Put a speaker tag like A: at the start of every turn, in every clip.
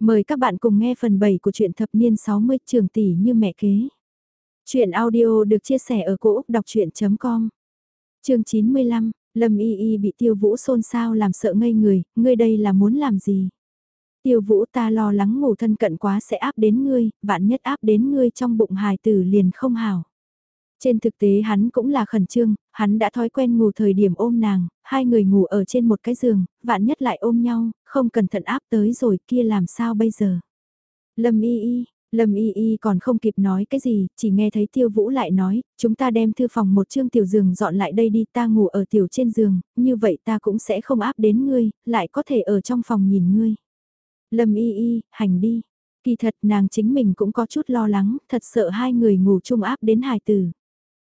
A: Mời các bạn cùng nghe phần 7 của truyện thập niên 60 trường tỷ như mẹ kế. Chuyện audio được chia sẻ ở cỗ đọc chuyện.com Trường 95, Lâm Y Y bị tiêu vũ xôn xao làm sợ ngây người, ngươi đây là muốn làm gì? Tiêu vũ ta lo lắng ngủ thân cận quá sẽ áp đến ngươi, vạn nhất áp đến ngươi trong bụng hài tử liền không hào. Trên thực tế hắn cũng là khẩn trương, hắn đã thói quen ngủ thời điểm ôm nàng, hai người ngủ ở trên một cái giường, vạn nhất lại ôm nhau, không cẩn thận áp tới rồi kia làm sao bây giờ. Lâm y y, Lâm y y còn không kịp nói cái gì, chỉ nghe thấy tiêu vũ lại nói, chúng ta đem thư phòng một chương tiểu giường dọn lại đây đi ta ngủ ở tiểu trên giường, như vậy ta cũng sẽ không áp đến ngươi, lại có thể ở trong phòng nhìn ngươi. Lâm y y, hành đi. Kỳ thật nàng chính mình cũng có chút lo lắng, thật sợ hai người ngủ chung áp đến hài tử.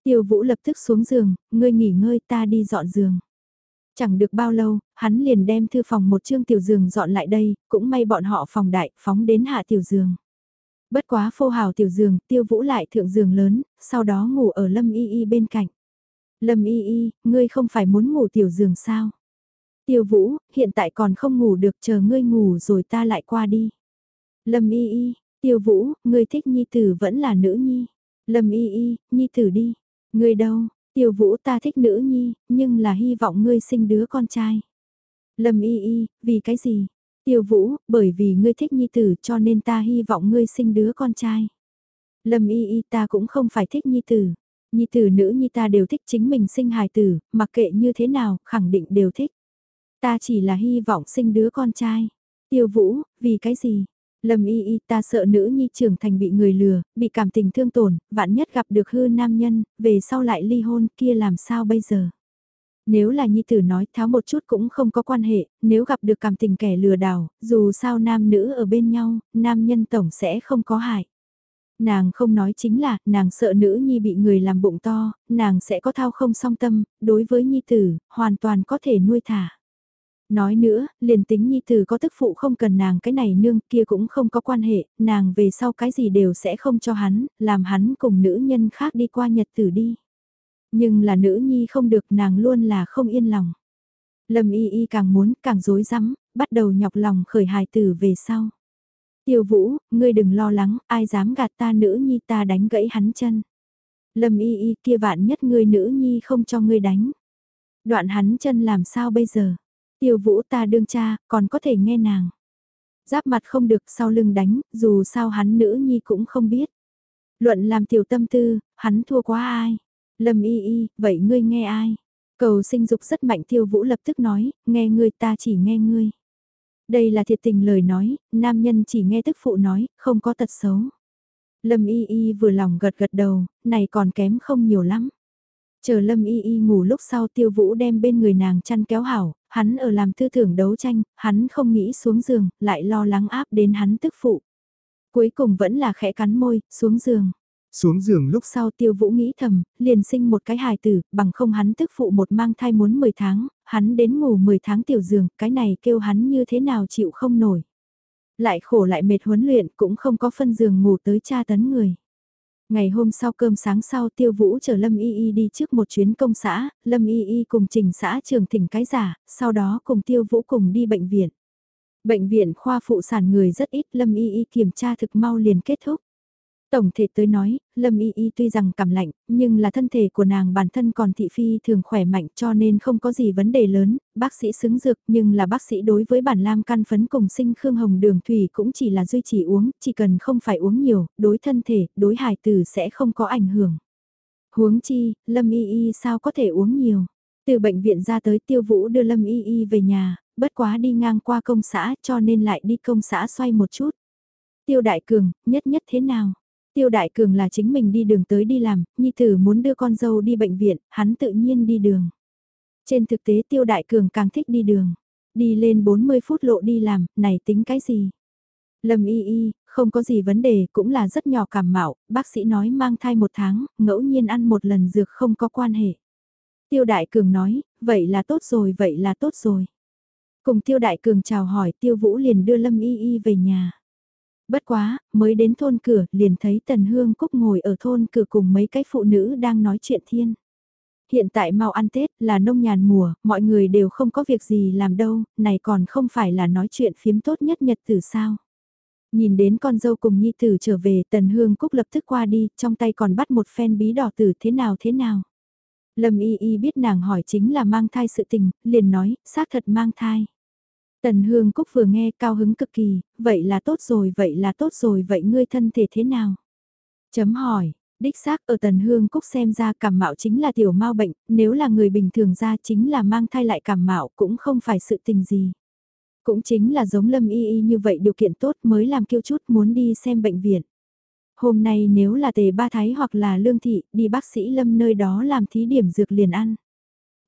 A: Tiêu Vũ lập tức xuống giường, ngươi nghỉ ngơi ta đi dọn giường. Chẳng được bao lâu, hắn liền đem thư phòng một chương tiểu giường dọn lại đây, cũng may bọn họ phòng đại, phóng đến hạ tiểu giường. Bất quá phô hào tiểu giường, tiêu vũ lại thượng giường lớn, sau đó ngủ ở Lâm Y Y bên cạnh. Lâm Y Y, ngươi không phải muốn ngủ tiểu giường sao? Tiêu vũ, hiện tại còn không ngủ được chờ ngươi ngủ rồi ta lại qua đi. Lâm Y Y, tiêu vũ, ngươi thích nhi tử vẫn là nữ nhi. Lâm Y Y, nhi tử đi. Ngươi đâu, tiêu vũ ta thích nữ nhi, nhưng là hy vọng ngươi sinh đứa con trai. Lâm y y, vì cái gì? Tiêu vũ, bởi vì ngươi thích nhi tử cho nên ta hy vọng ngươi sinh đứa con trai. Lâm y y ta cũng không phải thích nhi tử. Nhi tử nữ nhi ta đều thích chính mình sinh hài tử, mặc kệ như thế nào, khẳng định đều thích. Ta chỉ là hy vọng sinh đứa con trai. Tiêu vũ, vì cái gì? Lâm y y ta sợ nữ nhi trưởng thành bị người lừa, bị cảm tình thương tổn, vạn nhất gặp được hư nam nhân, về sau lại ly hôn kia làm sao bây giờ. Nếu là nhi tử nói tháo một chút cũng không có quan hệ, nếu gặp được cảm tình kẻ lừa đảo, dù sao nam nữ ở bên nhau, nam nhân tổng sẽ không có hại. Nàng không nói chính là, nàng sợ nữ nhi bị người làm bụng to, nàng sẽ có thao không song tâm, đối với nhi tử, hoàn toàn có thể nuôi thả. Nói nữa, liền tính nhi tử có tức phụ không cần nàng cái này nương kia cũng không có quan hệ, nàng về sau cái gì đều sẽ không cho hắn, làm hắn cùng nữ nhân khác đi qua nhật tử đi. Nhưng là nữ nhi không được nàng luôn là không yên lòng. Lâm y y càng muốn càng dối rắm bắt đầu nhọc lòng khởi hài tử về sau. Tiêu vũ, ngươi đừng lo lắng, ai dám gạt ta nữ nhi ta đánh gãy hắn chân. Lâm y y kia vạn nhất ngươi nữ nhi không cho ngươi đánh. Đoạn hắn chân làm sao bây giờ? Tiêu vũ ta đương cha, còn có thể nghe nàng. Giáp mặt không được sau lưng đánh, dù sao hắn nữ nhi cũng không biết. Luận làm tiểu tâm tư, hắn thua quá ai. Lâm y y, vậy ngươi nghe ai? Cầu sinh dục rất mạnh tiêu vũ lập tức nói, nghe ngươi ta chỉ nghe ngươi. Đây là thiệt tình lời nói, nam nhân chỉ nghe tức phụ nói, không có tật xấu. Lâm y y vừa lòng gật gật đầu, này còn kém không nhiều lắm. Chờ Lâm Y Y ngủ lúc sau tiêu vũ đem bên người nàng chăn kéo hảo, hắn ở làm tư tưởng đấu tranh, hắn không nghĩ xuống giường, lại lo lắng áp đến hắn tức phụ. Cuối cùng vẫn là khẽ cắn môi, xuống giường.
B: Xuống giường lúc
A: sau tiêu vũ nghĩ thầm, liền sinh một cái hài tử, bằng không hắn tức phụ một mang thai muốn 10 tháng, hắn đến ngủ 10 tháng tiểu giường, cái này kêu hắn như thế nào chịu không nổi. Lại khổ lại mệt huấn luyện cũng không có phân giường ngủ tới tra tấn người. Ngày hôm sau cơm sáng sau tiêu vũ chở Lâm Y Y đi trước một chuyến công xã, Lâm Y Y cùng trình xã trường thỉnh cái giả, sau đó cùng tiêu vũ cùng đi bệnh viện. Bệnh viện khoa phụ sản người rất ít Lâm Y Y kiểm tra thực mau liền kết thúc. Tổng thể tới nói, Lâm Y Y tuy rằng cảm lạnh, nhưng là thân thể của nàng bản thân còn thị phi thường khỏe mạnh cho nên không có gì vấn đề lớn, bác sĩ xứng dược nhưng là bác sĩ đối với bản lam căn phấn cùng sinh khương hồng đường thủy cũng chỉ là duy trì uống, chỉ cần không phải uống nhiều, đối thân thể, đối hài tử sẽ không có ảnh hưởng. Huống chi, Lâm Y Y sao có thể uống nhiều. Từ bệnh viện ra tới tiêu vũ đưa Lâm Y Y về nhà, bất quá đi ngang qua công xã cho nên lại đi công xã xoay một chút. Tiêu Đại Cường, nhất nhất thế nào? Tiêu Đại Cường là chính mình đi đường tới đi làm, Nhi Tử muốn đưa con dâu đi bệnh viện, hắn tự nhiên đi đường. Trên thực tế Tiêu Đại Cường càng thích đi đường. Đi lên 40 phút lộ đi làm, này tính cái gì? Lâm y y, không có gì vấn đề, cũng là rất nhỏ cảm mạo, bác sĩ nói mang thai một tháng, ngẫu nhiên ăn một lần dược không có quan hệ. Tiêu Đại Cường nói, vậy là tốt rồi, vậy là tốt rồi. Cùng Tiêu Đại Cường chào hỏi Tiêu Vũ liền đưa Lâm y y về nhà. Bất quá, mới đến thôn cửa liền thấy Tần Hương Cúc ngồi ở thôn cửa cùng mấy cái phụ nữ đang nói chuyện thiên. Hiện tại mau ăn Tết là nông nhàn mùa, mọi người đều không có việc gì làm đâu, này còn không phải là nói chuyện phiếm tốt nhất nhật từ sao. Nhìn đến con dâu cùng nhi tử trở về tần hương cúc lập tức qua đi, trong tay còn bắt một phen bí đỏ tử thế nào thế nào. Lâm y y biết nàng hỏi chính là mang thai sự tình, liền nói, xác thật mang thai. Tần hương cúc vừa nghe cao hứng cực kỳ, vậy là tốt rồi, vậy là tốt rồi, vậy ngươi thân thể thế nào? Chấm hỏi, đích xác ở tần hương cúc xem ra cảm mạo chính là tiểu mau bệnh, nếu là người bình thường ra chính là mang thai lại cảm mạo cũng không phải sự tình gì. Cũng chính là giống lâm y y như vậy điều kiện tốt mới làm kêu chút muốn đi xem bệnh viện. Hôm nay nếu là tề ba thái hoặc là lương thị, đi bác sĩ lâm nơi đó làm thí điểm dược liền ăn.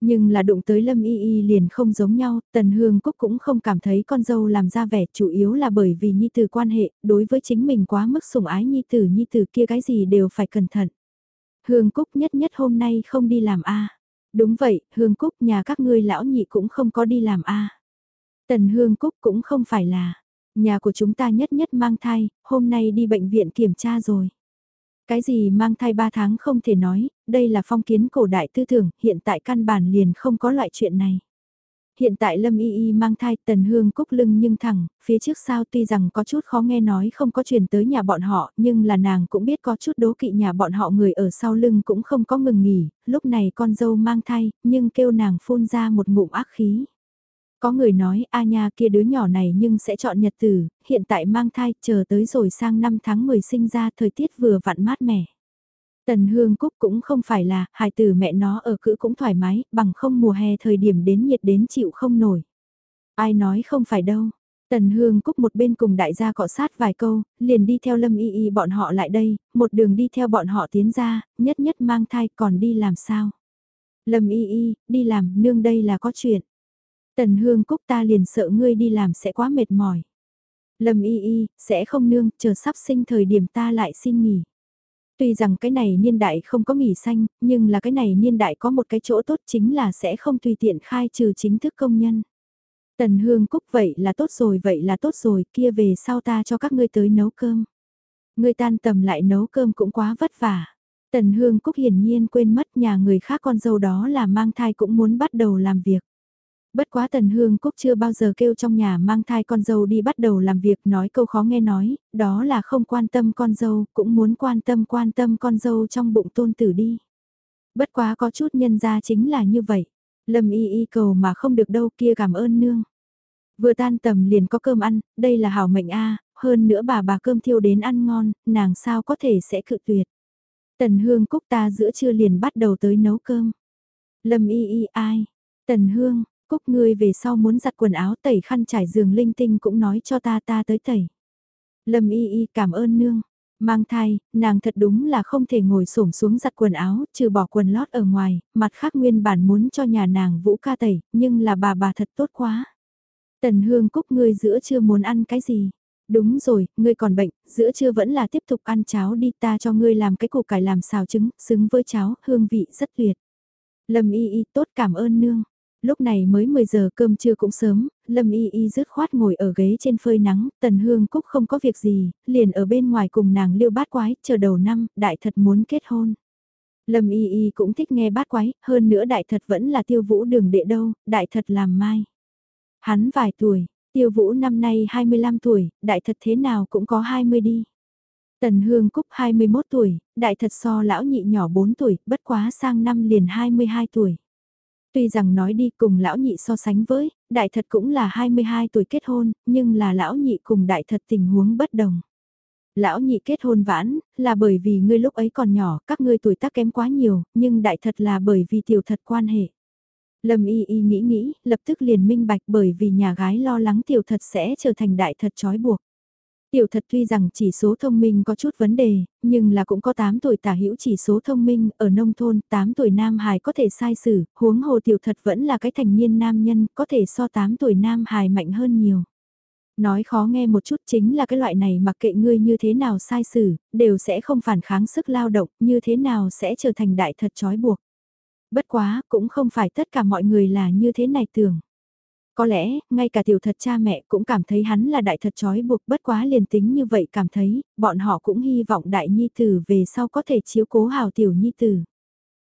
A: Nhưng là đụng tới Lâm Y Y liền không giống nhau, Tần Hương Cúc cũng không cảm thấy con dâu làm ra vẻ chủ yếu là bởi vì Nhi Tử quan hệ, đối với chính mình quá mức sủng ái Nhi Tử Nhi Tử kia cái gì đều phải cẩn thận. Hương Cúc nhất nhất hôm nay không đi làm A. Đúng vậy, Hương Cúc nhà các ngươi lão nhị cũng không có đi làm A. Tần Hương Cúc cũng không phải là, nhà của chúng ta nhất nhất mang thai, hôm nay đi bệnh viện kiểm tra rồi. Cái gì mang thai 3 tháng không thể nói, đây là phong kiến cổ đại tư tưởng, hiện tại căn bản liền không có loại chuyện này. Hiện tại Lâm Y Y mang thai tần hương cúc lưng nhưng thẳng, phía trước sao tuy rằng có chút khó nghe nói không có truyền tới nhà bọn họ, nhưng là nàng cũng biết có chút đố kỵ nhà bọn họ người ở sau lưng cũng không có ngừng nghỉ, lúc này con dâu mang thai, nhưng kêu nàng phun ra một ngụm ác khí. Có người nói a nha kia đứa nhỏ này nhưng sẽ chọn nhật tử, hiện tại mang thai, chờ tới rồi sang năm tháng 10 sinh ra thời tiết vừa vặn mát mẻ. Tần Hương Cúc cũng không phải là, hài tử mẹ nó ở cữ cũng thoải mái, bằng không mùa hè thời điểm đến nhiệt đến chịu không nổi. Ai nói không phải đâu. Tần Hương Cúc một bên cùng đại gia cọ sát vài câu, liền đi theo Lâm Y Y bọn họ lại đây, một đường đi theo bọn họ tiến ra, nhất nhất mang thai còn đi làm sao. Lâm Y Y, đi làm, nương đây là có chuyện. Tần Hương Cúc ta liền sợ ngươi đi làm sẽ quá mệt mỏi. Lâm y y, sẽ không nương, chờ sắp sinh thời điểm ta lại xin nghỉ. Tuy rằng cái này niên đại không có nghỉ xanh, nhưng là cái này niên đại có một cái chỗ tốt chính là sẽ không tùy tiện khai trừ chính thức công nhân. Tần Hương Cúc vậy là tốt rồi vậy là tốt rồi kia về sau ta cho các ngươi tới nấu cơm. Ngươi tan tầm lại nấu cơm cũng quá vất vả. Tần Hương Cúc hiển nhiên quên mất nhà người khác con dâu đó là mang thai cũng muốn bắt đầu làm việc. Bất quá Tần Hương Cúc chưa bao giờ kêu trong nhà mang thai con dâu đi bắt đầu làm việc nói câu khó nghe nói, đó là không quan tâm con dâu, cũng muốn quan tâm quan tâm con dâu trong bụng tôn tử đi. Bất quá có chút nhân ra chính là như vậy. Lâm y y cầu mà không được đâu kia cảm ơn nương. Vừa tan tầm liền có cơm ăn, đây là hảo mệnh a hơn nữa bà bà cơm thiêu đến ăn ngon, nàng sao có thể sẽ cự tuyệt. Tần Hương Cúc ta giữa trưa liền bắt đầu tới nấu cơm. Lâm y y ai? Tần Hương, Cúc ngươi về sau muốn giặt quần áo tẩy khăn trải giường linh tinh cũng nói cho ta ta tới tẩy. Lâm y y cảm ơn nương. Mang thai, nàng thật đúng là không thể ngồi xổm xuống giặt quần áo, trừ bỏ quần lót ở ngoài, mặt khác nguyên bản muốn cho nhà nàng vũ ca tẩy, nhưng là bà bà thật tốt quá. Tần hương cúc ngươi giữa chưa muốn ăn cái gì? Đúng rồi, ngươi còn bệnh, giữa trưa vẫn là tiếp tục ăn cháo đi ta cho ngươi làm cái củ cải làm xào trứng, xứng với cháo, hương vị rất tuyệt. Lâm y y tốt cảm ơn nương lúc này mới 10 giờ cơm trưa cũng sớm, Lâm Y Y rứt khoát ngồi ở ghế trên phơi nắng, Tần Hương Cúc không có việc gì, liền ở bên ngoài cùng nàng liêu bát quái, chờ đầu năm, đại thật muốn kết hôn. Lâm Y Y cũng thích nghe bát quái, hơn nữa đại thật vẫn là tiêu vũ đường đệ đâu, đại thật làm mai. Hắn vài tuổi, tiêu vũ năm nay 25 tuổi, đại thật thế nào cũng có 20 đi. Tần Hương Cúc 21 tuổi, đại thật so lão nhị nhỏ 4 tuổi, bất quá sang năm liền 22 tuổi. Tuy rằng nói đi cùng lão nhị so sánh với, đại thật cũng là 22 tuổi kết hôn, nhưng là lão nhị cùng đại thật tình huống bất đồng. Lão nhị kết hôn vãn, là bởi vì ngươi lúc ấy còn nhỏ, các ngươi tuổi tác kém quá nhiều, nhưng đại thật là bởi vì tiểu thật quan hệ. Lâm y y nghĩ nghĩ, lập tức liền minh bạch bởi vì nhà gái lo lắng tiểu thật sẽ trở thành đại thật trói buộc. Tiểu thật tuy rằng chỉ số thông minh có chút vấn đề, nhưng là cũng có 8 tuổi tả hữu chỉ số thông minh, ở nông thôn 8 tuổi nam hài có thể sai xử, huống hồ tiểu thật vẫn là cái thành niên nam nhân, có thể so 8 tuổi nam hài mạnh hơn nhiều. Nói khó nghe một chút chính là cái loại này mặc kệ ngươi như thế nào sai xử, đều sẽ không phản kháng sức lao động, như thế nào sẽ trở thành đại thật trói buộc. Bất quá, cũng không phải tất cả mọi người là như thế này tưởng. Có lẽ, ngay cả tiểu thật cha mẹ cũng cảm thấy hắn là đại thật trói buộc bất quá liền tính như vậy cảm thấy, bọn họ cũng hy vọng đại nhi tử về sau có thể chiếu cố hào tiểu nhi tử.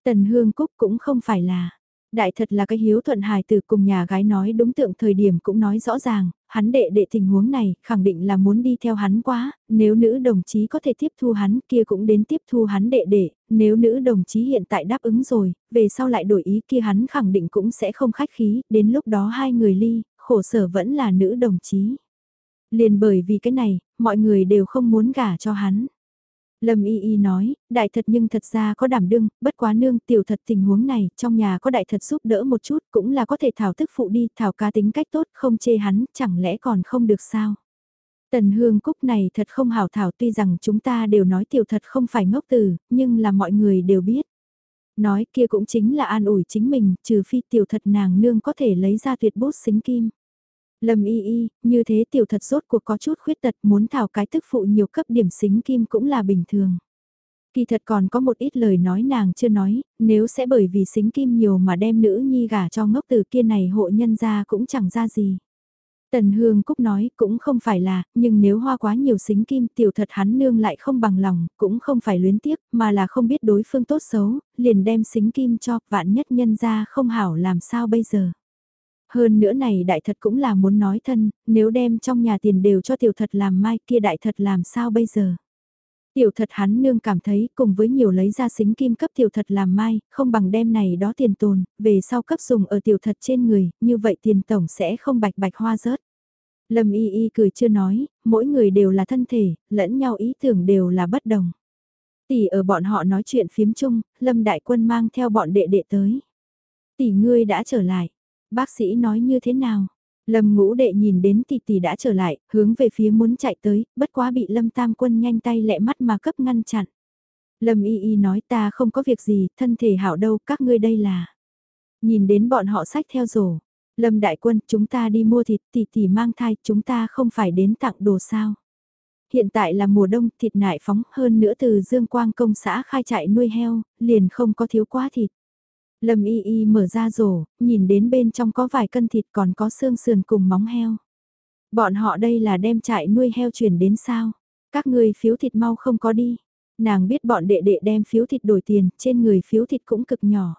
A: Tần Hương Cúc cũng không phải là, đại thật là cái hiếu thuận hài tử cùng nhà gái nói đúng tượng thời điểm cũng nói rõ ràng, hắn đệ đệ tình huống này khẳng định là muốn đi theo hắn quá, nếu nữ đồng chí có thể tiếp thu hắn kia cũng đến tiếp thu hắn đệ đệ, nếu nữ đồng chí hiện tại đáp ứng rồi, về sau lại đổi ý kia hắn khẳng định cũng sẽ không khách khí, đến lúc đó hai người ly, khổ sở vẫn là nữ đồng chí. Liền bởi vì cái này, mọi người đều không muốn gả cho hắn. Lâm Y Y nói, đại thật nhưng thật ra có đảm đương, bất quá nương tiểu thật tình huống này, trong nhà có đại thật giúp đỡ một chút, cũng là có thể thảo tức phụ đi, thảo ca tính cách tốt, không chê hắn, chẳng lẽ còn không được sao? Tần hương cúc này thật không hảo thảo tuy rằng chúng ta đều nói tiểu thật không phải ngốc từ, nhưng là mọi người đều biết. Nói kia cũng chính là an ủi chính mình, trừ phi tiểu thật nàng nương có thể lấy ra tuyệt bút xính kim. Lâm y y, như thế tiểu thật rốt cuộc có chút khuyết tật muốn thảo cái tức phụ nhiều cấp điểm xính kim cũng là bình thường. Kỳ thật còn có một ít lời nói nàng chưa nói, nếu sẽ bởi vì xính kim nhiều mà đem nữ nhi gả cho ngốc từ kia này hộ nhân ra cũng chẳng ra gì. Tần Hương Cúc nói cũng không phải là, nhưng nếu hoa quá nhiều xính kim tiểu thật hắn nương lại không bằng lòng, cũng không phải luyến tiếc, mà là không biết đối phương tốt xấu, liền đem xính kim cho, vạn nhất nhân ra không hảo làm sao bây giờ. Hơn nữa này đại thật cũng là muốn nói thân, nếu đem trong nhà tiền đều cho tiểu thật làm mai kia đại thật làm sao bây giờ. Tiểu thật hắn nương cảm thấy cùng với nhiều lấy ra xính kim cấp tiểu thật làm mai, không bằng đem này đó tiền tồn, về sau cấp dùng ở tiểu thật trên người, như vậy tiền tổng sẽ không bạch bạch hoa rớt. Lâm y y cười chưa nói, mỗi người đều là thân thể, lẫn nhau ý tưởng đều là bất đồng. Tỷ ở bọn họ nói chuyện phiếm chung, Lâm đại quân mang theo bọn đệ đệ tới. Tỷ ngươi đã trở lại, Bác sĩ nói như thế nào? Lâm ngũ đệ nhìn đến tỷ tỷ đã trở lại, hướng về phía muốn chạy tới, bất quá bị Lâm tam quân nhanh tay lẹ mắt mà cấp ngăn chặn. Lâm y y nói ta không có việc gì, thân thể hảo đâu, các ngươi đây là. Nhìn đến bọn họ sách theo rổ. Lâm đại quân, chúng ta đi mua thịt, tỷ tỷ mang thai, chúng ta không phải đến tặng đồ sao. Hiện tại là mùa đông, thịt nại phóng hơn nữa từ Dương Quang công xã khai trại nuôi heo, liền không có thiếu quá thịt. Lâm y y mở ra rổ, nhìn đến bên trong có vài cân thịt còn có xương sườn cùng móng heo. Bọn họ đây là đem trại nuôi heo chuyển đến sao? Các người phiếu thịt mau không có đi. Nàng biết bọn đệ đệ đem phiếu thịt đổi tiền, trên người phiếu thịt cũng cực nhỏ.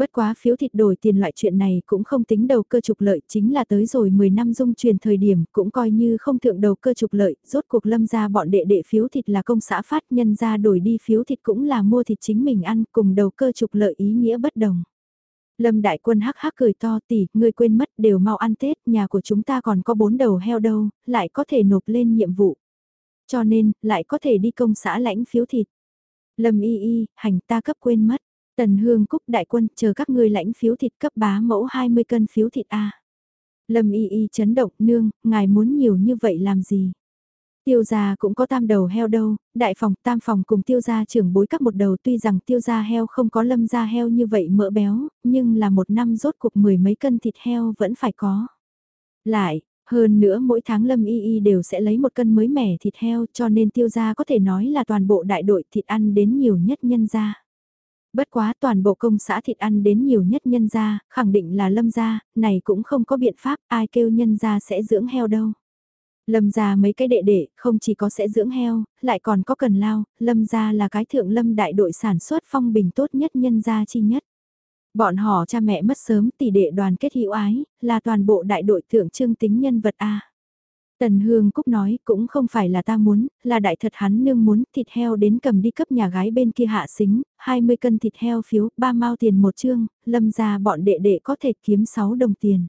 A: Bất quá phiếu thịt đổi tiền loại chuyện này cũng không tính đầu cơ trục lợi chính là tới rồi 10 năm dung truyền thời điểm cũng coi như không thượng đầu cơ trục lợi, rốt cuộc lâm ra bọn đệ đệ phiếu thịt là công xã phát nhân ra đổi đi phiếu thịt cũng là mua thịt chính mình ăn cùng đầu cơ trục lợi ý nghĩa bất đồng. Lâm đại quân hắc hắc cười to tỷ, ngươi quên mất đều mau ăn Tết, nhà của chúng ta còn có bốn đầu heo đâu, lại có thể nộp lên nhiệm vụ. Cho nên, lại có thể đi công xã lãnh phiếu thịt. Lâm y y, hành ta cấp quên mất. Tần Hương Cúc đại quân chờ các ngươi lãnh phiếu thịt cấp bá mẫu 20 cân phiếu thịt A. Lâm y y chấn động nương, ngài muốn nhiều như vậy làm gì? Tiêu gia cũng có tam đầu heo đâu, đại phòng tam phòng cùng tiêu gia trưởng bối các một đầu tuy rằng tiêu gia heo không có lâm gia heo như vậy mỡ béo, nhưng là một năm rốt cuộc mười mấy cân thịt heo vẫn phải có. Lại, hơn nữa mỗi tháng lâm y y đều sẽ lấy một cân mới mẻ thịt heo cho nên tiêu gia có thể nói là toàn bộ đại đội thịt ăn đến nhiều nhất nhân gia. Bất quá toàn bộ công xã thịt ăn đến nhiều nhất nhân gia, khẳng định là lâm gia, này cũng không có biện pháp ai kêu nhân gia sẽ dưỡng heo đâu. Lâm gia mấy cái đệ đệ, không chỉ có sẽ dưỡng heo, lại còn có cần lao, lâm gia là cái thượng lâm đại đội sản xuất phong bình tốt nhất nhân gia chi nhất. Bọn họ cha mẹ mất sớm tỷ đệ đoàn kết hữu ái, là toàn bộ đại đội thượng trương tính nhân vật A. Tần Hương Cúc nói cũng không phải là ta muốn, là đại thật hắn nương muốn thịt heo đến cầm đi cấp nhà gái bên kia hạ xính, 20 cân thịt heo phiếu, ba mao tiền một chương, lâm ra bọn đệ đệ có thể kiếm 6 đồng tiền.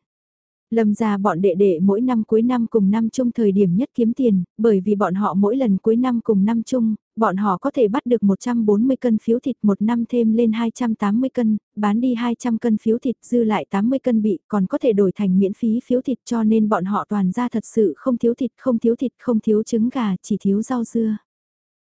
A: Lâm ra bọn đệ đệ mỗi năm cuối năm cùng năm chung thời điểm nhất kiếm tiền, bởi vì bọn họ mỗi lần cuối năm cùng năm chung, bọn họ có thể bắt được 140 cân phiếu thịt một năm thêm lên 280 cân, bán đi 200 cân phiếu thịt dư lại 80 cân bị còn có thể đổi thành miễn phí phiếu thịt cho nên bọn họ toàn ra thật sự không thiếu thịt, không thiếu thịt, không thiếu trứng gà, chỉ thiếu rau dưa.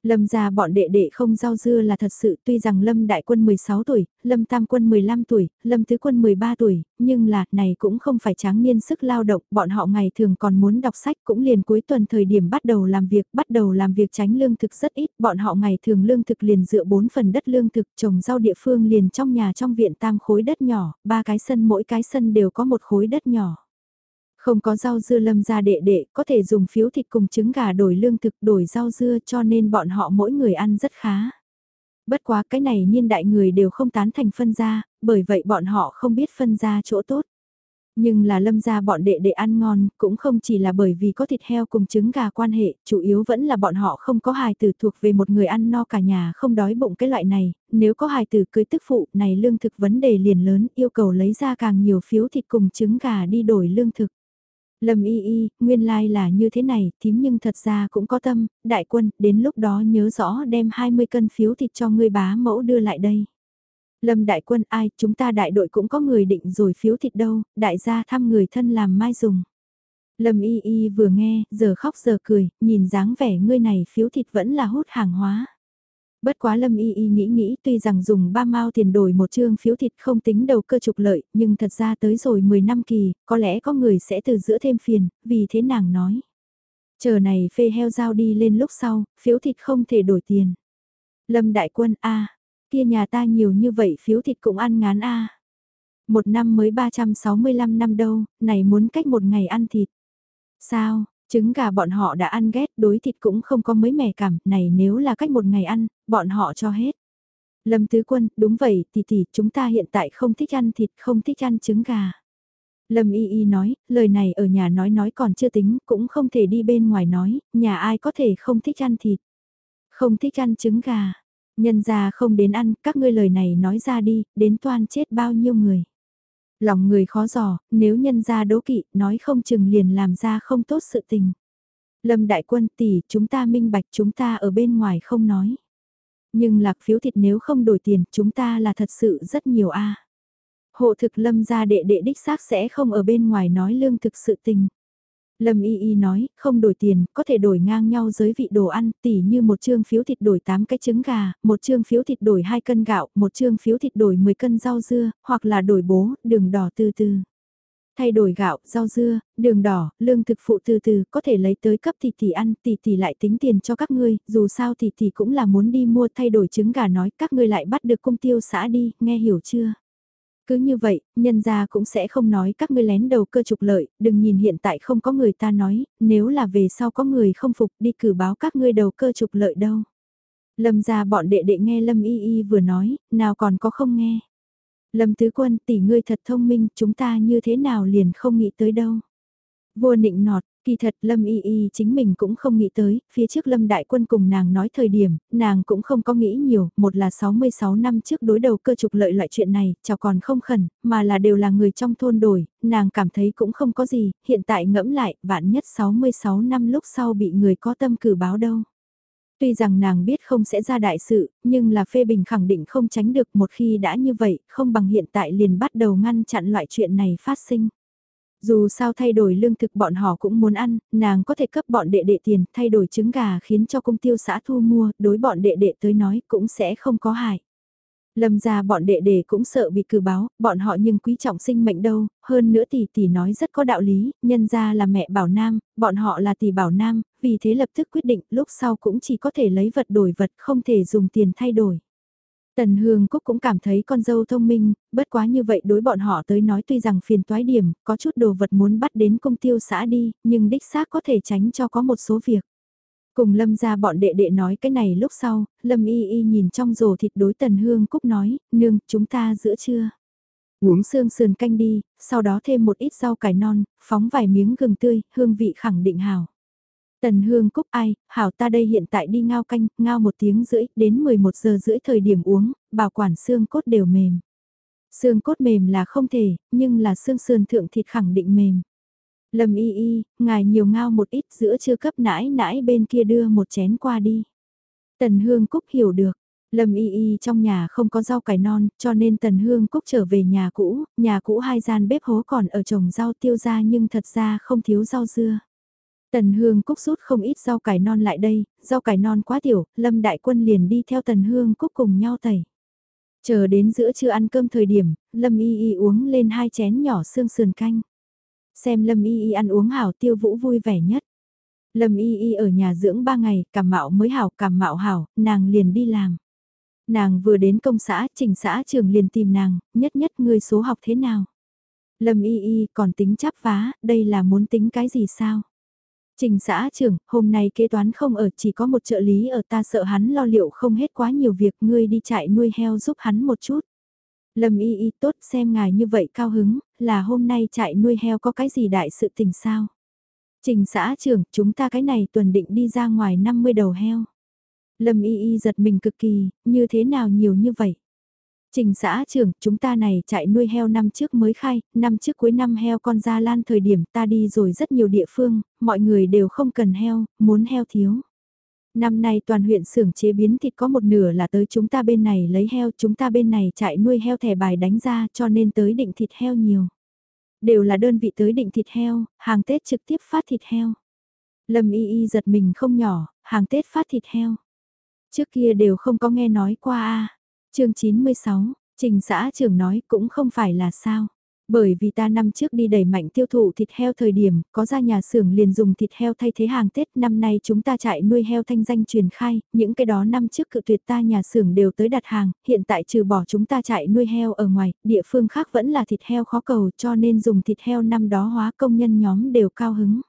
A: Lâm gia bọn đệ đệ không rau dưa là thật sự tuy rằng Lâm đại quân 16 tuổi, Lâm tam quân 15 tuổi, Lâm tứ quân 13 tuổi, nhưng là này cũng không phải tráng niên sức lao động, bọn họ ngày thường còn muốn đọc sách cũng liền cuối tuần thời điểm bắt đầu làm việc, bắt đầu làm việc tránh lương thực rất ít, bọn họ ngày thường lương thực liền dựa 4 phần đất lương thực trồng rau địa phương liền trong nhà trong viện tam khối đất nhỏ, ba cái sân mỗi cái sân đều có một khối đất nhỏ. Không có rau dưa lâm ra đệ đệ, có thể dùng phiếu thịt cùng trứng gà đổi lương thực đổi rau dưa cho nên bọn họ mỗi người ăn rất khá. Bất quá cái này niên đại người đều không tán thành phân ra, bởi vậy bọn họ không biết phân ra chỗ tốt. Nhưng là lâm gia bọn đệ đệ ăn ngon, cũng không chỉ là bởi vì có thịt heo cùng trứng gà quan hệ, chủ yếu vẫn là bọn họ không có hài tử thuộc về một người ăn no cả nhà không đói bụng cái loại này, nếu có hài tử cưới tức phụ này lương thực vấn đề liền lớn yêu cầu lấy ra càng nhiều phiếu thịt cùng trứng gà đi đổi lương thực. Lâm y y, nguyên lai là như thế này, thím nhưng thật ra cũng có tâm, đại quân, đến lúc đó nhớ rõ đem 20 cân phiếu thịt cho ngươi bá mẫu đưa lại đây. Lâm đại quân ai, chúng ta đại đội cũng có người định rồi phiếu thịt đâu, đại gia thăm người thân làm mai dùng. Lâm y y vừa nghe, giờ khóc giờ cười, nhìn dáng vẻ ngươi này phiếu thịt vẫn là hút hàng hóa. Bất quá Lâm Y Y nghĩ nghĩ tuy rằng dùng ba mao tiền đổi một chương phiếu thịt không tính đầu cơ trục lợi, nhưng thật ra tới rồi 10 năm kỳ, có lẽ có người sẽ từ giữa thêm phiền, vì thế nàng nói. Chờ này phê heo giao đi lên lúc sau, phiếu thịt không thể đổi tiền. Lâm Đại Quân A, kia nhà ta nhiều như vậy phiếu thịt cũng ăn ngán A. Một năm mới 365 năm đâu, này muốn cách một ngày ăn thịt. Sao, Trứng gà bọn họ đã ăn ghét, đối thịt cũng không có mấy mẻ cảm, này nếu là cách một ngày ăn, bọn họ cho hết. Lâm Tứ Quân, đúng vậy, tỷ tỷ, chúng ta hiện tại không thích ăn thịt, không thích ăn trứng gà. Lâm Y Y nói, lời này ở nhà nói nói còn chưa tính, cũng không thể đi bên ngoài nói, nhà ai có thể không thích ăn thịt. Không thích ăn trứng gà. Nhân ra không đến ăn, các ngươi lời này nói ra đi, đến toan chết bao nhiêu người. Lòng người khó dò, nếu nhân ra đố kỵ, nói không chừng liền làm ra không tốt sự tình. Lâm đại quân tỷ, chúng ta minh bạch chúng ta ở bên ngoài không nói. Nhưng lạc phiếu thịt nếu không đổi tiền, chúng ta là thật sự rất nhiều a. Hộ thực lâm gia đệ đệ đích xác sẽ không ở bên ngoài nói lương thực sự tình. Lâm Y Y nói, không đổi tiền, có thể đổi ngang nhau giới vị đồ ăn, tỉ như một chương phiếu thịt đổi 8 cái trứng gà, một chương phiếu thịt đổi 2 cân gạo, một chương phiếu thịt đổi 10 cân rau dưa, hoặc là đổi bố, đường đỏ từ từ. Thay đổi gạo, rau dưa, đường đỏ, lương thực phụ từ từ, có thể lấy tới cấp tỷ tỷ ăn, tỷ tỷ lại tính tiền cho các ngươi, dù sao tỷ tỷ cũng là muốn đi mua thay đổi trứng gà nói, các ngươi lại bắt được cung tiêu xã đi, nghe hiểu chưa? Cứ như vậy, nhân gia cũng sẽ không nói các ngươi lén đầu cơ trục lợi, đừng nhìn hiện tại không có người ta nói, nếu là về sau có người không phục đi cử báo các ngươi đầu cơ trục lợi đâu. Lâm gia bọn đệ đệ nghe Lâm Y Y vừa nói, nào còn có không nghe. Lâm Tứ Quân tỷ ngươi thật thông minh, chúng ta như thế nào liền không nghĩ tới đâu. Vua nịnh nọt, Kỳ thật Lâm Y Y chính mình cũng không nghĩ tới, phía trước Lâm Đại Quân cùng nàng nói thời điểm, nàng cũng không có nghĩ nhiều, một là 66 năm trước đối đầu cơ trục lợi loại chuyện này, chào còn không khẩn, mà là đều là người trong thôn đổi, nàng cảm thấy cũng không có gì, hiện tại ngẫm lại, vạn nhất 66 năm lúc sau bị người có tâm cử báo đâu. Tuy rằng nàng biết không sẽ ra đại sự, nhưng là phê bình khẳng định không tránh được một khi đã như vậy, không bằng hiện tại liền bắt đầu ngăn chặn loại chuyện này phát sinh. Dù sao thay đổi lương thực bọn họ cũng muốn ăn, nàng có thể cấp bọn đệ đệ tiền, thay đổi trứng gà khiến cho công tiêu xã thu mua, đối bọn đệ đệ tới nói cũng sẽ không có hại. Lâm ra bọn đệ đệ cũng sợ bị cử báo, bọn họ nhưng quý trọng sinh mệnh đâu, hơn nữa tỷ tỷ nói rất có đạo lý, nhân ra là mẹ bảo nam, bọn họ là tỷ bảo nam, vì thế lập tức quyết định lúc sau cũng chỉ có thể lấy vật đổi vật không thể dùng tiền thay đổi. Tần Hương Cúc cũng cảm thấy con dâu thông minh, bất quá như vậy đối bọn họ tới nói tuy rằng phiền toái điểm, có chút đồ vật muốn bắt đến công tiêu xã đi, nhưng đích xác có thể tránh cho có một số việc. Cùng Lâm ra bọn đệ đệ nói cái này lúc sau, Lâm y y nhìn trong rổ thịt đối Tần Hương Cúc nói, nương, chúng ta giữa trưa. Uống xương sườn canh đi, sau đó thêm một ít rau cải non, phóng vài miếng gừng tươi, hương vị khẳng định hảo Tần Hương Cúc ai, hảo ta đây hiện tại đi ngao canh, ngao một tiếng rưỡi, đến 11 giờ rưỡi thời điểm uống, bảo quản xương cốt đều mềm. Xương cốt mềm là không thể, nhưng là xương sườn thượng thịt khẳng định mềm. Lâm y y, ngài nhiều ngao một ít giữa chưa cấp nãi nãi bên kia đưa một chén qua đi. Tần Hương Cúc hiểu được, Lâm Y Y trong nhà không có rau cải non, cho nên Tần Hương Cúc trở về nhà cũ, nhà cũ hai gian bếp hố còn ở trồng rau tiêu ra nhưng thật ra không thiếu rau dưa. Tần Hương Cúc rút không ít rau cải non lại đây, rau cải non quá tiểu, Lâm Đại Quân liền đi theo Tần Hương Cúc cùng nhau tẩy. Chờ đến giữa trưa ăn cơm thời điểm, Lâm Y Y uống lên hai chén nhỏ xương sườn canh. Xem Lâm Y Y ăn uống hảo tiêu vũ vui vẻ nhất. Lâm Y Y ở nhà dưỡng ba ngày, cảm mạo mới hảo, cảm mạo hảo, nàng liền đi làm. Nàng vừa đến công xã, trình xã trường liền tìm nàng, nhất nhất người số học thế nào. Lâm Y Y còn tính chắp vá đây là muốn tính cái gì sao? Trình xã trưởng, hôm nay kế toán không ở chỉ có một trợ lý ở ta sợ hắn lo liệu không hết quá nhiều việc ngươi đi chạy nuôi heo giúp hắn một chút. Lâm y y tốt xem ngài như vậy cao hứng, là hôm nay chạy nuôi heo có cái gì đại sự tình sao? Trình xã trưởng, chúng ta cái này tuần định đi ra ngoài 50 đầu heo. Lâm y y giật mình cực kỳ, như thế nào nhiều như vậy? Trình xã trưởng, chúng ta này chạy nuôi heo năm trước mới khai, năm trước cuối năm heo con ra lan thời điểm ta đi rồi rất nhiều địa phương, mọi người đều không cần heo, muốn heo thiếu. Năm nay toàn huyện xưởng chế biến thịt có một nửa là tới chúng ta bên này lấy heo, chúng ta bên này chạy nuôi heo thẻ bài đánh ra cho nên tới định thịt heo nhiều. Đều là đơn vị tới định thịt heo, hàng Tết trực tiếp phát thịt heo. Lâm y y giật mình không nhỏ, hàng Tết phát thịt heo. Trước kia đều không có nghe nói qua a chương 96, Trình xã trưởng nói cũng không phải là sao. Bởi vì ta năm trước đi đẩy mạnh tiêu thụ thịt heo thời điểm, có ra nhà xưởng liền dùng thịt heo thay thế hàng Tết, năm nay chúng ta chạy nuôi heo thanh danh truyền khai, những cái đó năm trước cự tuyệt ta nhà xưởng đều tới đặt hàng, hiện tại trừ bỏ chúng ta chạy nuôi heo ở ngoài, địa phương khác vẫn là thịt heo khó cầu cho nên dùng thịt heo năm đó hóa công nhân nhóm đều cao hứng.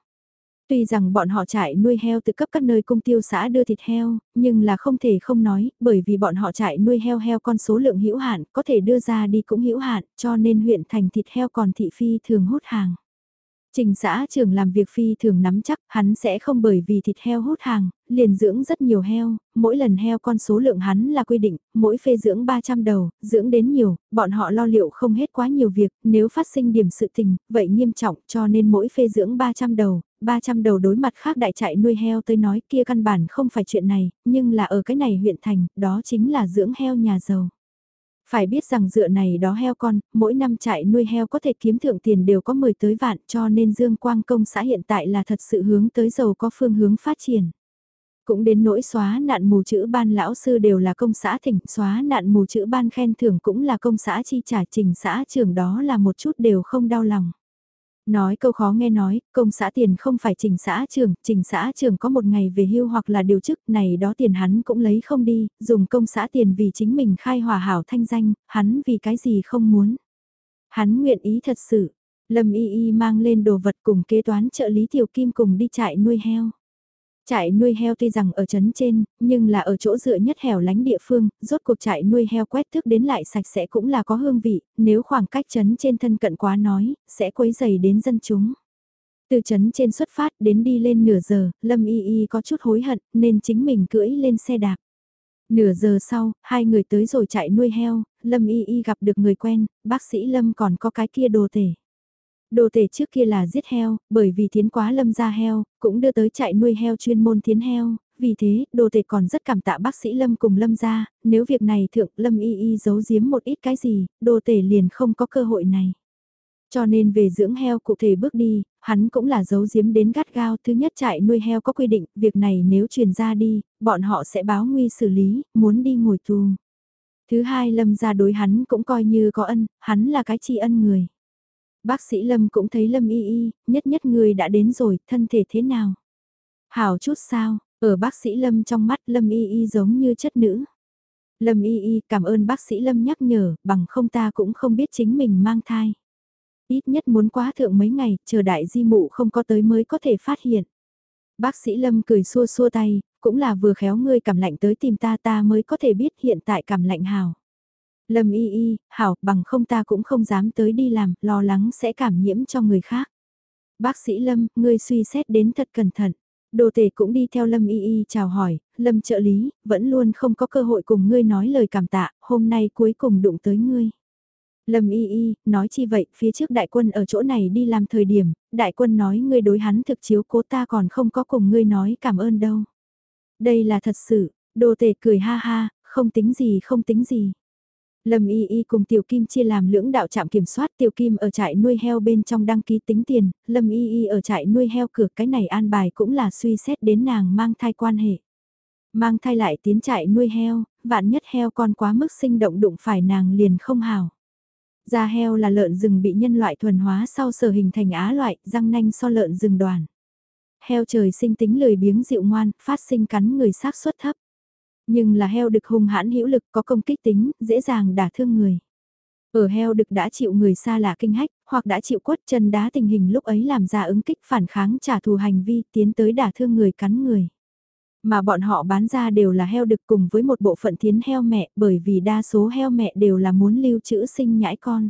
A: Tuy rằng bọn họ trại nuôi heo từ cấp các nơi công tiêu xã đưa thịt heo, nhưng là không thể không nói, bởi vì bọn họ trại nuôi heo heo con số lượng hữu hạn, có thể đưa ra đi cũng hữu hạn, cho nên huyện thành thịt heo còn thị phi thường hút hàng. Trình xã trưởng làm việc phi thường nắm chắc, hắn sẽ không bởi vì thịt heo hút hàng, liền dưỡng rất nhiều heo, mỗi lần heo con số lượng hắn là quy định, mỗi phê dưỡng 300 đầu, dưỡng đến nhiều, bọn họ lo liệu không hết quá nhiều việc, nếu phát sinh điểm sự tình, vậy nghiêm trọng cho nên mỗi phê dưỡng 300 đầu, 300 đầu đối mặt khác đại trại nuôi heo tới nói kia căn bản không phải chuyện này, nhưng là ở cái này huyện thành, đó chính là dưỡng heo nhà giàu. Phải biết rằng dựa này đó heo con, mỗi năm chạy nuôi heo có thể kiếm thượng tiền đều có 10 tới vạn cho nên Dương Quang Công xã hiện tại là thật sự hướng tới giàu có phương hướng phát triển. Cũng đến nỗi xóa nạn mù chữ ban lão sư đều là công xã thỉnh, xóa nạn mù chữ ban khen thưởng cũng là công xã chi trả trình xã trường đó là một chút đều không đau lòng. Nói câu khó nghe nói, công xã tiền không phải trình xã trường, trình xã trường có một ngày về hưu hoặc là điều chức này đó tiền hắn cũng lấy không đi, dùng công xã tiền vì chính mình khai hòa hảo thanh danh, hắn vì cái gì không muốn. Hắn nguyện ý thật sự, Lâm Y Y mang lên đồ vật cùng kế toán trợ lý Tiểu Kim cùng đi chạy nuôi heo. Trại nuôi heo tuy rằng ở trấn trên, nhưng là ở chỗ dựa nhất hẻo lánh địa phương, rốt cuộc trại nuôi heo quét thước đến lại sạch sẽ cũng là có hương vị, nếu khoảng cách trấn trên thân cận quá nói, sẽ quấy dày đến dân chúng. Từ trấn trên xuất phát đến đi lên nửa giờ, Lâm Y Y có chút hối hận nên chính mình cưỡi lên xe đạp. Nửa giờ sau, hai người tới rồi chạy nuôi heo, Lâm Y Y gặp được người quen, bác sĩ Lâm còn có cái kia đồ tể. Đồ tể trước kia là giết heo, bởi vì thiến quá lâm ra heo, cũng đưa tới trại nuôi heo chuyên môn thiến heo, vì thế, đồ tể còn rất cảm tạ bác sĩ Lâm cùng Lâm ra, nếu việc này thượng Lâm y y giấu giếm một ít cái gì, đồ tể liền không có cơ hội này. Cho nên về dưỡng heo cụ thể bước đi, hắn cũng là giấu giếm đến gắt gao. Thứ nhất trại nuôi heo có quy định, việc này nếu truyền ra đi, bọn họ sẽ báo nguy xử lý, muốn đi ngồi tù. Thứ hai lâm ra đối hắn cũng coi như có ân, hắn là cái tri ân người. Bác sĩ Lâm cũng thấy Lâm y y, nhất nhất người đã đến rồi, thân thể thế nào? Hảo chút sao, ở bác sĩ Lâm trong mắt Lâm y y giống như chất nữ. Lâm y y cảm ơn bác sĩ Lâm nhắc nhở, bằng không ta cũng không biết chính mình mang thai. Ít nhất muốn quá thượng mấy ngày, chờ đại di mụ không có tới mới có thể phát hiện. Bác sĩ Lâm cười xua xua tay, cũng là vừa khéo ngươi cảm lạnh tới tìm ta ta mới có thể biết hiện tại cảm lạnh hào. Lâm y y, hảo, bằng không ta cũng không dám tới đi làm, lo lắng sẽ cảm nhiễm cho người khác. Bác sĩ Lâm, ngươi suy xét đến thật cẩn thận. Đồ tể cũng đi theo Lâm y y chào hỏi, Lâm trợ lý, vẫn luôn không có cơ hội cùng ngươi nói lời cảm tạ, hôm nay cuối cùng đụng tới ngươi. Lâm y y, nói chi vậy, phía trước đại quân ở chỗ này đi làm thời điểm, đại quân nói ngươi đối hắn thực chiếu cố ta còn không có cùng ngươi nói cảm ơn đâu. Đây là thật sự, đồ tể cười ha ha, không tính gì không tính gì. Lâm Y Y cùng Tiểu Kim chia làm lưỡng đạo trạm kiểm soát Tiểu Kim ở trại nuôi heo bên trong đăng ký tính tiền, Lâm Y Y ở trại nuôi heo cửa cái này an bài cũng là suy xét đến nàng mang thai quan hệ. Mang thai lại tiến trại nuôi heo, vạn nhất heo con quá mức sinh động đụng phải nàng liền không hào. Da heo là lợn rừng bị nhân loại thuần hóa sau sở hình thành á loại, răng nanh so lợn rừng đoàn. Heo trời sinh tính lười biếng dịu ngoan, phát sinh cắn người xác suất thấp. Nhưng là heo đực hung hãn hữu lực có công kích tính, dễ dàng đả thương người. Ở heo đực đã chịu người xa lạ kinh hách, hoặc đã chịu quất chân đá tình hình lúc ấy làm ra ứng kích phản kháng trả thù hành vi tiến tới đả thương người cắn người. Mà bọn họ bán ra đều là heo đực cùng với một bộ phận thiến heo mẹ bởi vì đa số heo mẹ đều là muốn lưu trữ sinh nhãi con.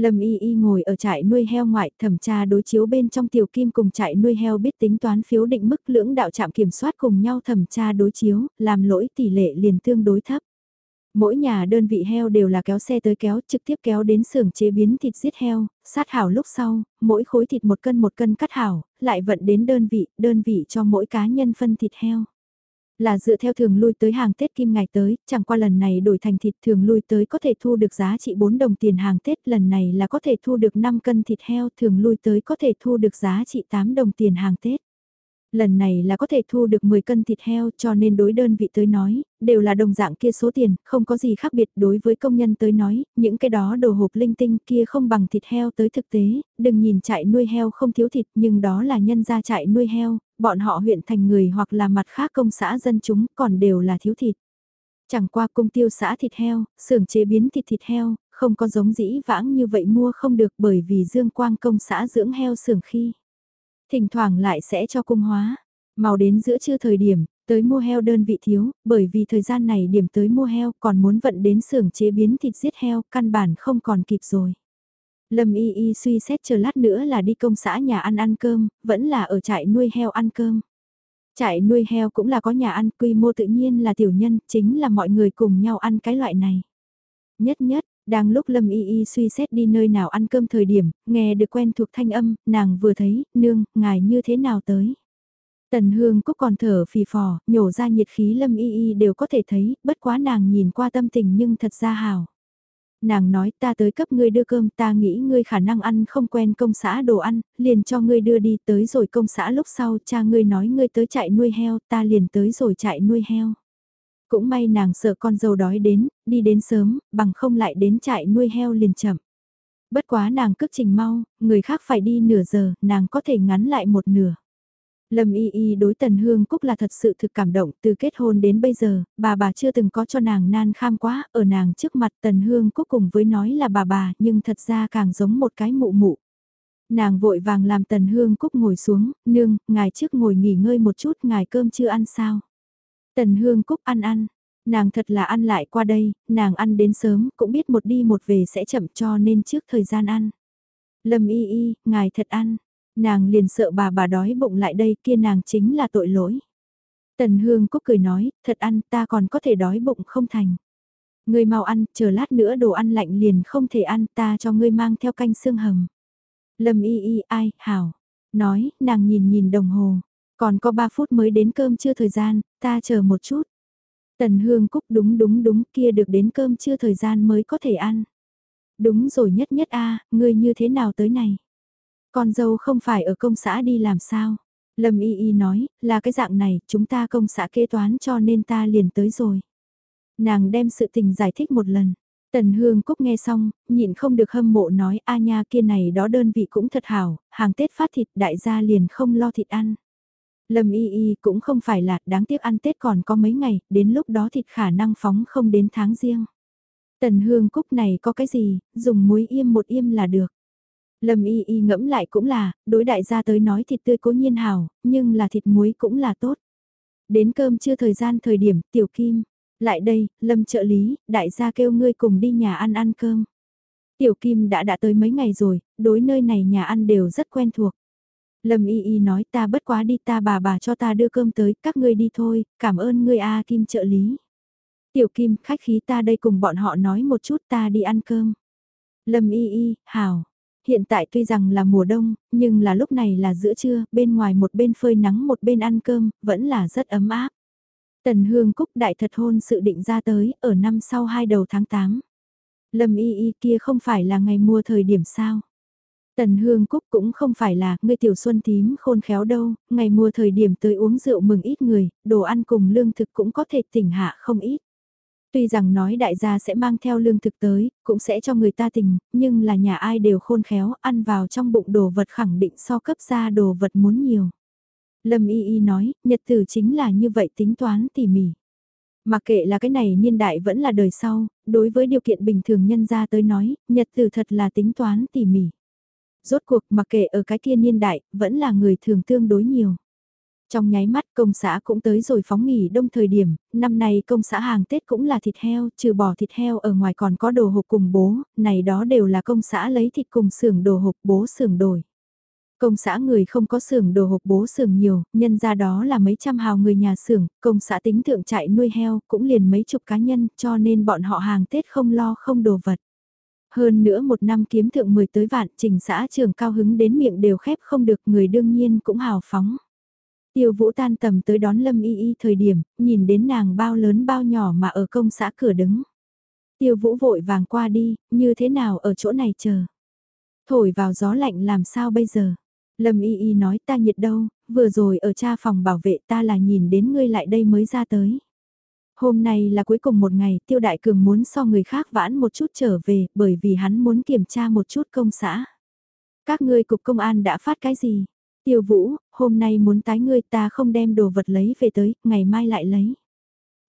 A: Lâm Y Y ngồi ở trại nuôi heo ngoại thẩm tra đối chiếu bên trong tiểu kim cùng trại nuôi heo biết tính toán phiếu định mức lưỡng đạo trạm kiểm soát cùng nhau thẩm tra đối chiếu, làm lỗi tỷ lệ liền tương đối thấp. Mỗi nhà đơn vị heo đều là kéo xe tới kéo trực tiếp kéo đến xưởng chế biến thịt giết heo, sát hảo lúc sau, mỗi khối thịt một cân một cân cắt hảo, lại vận đến đơn vị, đơn vị cho mỗi cá nhân phân thịt heo là dựa theo thường lui tới hàng Tết kim ngày tới, chẳng qua lần này đổi thành thịt thường lui tới có thể thu được giá trị 4 đồng tiền hàng Tết, lần này là có thể thu được 5 cân thịt heo, thường lui tới có thể thu được giá trị 8 đồng tiền hàng Tết. Lần này là có thể thu được 10 cân thịt heo cho nên đối đơn vị tới nói, đều là đồng dạng kia số tiền, không có gì khác biệt đối với công nhân tới nói, những cái đó đồ hộp linh tinh kia không bằng thịt heo tới thực tế, đừng nhìn trại nuôi heo không thiếu thịt nhưng đó là nhân gia trại nuôi heo, bọn họ huyện thành người hoặc là mặt khác công xã dân chúng còn đều là thiếu thịt. Chẳng qua công tiêu xã thịt heo, xưởng chế biến thịt thịt heo, không có giống dĩ vãng như vậy mua không được bởi vì dương quang công xã dưỡng heo xưởng khi. Thỉnh thoảng lại sẽ cho cung hóa. Màu đến giữa trưa thời điểm, tới mua heo đơn vị thiếu, bởi vì thời gian này điểm tới mua heo còn muốn vận đến xưởng chế biến thịt giết heo, căn bản không còn kịp rồi. Lâm Y Y suy xét chờ lát nữa là đi công xã nhà ăn ăn cơm, vẫn là ở trại nuôi heo ăn cơm. Trại nuôi heo cũng là có nhà ăn quy mô tự nhiên là tiểu nhân, chính là mọi người cùng nhau ăn cái loại này. Nhất nhất, đang lúc Lâm Y Y suy xét đi nơi nào ăn cơm thời điểm, nghe được quen thuộc thanh âm, nàng vừa thấy, nương, ngài như thế nào tới. Tần Hương Cúc còn thở phì phò, nhổ ra nhiệt khí Lâm Y Y đều có thể thấy, bất quá nàng nhìn qua tâm tình nhưng thật ra hào. Nàng nói ta tới cấp ngươi đưa cơm ta nghĩ ngươi khả năng ăn không quen công xã đồ ăn, liền cho ngươi đưa đi tới rồi công xã lúc sau cha ngươi nói ngươi tới chạy nuôi heo ta liền tới rồi chạy nuôi heo. Cũng may nàng sợ con dâu đói đến, đi đến sớm, bằng không lại đến trại nuôi heo liền chậm. Bất quá nàng cước trình mau, người khác phải đi nửa giờ, nàng có thể ngắn lại một nửa. Lâm Y Y đối Tần Hương Cúc là thật sự thực cảm động, từ kết hôn đến bây giờ, bà bà chưa từng có cho nàng nan kham quá, ở nàng trước mặt Tần Hương Cúc cùng với nói là bà bà, nhưng thật ra càng giống một cái mụ mụ. Nàng vội vàng làm Tần Hương Cúc ngồi xuống, nương, ngài trước ngồi nghỉ ngơi một chút, ngài cơm chưa ăn sao? Tần Hương Cúc ăn ăn, nàng thật là ăn lại qua đây, nàng ăn đến sớm, cũng biết một đi một về sẽ chậm cho nên trước thời gian ăn. Lâm y y, ngài thật ăn, nàng liền sợ bà bà đói bụng lại đây kia nàng chính là tội lỗi. Tần Hương Cúc cười nói, thật ăn ta còn có thể đói bụng không thành. Ngươi mau ăn, chờ lát nữa đồ ăn lạnh liền không thể ăn ta cho ngươi mang theo canh xương hầm. Lâm y y ai, hảo. Nói, nàng nhìn nhìn đồng hồ, còn có 3 phút mới đến cơm chưa thời gian, ta chờ một chút. Tần Hương Cúc đúng đúng đúng kia được đến cơm chưa thời gian mới có thể ăn. Đúng rồi nhất nhất a ngươi như thế nào tới này? Con dâu không phải ở công xã đi làm sao? Lâm Y Y nói, là cái dạng này, chúng ta công xã kế toán cho nên ta liền tới rồi. Nàng đem sự tình giải thích một lần. Tần Hương Cúc nghe xong, nhịn không được hâm mộ nói a nha kia này đó đơn vị cũng thật hảo, hàng Tết phát thịt đại gia liền không lo thịt ăn. Lâm y y cũng không phải là đáng tiếc ăn Tết còn có mấy ngày, đến lúc đó thịt khả năng phóng không đến tháng riêng. Tần hương cúc này có cái gì, dùng muối im một im là được. Lâm y y ngẫm lại cũng là, đối đại gia tới nói thịt tươi cố nhiên hảo, nhưng là thịt muối cũng là tốt. Đến cơm chưa thời gian thời điểm, tiểu kim. Lại đây, lâm trợ lý, đại gia kêu ngươi cùng đi nhà ăn ăn cơm. Tiểu kim đã đã tới mấy ngày rồi, đối nơi này nhà ăn đều rất quen thuộc. Lâm Y Y nói ta bất quá đi ta bà bà cho ta đưa cơm tới, các ngươi đi thôi, cảm ơn ngươi A Kim trợ lý. Tiểu Kim, khách khí ta đây cùng bọn họ nói một chút ta đi ăn cơm. Lâm Y Y, hảo. Hiện tại tuy rằng là mùa đông, nhưng là lúc này là giữa trưa, bên ngoài một bên phơi nắng một bên ăn cơm, vẫn là rất ấm áp. Tần Hương Cúc đại thật hôn sự định ra tới, ở năm sau hai đầu tháng 8. Lâm Y Y kia không phải là ngày mua thời điểm sao? Tần Hương Cúc cũng không phải là người tiểu xuân tím khôn khéo đâu, ngày mùa thời điểm tới uống rượu mừng ít người, đồ ăn cùng lương thực cũng có thể tỉnh hạ không ít. Tuy rằng nói đại gia sẽ mang theo lương thực tới, cũng sẽ cho người ta tình, nhưng là nhà ai đều khôn khéo, ăn vào trong bụng đồ vật khẳng định so cấp ra đồ vật muốn nhiều. Lâm Y Y nói, nhật tử chính là như vậy tính toán tỉ mỉ. Mà kệ là cái này niên đại vẫn là đời sau, đối với điều kiện bình thường nhân ra tới nói, nhật tử thật là tính toán tỉ mỉ. Rốt cuộc mặc kệ ở cái kia niên đại, vẫn là người thường tương đối nhiều. Trong nháy mắt công xã cũng tới rồi phóng nghỉ đông thời điểm, năm nay công xã hàng Tết cũng là thịt heo, trừ bỏ thịt heo ở ngoài còn có đồ hộp cùng bố, này đó đều là công xã lấy thịt cùng xưởng đồ hộp bố xưởng đổi. Công xã người không có xưởng đồ hộp bố xưởng nhiều, nhân ra đó là mấy trăm hào người nhà xưởng, công xã tính thượng chạy nuôi heo, cũng liền mấy chục cá nhân, cho nên bọn họ hàng Tết không lo không đồ vật. Hơn nữa một năm kiếm thượng 10 tới vạn, trình xã trường cao hứng đến miệng đều khép không được, người đương nhiên cũng hào phóng. Tiêu vũ tan tầm tới đón Lâm Y Y thời điểm, nhìn đến nàng bao lớn bao nhỏ mà ở công xã cửa đứng. Tiêu vũ vội vàng qua đi, như thế nào ở chỗ này chờ. Thổi vào gió lạnh làm sao bây giờ. Lâm Y Y nói ta nhiệt đâu, vừa rồi ở cha phòng bảo vệ ta là nhìn đến ngươi lại đây mới ra tới. Hôm nay là cuối cùng một ngày, Tiêu Đại Cường muốn so người khác vãn một chút trở về, bởi vì hắn muốn kiểm tra một chút công xã. Các ngươi cục công an đã phát cái gì? Tiêu Vũ, hôm nay muốn tái ngươi ta không đem đồ vật lấy về tới, ngày mai lại lấy.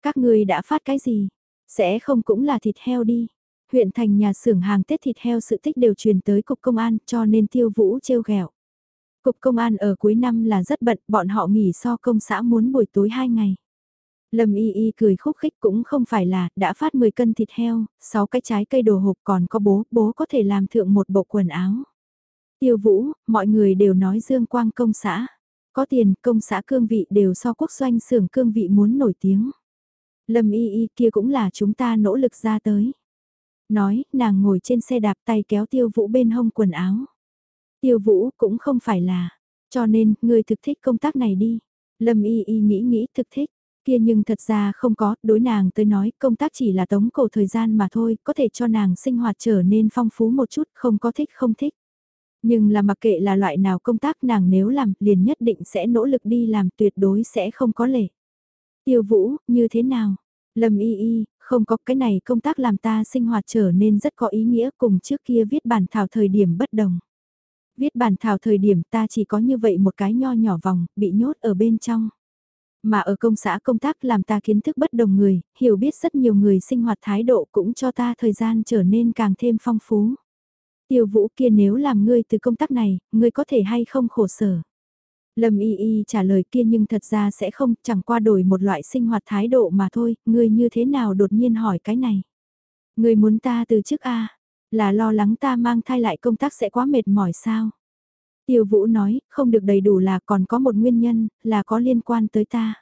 A: Các ngươi đã phát cái gì? Sẽ không cũng là thịt heo đi. Huyện thành nhà xưởng hàng Tết thịt heo sự tích đều truyền tới cục công an cho nên Tiêu Vũ trêu ghẹo. Cục công an ở cuối năm là rất bận, bọn họ nghỉ so công xã muốn buổi tối 2 ngày. Lâm Y Y cười khúc khích cũng không phải là, đã phát 10 cân thịt heo, 6 cái trái cây đồ hộp còn có bố, bố có thể làm thượng một bộ quần áo. Tiêu vũ, mọi người đều nói dương quang công xã. Có tiền, công xã cương vị đều so quốc doanh xưởng cương vị muốn nổi tiếng. Lâm Y Y kia cũng là chúng ta nỗ lực ra tới. Nói, nàng ngồi trên xe đạp tay kéo tiêu vũ bên hông quần áo. Tiêu vũ cũng không phải là, cho nên, người thực thích công tác này đi. Lâm Y Y nghĩ nghĩ thực thích, kia nhưng thật ra không có, đối nàng tới nói công tác chỉ là tống cổ thời gian mà thôi, có thể cho nàng sinh hoạt trở nên phong phú một chút, không có thích không thích. Nhưng là mặc kệ là loại nào công tác nàng nếu làm liền nhất định sẽ nỗ lực đi làm tuyệt đối sẽ không có lệ. Tiêu vũ, như thế nào? Lâm y y, không có cái này công tác làm ta sinh hoạt trở nên rất có ý nghĩa cùng trước kia viết bản thảo thời điểm bất đồng. Viết bản thảo thời điểm ta chỉ có như vậy một cái nho nhỏ vòng, bị nhốt ở bên trong. Mà ở công xã công tác làm ta kiến thức bất đồng người, hiểu biết rất nhiều người sinh hoạt thái độ cũng cho ta thời gian trở nên càng thêm phong phú. Tiêu vũ kia nếu làm ngươi từ công tác này, ngươi có thể hay không khổ sở. Lâm y y trả lời kia nhưng thật ra sẽ không, chẳng qua đổi một loại sinh hoạt thái độ mà thôi, ngươi như thế nào đột nhiên hỏi cái này. Ngươi muốn ta từ chức A, là lo lắng ta mang thai lại công tác sẽ quá mệt mỏi sao? Tiêu Vũ nói, không được đầy đủ là còn có một nguyên nhân, là có liên quan tới ta.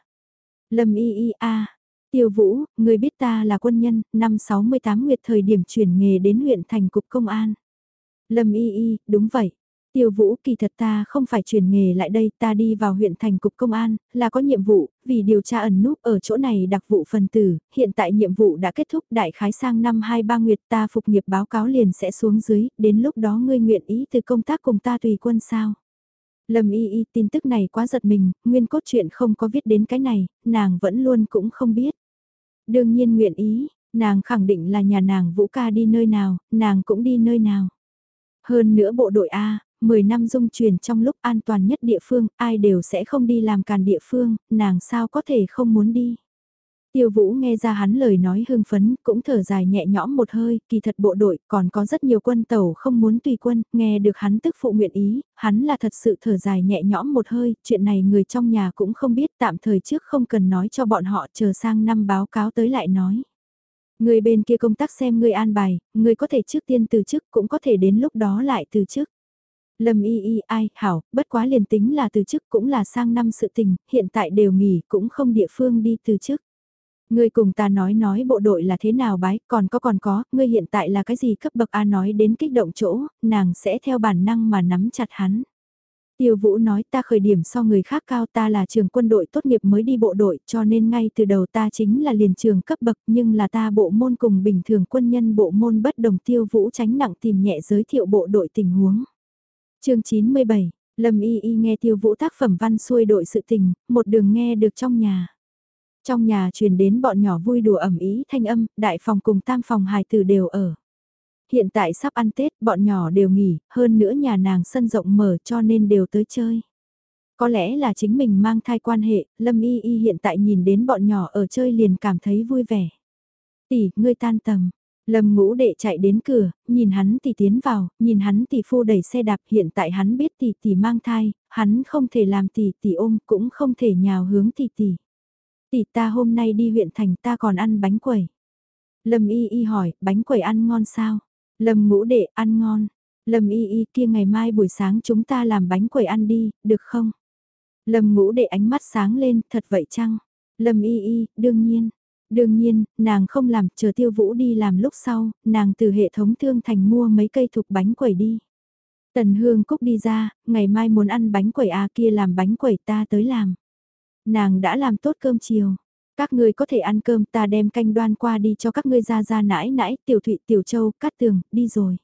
A: Lâm y y a, Tiêu Vũ, người biết ta là quân nhân, năm 68 nguyệt thời điểm chuyển nghề đến huyện thành cục công an. Lâm y y, đúng vậy. Tiêu Vũ kỳ thật ta không phải chuyển nghề lại đây, ta đi vào huyện thành cục công an, là có nhiệm vụ, vì điều tra ẩn núp ở chỗ này đặc vụ phần tử, hiện tại nhiệm vụ đã kết thúc đại khái sang năm 23 nguyệt ta phục nghiệp báo cáo liền sẽ xuống dưới, đến lúc đó ngươi nguyện ý từ công tác cùng ta tùy quân sao. Lâm y y tin tức này quá giật mình, nguyên cốt truyện không có viết đến cái này, nàng vẫn luôn cũng không biết. Đương nhiên nguyện ý, nàng khẳng định là nhà nàng Vũ ca đi nơi nào, nàng cũng đi nơi nào. Hơn nữa bộ đội A, 10 năm dung truyền trong lúc an toàn nhất địa phương, ai đều sẽ không đi làm càn địa phương, nàng sao có thể không muốn đi. Tiêu Vũ nghe ra hắn lời nói hưng phấn, cũng thở dài nhẹ nhõm một hơi, kỳ thật bộ đội, còn có rất nhiều quân tàu không muốn tùy quân, nghe được hắn tức phụ nguyện ý, hắn là thật sự thở dài nhẹ nhõm một hơi, chuyện này người trong nhà cũng không biết, tạm thời trước không cần nói cho bọn họ, chờ sang năm báo cáo tới lại nói. Người bên kia công tác xem người an bài, người có thể trước tiên từ chức cũng có thể đến lúc đó lại từ chức. Lâm y y ai, hảo, bất quá liền tính là từ chức cũng là sang năm sự tình, hiện tại đều nghỉ cũng không địa phương đi từ chức. Ngươi cùng ta nói nói bộ đội là thế nào bái, còn có còn có, ngươi hiện tại là cái gì cấp bậc A nói đến kích động chỗ, nàng sẽ theo bản năng mà nắm chặt hắn. Tiêu Vũ nói ta khởi điểm so người khác cao ta là trường quân đội tốt nghiệp mới đi bộ đội cho nên ngay từ đầu ta chính là liền trường cấp bậc nhưng là ta bộ môn cùng bình thường quân nhân bộ môn bất đồng Tiêu Vũ tránh nặng tìm nhẹ giới thiệu bộ đội tình huống chương 97, Lâm Y Y nghe tiêu vũ tác phẩm văn xuôi đội sự tình, một đường nghe được trong nhà. Trong nhà truyền đến bọn nhỏ vui đùa ẩm ý thanh âm, đại phòng cùng tam phòng hài tử đều ở. Hiện tại sắp ăn Tết, bọn nhỏ đều nghỉ, hơn nữa nhà nàng sân rộng mở cho nên đều tới chơi. Có lẽ là chính mình mang thai quan hệ, Lâm Y Y hiện tại nhìn đến bọn nhỏ ở chơi liền cảm thấy vui vẻ. Tỷ, ngươi tan tầm. Lâm ngũ đệ chạy đến cửa, nhìn hắn tỷ tiến vào, nhìn hắn tỷ phu đẩy xe đạp hiện tại hắn biết tỷ tỷ mang thai, hắn không thể làm tỷ tỷ ôm cũng không thể nhào hướng tỷ tỷ. Tỷ ta hôm nay đi huyện thành ta còn ăn bánh quẩy. Lâm y y hỏi, bánh quẩy ăn ngon sao? Lâm ngũ đệ ăn ngon. Lâm y y kia ngày mai buổi sáng chúng ta làm bánh quẩy ăn đi, được không? Lâm ngũ đệ ánh mắt sáng lên, thật vậy chăng? Lâm y y, đương nhiên. Đương nhiên, nàng không làm, chờ tiêu vũ đi làm lúc sau, nàng từ hệ thống thương thành mua mấy cây thục bánh quẩy đi. Tần Hương Cúc đi ra, ngày mai muốn ăn bánh quẩy à kia làm bánh quẩy ta tới làm. Nàng đã làm tốt cơm chiều. Các ngươi có thể ăn cơm ta đem canh đoan qua đi cho các ngươi ra ra nãi nãi, tiểu thụy tiểu châu, cắt tường, đi rồi.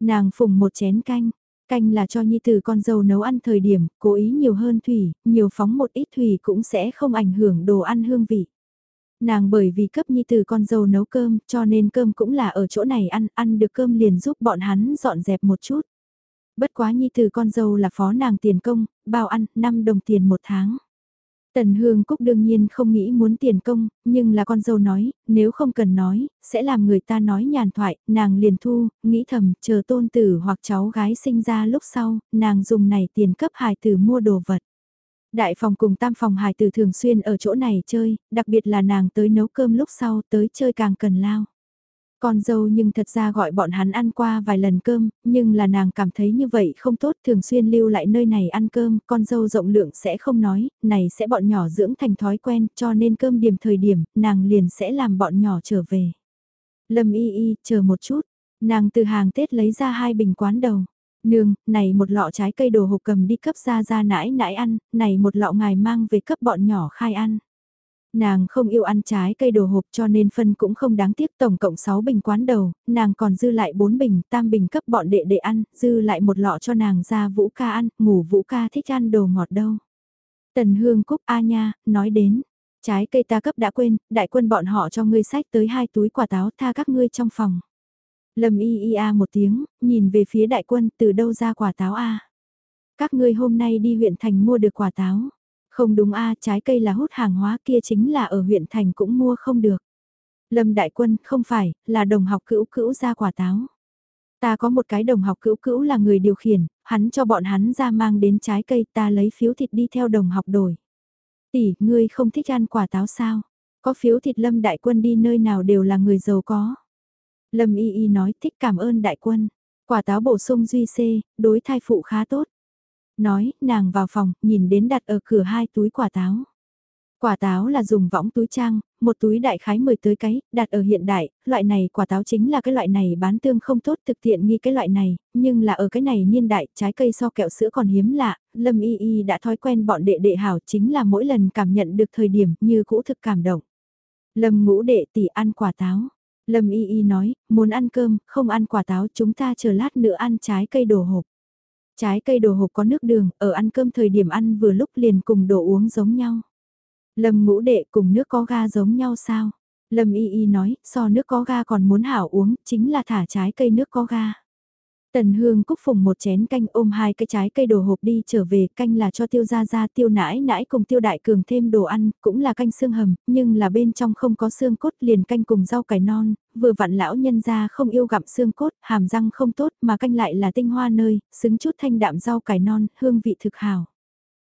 A: Nàng phùng một chén canh, canh là cho nhi tử con dâu nấu ăn thời điểm, cố ý nhiều hơn thủy, nhiều phóng một ít thủy cũng sẽ không ảnh hưởng đồ ăn hương vị. Nàng bởi vì cấp nhi tử con dâu nấu cơm, cho nên cơm cũng là ở chỗ này ăn, ăn được cơm liền giúp bọn hắn dọn dẹp một chút. Bất quá nhi tử con dâu là phó nàng tiền công, bao ăn, 5 đồng tiền một tháng. Tần Hương Cúc đương nhiên không nghĩ muốn tiền công, nhưng là con dâu nói, nếu không cần nói, sẽ làm người ta nói nhàn thoại, nàng liền thu, nghĩ thầm, chờ tôn tử hoặc cháu gái sinh ra lúc sau, nàng dùng này tiền cấp hài tử mua đồ vật. Đại phòng cùng tam phòng hài tử thường xuyên ở chỗ này chơi, đặc biệt là nàng tới nấu cơm lúc sau tới chơi càng cần lao. Con dâu nhưng thật ra gọi bọn hắn ăn qua vài lần cơm, nhưng là nàng cảm thấy như vậy không tốt thường xuyên lưu lại nơi này ăn cơm, con dâu rộng lượng sẽ không nói, này sẽ bọn nhỏ dưỡng thành thói quen cho nên cơm điểm thời điểm, nàng liền sẽ làm bọn nhỏ trở về. Lâm y y, chờ một chút, nàng từ hàng Tết lấy ra hai bình quán đầu. Nương, này một lọ trái cây đồ hộp cầm đi cấp ra ra nãi nãi ăn, này một lọ ngài mang về cấp bọn nhỏ khai ăn. Nàng không yêu ăn trái cây đồ hộp cho nên phân cũng không đáng tiếc tổng cộng 6 bình quán đầu, nàng còn dư lại 4 bình, tam bình cấp bọn đệ đệ ăn, dư lại một lọ cho nàng ra vũ ca ăn, ngủ vũ ca thích ăn đồ ngọt đâu. Tần Hương Cúc A nha, nói đến, trái cây ta cấp đã quên, đại quân bọn họ cho ngươi sách tới hai túi quả táo tha các ngươi trong phòng. Lâm y y a một tiếng, nhìn về phía đại quân từ đâu ra quả táo a Các ngươi hôm nay đi huyện thành mua được quả táo. Không đúng a trái cây là hút hàng hóa kia chính là ở huyện thành cũng mua không được. Lâm Đại Quân, không phải, là đồng học cữu cữu ra quả táo. Ta có một cái đồng học cữu cữu là người điều khiển, hắn cho bọn hắn ra mang đến trái cây ta lấy phiếu thịt đi theo đồng học đổi. Tỷ, ngươi không thích ăn quả táo sao? Có phiếu thịt Lâm Đại Quân đi nơi nào đều là người giàu có. Lâm Y Y nói thích cảm ơn Đại Quân. Quả táo bổ sung duy C, đối thai phụ khá tốt. Nói, nàng vào phòng, nhìn đến đặt ở cửa hai túi quả táo. Quả táo là dùng võng túi trang, một túi đại khái 10 tới cái, đặt ở hiện đại, loại này quả táo chính là cái loại này bán tương không tốt thực tiện nghi cái loại này, nhưng là ở cái này niên đại, trái cây so kẹo sữa còn hiếm lạ, Lâm Y Y đã thói quen bọn đệ đệ hảo chính là mỗi lần cảm nhận được thời điểm như cũ thực cảm động. Lâm ngũ đệ tỷ ăn quả táo. Lâm Y Y nói, muốn ăn cơm, không ăn quả táo chúng ta chờ lát nữa ăn trái cây đồ hộp. Trái cây đồ hộp có nước đường, ở ăn cơm thời điểm ăn vừa lúc liền cùng đồ uống giống nhau. Lâm ngũ đệ cùng nước có ga giống nhau sao? Lâm y y nói, so nước có ga còn muốn hảo uống, chính là thả trái cây nước có ga. Tần Hương Cúc phùng một chén canh ôm hai cái trái cây đồ hộp đi trở về, canh là cho tiêu gia gia tiêu nãi nãi cùng tiêu đại cường thêm đồ ăn, cũng là canh xương hầm, nhưng là bên trong không có xương cốt liền canh cùng rau cải non, vừa vặn lão nhân gia không yêu gặm xương cốt, hàm răng không tốt mà canh lại là tinh hoa nơi, xứng chút thanh đạm rau cải non, hương vị thực hào.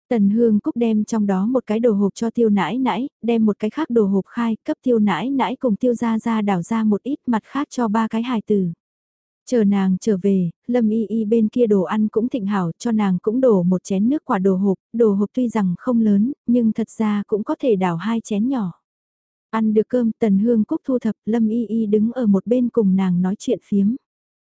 A: Tần Hương Cúc đem trong đó một cái đồ hộp cho tiêu nãi nãi, đem một cái khác đồ hộp khai, cấp tiêu nãi nãi cùng tiêu gia gia đảo ra một ít mặt khác cho ba cái hài tử. Chờ nàng trở về, Lâm Y Y bên kia đồ ăn cũng thịnh hảo cho nàng cũng đổ một chén nước quả đồ hộp, đồ hộp tuy rằng không lớn, nhưng thật ra cũng có thể đảo hai chén nhỏ. Ăn được cơm Tần Hương Cúc thu thập Lâm Y Y đứng ở một bên cùng nàng nói chuyện phiếm.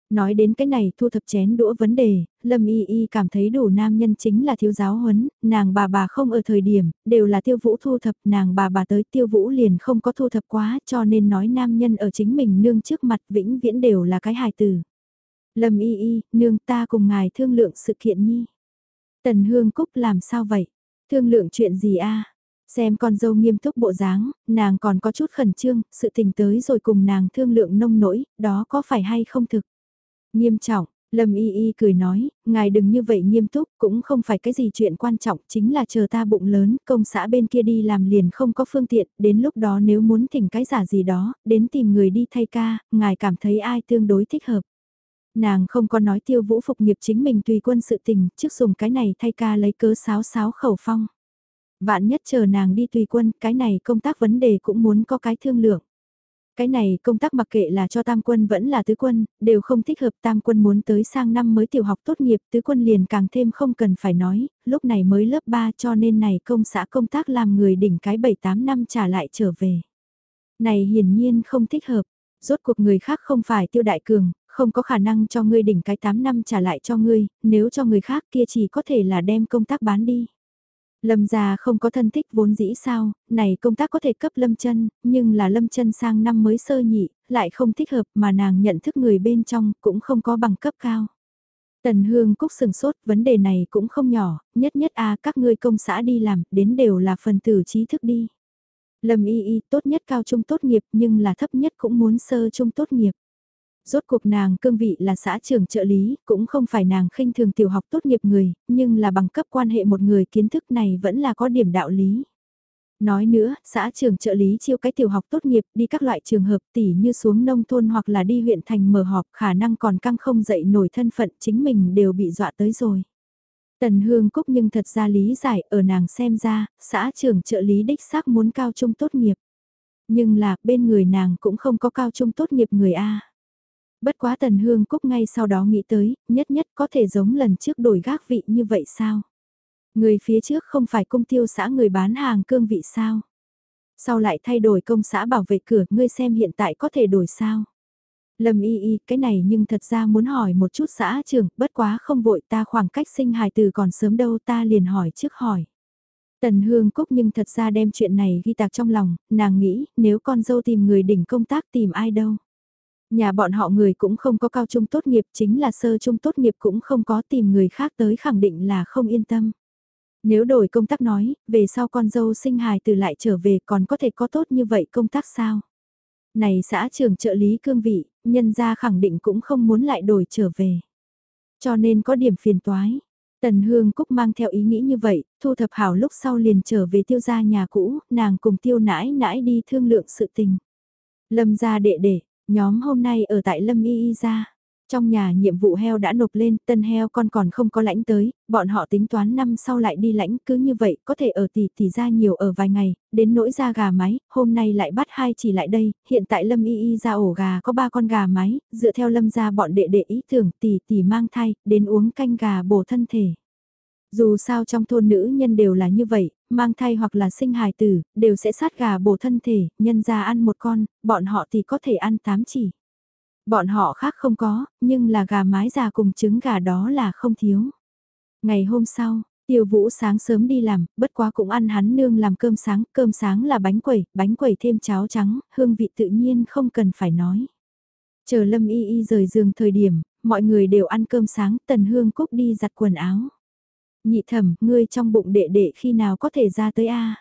A: Nói đến cái này thu thập chén đũa vấn đề, Lâm Y Y cảm thấy đủ nam nhân chính là thiếu giáo huấn, nàng bà bà không ở thời điểm, đều là tiêu vũ thu thập, nàng bà bà tới tiêu vũ liền không có thu thập quá cho nên nói nam nhân ở chính mình nương trước mặt vĩnh viễn đều là cái hài tử. Lâm Y Y, nương ta cùng ngài thương lượng sự kiện nhi. Tần Hương Cúc làm sao vậy? Thương lượng chuyện gì a? Xem con dâu nghiêm túc bộ dáng, nàng còn có chút khẩn trương, sự tình tới rồi cùng nàng thương lượng nông nỗi, đó có phải hay không thực? Nghiêm trọng, Lâm Y Y cười nói, ngài đừng như vậy nghiêm túc, cũng không phải cái gì chuyện quan trọng, chính là chờ ta bụng lớn, công xã bên kia đi làm liền không có phương tiện, đến lúc đó nếu muốn thỉnh cái giả gì đó, đến tìm người đi thay ca, ngài cảm thấy ai tương đối thích hợp. Nàng không có nói tiêu vũ phục nghiệp chính mình tùy quân sự tình, trước dùng cái này thay ca lấy cớ sáo sáo khẩu phong. Vạn nhất chờ nàng đi tùy quân, cái này công tác vấn đề cũng muốn có cái thương lượng. Cái này công tác mặc kệ là cho tam quân vẫn là tứ quân, đều không thích hợp tam quân muốn tới sang năm mới tiểu học tốt nghiệp tứ quân liền càng thêm không cần phải nói, lúc này mới lớp 3 cho nên này công xã công tác làm người đỉnh cái 7-8 năm trả lại trở về. Này hiển nhiên không thích hợp, rốt cuộc người khác không phải tiêu đại cường, không có khả năng cho ngươi đỉnh cái 8 năm trả lại cho ngươi, nếu cho người khác kia chỉ có thể là đem công tác bán đi. Lâm gia không có thân thích vốn dĩ sao, này công tác có thể cấp Lâm chân, nhưng là Lâm chân sang năm mới sơ nhị, lại không thích hợp mà nàng nhận thức người bên trong cũng không có bằng cấp cao. Tần Hương Cúc sừng sốt, vấn đề này cũng không nhỏ, nhất nhất a các ngươi công xã đi làm, đến đều là phần tử trí thức đi. Lâm y y tốt nhất cao trung tốt nghiệp nhưng là thấp nhất cũng muốn sơ trung tốt nghiệp. Rốt cuộc nàng cương vị là xã trưởng trợ lý, cũng không phải nàng khinh thường tiểu học tốt nghiệp người, nhưng là bằng cấp quan hệ một người kiến thức này vẫn là có điểm đạo lý. Nói nữa, xã trường trợ lý chiêu cái tiểu học tốt nghiệp đi các loại trường hợp tỉ như xuống nông thôn hoặc là đi huyện thành mở họp khả năng còn căng không dậy nổi thân phận chính mình đều bị dọa tới rồi. Tần Hương Cúc nhưng thật ra lý giải ở nàng xem ra, xã trường trợ lý đích xác muốn cao trung tốt nghiệp. Nhưng là bên người nàng cũng không có cao trung tốt nghiệp người A. Bất quá Tần Hương Cúc ngay sau đó nghĩ tới, nhất nhất có thể giống lần trước đổi gác vị như vậy sao? Người phía trước không phải công tiêu xã người bán hàng cương vị sao? Sau lại thay đổi công xã bảo vệ cửa, ngươi xem hiện tại có thể đổi sao? Lâm y y, cái này nhưng thật ra muốn hỏi một chút xã trưởng bất quá không vội ta khoảng cách sinh hài từ còn sớm đâu ta liền hỏi trước hỏi. Tần Hương Cúc nhưng thật ra đem chuyện này ghi tạc trong lòng, nàng nghĩ nếu con dâu tìm người đỉnh công tác tìm ai đâu. Nhà bọn họ người cũng không có cao trung tốt nghiệp chính là sơ trung tốt nghiệp cũng không có tìm người khác tới khẳng định là không yên tâm. Nếu đổi công tác nói, về sau con dâu sinh hài từ lại trở về còn có thể có tốt như vậy công tác sao? Này xã trưởng trợ lý cương vị, nhân gia khẳng định cũng không muốn lại đổi trở về. Cho nên có điểm phiền toái. Tần Hương Cúc mang theo ý nghĩ như vậy, thu thập hảo lúc sau liền trở về tiêu gia nhà cũ, nàng cùng tiêu nãi nãi đi thương lượng sự tình. Lâm gia đệ đệ, Nhóm hôm nay ở tại Lâm Y Y ra. Trong nhà nhiệm vụ heo đã nộp lên, tân heo con còn không có lãnh tới, bọn họ tính toán năm sau lại đi lãnh, cứ như vậy có thể ở tỷ tỷ ra nhiều ở vài ngày, đến nỗi ra gà mái, hôm nay lại bắt hai chỉ lại đây, hiện tại Lâm Y Y ra ổ gà có ba con gà mái, dựa theo Lâm ra bọn đệ đệ ý tưởng tỷ tỷ mang thai, đến uống canh gà bổ thân thể. Dù sao trong thôn nữ nhân đều là như vậy, mang thai hoặc là sinh hài tử, đều sẽ sát gà bổ thân thể, nhân ra ăn một con, bọn họ thì có thể ăn tám chỉ. Bọn họ khác không có, nhưng là gà mái già cùng trứng gà đó là không thiếu. Ngày hôm sau, Tiêu Vũ sáng sớm đi làm, bất quá cũng ăn hắn nương làm cơm sáng, cơm sáng là bánh quẩy, bánh quẩy thêm cháo trắng, hương vị tự nhiên không cần phải nói. Chờ Lâm Y Y rời giường thời điểm, mọi người đều ăn cơm sáng, Tần Hương Cúc đi giặt quần áo. Nhị thẩm, ngươi trong bụng đệ đệ khi nào có thể ra tới a?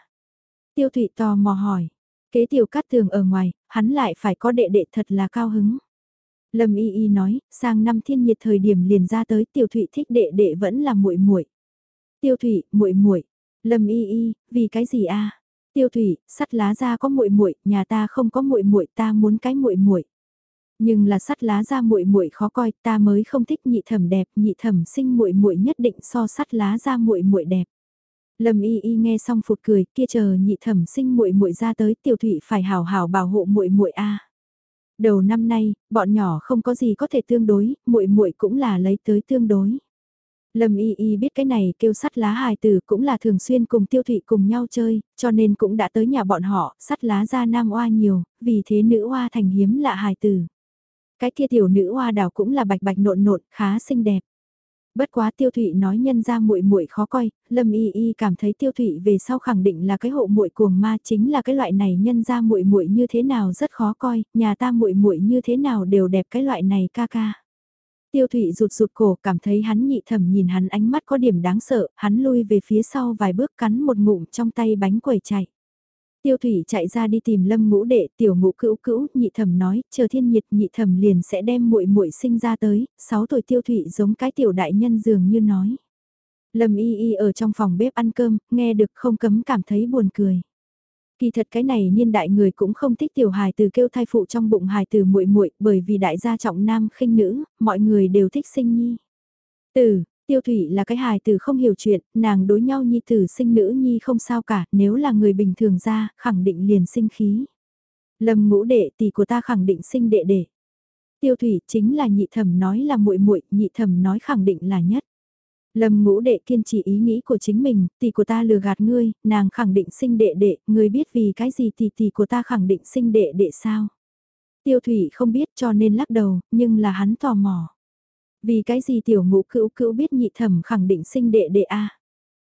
A: Tiêu Thụy tò mò hỏi. Kế tiểu cát tường ở ngoài, hắn lại phải có đệ đệ thật là cao hứng. Lâm Y Y nói, sang năm thiên nhiệt thời điểm liền ra tới Tiêu Thụy thích đệ đệ vẫn là muội muội. Tiêu Thụy, muội muội. Lâm Y Y, vì cái gì a? Tiêu Thụy, sắt lá ra có muội muội, nhà ta không có muội muội, ta muốn cái muội muội. Nhưng là sắt lá ra muội muội khó coi, ta mới không thích nhị thẩm đẹp, nhị thẩm sinh muội muội nhất định so sắt lá ra muội muội đẹp. Lâm Y Y nghe xong phụt cười, kia chờ nhị thẩm sinh muội muội ra tới, Tiểu Thụy phải hảo hảo bảo hộ muội muội a. Đầu năm nay, bọn nhỏ không có gì có thể tương đối, muội muội cũng là lấy tới tương đối. Lâm Y Y biết cái này kêu sắt lá hài tử cũng là thường xuyên cùng tiêu thụy cùng nhau chơi, cho nên cũng đã tới nhà bọn họ, sắt lá ra nam oa nhiều, vì thế nữ oa thành hiếm lạ hài tử. Cái kia tiểu nữ hoa đào cũng là bạch bạch nộn nộn, khá xinh đẹp. Bất quá tiêu thụy nói nhân ra muội muội khó coi, lâm y y cảm thấy tiêu thụy về sau khẳng định là cái hộ muội cuồng ma chính là cái loại này nhân ra muội muội như thế nào rất khó coi, nhà ta muội muội như thế nào đều đẹp cái loại này ca ca. Tiêu thụy rụt rụt cổ cảm thấy hắn nhị thẩm nhìn hắn ánh mắt có điểm đáng sợ, hắn lui về phía sau vài bước cắn một ngụm trong tay bánh quẩy chạy. Tiêu thủy chạy ra đi tìm lâm ngũ đệ, tiểu ngũ cữu cữu, nhị thẩm nói, chờ thiên nhiệt nhị thẩm liền sẽ đem muội muội sinh ra tới, 6 tuổi tiêu thủy giống cái tiểu đại nhân dường như nói. Lâm y y ở trong phòng bếp ăn cơm, nghe được không cấm cảm thấy buồn cười. Kỳ thật cái này niên đại người cũng không thích tiểu hài từ kêu thai phụ trong bụng hài từ muội muội bởi vì đại gia trọng nam khinh nữ, mọi người đều thích sinh nhi. Từ, tiêu thủy là cái hài từ không hiểu chuyện, nàng đối nhau nhi tử sinh nữ nhi không sao cả, nếu là người bình thường ra, khẳng định liền sinh khí. Lâm ngũ đệ tỷ của ta khẳng định sinh đệ đệ. Tiêu thủy chính là nhị thẩm nói là muội muội, nhị thẩm nói khẳng định là nhất. Lâm ngũ đệ kiên trì ý nghĩ của chính mình, tỷ của ta lừa gạt ngươi, nàng khẳng định sinh đệ đệ, ngươi biết vì cái gì tỷ tỷ của ta khẳng định sinh đệ đệ sao? Tiêu thủy không biết cho nên lắc đầu, nhưng là hắn tò mò. Vì cái gì tiểu ngũ cữu cữu biết nhị thẩm khẳng định sinh đệ đệ a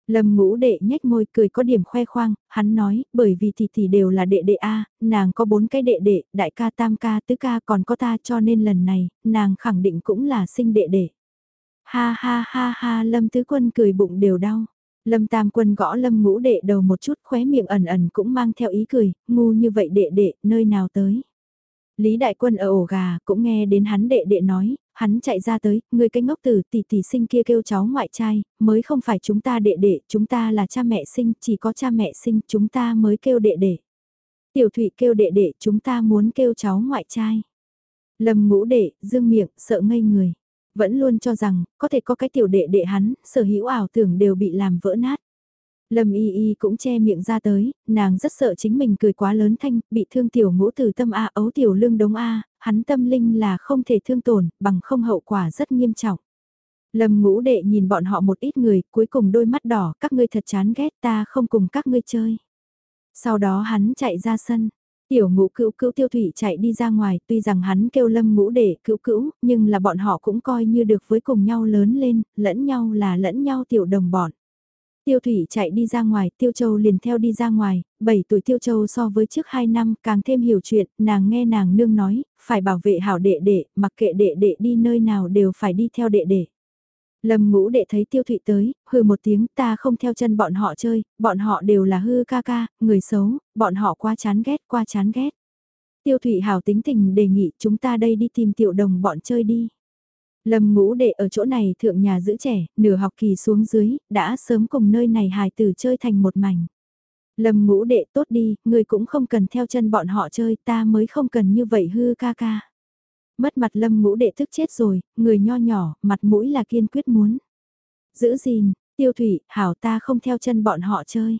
A: Lâm ngũ đệ nhếch môi cười có điểm khoe khoang, hắn nói, bởi vì tỷ tỷ đều là đệ đệ A, nàng có bốn cái đệ đệ, đại ca tam ca tứ ca còn có ta cho nên lần này, nàng khẳng định cũng là sinh đệ đệ. Ha ha ha ha Lâm Tứ Quân cười bụng đều đau. Lâm Tam Quân gõ Lâm ngũ đệ đầu một chút khóe miệng ẩn ẩn cũng mang theo ý cười, ngu như vậy đệ đệ, nơi nào tới. Lý Đại Quân ở ổ gà cũng nghe đến hắn đệ đệ nói, hắn chạy ra tới, người cái ngốc tử tỷ tỷ sinh kia kêu cháu ngoại trai, mới không phải chúng ta đệ đệ, chúng ta là cha mẹ sinh, chỉ có cha mẹ sinh, chúng ta mới kêu đệ đệ. Tiểu Thụy kêu đệ đệ, chúng ta muốn kêu cháu ngoại trai. lầm ngũ đệ, dương miệng, sợ ngây người vẫn luôn cho rằng, có thể có cái tiểu đệ đệ hắn, sở hữu ảo tưởng đều bị làm vỡ nát. Lâm y y cũng che miệng ra tới, nàng rất sợ chính mình cười quá lớn thanh, bị thương tiểu ngũ từ tâm A ấu tiểu lương đống A, hắn tâm linh là không thể thương tổn, bằng không hậu quả rất nghiêm trọng. Lâm ngũ đệ nhìn bọn họ một ít người, cuối cùng đôi mắt đỏ, các ngươi thật chán ghét ta không cùng các ngươi chơi. Sau đó hắn chạy ra sân, Tiểu ngũ cữu cữu tiêu thủy chạy đi ra ngoài, tuy rằng hắn kêu lâm ngũ để cữu cữu, nhưng là bọn họ cũng coi như được với cùng nhau lớn lên, lẫn nhau là lẫn nhau tiểu đồng bọn. Tiêu thủy chạy đi ra ngoài, tiêu châu liền theo đi ra ngoài, 7 tuổi tiêu châu so với trước 2 năm càng thêm hiểu chuyện, nàng nghe nàng nương nói, phải bảo vệ hảo đệ đệ, mặc kệ đệ đệ đi nơi nào đều phải đi theo đệ đệ. Lâm ngũ đệ thấy tiêu thụy tới, hừ một tiếng ta không theo chân bọn họ chơi, bọn họ đều là hư ca ca, người xấu, bọn họ qua chán ghét, qua chán ghét. Tiêu thụy hào tính tình đề nghị chúng ta đây đi tìm tiểu đồng bọn chơi đi. Lâm ngũ đệ ở chỗ này thượng nhà giữ trẻ, nửa học kỳ xuống dưới, đã sớm cùng nơi này hài tử chơi thành một mảnh. Lâm ngũ đệ tốt đi, người cũng không cần theo chân bọn họ chơi, ta mới không cần như vậy hư ca ca mất mặt lâm ngũ đệ thức chết rồi, người nho nhỏ, mặt mũi là kiên quyết muốn. Giữ gìn, tiêu thủy, hảo ta không theo chân bọn họ chơi.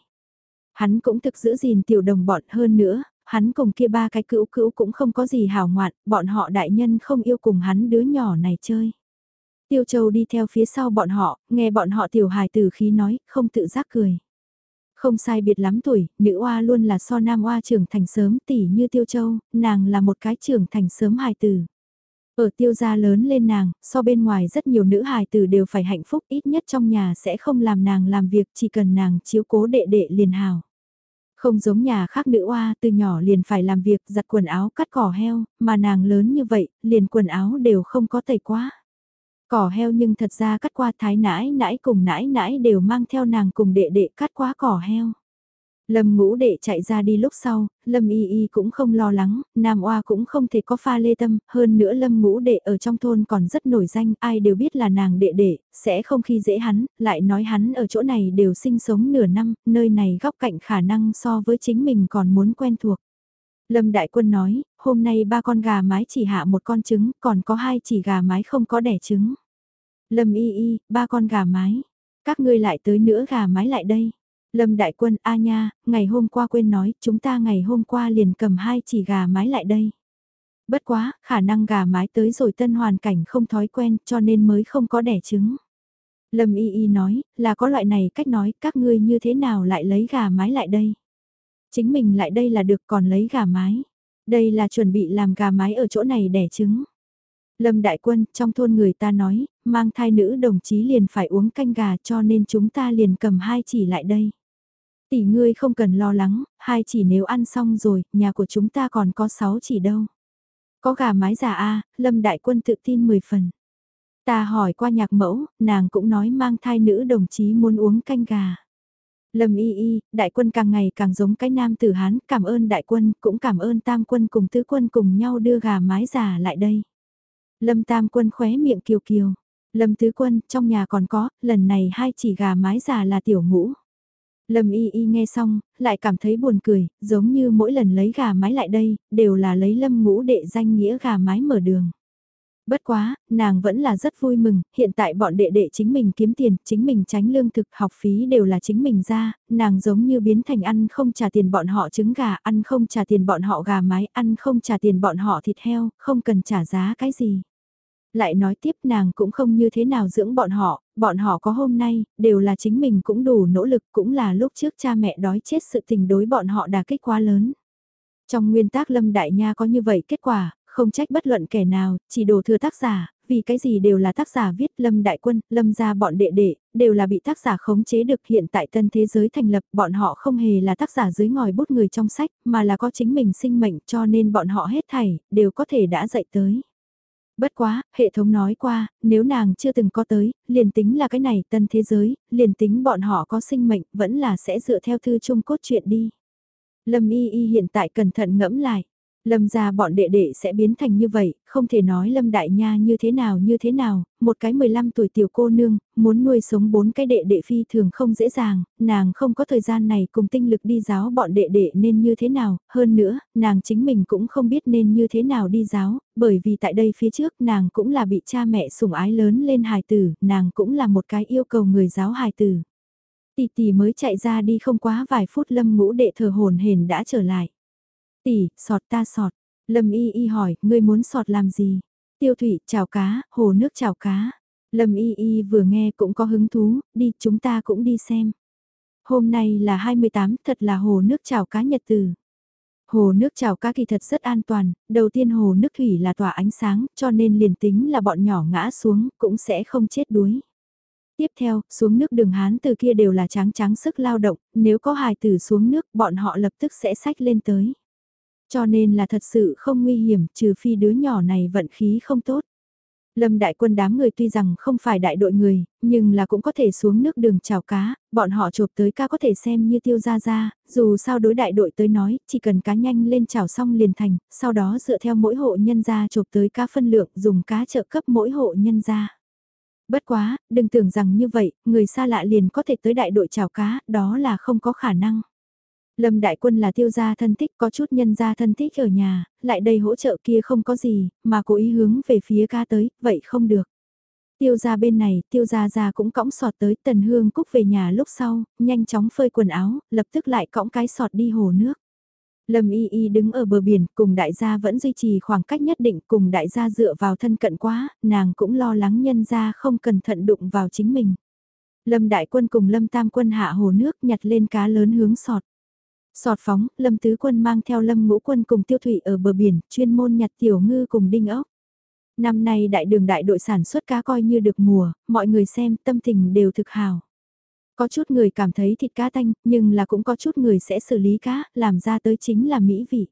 A: Hắn cũng thực giữ gìn tiểu đồng bọn hơn nữa, hắn cùng kia ba cái cữu cữu cũng không có gì hảo ngoạn, bọn họ đại nhân không yêu cùng hắn đứa nhỏ này chơi. Tiêu Châu đi theo phía sau bọn họ, nghe bọn họ tiểu hài tử khí nói, không tự giác cười. Không sai biệt lắm tuổi, nữ oa luôn là so nam oa trưởng thành sớm tỉ như Tiêu Châu, nàng là một cái trưởng thành sớm hài tử. Ở tiêu gia lớn lên nàng, so bên ngoài rất nhiều nữ hài tử đều phải hạnh phúc ít nhất trong nhà sẽ không làm nàng làm việc chỉ cần nàng chiếu cố đệ đệ liền hào. Không giống nhà khác nữ oa từ nhỏ liền phải làm việc giặt quần áo cắt cỏ heo, mà nàng lớn như vậy, liền quần áo đều không có tẩy quá. Cỏ heo nhưng thật ra cắt qua thái nãi nãi cùng nãi nãi đều mang theo nàng cùng đệ đệ cắt quá cỏ heo. Lâm ngũ đệ chạy ra đi lúc sau, Lâm y y cũng không lo lắng, Nam Oa cũng không thể có pha lê tâm, hơn nữa Lâm ngũ đệ ở trong thôn còn rất nổi danh, ai đều biết là nàng đệ đệ, sẽ không khi dễ hắn, lại nói hắn ở chỗ này đều sinh sống nửa năm, nơi này góc cạnh khả năng so với chính mình còn muốn quen thuộc. Lâm Đại Quân nói, hôm nay ba con gà mái chỉ hạ một con trứng, còn có hai chỉ gà mái không có đẻ trứng. Lâm y y, ba con gà mái, các ngươi lại tới nữa gà mái lại đây. Lâm Đại Quân A nha, ngày hôm qua quên nói, chúng ta ngày hôm qua liền cầm hai chỉ gà mái lại đây. Bất quá, khả năng gà mái tới rồi tân hoàn cảnh không thói quen cho nên mới không có đẻ trứng. Lâm Y Y nói, là có loại này cách nói, các ngươi như thế nào lại lấy gà mái lại đây. Chính mình lại đây là được còn lấy gà mái. Đây là chuẩn bị làm gà mái ở chỗ này đẻ trứng. Lâm Đại Quân, trong thôn người ta nói, mang thai nữ đồng chí liền phải uống canh gà cho nên chúng ta liền cầm hai chỉ lại đây. Tỷ ngươi không cần lo lắng, hai chỉ nếu ăn xong rồi, nhà của chúng ta còn có sáu chỉ đâu. Có gà mái già a Lâm Đại Quân tự tin 10 phần. Ta hỏi qua nhạc mẫu, nàng cũng nói mang thai nữ đồng chí muốn uống canh gà. Lâm y y, đại quân càng ngày càng giống cái nam tử Hán, cảm ơn đại quân, cũng cảm ơn tam quân cùng tứ quân cùng nhau đưa gà mái già lại đây. Lâm tam quân khóe miệng kiều kiều. Lâm tứ quân, trong nhà còn có, lần này hai chỉ gà mái già là tiểu ngũ. Lâm y y nghe xong, lại cảm thấy buồn cười, giống như mỗi lần lấy gà mái lại đây, đều là lấy lâm ngũ đệ danh nghĩa gà mái mở đường. Bất quá, nàng vẫn là rất vui mừng, hiện tại bọn đệ đệ chính mình kiếm tiền, chính mình tránh lương thực, học phí đều là chính mình ra, nàng giống như biến thành ăn không trả tiền bọn họ trứng gà, ăn không trả tiền bọn họ gà mái, ăn không trả tiền bọn họ thịt heo, không cần trả giá cái gì. Lại nói tiếp nàng cũng không như thế nào dưỡng bọn họ, bọn họ có hôm nay, đều là chính mình cũng đủ nỗ lực cũng là lúc trước cha mẹ đói chết sự tình đối bọn họ đà kích quá lớn. Trong nguyên tác Lâm Đại Nha có như vậy kết quả, không trách bất luận kẻ nào, chỉ đổ thừa tác giả, vì cái gì đều là tác giả viết Lâm Đại Quân, Lâm gia bọn đệ đệ, đều là bị tác giả khống chế được hiện tại tân thế giới thành lập, bọn họ không hề là tác giả dưới ngòi bút người trong sách, mà là có chính mình sinh mệnh cho nên bọn họ hết thảy, đều có thể đã dạy tới. Bất quá, hệ thống nói qua, nếu nàng chưa từng có tới, liền tính là cái này tân thế giới, liền tính bọn họ có sinh mệnh, vẫn là sẽ dựa theo thư chung cốt truyện đi. Lâm y y hiện tại cẩn thận ngẫm lại. Lâm gia bọn đệ đệ sẽ biến thành như vậy, không thể nói Lâm Đại Nha như thế nào như thế nào, một cái 15 tuổi tiểu cô nương, muốn nuôi sống bốn cái đệ đệ phi thường không dễ dàng, nàng không có thời gian này cùng tinh lực đi giáo bọn đệ đệ nên như thế nào, hơn nữa, nàng chính mình cũng không biết nên như thế nào đi giáo, bởi vì tại đây phía trước nàng cũng là bị cha mẹ sủng ái lớn lên hài tử, nàng cũng là một cái yêu cầu người giáo hài tử. Tỷ tỷ mới chạy ra đi không quá vài phút lâm ngũ đệ thờ hồn hền đã trở lại. Tỷ, sọt ta sọt. Lâm y y hỏi, ngươi muốn sọt làm gì? Tiêu thủy, chào cá, hồ nước chào cá. Lâm y y vừa nghe cũng có hứng thú, đi chúng ta cũng đi xem. Hôm nay là 28, thật là hồ nước chào cá nhật từ. Hồ nước chào cá kỳ thật rất an toàn, đầu tiên hồ nước thủy là tỏa ánh sáng, cho nên liền tính là bọn nhỏ ngã xuống, cũng sẽ không chết đuối. Tiếp theo, xuống nước đường Hán từ kia đều là tráng tráng sức lao động, nếu có hài tử xuống nước, bọn họ lập tức sẽ sách lên tới. Cho nên là thật sự không nguy hiểm trừ phi đứa nhỏ này vận khí không tốt. Lâm đại quân đám người tuy rằng không phải đại đội người, nhưng là cũng có thể xuống nước đường chào cá, bọn họ chộp tới cá có thể xem như tiêu ra ra, dù sao đối đại đội tới nói, chỉ cần cá nhanh lên chào xong liền thành, sau đó dựa theo mỗi hộ nhân gia chộp tới cá phân lượng dùng cá trợ cấp mỗi hộ nhân gia. Bất quá, đừng tưởng rằng như vậy, người xa lạ liền có thể tới đại đội chào cá, đó là không có khả năng. Lâm Đại Quân là tiêu gia thân thích có chút nhân gia thân thích ở nhà, lại đây hỗ trợ kia không có gì, mà cố ý hướng về phía ca tới, vậy không được. Tiêu gia bên này, tiêu gia gia cũng cõng sọt tới tần hương cúc về nhà lúc sau, nhanh chóng phơi quần áo, lập tức lại cõng cái sọt đi hồ nước. Lâm Y Y đứng ở bờ biển, cùng đại gia vẫn duy trì khoảng cách nhất định, cùng đại gia dựa vào thân cận quá, nàng cũng lo lắng nhân gia không cẩn thận đụng vào chính mình. Lâm Đại Quân cùng Lâm Tam Quân hạ hồ nước nhặt lên cá lớn hướng sọt. Sọt phóng, Lâm Tứ Quân mang theo Lâm Ngũ Quân cùng tiêu thủy ở bờ biển, chuyên môn nhặt tiểu ngư cùng đinh ốc. Năm nay đại đường đại đội sản xuất cá coi như được mùa, mọi người xem tâm tình đều thực hào. Có chút người cảm thấy thịt cá tanh, nhưng là cũng có chút người sẽ xử lý cá, làm ra tới chính là mỹ vị.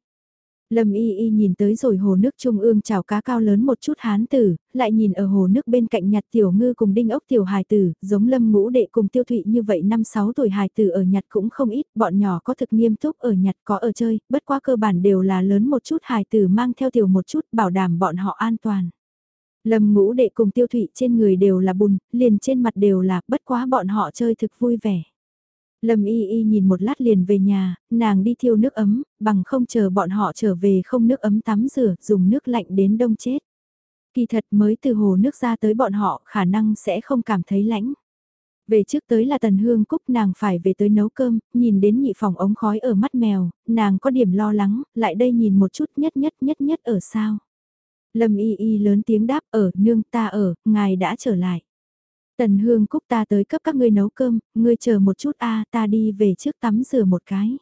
A: Lâm y y nhìn tới rồi hồ nước trung ương chảo cá cao lớn một chút hán tử, lại nhìn ở hồ nước bên cạnh nhặt tiểu ngư cùng đinh ốc tiểu hài tử, giống lâm ngũ đệ cùng tiêu thụy như vậy năm sáu tuổi hài tử ở nhặt cũng không ít, bọn nhỏ có thực nghiêm túc ở nhặt có ở chơi, bất quá cơ bản đều là lớn một chút hài tử mang theo tiểu một chút bảo đảm bọn họ an toàn. Lâm ngũ đệ cùng tiêu thụy trên người đều là bùn, liền trên mặt đều là, bất quá bọn họ chơi thực vui vẻ. Lâm y y nhìn một lát liền về nhà, nàng đi thiêu nước ấm, bằng không chờ bọn họ trở về không nước ấm tắm rửa, dùng nước lạnh đến đông chết. Kỳ thật mới từ hồ nước ra tới bọn họ khả năng sẽ không cảm thấy lạnh. Về trước tới là tần hương cúc nàng phải về tới nấu cơm, nhìn đến nhị phòng ống khói ở mắt mèo, nàng có điểm lo lắng, lại đây nhìn một chút nhất nhất nhất nhất ở sao. Lâm y y lớn tiếng đáp ở, nương ta ở, ngài đã trở lại. Tần Hương Cúc ta tới cấp các ngươi nấu cơm, ngươi chờ một chút a ta đi về trước tắm rửa một cái.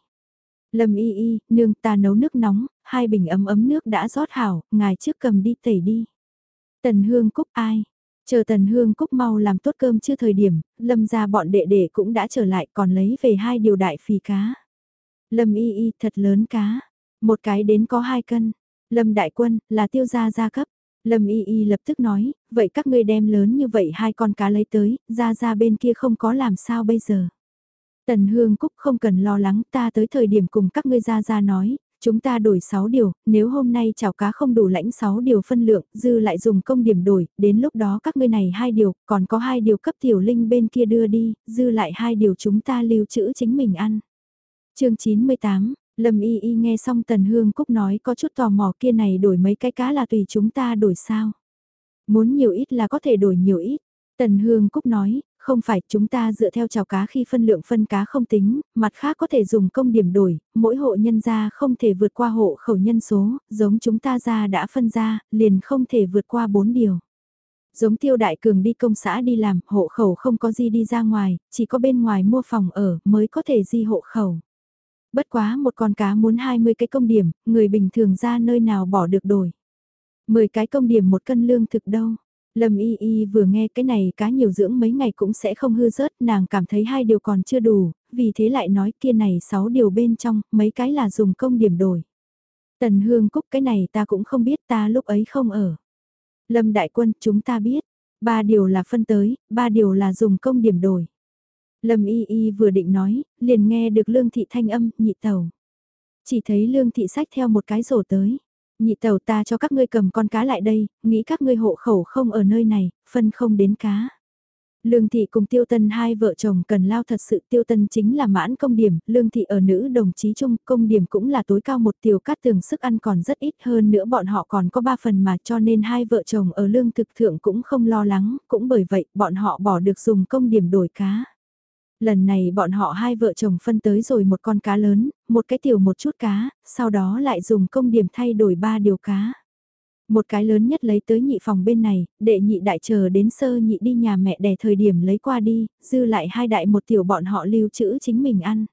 A: Lâm y y, nương ta nấu nước nóng, hai bình ấm ấm nước đã rót hảo, ngài trước cầm đi tẩy đi. Tần Hương Cúc ai? Chờ Tần Hương Cúc mau làm tốt cơm chưa thời điểm, Lâm ra bọn đệ đệ cũng đã trở lại còn lấy về hai điều đại phì cá. Lâm y y thật lớn cá, một cái đến có hai cân. Lâm đại quân là tiêu gia gia cấp, Lâm Y Y lập tức nói, vậy các ngươi đem lớn như vậy hai con cá lấy tới, ra ra bên kia không có làm sao bây giờ. Tần Hương Cúc không cần lo lắng ta tới thời điểm cùng các ngươi ra ra nói, chúng ta đổi 6 điều, nếu hôm nay chảo cá không đủ lãnh 6 điều phân lượng, dư lại dùng công điểm đổi, đến lúc đó các ngươi này hai điều, còn có hai điều cấp tiểu linh bên kia đưa đi, dư lại hai điều chúng ta lưu trữ chính mình ăn. chương 98, Lâm Y Y nghe xong Tần Hương Cúc nói có chút tò mò kia này đổi mấy cái cá là tùy chúng ta đổi sao. Muốn nhiều ít là có thể đổi nhiều ít. Tần Hương Cúc nói, không phải chúng ta dựa theo chào cá khi phân lượng phân cá không tính, mặt khác có thể dùng công điểm đổi, mỗi hộ nhân gia không thể vượt qua hộ khẩu nhân số, giống chúng ta ra đã phân ra, liền không thể vượt qua 4 điều. Giống tiêu đại cường đi công xã đi làm, hộ khẩu không có gì đi ra ngoài, chỉ có bên ngoài mua phòng ở mới có thể di hộ khẩu. Bất quá một con cá muốn 20 cái công điểm, người bình thường ra nơi nào bỏ được đổi. 10 cái công điểm một cân lương thực đâu. Lâm Y Y vừa nghe cái này cá nhiều dưỡng mấy ngày cũng sẽ không hư rớt, nàng cảm thấy hai điều còn chưa đủ, vì thế lại nói kia này sáu điều bên trong, mấy cái là dùng công điểm đổi. Tần Hương Cúc cái này ta cũng không biết ta lúc ấy không ở. Lâm Đại Quân chúng ta biết, ba điều là phân tới, ba điều là dùng công điểm đổi. Lâm Y Y vừa định nói, liền nghe được Lương Thị thanh âm, nhị tàu. Chỉ thấy Lương Thị sách theo một cái rổ tới. Nhị tàu ta cho các ngươi cầm con cá lại đây, nghĩ các ngươi hộ khẩu không ở nơi này, phân không đến cá. Lương Thị cùng Tiêu Tân hai vợ chồng cần lao thật sự Tiêu Tân chính là mãn công điểm, Lương Thị ở nữ đồng chí chung công điểm cũng là tối cao một tiểu cát tường sức ăn còn rất ít hơn nữa bọn họ còn có ba phần mà cho nên hai vợ chồng ở lương thực thượng cũng không lo lắng, cũng bởi vậy bọn họ bỏ được dùng công điểm đổi cá. Lần này bọn họ hai vợ chồng phân tới rồi một con cá lớn, một cái tiểu một chút cá, sau đó lại dùng công điểm thay đổi ba điều cá. Một cái lớn nhất lấy tới nhị phòng bên này, đệ nhị đại chờ đến sơ nhị đi nhà mẹ đẻ thời điểm lấy qua đi, dư lại hai đại một tiểu bọn họ lưu trữ chính mình ăn.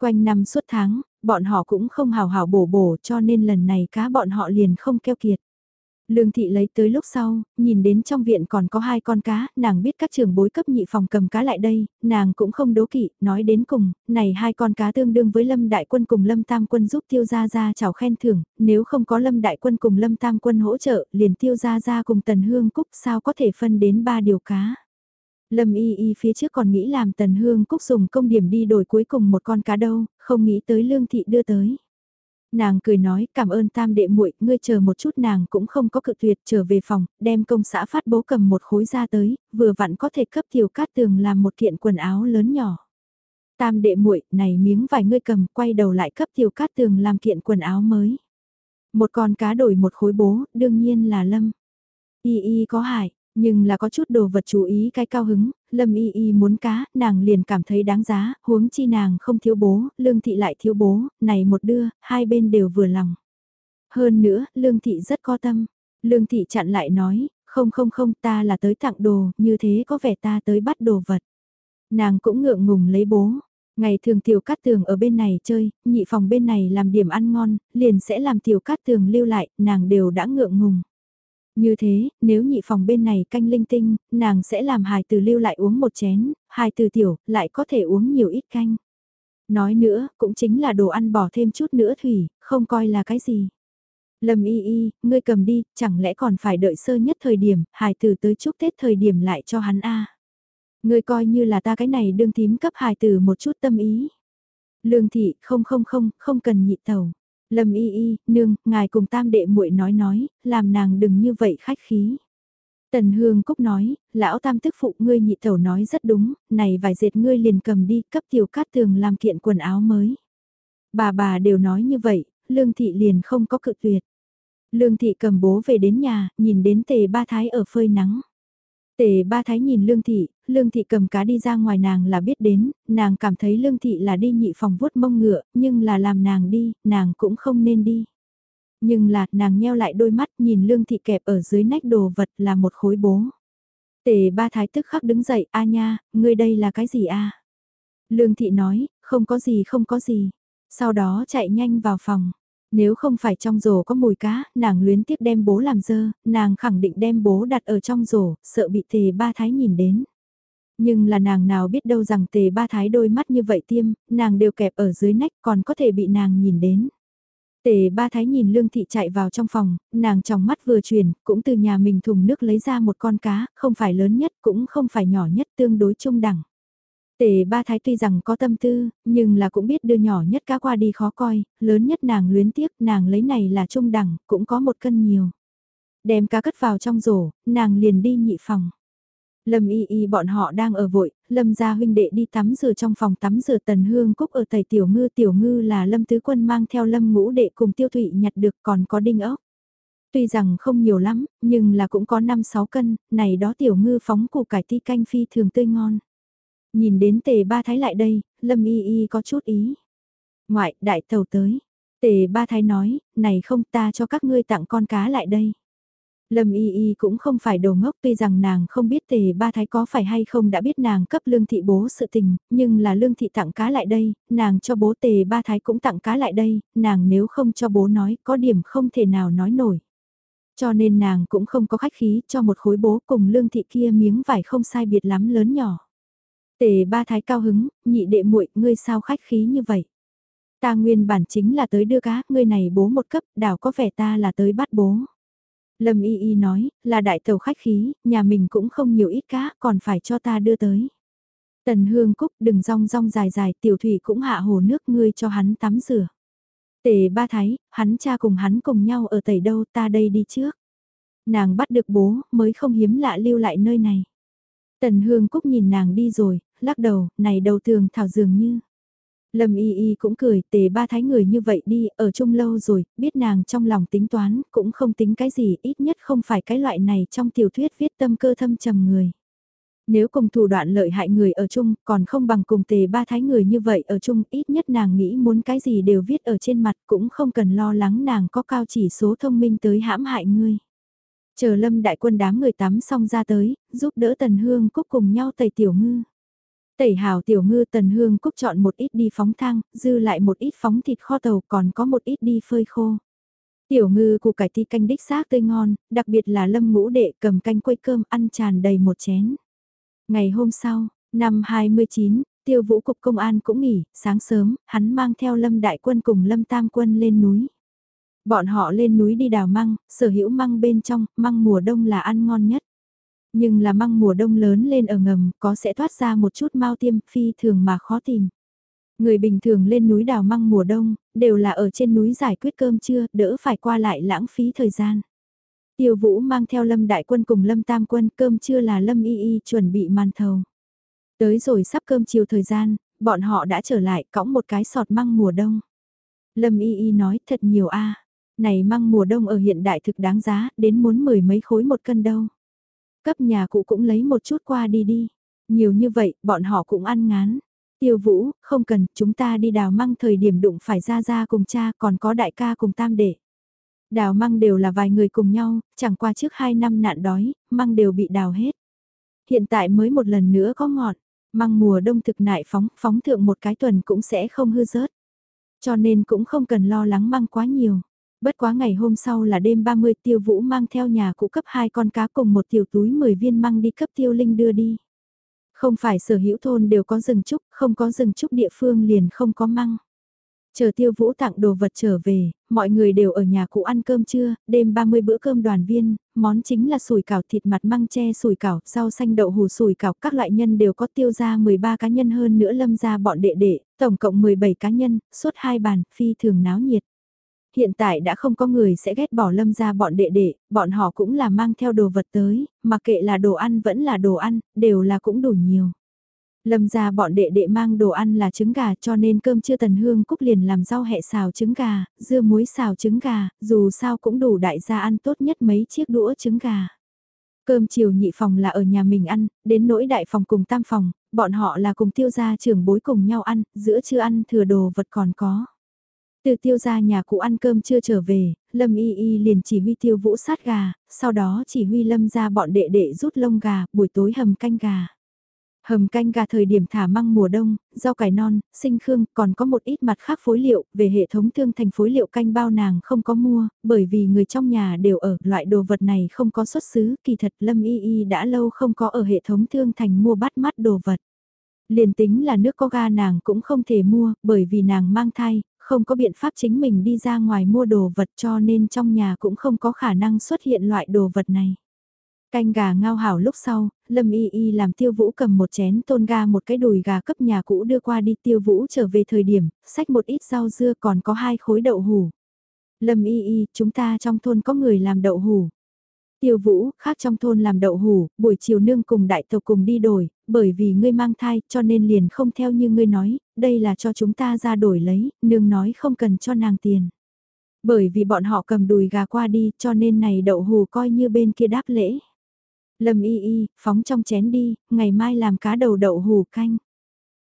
A: Quanh năm suốt tháng, bọn họ cũng không hào hào bổ bổ cho nên lần này cá bọn họ liền không keo kiệt. Lương thị lấy tới lúc sau, nhìn đến trong viện còn có hai con cá, nàng biết các trường bối cấp nhị phòng cầm cá lại đây, nàng cũng không đố kỵ, nói đến cùng, này hai con cá tương đương với Lâm Đại Quân cùng Lâm Tam Quân giúp tiêu gia gia chào khen thưởng, nếu không có Lâm Đại Quân cùng Lâm Tam Quân hỗ trợ, liền tiêu gia gia cùng Tần Hương Cúc sao có thể phân đến ba điều cá. Lâm y y phía trước còn nghĩ làm Tần Hương Cúc dùng công điểm đi đổi cuối cùng một con cá đâu, không nghĩ tới Lương thị đưa tới. Nàng cười nói cảm ơn tam đệ muội ngươi chờ một chút nàng cũng không có cự tuyệt trở về phòng, đem công xã phát bố cầm một khối ra tới, vừa vặn có thể cấp tiểu cát tường làm một kiện quần áo lớn nhỏ. Tam đệ muội này miếng vải ngươi cầm quay đầu lại cấp tiểu cát tường làm kiện quần áo mới. Một con cá đổi một khối bố, đương nhiên là lâm. Y y có hại, nhưng là có chút đồ vật chú ý cái cao hứng, Lâm Y Y muốn cá, nàng liền cảm thấy đáng giá, huống chi nàng không thiếu bố, Lương Thị lại thiếu bố, này một đưa, hai bên đều vừa lòng. Hơn nữa, Lương Thị rất có tâm. Lương Thị chặn lại nói, không không không ta là tới tặng đồ, như thế có vẻ ta tới bắt đồ vật. Nàng cũng ngượng ngùng lấy bố. Ngày thường tiểu cát tường ở bên này chơi, nhị phòng bên này làm điểm ăn ngon, liền sẽ làm tiểu cát tường lưu lại, nàng đều đã ngượng ngùng. Như thế, nếu nhị phòng bên này canh linh tinh, nàng sẽ làm hài từ lưu lại uống một chén, hài từ tiểu, lại có thể uống nhiều ít canh. Nói nữa, cũng chính là đồ ăn bỏ thêm chút nữa thủy, không coi là cái gì. Lâm y y, ngươi cầm đi, chẳng lẽ còn phải đợi sơ nhất thời điểm, hài tử tới chúc Tết thời điểm lại cho hắn a Ngươi coi như là ta cái này đương tím cấp hài tử một chút tâm ý. Lương thị, không không không, không cần nhị tàu. Lâm y y, nương, ngài cùng tam đệ muội nói nói, làm nàng đừng như vậy khách khí. Tần Hương Cúc nói, lão tam tức phụ ngươi nhị tẩu nói rất đúng, này vài dệt ngươi liền cầm đi cấp tiểu cát tường làm kiện quần áo mới. Bà bà đều nói như vậy, Lương Thị liền không có cự tuyệt. Lương Thị cầm bố về đến nhà, nhìn đến tề ba thái ở phơi nắng. Tề ba thái nhìn Lương Thị, Lương Thị cầm cá đi ra ngoài nàng là biết đến, nàng cảm thấy Lương Thị là đi nhị phòng vuốt mông ngựa, nhưng là làm nàng đi, nàng cũng không nên đi. Nhưng là, nàng nheo lại đôi mắt nhìn Lương Thị kẹp ở dưới nách đồ vật là một khối bố. Tề ba thái tức khắc đứng dậy, a nha, ngươi đây là cái gì a? Lương Thị nói, không có gì không có gì. Sau đó chạy nhanh vào phòng. Nếu không phải trong rổ có mùi cá, nàng luyến tiếp đem bố làm dơ, nàng khẳng định đem bố đặt ở trong rổ, sợ bị tề ba thái nhìn đến. Nhưng là nàng nào biết đâu rằng tề ba thái đôi mắt như vậy tiêm, nàng đều kẹp ở dưới nách còn có thể bị nàng nhìn đến. Tề ba thái nhìn lương thị chạy vào trong phòng, nàng trong mắt vừa chuyển, cũng từ nhà mình thùng nước lấy ra một con cá, không phải lớn nhất cũng không phải nhỏ nhất tương đối trung đẳng. Tề ba thái tuy rằng có tâm tư, nhưng là cũng biết đưa nhỏ nhất cá qua đi khó coi, lớn nhất nàng luyến tiếc, nàng lấy này là trung đẳng, cũng có một cân nhiều. Đem cá cất vào trong rổ, nàng liền đi nhị phòng. Lâm y y bọn họ đang ở vội, Lâm gia huynh đệ đi tắm rửa trong phòng tắm rửa tần hương cúc ở tẩy tiểu ngư tiểu ngư là Lâm tứ quân mang theo Lâm ngũ đệ cùng tiêu thụy nhặt được còn có đinh ốc. Tuy rằng không nhiều lắm, nhưng là cũng có 5-6 cân, này đó tiểu ngư phóng củ cải ti canh phi thường tươi ngon. Nhìn đến tề ba thái lại đây, Lâm y y có chút ý. Ngoại, đại tàu tới. Tề ba thái nói, này không ta cho các ngươi tặng con cá lại đây. Lâm Y Y cũng không phải đồ ngốc tuy rằng nàng không biết tề ba thái có phải hay không đã biết nàng cấp lương thị bố sự tình, nhưng là lương thị tặng cá lại đây, nàng cho bố tề ba thái cũng tặng cá lại đây, nàng nếu không cho bố nói có điểm không thể nào nói nổi. Cho nên nàng cũng không có khách khí cho một khối bố cùng lương thị kia miếng vải không sai biệt lắm lớn nhỏ. Tề ba thái cao hứng, nhị đệ muội ngươi sao khách khí như vậy. Ta nguyên bản chính là tới đưa cá, ngươi này bố một cấp, đảo có vẻ ta là tới bắt bố. Lâm Y Y nói, là đại tàu khách khí, nhà mình cũng không nhiều ít cá, còn phải cho ta đưa tới. Tần Hương Cúc đừng rong rong dài dài, tiểu thủy cũng hạ hồ nước ngươi cho hắn tắm rửa. Tề ba thái, hắn cha cùng hắn cùng nhau ở tẩy đâu ta đây đi trước. Nàng bắt được bố, mới không hiếm lạ lưu lại nơi này. Tần Hương Cúc nhìn nàng đi rồi, lắc đầu, này đầu tường thảo dường như. Lâm Y Y cũng cười, tề ba thái người như vậy đi, ở chung lâu rồi, biết nàng trong lòng tính toán, cũng không tính cái gì, ít nhất không phải cái loại này trong tiểu thuyết viết tâm cơ thâm trầm người. Nếu cùng thủ đoạn lợi hại người ở chung, còn không bằng cùng tề ba thái người như vậy ở chung, ít nhất nàng nghĩ muốn cái gì đều viết ở trên mặt, cũng không cần lo lắng nàng có cao chỉ số thông minh tới hãm hại ngươi. Chờ lâm đại quân đám người tắm xong ra tới, giúp đỡ tần hương cúc cùng nhau tẩy tiểu ngư. Tẩy hào tiểu ngư tần hương cúc chọn một ít đi phóng thang, dư lại một ít phóng thịt kho tàu còn có một ít đi phơi khô. Tiểu ngư củ cải ti canh đích xác tươi ngon, đặc biệt là lâm ngũ đệ cầm canh quây cơm ăn tràn đầy một chén. Ngày hôm sau, năm 29, tiêu vũ cục công an cũng nghỉ, sáng sớm, hắn mang theo lâm đại quân cùng lâm tam quân lên núi. Bọn họ lên núi đi đào măng, sở hữu măng bên trong, măng mùa đông là ăn ngon nhất. Nhưng là măng mùa đông lớn lên ở ngầm, có sẽ thoát ra một chút mau tiêm, phi thường mà khó tìm. Người bình thường lên núi đào măng mùa đông, đều là ở trên núi giải quyết cơm trưa, đỡ phải qua lại lãng phí thời gian. Tiêu Vũ mang theo Lâm Đại Quân cùng Lâm Tam Quân cơm trưa là Lâm Y Y chuẩn bị màn thầu. Tới rồi sắp cơm chiều thời gian, bọn họ đã trở lại cõng một cái sọt măng mùa đông. Lâm Y Y nói thật nhiều a Này măng mùa đông ở hiện đại thực đáng giá, đến muốn mười mấy khối một cân đâu. Cấp nhà cụ cũng lấy một chút qua đi đi. Nhiều như vậy, bọn họ cũng ăn ngán. Tiêu vũ, không cần, chúng ta đi đào măng thời điểm đụng phải ra ra cùng cha còn có đại ca cùng tam đệ. Đào măng đều là vài người cùng nhau, chẳng qua trước hai năm nạn đói, măng đều bị đào hết. Hiện tại mới một lần nữa có ngọt, măng mùa đông thực nại phóng, phóng thượng một cái tuần cũng sẽ không hư rớt. Cho nên cũng không cần lo lắng măng quá nhiều. Bất quá ngày hôm sau là đêm 30 tiêu vũ mang theo nhà cụ cấp hai con cá cùng một tiểu túi 10 viên măng đi cấp tiêu linh đưa đi. Không phải sở hữu thôn đều có rừng trúc, không có rừng trúc địa phương liền không có măng. Chờ tiêu vũ tặng đồ vật trở về, mọi người đều ở nhà cụ ăn cơm trưa, đêm 30 bữa cơm đoàn viên, món chính là sủi cảo thịt mặt măng tre sủi cảo, rau xanh đậu hù sủi cảo, các loại nhân đều có tiêu ra 13 cá nhân hơn nữa lâm ra bọn đệ đệ, tổng cộng 17 cá nhân, suốt hai bàn, phi thường náo nhiệt hiện tại đã không có người sẽ ghét bỏ lâm ra bọn đệ đệ, bọn họ cũng là mang theo đồ vật tới, mà kệ là đồ ăn vẫn là đồ ăn, đều là cũng đủ nhiều. Lâm ra bọn đệ đệ mang đồ ăn là trứng gà cho nên cơm chưa tần hương cúc liền làm rau hẹ xào trứng gà, dưa muối xào trứng gà, dù sao cũng đủ đại gia ăn tốt nhất mấy chiếc đũa trứng gà. Cơm chiều nhị phòng là ở nhà mình ăn, đến nỗi đại phòng cùng tam phòng, bọn họ là cùng tiêu gia trưởng bối cùng nhau ăn, giữa chưa ăn thừa đồ vật còn có. Từ tiêu gia nhà cụ ăn cơm chưa trở về, Lâm Y Y liền chỉ huy tiêu vũ sát gà, sau đó chỉ huy Lâm ra bọn đệ đệ rút lông gà, buổi tối hầm canh gà. Hầm canh gà thời điểm thả măng mùa đông, rau cải non, sinh khương, còn có một ít mặt khác phối liệu, về hệ thống thương thành phối liệu canh bao nàng không có mua, bởi vì người trong nhà đều ở, loại đồ vật này không có xuất xứ, kỳ thật Lâm Y Y đã lâu không có ở hệ thống thương thành mua bắt mắt đồ vật. Liền tính là nước có ga nàng cũng không thể mua, bởi vì nàng mang thai, không có biện pháp chính mình đi ra ngoài mua đồ vật cho nên trong nhà cũng không có khả năng xuất hiện loại đồ vật này. Canh gà ngao hảo lúc sau, Lâm Y Y làm tiêu vũ cầm một chén tôn ga một cái đùi gà cấp nhà cũ đưa qua đi tiêu vũ trở về thời điểm, xách một ít rau dưa còn có hai khối đậu hủ. Lâm Y Y, chúng ta trong thôn có người làm đậu hủ. Tiêu vũ, khác trong thôn làm đậu hủ, buổi chiều nương cùng đại tộc cùng đi đổi, bởi vì ngươi mang thai cho nên liền không theo như ngươi nói, đây là cho chúng ta ra đổi lấy, nương nói không cần cho nàng tiền. Bởi vì bọn họ cầm đùi gà qua đi cho nên này đậu hủ coi như bên kia đáp lễ. Lâm y y, phóng trong chén đi, ngày mai làm cá đầu đậu hủ canh.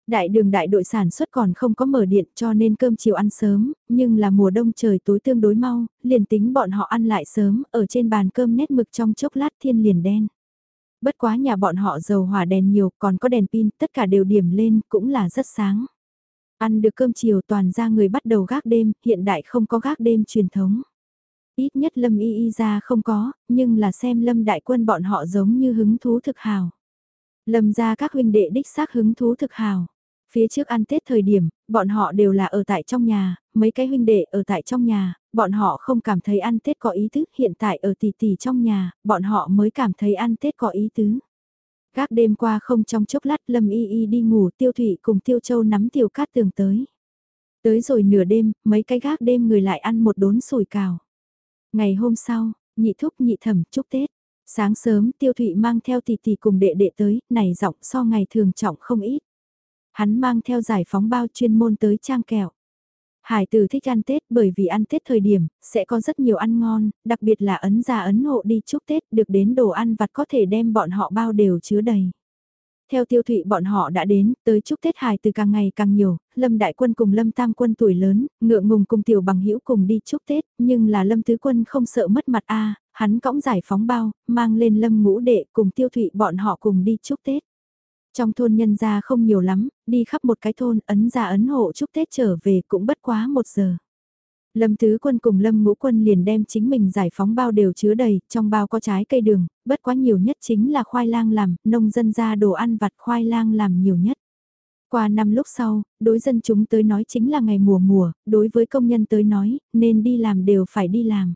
A: Đại đường đại đội sản xuất còn không có mở điện cho nên cơm chiều ăn sớm, nhưng là mùa đông trời tối tương đối mau, liền tính bọn họ ăn lại sớm, ở trên bàn cơm nét mực trong chốc lát thiên liền đen. Bất quá nhà bọn họ dầu hỏa đèn nhiều, còn có đèn pin, tất cả đều điểm lên, cũng là rất sáng. Ăn được cơm chiều toàn ra người bắt đầu gác đêm, hiện đại không có gác đêm truyền thống. Ít nhất Lâm Y Y ra không có, nhưng là xem Lâm Đại Quân bọn họ giống như hứng thú thực hào. Lâm ra các huynh đệ đích xác hứng thú thực hào. Phía trước ăn Tết thời điểm, bọn họ đều là ở tại trong nhà, mấy cái huynh đệ ở tại trong nhà, bọn họ không cảm thấy ăn Tết có ý tứ, hiện tại ở tỷ tỷ trong nhà, bọn họ mới cảm thấy ăn Tết có ý tứ. Các đêm qua không trong chốc lát Lâm Y Y đi ngủ tiêu thủy cùng tiêu châu nắm tiêu cát tường tới. Tới rồi nửa đêm, mấy cái gác đêm người lại ăn một đốn sủi cào. Ngày hôm sau, nhị thúc nhị thẩm chúc Tết. Sáng sớm tiêu thụy mang theo tỷ tỷ cùng đệ đệ tới, này giọng so ngày thường trọng không ít. Hắn mang theo giải phóng bao chuyên môn tới trang kẹo. Hải tử thích ăn Tết bởi vì ăn Tết thời điểm, sẽ có rất nhiều ăn ngon, đặc biệt là ấn già ấn hộ đi chúc Tết được đến đồ ăn vặt có thể đem bọn họ bao đều chứa đầy. Theo tiêu thụy bọn họ đã đến, tới chúc Tết hài từ càng ngày càng nhiều, Lâm Đại Quân cùng Lâm Tam Quân tuổi lớn, ngựa ngùng cùng tiểu bằng hữu cùng đi chúc Tết, nhưng là Lâm Tứ Quân không sợ mất mặt a hắn cõng giải phóng bao, mang lên Lâm ngũ đệ cùng tiêu thụy bọn họ cùng đi chúc Tết. Trong thôn nhân gia không nhiều lắm, đi khắp một cái thôn ấn ra ấn hộ chúc Tết trở về cũng bất quá một giờ. Lâm Tứ Quân cùng Lâm Ngũ Quân liền đem chính mình giải phóng bao đều chứa đầy, trong bao có trái cây đường, bất quá nhiều nhất chính là khoai lang làm, nông dân ra đồ ăn vặt khoai lang làm nhiều nhất. Qua năm lúc sau, đối dân chúng tới nói chính là ngày mùa mùa, đối với công nhân tới nói, nên đi làm đều phải đi làm.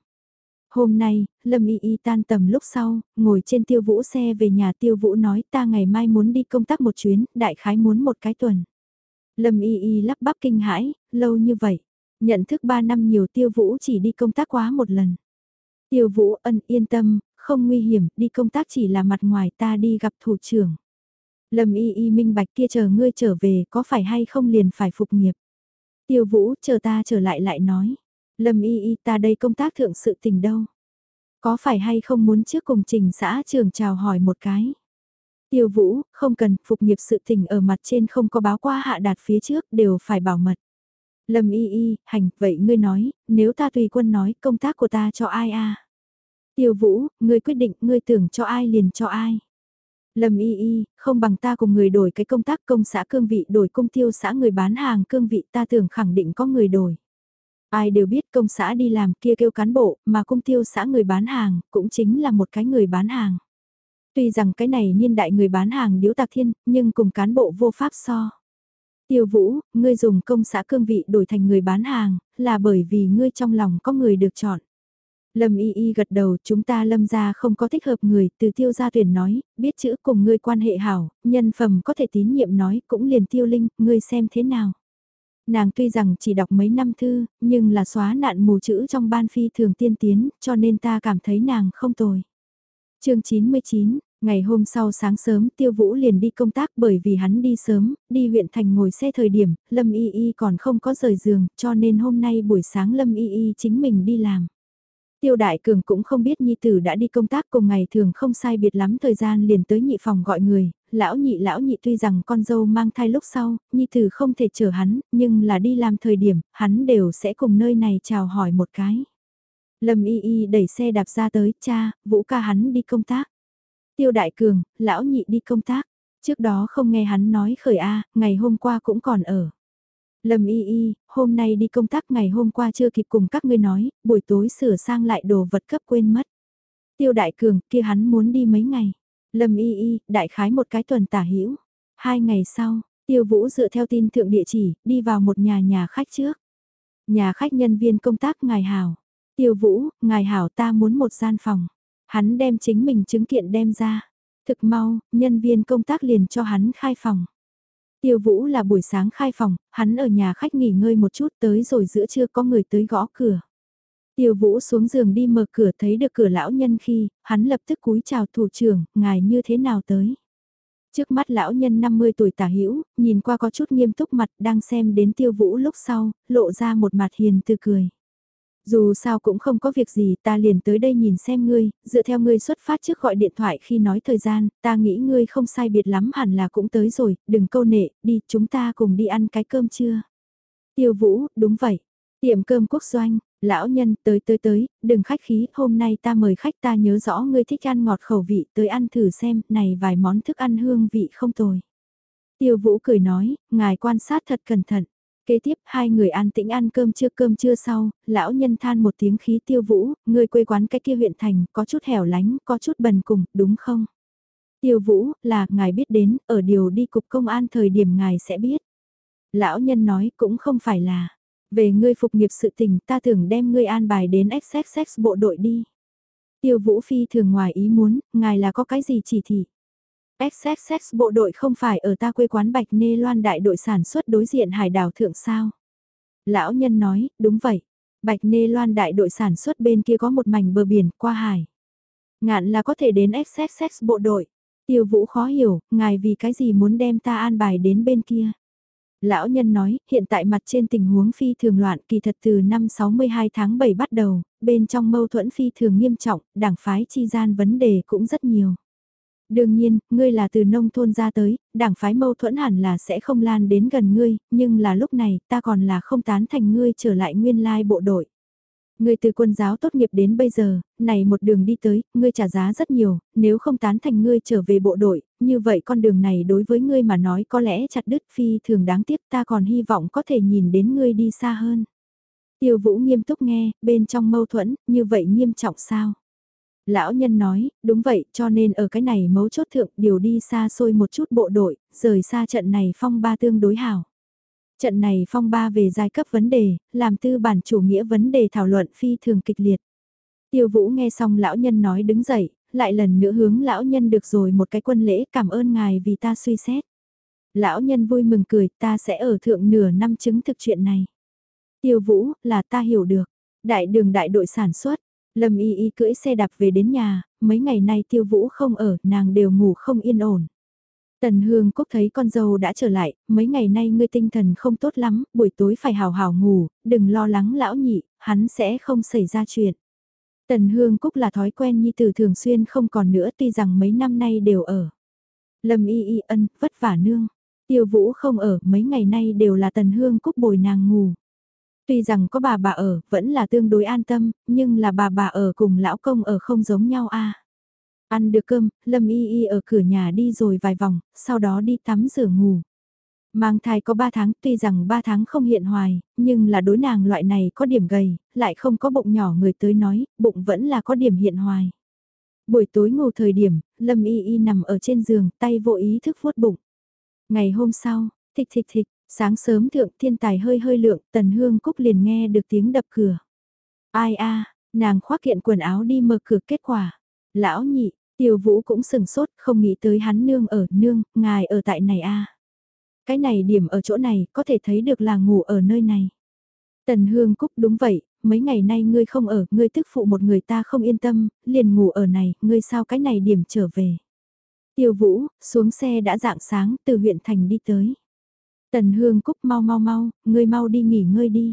A: Hôm nay, Lâm Y Y tan tầm lúc sau, ngồi trên tiêu vũ xe về nhà tiêu vũ nói ta ngày mai muốn đi công tác một chuyến, đại khái muốn một cái tuần. Lâm Y Y lắp bắp kinh hãi, lâu như vậy. Nhận thức 3 năm nhiều tiêu vũ chỉ đi công tác quá một lần. Tiêu vũ ân yên tâm, không nguy hiểm, đi công tác chỉ là mặt ngoài ta đi gặp thủ trưởng. Lâm y y minh bạch kia chờ ngươi trở về có phải hay không liền phải phục nghiệp. Tiêu vũ chờ ta trở lại lại nói. Lâm y y ta đây công tác thượng sự tình đâu. Có phải hay không muốn trước cùng trình xã trường chào hỏi một cái. Tiêu vũ, không cần, phục nghiệp sự tình ở mặt trên không có báo qua hạ đạt phía trước đều phải bảo mật. Lâm y y, hành, vậy ngươi nói, nếu ta tùy quân nói công tác của ta cho ai a Tiêu vũ, ngươi quyết định ngươi tưởng cho ai liền cho ai. Lâm y y, không bằng ta cùng người đổi cái công tác công xã cương vị đổi công tiêu xã người bán hàng cương vị ta tưởng khẳng định có người đổi. Ai đều biết công xã đi làm kia kêu cán bộ, mà công tiêu xã người bán hàng, cũng chính là một cái người bán hàng. Tuy rằng cái này niên đại người bán hàng điếu tạc thiên, nhưng cùng cán bộ vô pháp so. Tiêu Vũ, ngươi dùng công xã cương vị đổi thành người bán hàng, là bởi vì ngươi trong lòng có người được chọn. Lâm Y Y gật đầu, chúng ta lâm ra không có thích hợp người, từ tiêu gia tuyển nói, biết chữ cùng ngươi quan hệ hảo, nhân phẩm có thể tín nhiệm nói, cũng liền tiêu linh, ngươi xem thế nào. Nàng tuy rằng chỉ đọc mấy năm thư, nhưng là xóa nạn mù chữ trong ban phi thường tiên tiến, cho nên ta cảm thấy nàng không tồi. chương 99, Ngày hôm sau sáng sớm tiêu vũ liền đi công tác bởi vì hắn đi sớm, đi huyện thành ngồi xe thời điểm, Lâm Y Y còn không có rời giường, cho nên hôm nay buổi sáng Lâm Y Y chính mình đi làm. Tiêu Đại Cường cũng không biết Nhi Tử đã đi công tác cùng ngày thường không sai biệt lắm thời gian liền tới nhị phòng gọi người, lão nhị lão nhị tuy rằng con dâu mang thai lúc sau, Nhi Tử không thể chờ hắn, nhưng là đi làm thời điểm, hắn đều sẽ cùng nơi này chào hỏi một cái. Lâm Y Y đẩy xe đạp ra tới, cha, Vũ ca hắn đi công tác. Tiêu Đại Cường, lão nhị đi công tác. Trước đó không nghe hắn nói khởi A, ngày hôm qua cũng còn ở. Lâm y y, hôm nay đi công tác ngày hôm qua chưa kịp cùng các ngươi nói, buổi tối sửa sang lại đồ vật cấp quên mất. Tiêu Đại Cường, kia hắn muốn đi mấy ngày. Lâm y y, đại khái một cái tuần tả hữu Hai ngày sau, Tiêu Vũ dựa theo tin thượng địa chỉ, đi vào một nhà nhà khách trước. Nhà khách nhân viên công tác ngài Hảo. Tiêu Vũ, ngài Hảo ta muốn một gian phòng. Hắn đem chính mình chứng kiện đem ra. Thực mau, nhân viên công tác liền cho hắn khai phòng. Tiêu Vũ là buổi sáng khai phòng, hắn ở nhà khách nghỉ ngơi một chút tới rồi giữa trưa có người tới gõ cửa. Tiêu Vũ xuống giường đi mở cửa thấy được cửa lão nhân khi, hắn lập tức cúi chào thủ trưởng, ngài như thế nào tới. Trước mắt lão nhân 50 tuổi tả hữu nhìn qua có chút nghiêm túc mặt đang xem đến tiêu vũ lúc sau, lộ ra một mặt hiền từ cười. Dù sao cũng không có việc gì ta liền tới đây nhìn xem ngươi, dựa theo ngươi xuất phát trước gọi điện thoại khi nói thời gian, ta nghĩ ngươi không sai biệt lắm hẳn là cũng tới rồi, đừng câu nệ, đi chúng ta cùng đi ăn cái cơm trưa. Tiêu vũ, đúng vậy. Tiệm cơm quốc doanh, lão nhân tới tới tới, đừng khách khí, hôm nay ta mời khách ta nhớ rõ ngươi thích ăn ngọt khẩu vị, tới ăn thử xem, này vài món thức ăn hương vị không tồi. Tiêu vũ cười nói, ngài quan sát thật cẩn thận. Kế tiếp hai người an tĩnh ăn cơm trưa cơm trưa sau, lão nhân than một tiếng khí tiêu vũ, người quê quán cái kia huyện thành, có chút hẻo lánh, có chút bần cùng, đúng không? Tiêu vũ, là, ngài biết đến, ở điều đi cục công an thời điểm ngài sẽ biết. Lão nhân nói cũng không phải là, về ngươi phục nghiệp sự tình ta thường đem ngươi an bài đến XXX bộ đội đi. Tiêu vũ phi thường ngoài ý muốn, ngài là có cái gì chỉ thị. XXX bộ đội không phải ở ta quê quán Bạch Nê Loan đại đội sản xuất đối diện hải đảo thượng sao. Lão nhân nói, đúng vậy. Bạch Nê Loan đại đội sản xuất bên kia có một mảnh bờ biển qua hải. Ngạn là có thể đến XXX bộ đội. Tiêu vũ khó hiểu, ngài vì cái gì muốn đem ta an bài đến bên kia. Lão nhân nói, hiện tại mặt trên tình huống phi thường loạn kỳ thật từ năm 62 tháng 7 bắt đầu, bên trong mâu thuẫn phi thường nghiêm trọng, đảng phái chi gian vấn đề cũng rất nhiều. Đương nhiên, ngươi là từ nông thôn ra tới, đảng phái mâu thuẫn hẳn là sẽ không lan đến gần ngươi, nhưng là lúc này ta còn là không tán thành ngươi trở lại nguyên lai bộ đội. Ngươi từ quân giáo tốt nghiệp đến bây giờ, này một đường đi tới, ngươi trả giá rất nhiều, nếu không tán thành ngươi trở về bộ đội, như vậy con đường này đối với ngươi mà nói có lẽ chặt đứt phi thường đáng tiếc ta còn hy vọng có thể nhìn đến ngươi đi xa hơn. Tiêu vũ nghiêm túc nghe, bên trong mâu thuẫn, như vậy nghiêm trọng sao? Lão nhân nói, đúng vậy, cho nên ở cái này mấu chốt thượng điều đi xa xôi một chút bộ đội, rời xa trận này phong ba tương đối hảo. Trận này phong ba về giai cấp vấn đề, làm tư bản chủ nghĩa vấn đề thảo luận phi thường kịch liệt. Tiêu vũ nghe xong lão nhân nói đứng dậy, lại lần nữa hướng lão nhân được rồi một cái quân lễ cảm ơn ngài vì ta suy xét. Lão nhân vui mừng cười ta sẽ ở thượng nửa năm chứng thực chuyện này. Tiêu vũ là ta hiểu được. Đại đường đại đội sản xuất, Lâm y y cưỡi xe đạp về đến nhà, mấy ngày nay tiêu vũ không ở, nàng đều ngủ không yên ổn. Tần Hương Cúc thấy con dâu đã trở lại, mấy ngày nay ngươi tinh thần không tốt lắm, buổi tối phải hào hào ngủ, đừng lo lắng lão nhị, hắn sẽ không xảy ra chuyện. Tần Hương Cúc là thói quen nhi tử thường xuyên không còn nữa tuy rằng mấy năm nay đều ở. Lâm y y ân, vất vả nương. Tiêu vũ không ở, mấy ngày nay đều là Tần Hương Cúc bồi nàng ngủ. Tuy rằng có bà bà ở, vẫn là tương đối an tâm, nhưng là bà bà ở cùng lão công ở không giống nhau a. Ăn được cơm, Lâm Y Y ở cửa nhà đi rồi vài vòng, sau đó đi tắm rửa ngủ. Mang thai có 3 tháng, tuy rằng 3 tháng không hiện hoài, nhưng là đối nàng loại này có điểm gầy, lại không có bụng nhỏ người tới nói, bụng vẫn là có điểm hiện hoài. Buổi tối ngủ thời điểm, Lâm Y Y nằm ở trên giường, tay vô ý thức vuốt bụng. Ngày hôm sau, thịch thịch thịch, Sáng sớm thượng thiên tài hơi hơi lượng, tần hương cúc liền nghe được tiếng đập cửa. Ai a nàng khoác kiện quần áo đi mở cửa kết quả. Lão nhị, tiêu vũ cũng sừng sốt, không nghĩ tới hắn nương ở, nương, ngài ở tại này a Cái này điểm ở chỗ này, có thể thấy được là ngủ ở nơi này. Tần hương cúc đúng vậy, mấy ngày nay ngươi không ở, ngươi tức phụ một người ta không yên tâm, liền ngủ ở này, ngươi sao cái này điểm trở về. Tiêu vũ, xuống xe đã dạng sáng, từ huyện thành đi tới. Tần Hương Cúc mau mau mau, ngươi mau đi nghỉ ngơi đi.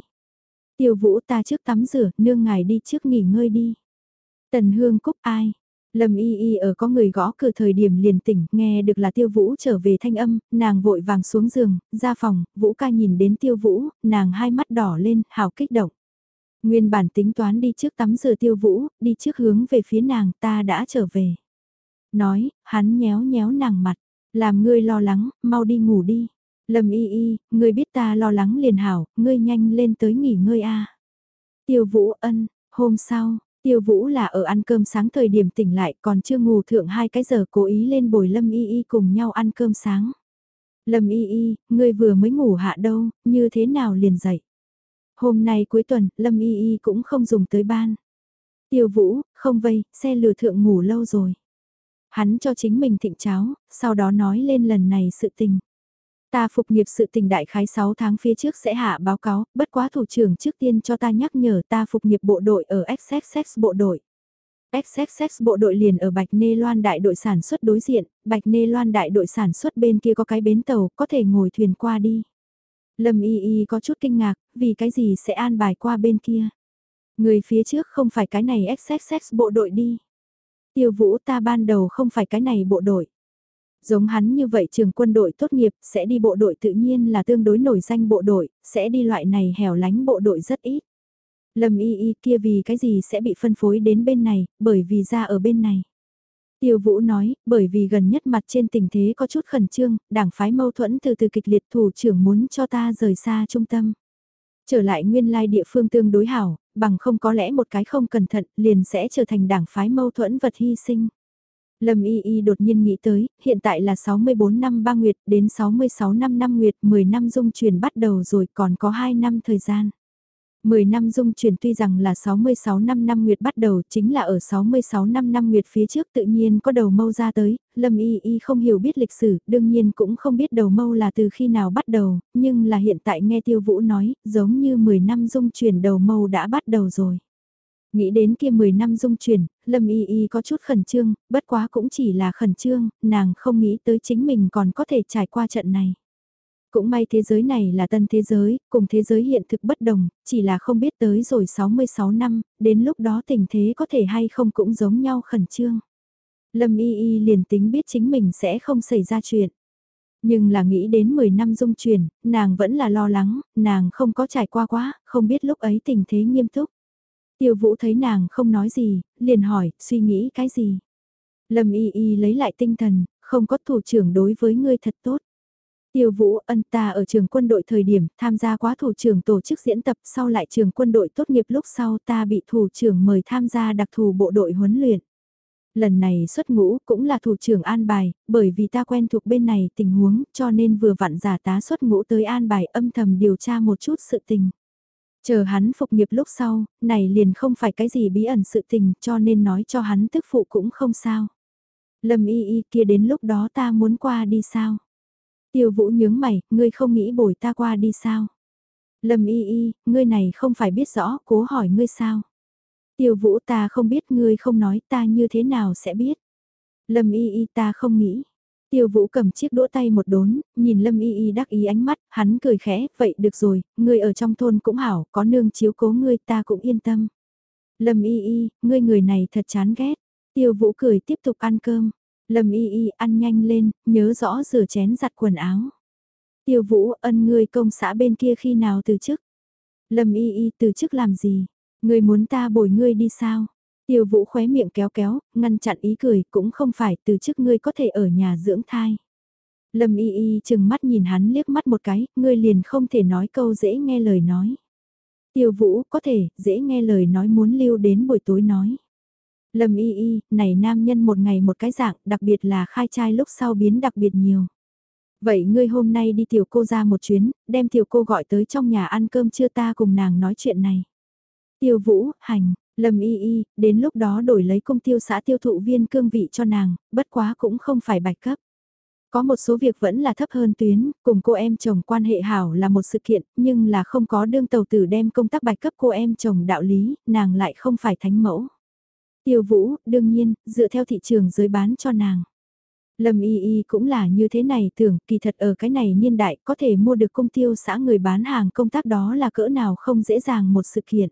A: Tiêu Vũ ta trước tắm rửa, nương ngài đi trước nghỉ ngơi đi. Tần Hương Cúc ai? Lâm Y Y ở có người gõ cửa thời điểm liền tỉnh, nghe được là Tiêu Vũ trở về thanh âm, nàng vội vàng xuống giường, ra phòng, Vũ ca nhìn đến Tiêu Vũ, nàng hai mắt đỏ lên, hào kích động. Nguyên bản tính toán đi trước tắm rửa Tiêu Vũ, đi trước hướng về phía nàng, ta đã trở về. Nói, hắn nhéo nhéo nàng mặt, làm ngươi lo lắng, mau đi ngủ đi. Lâm y y, ngươi biết ta lo lắng liền hảo, ngươi nhanh lên tới nghỉ ngơi a. Tiêu Vũ ân, hôm sau, Tiêu Vũ là ở ăn cơm sáng thời điểm tỉnh lại còn chưa ngủ thượng hai cái giờ cố ý lên bồi Lâm y y cùng nhau ăn cơm sáng. Lâm y y, ngươi vừa mới ngủ hạ đâu, như thế nào liền dậy. Hôm nay cuối tuần, Lâm y y cũng không dùng tới ban. Tiêu Vũ, không vây, xe lừa thượng ngủ lâu rồi. Hắn cho chính mình thịnh cháo, sau đó nói lên lần này sự tình. Ta phục nghiệp sự tình đại khái 6 tháng phía trước sẽ hạ báo cáo, bất quá thủ trưởng trước tiên cho ta nhắc nhở ta phục nghiệp bộ đội ở XXX bộ đội. XXX bộ đội liền ở Bạch Nê Loan đại đội sản xuất đối diện, Bạch Nê Loan đại đội sản xuất bên kia có cái bến tàu, có thể ngồi thuyền qua đi. Lâm Y Y có chút kinh ngạc, vì cái gì sẽ an bài qua bên kia. Người phía trước không phải cái này XXX bộ đội đi. Tiêu vũ ta ban đầu không phải cái này bộ đội. Giống hắn như vậy trường quân đội tốt nghiệp sẽ đi bộ đội tự nhiên là tương đối nổi danh bộ đội, sẽ đi loại này hẻo lánh bộ đội rất ít. Lâm y y kia vì cái gì sẽ bị phân phối đến bên này, bởi vì ra ở bên này. Tiêu Vũ nói, bởi vì gần nhất mặt trên tình thế có chút khẩn trương, đảng phái mâu thuẫn từ từ kịch liệt thủ trưởng muốn cho ta rời xa trung tâm. Trở lại nguyên lai địa phương tương đối hảo, bằng không có lẽ một cái không cẩn thận liền sẽ trở thành đảng phái mâu thuẫn vật hy sinh. Lâm Y Y đột nhiên nghĩ tới, hiện tại là 64 năm ba nguyệt đến 66 năm năm nguyệt, 10 năm dung chuyển bắt đầu rồi còn có 2 năm thời gian. 10 năm dung chuyển tuy rằng là 66 năm năm nguyệt bắt đầu chính là ở 66 năm năm nguyệt phía trước tự nhiên có đầu mâu ra tới, Lâm Y Y không hiểu biết lịch sử, đương nhiên cũng không biết đầu mâu là từ khi nào bắt đầu, nhưng là hiện tại nghe Tiêu Vũ nói, giống như 10 năm dung chuyển đầu mâu đã bắt đầu rồi. Nghĩ đến kia 10 năm dung chuyển, Lâm Y Y có chút khẩn trương, bất quá cũng chỉ là khẩn trương, nàng không nghĩ tới chính mình còn có thể trải qua trận này. Cũng may thế giới này là tân thế giới, cùng thế giới hiện thực bất đồng, chỉ là không biết tới rồi 66 năm, đến lúc đó tình thế có thể hay không cũng giống nhau khẩn trương. Lâm Y Y liền tính biết chính mình sẽ không xảy ra chuyện. Nhưng là nghĩ đến 10 năm dung chuyển, nàng vẫn là lo lắng, nàng không có trải qua quá, không biết lúc ấy tình thế nghiêm túc. Tiêu vũ thấy nàng không nói gì, liền hỏi, suy nghĩ cái gì? Lâm y y lấy lại tinh thần, không có thủ trưởng đối với ngươi thật tốt. Tiêu Vũ ân ta ở trường quân đội thời điểm tham gia quá thủ trưởng tổ chức diễn tập sau lại trường quân đội tốt nghiệp lúc sau ta bị thủ trưởng mời tham gia đặc thù bộ đội huấn luyện. Lần này xuất ngũ cũng là thủ trưởng an bài, bởi vì ta quen thuộc bên này tình huống cho nên vừa vặn giả tá xuất ngũ tới an bài âm thầm điều tra một chút sự tình. Chờ hắn phục nghiệp lúc sau, này liền không phải cái gì bí ẩn sự tình cho nên nói cho hắn tức phụ cũng không sao. Lâm y y kia đến lúc đó ta muốn qua đi sao? Tiêu vũ nhướng mày, ngươi không nghĩ bồi ta qua đi sao? Lâm y y, ngươi này không phải biết rõ, cố hỏi ngươi sao? Tiêu vũ ta không biết ngươi không nói ta như thế nào sẽ biết? Lâm y y ta không nghĩ. Tiêu vũ cầm chiếc đũa tay một đốn, nhìn Lâm y y đắc ý ánh mắt, hắn cười khẽ, vậy được rồi, người ở trong thôn cũng hảo, có nương chiếu cố ngươi ta cũng yên tâm. Lâm y y, ngươi người này thật chán ghét. Tiêu vũ cười tiếp tục ăn cơm. Lâm y y ăn nhanh lên, nhớ rõ rửa chén giặt quần áo. Tiêu vũ ân ngươi công xã bên kia khi nào từ chức. Lâm y y từ chức làm gì? Ngươi muốn ta bồi ngươi đi sao? Tiêu vũ khóe miệng kéo kéo, ngăn chặn ý cười, cũng không phải từ trước ngươi có thể ở nhà dưỡng thai. Lâm y y chừng mắt nhìn hắn liếc mắt một cái, ngươi liền không thể nói câu dễ nghe lời nói. Tiêu vũ có thể, dễ nghe lời nói muốn lưu đến buổi tối nói. Lâm y y, này nam nhân một ngày một cái dạng, đặc biệt là khai trai lúc sau biến đặc biệt nhiều. Vậy ngươi hôm nay đi tiểu cô ra một chuyến, đem tiểu cô gọi tới trong nhà ăn cơm chưa ta cùng nàng nói chuyện này. Tiêu vũ, hành, Lâm y y, đến lúc đó đổi lấy công tiêu xã tiêu thụ viên cương vị cho nàng, bất quá cũng không phải bạch cấp. Có một số việc vẫn là thấp hơn tuyến, cùng cô em chồng quan hệ hảo là một sự kiện, nhưng là không có đương tàu tử đem công tác bạch cấp cô em chồng đạo lý, nàng lại không phải thánh mẫu. Tiêu vũ, đương nhiên, dựa theo thị trường giới bán cho nàng. Lâm y y cũng là như thế này tưởng kỳ thật ở cái này niên đại có thể mua được công tiêu xã người bán hàng công tác đó là cỡ nào không dễ dàng một sự kiện.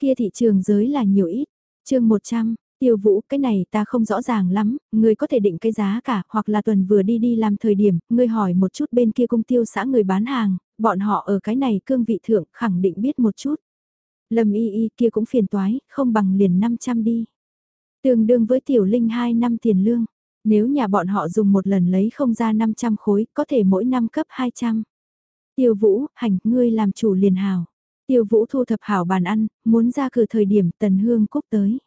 A: Kia thị trường giới là nhiều ít, chương 100, tiêu vũ cái này ta không rõ ràng lắm, người có thể định cái giá cả hoặc là tuần vừa đi đi làm thời điểm, người hỏi một chút bên kia công tiêu xã người bán hàng, bọn họ ở cái này cương vị thượng khẳng định biết một chút. Lâm y y kia cũng phiền toái, không bằng liền 500 đi. Tương đương với tiểu linh 2 năm tiền lương. Nếu nhà bọn họ dùng một lần lấy không ra 500 khối, có thể mỗi năm cấp 200. Tiêu vũ, hành, ngươi làm chủ liền hào. Tiêu vũ thu thập hảo bàn ăn, muốn ra cửa thời điểm tần hương cúc tới.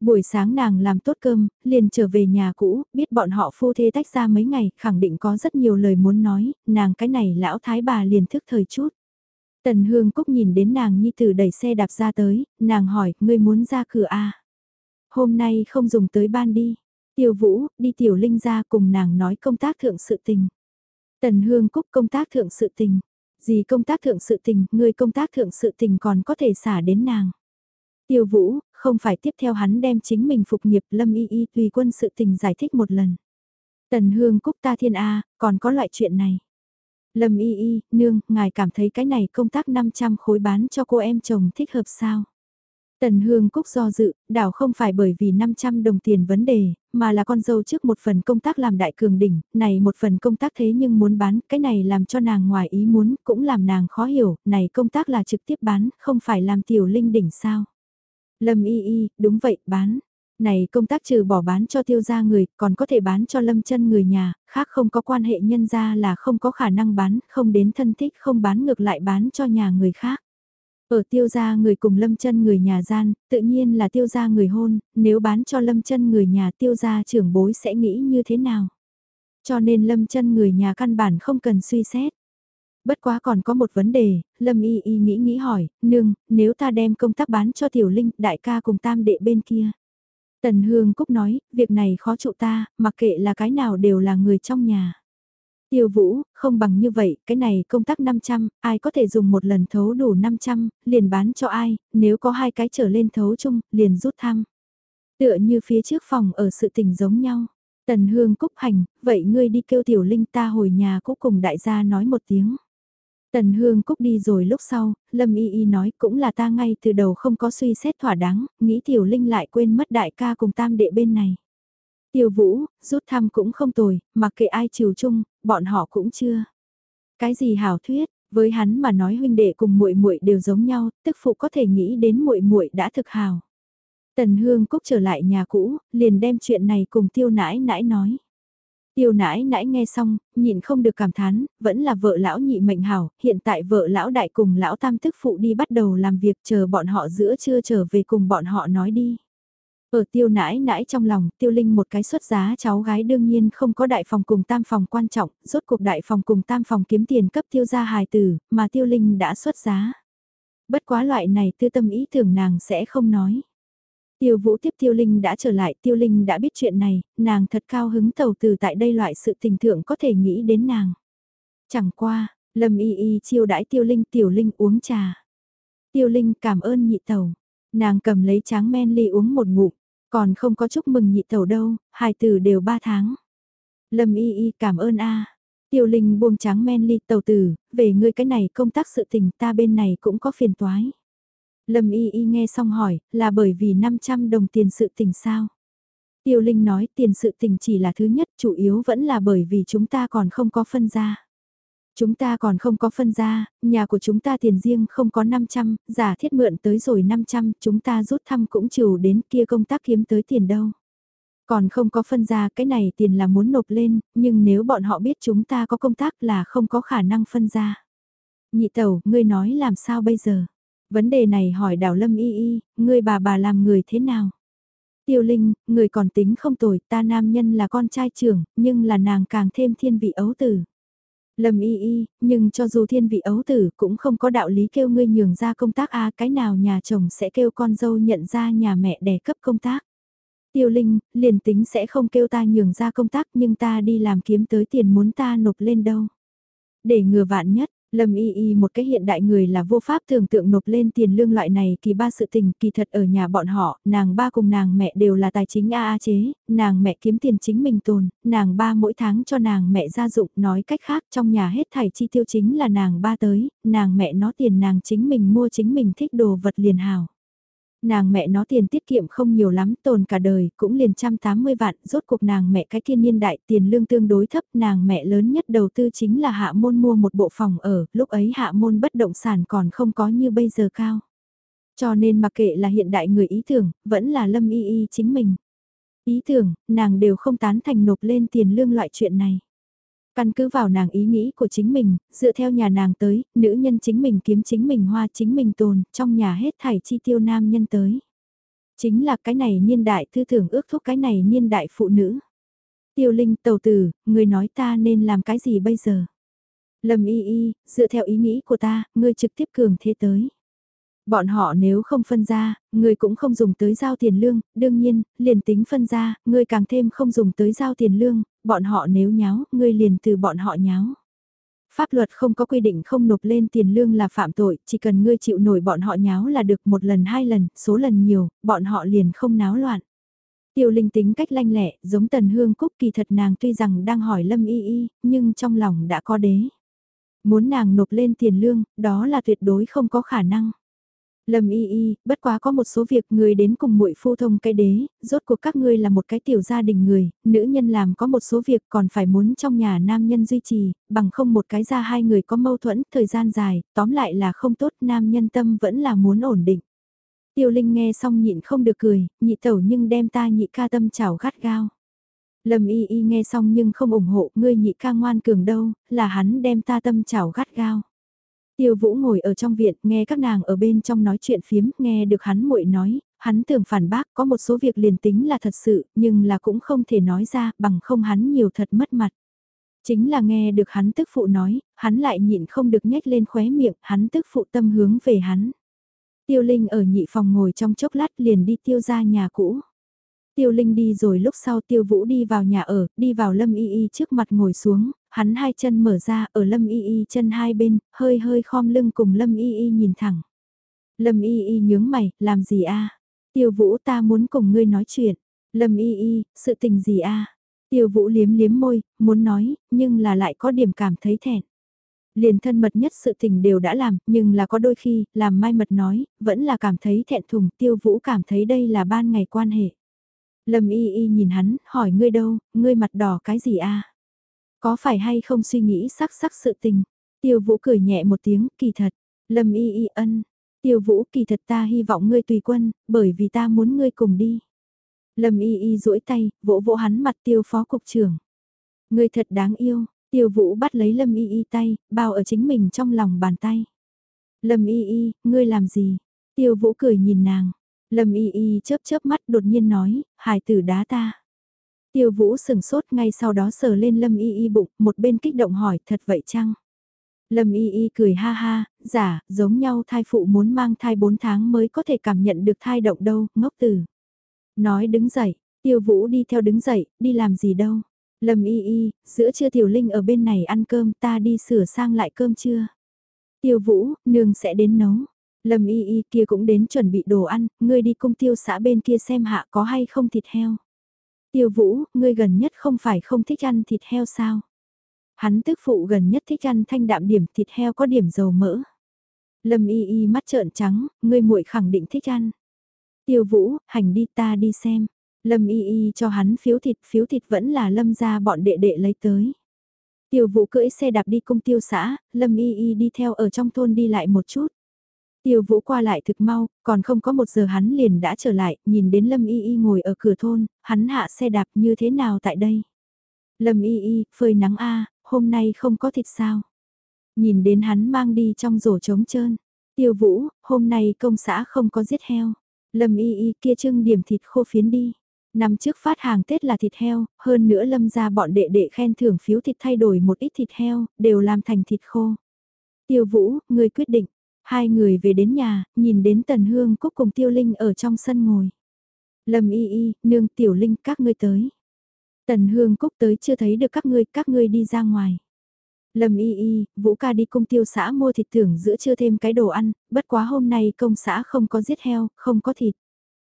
A: Buổi sáng nàng làm tốt cơm, liền trở về nhà cũ, biết bọn họ phu thê tách ra mấy ngày, khẳng định có rất nhiều lời muốn nói, nàng cái này lão thái bà liền thức thời chút. Tần Hương Cúc nhìn đến nàng nhi tử đẩy xe đạp ra tới, nàng hỏi, ngươi muốn ra cửa à? Hôm nay không dùng tới ban đi. Tiêu Vũ, đi Tiểu Linh ra cùng nàng nói công tác thượng sự tình. Tần Hương Cúc công tác thượng sự tình. Gì công tác thượng sự tình, người công tác thượng sự tình còn có thể xả đến nàng. Tiêu Vũ, không phải tiếp theo hắn đem chính mình phục nghiệp Lâm Y Y tùy quân sự tình giải thích một lần. Tần Hương Cúc ta thiên A, còn có loại chuyện này. Lâm Y Y, nương, ngài cảm thấy cái này công tác 500 khối bán cho cô em chồng thích hợp sao? Tần Hương Cúc do dự, đảo không phải bởi vì 500 đồng tiền vấn đề, mà là con dâu trước một phần công tác làm đại cường đỉnh, này một phần công tác thế nhưng muốn bán, cái này làm cho nàng ngoài ý muốn, cũng làm nàng khó hiểu, này công tác là trực tiếp bán, không phải làm tiểu linh đỉnh sao. Lâm y y, đúng vậy, bán. Này công tác trừ bỏ bán cho tiêu gia người, còn có thể bán cho lâm chân người nhà, khác không có quan hệ nhân gia là không có khả năng bán, không đến thân thích không bán ngược lại bán cho nhà người khác. Ở tiêu gia người cùng lâm chân người nhà gian, tự nhiên là tiêu gia người hôn, nếu bán cho lâm chân người nhà tiêu gia trưởng bối sẽ nghĩ như thế nào. Cho nên lâm chân người nhà căn bản không cần suy xét. Bất quá còn có một vấn đề, lâm y y nghĩ nghĩ hỏi, nương, nếu ta đem công tác bán cho tiểu linh, đại ca cùng tam đệ bên kia. Tần Hương Cúc nói, việc này khó trụ ta, mặc kệ là cái nào đều là người trong nhà. Tiêu Vũ, không bằng như vậy, cái này công tác 500, ai có thể dùng một lần thấu đủ 500, liền bán cho ai, nếu có hai cái trở lên thấu chung, liền rút thăm. Tựa như phía trước phòng ở sự tình giống nhau. Tần Hương Cúc hành, vậy ngươi đi kêu Tiểu Linh ta hồi nhà cúc cùng đại gia nói một tiếng. Tần Hương Cúc đi rồi lúc sau, Lâm Y Y nói cũng là ta ngay từ đầu không có suy xét thỏa đáng, nghĩ Tiểu Linh lại quên mất đại ca cùng tam đệ bên này. Tiêu Vũ, rút thăm cũng không tồi, mặc kệ ai chiều chung, bọn họ cũng chưa. Cái gì hảo thuyết, với hắn mà nói huynh đệ cùng muội muội đều giống nhau, tức phụ có thể nghĩ đến muội muội đã thực hào. Tần Hương Cúc trở lại nhà cũ, liền đem chuyện này cùng Tiêu Nãi Nãi nói. Tiêu nãi nãi nghe xong, nhịn không được cảm thán, vẫn là vợ lão nhị mệnh hảo, hiện tại vợ lão đại cùng lão tam tức phụ đi bắt đầu làm việc chờ bọn họ giữa trưa trở về cùng bọn họ nói đi. Ở tiêu nãi nãi trong lòng, tiêu linh một cái xuất giá cháu gái đương nhiên không có đại phòng cùng tam phòng quan trọng, rốt cuộc đại phòng cùng tam phòng kiếm tiền cấp tiêu gia hài tử, mà tiêu linh đã xuất giá. Bất quá loại này tư tâm ý tưởng nàng sẽ không nói. Tiêu vũ tiếp tiêu linh đã trở lại, tiêu linh đã biết chuyện này, nàng thật cao hứng tàu từ tại đây loại sự tình thượng có thể nghĩ đến nàng. Chẳng qua, lâm y y chiêu đãi tiêu linh tiểu linh uống trà. Tiêu linh cảm ơn nhị tàu. Nàng cầm lấy tráng men ly uống một ngụm, còn không có chúc mừng nhị tàu đâu, hai tử đều ba tháng. Lâm y y cảm ơn a. Tiêu Linh buông trắng men ly tàu tử, về ngươi cái này công tác sự tình ta bên này cũng có phiền toái. Lâm Y Y nghe xong hỏi, là bởi vì 500 đồng tiền sự tình sao? Tiêu Linh nói tiền sự tình chỉ là thứ nhất, chủ yếu vẫn là bởi vì chúng ta còn không có phân ra. Chúng ta còn không có phân ra, nhà của chúng ta tiền riêng không có 500, giả thiết mượn tới rồi 500, chúng ta rút thăm cũng trừ đến kia công tác kiếm tới tiền đâu. Còn không có phân ra cái này tiền là muốn nộp lên, nhưng nếu bọn họ biết chúng ta có công tác là không có khả năng phân ra. Nhị tẩu, ngươi nói làm sao bây giờ? Vấn đề này hỏi đào lâm y y, ngươi bà bà làm người thế nào? Tiêu Linh, người còn tính không tồi, ta nam nhân là con trai trưởng, nhưng là nàng càng thêm thiên vị ấu tử. Lâm y y, nhưng cho dù thiên vị ấu tử cũng không có đạo lý kêu ngươi nhường ra công tác a cái nào nhà chồng sẽ kêu con dâu nhận ra nhà mẹ đẻ cấp công tác. Tiêu Linh, liền tính sẽ không kêu ta nhường ra công tác nhưng ta đi làm kiếm tới tiền muốn ta nộp lên đâu. Để ngừa vạn nhất, Lâm y y một cái hiện đại người là vô pháp tưởng tượng nộp lên tiền lương loại này kỳ ba sự tình kỳ thật ở nhà bọn họ, nàng ba cùng nàng mẹ đều là tài chính A A chế, nàng mẹ kiếm tiền chính mình tồn, nàng ba mỗi tháng cho nàng mẹ gia dụng, nói cách khác trong nhà hết thảy chi tiêu chính là nàng ba tới, nàng mẹ nó tiền nàng chính mình mua chính mình thích đồ vật liền hào. Nàng mẹ nó tiền tiết kiệm không nhiều lắm, tồn cả đời, cũng liền trăm tám mươi vạn, rốt cuộc nàng mẹ cái thiên niên đại tiền lương tương đối thấp, nàng mẹ lớn nhất đầu tư chính là hạ môn mua một bộ phòng ở, lúc ấy hạ môn bất động sản còn không có như bây giờ cao. Cho nên mặc kệ là hiện đại người ý tưởng, vẫn là lâm y y chính mình. Ý tưởng, nàng đều không tán thành nộp lên tiền lương loại chuyện này. Căn cứ vào nàng ý nghĩ của chính mình, dựa theo nhà nàng tới, nữ nhân chính mình kiếm chính mình hoa chính mình tồn, trong nhà hết thảy chi tiêu nam nhân tới. Chính là cái này niên đại thư thưởng ước thúc cái này niên đại phụ nữ. Tiêu Linh tàu tử, người nói ta nên làm cái gì bây giờ? Lâm y y, dựa theo ý nghĩ của ta, ngươi trực tiếp cường thế tới. Bọn họ nếu không phân ra, ngươi cũng không dùng tới giao tiền lương, đương nhiên, liền tính phân ra, ngươi càng thêm không dùng tới giao tiền lương, bọn họ nếu nháo, ngươi liền từ bọn họ nháo. Pháp luật không có quy định không nộp lên tiền lương là phạm tội, chỉ cần ngươi chịu nổi bọn họ nháo là được một lần hai lần, số lần nhiều, bọn họ liền không náo loạn. Tiêu Linh tính cách lanh lẹ, giống Tần Hương Cúc kỳ thật nàng tuy rằng đang hỏi Lâm Y Y, nhưng trong lòng đã có đế. Muốn nàng nộp lên tiền lương, đó là tuyệt đối không có khả năng. Lâm y y, bất quá có một số việc người đến cùng muội phu thông cái đế, rốt cuộc các ngươi là một cái tiểu gia đình người, nữ nhân làm có một số việc còn phải muốn trong nhà nam nhân duy trì, bằng không một cái ra hai người có mâu thuẫn, thời gian dài, tóm lại là không tốt, nam nhân tâm vẫn là muốn ổn định. Tiêu Linh nghe xong nhịn không được cười, nhị tẩu nhưng đem ta nhị ca tâm chảo gắt gao. Lâm y y nghe xong nhưng không ủng hộ, ngươi nhị ca ngoan cường đâu, là hắn đem ta tâm chảo gắt gao. Tiêu Vũ ngồi ở trong viện, nghe các nàng ở bên trong nói chuyện phiếm, nghe được hắn muội nói, hắn tưởng phản bác có một số việc liền tính là thật sự, nhưng là cũng không thể nói ra, bằng không hắn nhiều thật mất mặt. Chính là nghe được hắn tức phụ nói, hắn lại nhịn không được nhếch lên khóe miệng, hắn tức phụ tâm hướng về hắn. Tiêu Linh ở nhị phòng ngồi trong chốc lát liền đi tiêu ra nhà cũ. Tiêu Linh đi rồi lúc sau Tiêu Vũ đi vào nhà ở, đi vào Lâm Y Y trước mặt ngồi xuống, hắn hai chân mở ra ở Lâm Y Y chân hai bên, hơi hơi khom lưng cùng Lâm Y Y nhìn thẳng. Lâm Y Y nhướng mày, làm gì a? Tiêu Vũ ta muốn cùng ngươi nói chuyện. Lâm Y Y, sự tình gì a? Tiêu Vũ liếm liếm môi, muốn nói, nhưng là lại có điểm cảm thấy thẹn. Liền thân mật nhất sự tình đều đã làm, nhưng là có đôi khi, làm mai mật nói, vẫn là cảm thấy thẹn thùng, Tiêu Vũ cảm thấy đây là ban ngày quan hệ. Lâm Y Y nhìn hắn, hỏi ngươi đâu, ngươi mặt đỏ cái gì a? Có phải hay không suy nghĩ sắc sắc sự tình? Tiêu Vũ cười nhẹ một tiếng, kỳ thật. Lâm Y Y ân. Tiêu Vũ kỳ thật ta hy vọng ngươi tùy quân, bởi vì ta muốn ngươi cùng đi. Lâm Y Y duỗi tay, vỗ vỗ hắn mặt Tiêu Phó Cục trưởng. Ngươi thật đáng yêu, Tiêu Vũ bắt lấy Lâm Y Y tay, bao ở chính mình trong lòng bàn tay. Lâm Y Y, ngươi làm gì? Tiêu Vũ cười nhìn nàng. Lâm Y Y chớp chớp mắt đột nhiên nói, hài tử đá ta. Tiêu Vũ sừng sốt ngay sau đó sờ lên Lâm Y Y bụng, một bên kích động hỏi thật vậy chăng? Lâm Y Y cười ha ha, giả, giống nhau thai phụ muốn mang thai 4 tháng mới có thể cảm nhận được thai động đâu, ngốc tử. Nói đứng dậy, Tiêu Vũ đi theo đứng dậy, đi làm gì đâu. Lâm Y Y, giữa trưa Tiểu Linh ở bên này ăn cơm ta đi sửa sang lại cơm chưa Tiêu Vũ, nương sẽ đến nấu. Lâm Y Y kia cũng đến chuẩn bị đồ ăn, ngươi đi cung tiêu xã bên kia xem hạ có hay không thịt heo. Tiêu Vũ, ngươi gần nhất không phải không thích ăn thịt heo sao? Hắn tức phụ gần nhất thích ăn thanh đạm điểm thịt heo có điểm dầu mỡ. Lâm y y mắt trợn trắng, ngươi muội khẳng định thích ăn. Tiêu Vũ, hành đi ta đi xem. Lâm y y cho hắn phiếu thịt, phiếu thịt vẫn là lâm gia bọn đệ đệ lấy tới. Tiêu Vũ cưỡi xe đạp đi công tiêu xã, Lâm y y đi theo ở trong thôn đi lại một chút. Tiêu vũ qua lại thực mau, còn không có một giờ hắn liền đã trở lại, nhìn đến Lâm Y Y ngồi ở cửa thôn, hắn hạ xe đạp như thế nào tại đây? Lâm Y Y, phơi nắng a hôm nay không có thịt sao? Nhìn đến hắn mang đi trong rổ trống trơn. Tiêu vũ, hôm nay công xã không có giết heo. Lâm Y Y kia trưng điểm thịt khô phiến đi. Năm trước phát hàng Tết là thịt heo, hơn nữa lâm ra bọn đệ đệ khen thưởng phiếu thịt thay đổi một ít thịt heo, đều làm thành thịt khô. Tiêu vũ, người quyết định, Hai người về đến nhà, nhìn đến Tần Hương Cúc cùng Tiêu Linh ở trong sân ngồi. Lâm y y, nương Tiểu Linh các ngươi tới. Tần Hương Cúc tới chưa thấy được các ngươi, các ngươi đi ra ngoài. Lâm y y, Vũ ca đi công tiêu xã mua thịt thưởng giữa chưa thêm cái đồ ăn, bất quá hôm nay công xã không có giết heo, không có thịt.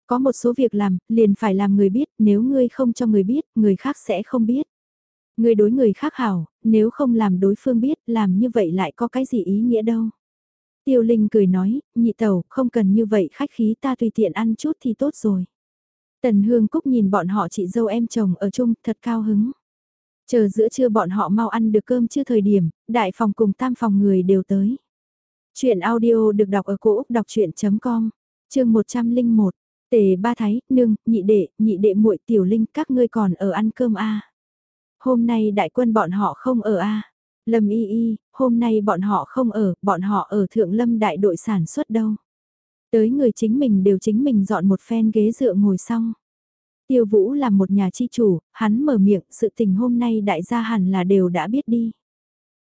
A: Có một số việc làm, liền phải làm người biết, nếu ngươi không cho người biết, người khác sẽ không biết. Người đối người khác hảo, nếu không làm đối phương biết, làm như vậy lại có cái gì ý nghĩa đâu. Tiêu Linh cười nói, nhị tẩu, không cần như vậy khách khí ta tùy tiện ăn chút thì tốt rồi. Tần Hương Cúc nhìn bọn họ chị dâu em chồng ở chung thật cao hứng. Chờ giữa trưa bọn họ mau ăn được cơm chưa thời điểm, đại phòng cùng tam phòng người đều tới. Chuyện audio được đọc ở cổ Úc đọc chuyện.com, chương 101, tề ba thái, nương, nhị đệ, nhị đệ muội tiểu linh các ngươi còn ở ăn cơm a à? Hôm nay đại quân bọn họ không ở a à? Lâm y y, hôm nay bọn họ không ở, bọn họ ở thượng lâm đại đội sản xuất đâu. Tới người chính mình đều chính mình dọn một phen ghế dựa ngồi xong. Tiêu Vũ là một nhà chi chủ, hắn mở miệng sự tình hôm nay đại gia hẳn là đều đã biết đi.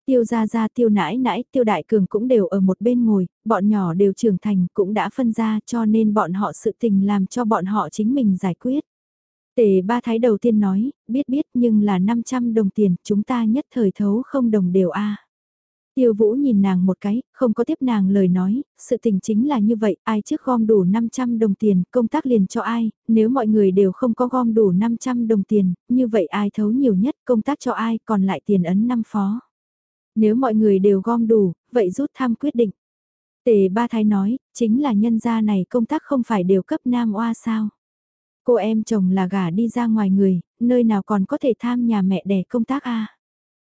A: Tiêu gia gia tiêu nãi nãi, tiêu đại cường cũng đều ở một bên ngồi, bọn nhỏ đều trưởng thành cũng đã phân ra cho nên bọn họ sự tình làm cho bọn họ chính mình giải quyết. Tề ba thái đầu tiên nói, biết biết nhưng là 500 đồng tiền, chúng ta nhất thời thấu không đồng đều a. Tiêu Vũ nhìn nàng một cái, không có tiếp nàng lời nói, sự tình chính là như vậy, ai trước gom đủ 500 đồng tiền, công tác liền cho ai, nếu mọi người đều không có gom đủ 500 đồng tiền, như vậy ai thấu nhiều nhất, công tác cho ai, còn lại tiền ấn năm phó. Nếu mọi người đều gom đủ, vậy rút tham quyết định. Tề Ba Thái nói, chính là nhân gia này công tác không phải đều cấp nam oa sao. Cô em chồng là gả đi ra ngoài người, nơi nào còn có thể tham nhà mẹ đẻ công tác a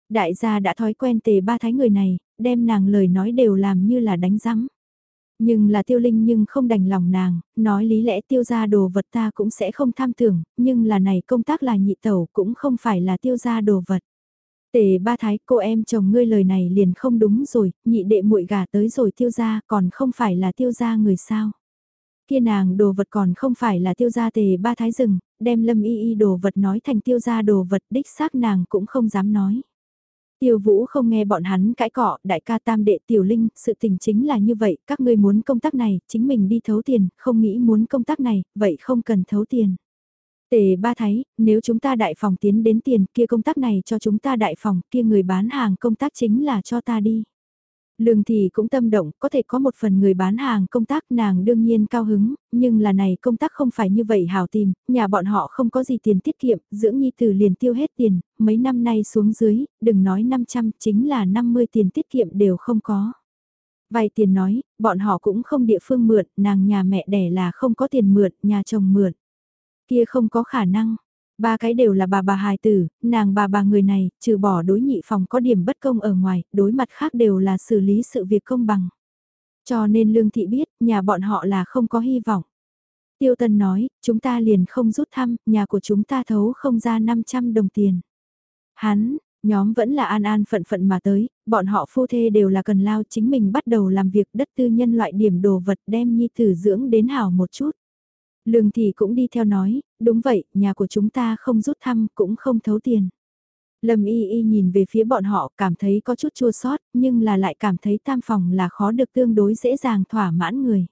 A: Đại gia đã thói quen tề ba thái người này, đem nàng lời nói đều làm như là đánh rắm. Nhưng là tiêu linh nhưng không đành lòng nàng, nói lý lẽ tiêu gia đồ vật ta cũng sẽ không tham tưởng, nhưng là này công tác là nhị tẩu cũng không phải là tiêu gia đồ vật. Tề ba thái cô em chồng ngươi lời này liền không đúng rồi, nhị đệ muội gả tới rồi tiêu gia còn không phải là tiêu gia người sao. Kia nàng đồ vật còn không phải là tiêu gia tề ba thái rừng, đem lâm y y đồ vật nói thành tiêu gia đồ vật đích xác nàng cũng không dám nói. Tiêu Vũ không nghe bọn hắn cãi cọ, đại ca tam đệ Tiểu Linh, sự tình chính là như vậy, các ngươi muốn công tác này, chính mình đi thấu tiền, không nghĩ muốn công tác này, vậy không cần thấu tiền. Tề ba thái, nếu chúng ta đại phòng tiến đến tiền kia công tác này cho chúng ta đại phòng, kia người bán hàng công tác chính là cho ta đi. Lương thì cũng tâm động, có thể có một phần người bán hàng công tác nàng đương nhiên cao hứng, nhưng là này công tác không phải như vậy hào tìm, nhà bọn họ không có gì tiền tiết kiệm, dưỡng nhi từ liền tiêu hết tiền, mấy năm nay xuống dưới, đừng nói 500, chính là 50 tiền tiết kiệm đều không có. Vài tiền nói, bọn họ cũng không địa phương mượn, nàng nhà mẹ đẻ là không có tiền mượn, nhà chồng mượn. Kia không có khả năng, Ba cái đều là bà bà hài tử, nàng bà bà người này, trừ bỏ đối nhị phòng có điểm bất công ở ngoài, đối mặt khác đều là xử lý sự việc công bằng. Cho nên Lương Thị biết, nhà bọn họ là không có hy vọng. Tiêu Tân nói, chúng ta liền không rút thăm, nhà của chúng ta thấu không ra 500 đồng tiền. Hắn, nhóm vẫn là an an phận phận mà tới, bọn họ phu thê đều là cần lao chính mình bắt đầu làm việc đất tư nhân loại điểm đồ vật đem nhi tử dưỡng đến hảo một chút. Lương thì cũng đi theo nói, đúng vậy, nhà của chúng ta không rút thăm cũng không thấu tiền. Lâm y y nhìn về phía bọn họ cảm thấy có chút chua sót, nhưng là lại cảm thấy tam phòng là khó được tương đối dễ dàng thỏa mãn người.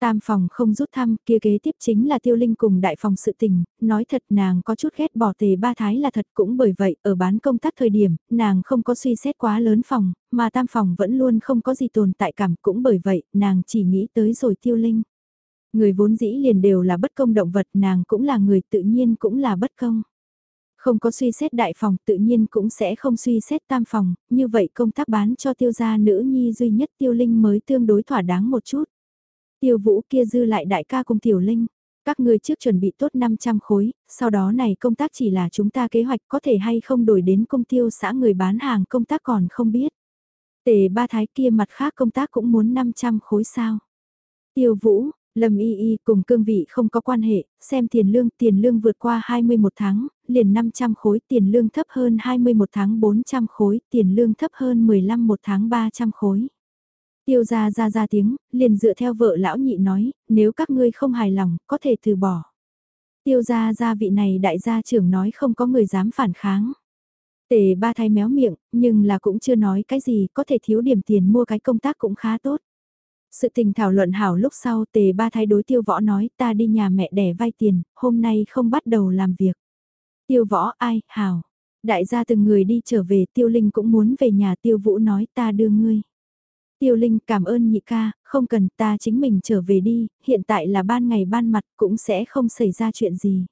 A: Tam phòng không rút thăm kia kế tiếp chính là tiêu linh cùng đại phòng sự tình, nói thật nàng có chút ghét bỏ tề ba thái là thật cũng bởi vậy ở bán công tác thời điểm, nàng không có suy xét quá lớn phòng, mà tam phòng vẫn luôn không có gì tồn tại cảm cũng bởi vậy nàng chỉ nghĩ tới rồi tiêu linh. Người vốn dĩ liền đều là bất công động vật nàng cũng là người tự nhiên cũng là bất công. Không có suy xét đại phòng tự nhiên cũng sẽ không suy xét tam phòng, như vậy công tác bán cho tiêu gia nữ nhi duy nhất tiêu linh mới tương đối thỏa đáng một chút. Tiêu vũ kia dư lại đại ca cùng tiểu linh, các người trước chuẩn bị tốt 500 khối, sau đó này công tác chỉ là chúng ta kế hoạch có thể hay không đổi đến công tiêu xã người bán hàng công tác còn không biết. Tề ba thái kia mặt khác công tác cũng muốn 500 khối sao. Tiêu vũ, Lâm Y Y cùng cương vị không có quan hệ, xem tiền lương, tiền lương vượt qua 21 tháng, liền 500 khối, tiền lương thấp hơn 21 tháng 400 khối, tiền lương thấp hơn 15 một tháng 300 khối. Tiêu ra ra ra tiếng, liền dựa theo vợ lão nhị nói, nếu các ngươi không hài lòng, có thể từ bỏ. Tiêu ra ra vị này đại gia trưởng nói không có người dám phản kháng. Tề ba thay méo miệng, nhưng là cũng chưa nói cái gì, có thể thiếu điểm tiền mua cái công tác cũng khá tốt. Sự tình thảo luận hảo lúc sau tề ba thái đối tiêu võ nói ta đi nhà mẹ đẻ vay tiền, hôm nay không bắt đầu làm việc. Tiêu võ ai, hảo. Đại gia từng người đi trở về tiêu linh cũng muốn về nhà tiêu vũ nói ta đưa ngươi. Tiêu linh cảm ơn nhị ca, không cần ta chính mình trở về đi, hiện tại là ban ngày ban mặt cũng sẽ không xảy ra chuyện gì.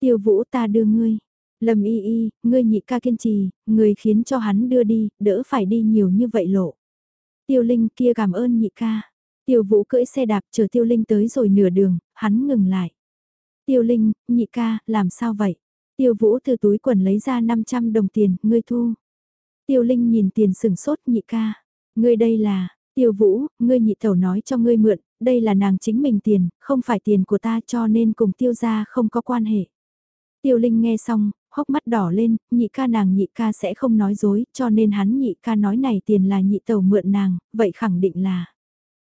A: Tiêu vũ ta đưa ngươi. Lâm y y, ngươi nhị ca kiên trì, người khiến cho hắn đưa đi, đỡ phải đi nhiều như vậy lộ. Tiêu Linh kia cảm ơn nhị ca. Tiêu Vũ cưỡi xe đạp chờ Tiêu Linh tới rồi nửa đường, hắn ngừng lại. Tiêu Linh, nhị ca, làm sao vậy? Tiêu Vũ từ túi quần lấy ra 500 đồng tiền, ngươi thu. Tiêu Linh nhìn tiền sừng sốt nhị ca. Ngươi đây là, Tiêu Vũ, ngươi nhị tẩu nói cho ngươi mượn, đây là nàng chính mình tiền, không phải tiền của ta cho nên cùng tiêu gia không có quan hệ. Tiêu Linh nghe xong, hốc mắt đỏ lên, nhị ca nàng nhị ca sẽ không nói dối, cho nên hắn nhị ca nói này tiền là nhị tàu mượn nàng, vậy khẳng định là.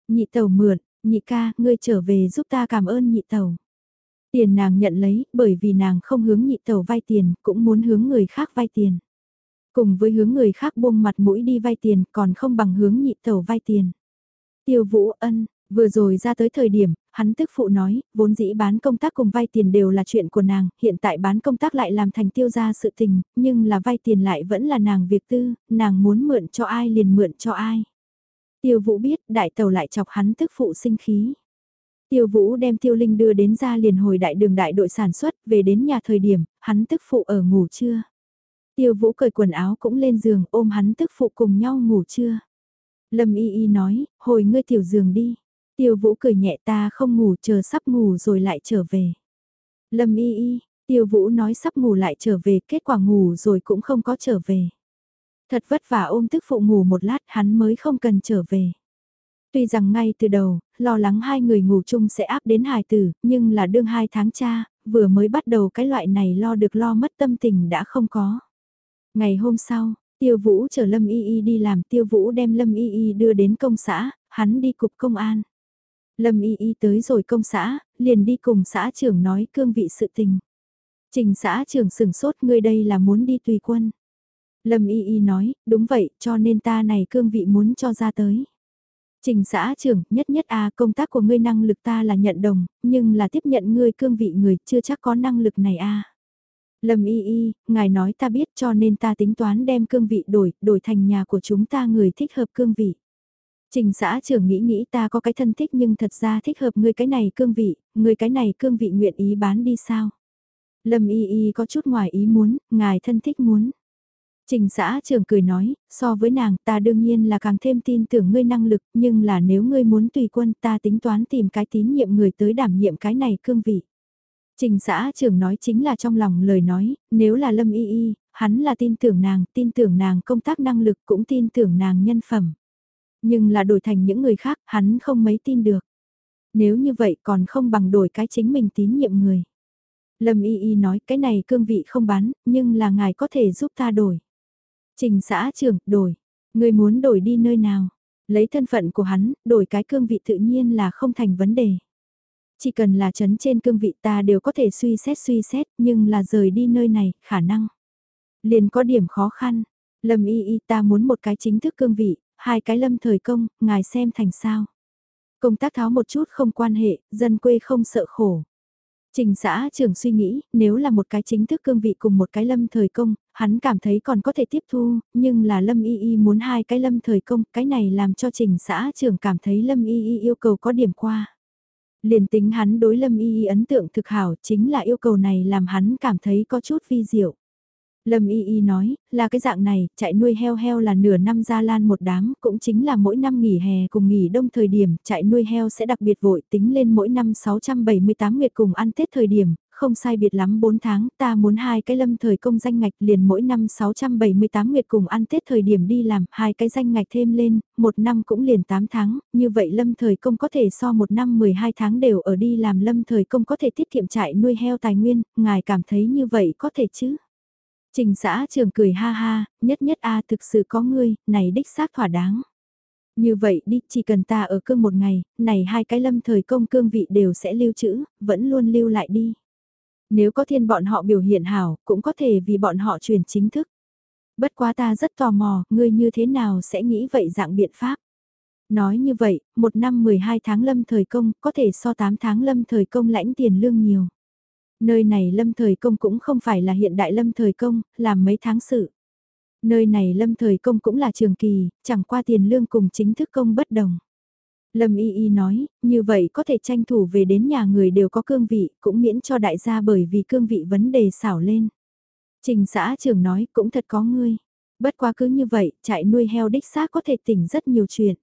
A: Nhị tàu mượn, nhị ca, ngươi trở về giúp ta cảm ơn nhị tàu. Tiền nàng nhận lấy, bởi vì nàng không hướng nhị tàu vay tiền, cũng muốn hướng người khác vay tiền. Cùng với hướng người khác buông mặt mũi đi vay tiền còn không bằng hướng nhị tàu vay tiền. Tiêu Vũ Ân, vừa rồi ra tới thời điểm, hắn tức phụ nói, vốn dĩ bán công tác cùng vay tiền đều là chuyện của nàng, hiện tại bán công tác lại làm thành tiêu gia sự tình, nhưng là vay tiền lại vẫn là nàng việc tư, nàng muốn mượn cho ai liền mượn cho ai. Tiêu Vũ biết, đại tàu lại chọc hắn tức phụ sinh khí. Tiêu Vũ đem Tiêu Linh đưa đến ra liền hồi đại đường đại đội sản xuất, về đến nhà thời điểm, hắn tức phụ ở ngủ trưa. Tiêu Vũ cởi quần áo cũng lên giường ôm hắn tức phụ cùng nhau ngủ trưa. Lâm Y Y nói, hồi ngươi tiểu giường đi. Tiêu Vũ cười nhẹ ta không ngủ chờ sắp ngủ rồi lại trở về. Lâm Y Y, Tiêu Vũ nói sắp ngủ lại trở về, kết quả ngủ rồi cũng không có trở về. Thật vất vả ôm tức phụ ngủ một lát hắn mới không cần trở về. Tuy rằng ngay từ đầu, lo lắng hai người ngủ chung sẽ áp đến hài tử, nhưng là đương hai tháng cha, vừa mới bắt đầu cái loại này lo được lo mất tâm tình đã không có. Ngày hôm sau, Tiêu Vũ chờ Lâm Y Y đi làm Tiêu Vũ đem Lâm Y Y đưa đến công xã, hắn đi cục công an. Lâm Y Y tới rồi công xã, liền đi cùng xã trưởng nói cương vị sự tình. Trình xã trưởng sửng sốt ngươi đây là muốn đi tùy quân. Lâm Y Y nói, đúng vậy, cho nên ta này cương vị muốn cho ra tới. Trình xã trưởng, nhất nhất a công tác của ngươi năng lực ta là nhận đồng, nhưng là tiếp nhận ngươi cương vị người chưa chắc có năng lực này a. Lâm y y, ngài nói ta biết cho nên ta tính toán đem cương vị đổi, đổi thành nhà của chúng ta người thích hợp cương vị. Trình xã trưởng nghĩ nghĩ ta có cái thân thích nhưng thật ra thích hợp ngươi cái này cương vị, ngươi cái này cương vị nguyện ý bán đi sao? Lâm y y có chút ngoài ý muốn, ngài thân thích muốn. Trình xã trưởng cười nói, so với nàng ta đương nhiên là càng thêm tin tưởng ngươi năng lực, nhưng là nếu ngươi muốn tùy quân ta tính toán tìm cái tín nhiệm người tới đảm nhiệm cái này cương vị. Trình xã trưởng nói chính là trong lòng lời nói, nếu là Lâm Y Y, hắn là tin tưởng nàng, tin tưởng nàng công tác năng lực cũng tin tưởng nàng nhân phẩm. Nhưng là đổi thành những người khác, hắn không mấy tin được. Nếu như vậy còn không bằng đổi cái chính mình tín nhiệm người. Lâm Y Y nói cái này cương vị không bán, nhưng là ngài có thể giúp ta đổi. Trình xã trưởng, đổi. Người muốn đổi đi nơi nào? Lấy thân phận của hắn, đổi cái cương vị tự nhiên là không thành vấn đề. Chỉ cần là chấn trên cương vị ta đều có thể suy xét suy xét, nhưng là rời đi nơi này, khả năng. Liền có điểm khó khăn. Lâm y y ta muốn một cái chính thức cương vị, hai cái lâm thời công, ngài xem thành sao. Công tác tháo một chút không quan hệ, dân quê không sợ khổ. Trình xã trưởng suy nghĩ, nếu là một cái chính thức cương vị cùng một cái lâm thời công, hắn cảm thấy còn có thể tiếp thu, nhưng là lâm y y muốn hai cái lâm thời công, cái này làm cho trình xã trưởng cảm thấy lâm y y yêu cầu có điểm qua. Liền tính hắn đối lâm y y ấn tượng thực hảo chính là yêu cầu này làm hắn cảm thấy có chút vi diệu. Lâm Y Y nói, là cái dạng này, chạy nuôi heo heo là nửa năm ra lan một đám, cũng chính là mỗi năm nghỉ hè cùng nghỉ đông thời điểm, chạy nuôi heo sẽ đặc biệt vội tính lên mỗi năm 678 nguyệt cùng ăn Tết thời điểm, không sai biệt lắm 4 tháng, ta muốn hai cái lâm thời công danh ngạch liền mỗi năm 678 nguyệt cùng ăn Tết thời điểm đi làm, hai cái danh ngạch thêm lên, một năm cũng liền 8 tháng, như vậy lâm thời công có thể so một năm 12 tháng đều ở đi làm lâm thời công có thể tiết kiệm trại nuôi heo tài nguyên, ngài cảm thấy như vậy có thể chứ? Trình xã trường cười ha ha, nhất nhất a thực sự có ngươi, này đích xác thỏa đáng. Như vậy đi, chỉ cần ta ở cương một ngày, này hai cái lâm thời công cương vị đều sẽ lưu trữ, vẫn luôn lưu lại đi. Nếu có thiên bọn họ biểu hiện hảo, cũng có thể vì bọn họ truyền chính thức. Bất quá ta rất tò mò, ngươi như thế nào sẽ nghĩ vậy dạng biện pháp. Nói như vậy, một năm 12 tháng lâm thời công, có thể so 8 tháng lâm thời công lãnh tiền lương nhiều. Nơi này lâm thời công cũng không phải là hiện đại lâm thời công, làm mấy tháng sự. Nơi này lâm thời công cũng là trường kỳ, chẳng qua tiền lương cùng chính thức công bất đồng. Lâm Y Y nói, như vậy có thể tranh thủ về đến nhà người đều có cương vị, cũng miễn cho đại gia bởi vì cương vị vấn đề xảo lên. Trình xã trưởng nói, cũng thật có ngươi. Bất quá cứ như vậy, chạy nuôi heo đích xác có thể tỉnh rất nhiều chuyện.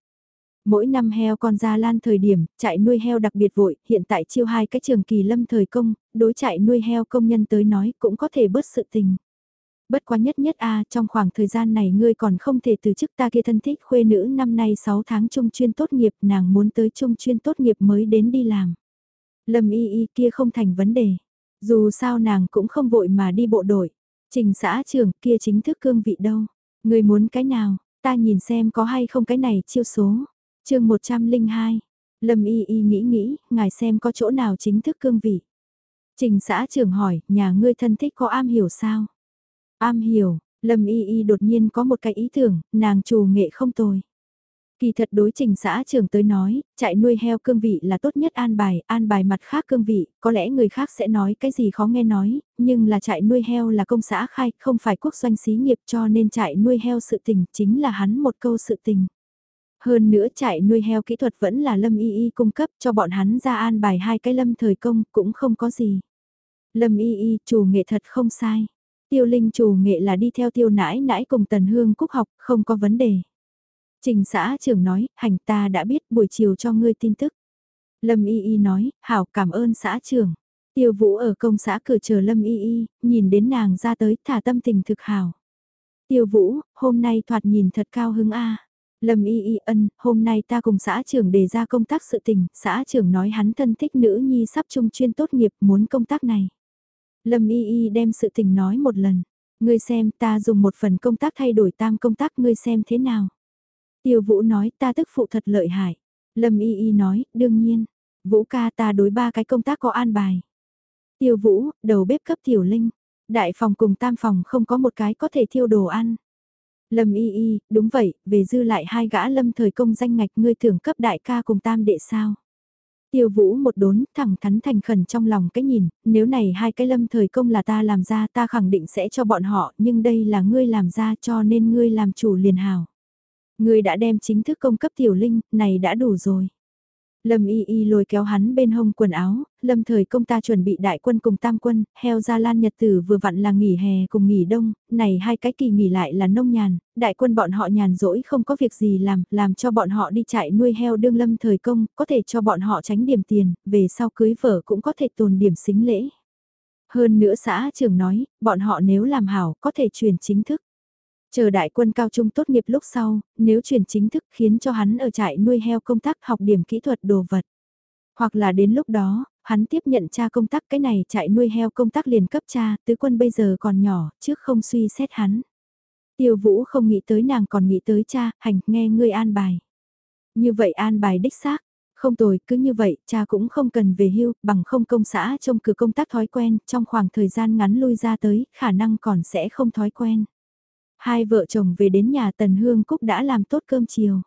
A: Mỗi năm heo con ra lan thời điểm, chạy nuôi heo đặc biệt vội, hiện tại chiêu hai cái trường kỳ lâm thời công, đối chạy nuôi heo công nhân tới nói cũng có thể bớt sự tình. Bất quá nhất nhất a trong khoảng thời gian này ngươi còn không thể từ chức ta kia thân thích khuê nữ năm nay 6 tháng trung chuyên tốt nghiệp nàng muốn tới trung chuyên tốt nghiệp mới đến đi làm. Lâm y y kia không thành vấn đề. Dù sao nàng cũng không vội mà đi bộ đội. Trình xã trưởng kia chính thức cương vị đâu. Ngươi muốn cái nào, ta nhìn xem có hay không cái này chiêu số chương 102, Lâm Y Y nghĩ nghĩ, ngài xem có chỗ nào chính thức cương vị. Trình xã trưởng hỏi, nhà ngươi thân thích có am hiểu sao? Am hiểu, Lâm Y Y đột nhiên có một cái ý tưởng, nàng trù nghệ không tồi. Kỳ thật đối trình xã trưởng tới nói, chạy nuôi heo cương vị là tốt nhất an bài, an bài mặt khác cương vị, có lẽ người khác sẽ nói cái gì khó nghe nói, nhưng là chạy nuôi heo là công xã khai, không phải quốc doanh xí nghiệp cho nên chạy nuôi heo sự tình chính là hắn một câu sự tình. Hơn nữa chạy nuôi heo kỹ thuật vẫn là lâm y y cung cấp cho bọn hắn ra an bài hai cái lâm thời công cũng không có gì. Lâm y y chủ nghệ thật không sai. Tiêu linh chủ nghệ là đi theo tiêu nãi nãi cùng tần hương cúc học không có vấn đề. Trình xã trưởng nói, hành ta đã biết buổi chiều cho ngươi tin tức. Lâm Y Y nói, hảo cảm ơn xã trưởng. Tiêu vũ ở công xã cửa chờ Lâm Y Y, nhìn đến nàng ra tới thả tâm tình thực hảo. Tiêu vũ, hôm nay thoạt nhìn thật cao hứng a. Lâm Y Y ân, hôm nay ta cùng xã trưởng đề ra công tác sự tình, xã trưởng nói hắn thân thích nữ nhi sắp trung chuyên tốt nghiệp muốn công tác này. Lâm Y Y đem sự tình nói một lần, ngươi xem ta dùng một phần công tác thay đổi tam công tác ngươi xem thế nào. Tiêu Vũ nói ta tức phụ thật lợi hại. Lâm Y Y nói, đương nhiên. Vũ ca ta đối ba cái công tác có an bài. Tiêu Vũ, đầu bếp cấp Tiểu Linh. Đại phòng cùng tam phòng không có một cái có thể thiêu đồ ăn. Lâm Y Y, đúng vậy, về dư lại hai gã lâm thời công danh ngạch ngươi thưởng cấp đại ca cùng tam đệ sao. Tiêu Vũ một đốn, thẳng thắn thành khẩn trong lòng cái nhìn, nếu này hai cái lâm thời công là ta làm ra ta khẳng định sẽ cho bọn họ, nhưng đây là ngươi làm ra cho nên ngươi làm chủ liền hào. ngươi đã đem chính thức công cấp tiểu linh, này đã đủ rồi. Lâm y y lôi kéo hắn bên hông quần áo, lâm thời công ta chuẩn bị đại quân cùng tam quân, heo gia lan nhật tử vừa vặn là nghỉ hè cùng nghỉ đông, này hai cái kỳ nghỉ lại là nông nhàn, đại quân bọn họ nhàn rỗi không có việc gì làm, làm cho bọn họ đi chạy nuôi heo đương lâm thời công, có thể cho bọn họ tránh điểm tiền, về sau cưới vợ cũng có thể tồn điểm xính lễ. Hơn nữa xã trưởng nói, bọn họ nếu làm hảo có thể truyền chính thức. Chờ đại quân cao trung tốt nghiệp lúc sau, nếu chuyển chính thức khiến cho hắn ở trại nuôi heo công tác học điểm kỹ thuật đồ vật. Hoặc là đến lúc đó, hắn tiếp nhận cha công tác cái này trại nuôi heo công tác liền cấp cha, tứ quân bây giờ còn nhỏ, trước không suy xét hắn. Tiêu vũ không nghĩ tới nàng còn nghĩ tới cha, hành, nghe ngươi an bài. Như vậy an bài đích xác, không tồi, cứ như vậy, cha cũng không cần về hưu, bằng không công xã trông cửa công tác thói quen, trong khoảng thời gian ngắn lui ra tới, khả năng còn sẽ không thói quen. Hai vợ chồng về đến nhà Tần Hương Cúc đã làm tốt cơm chiều.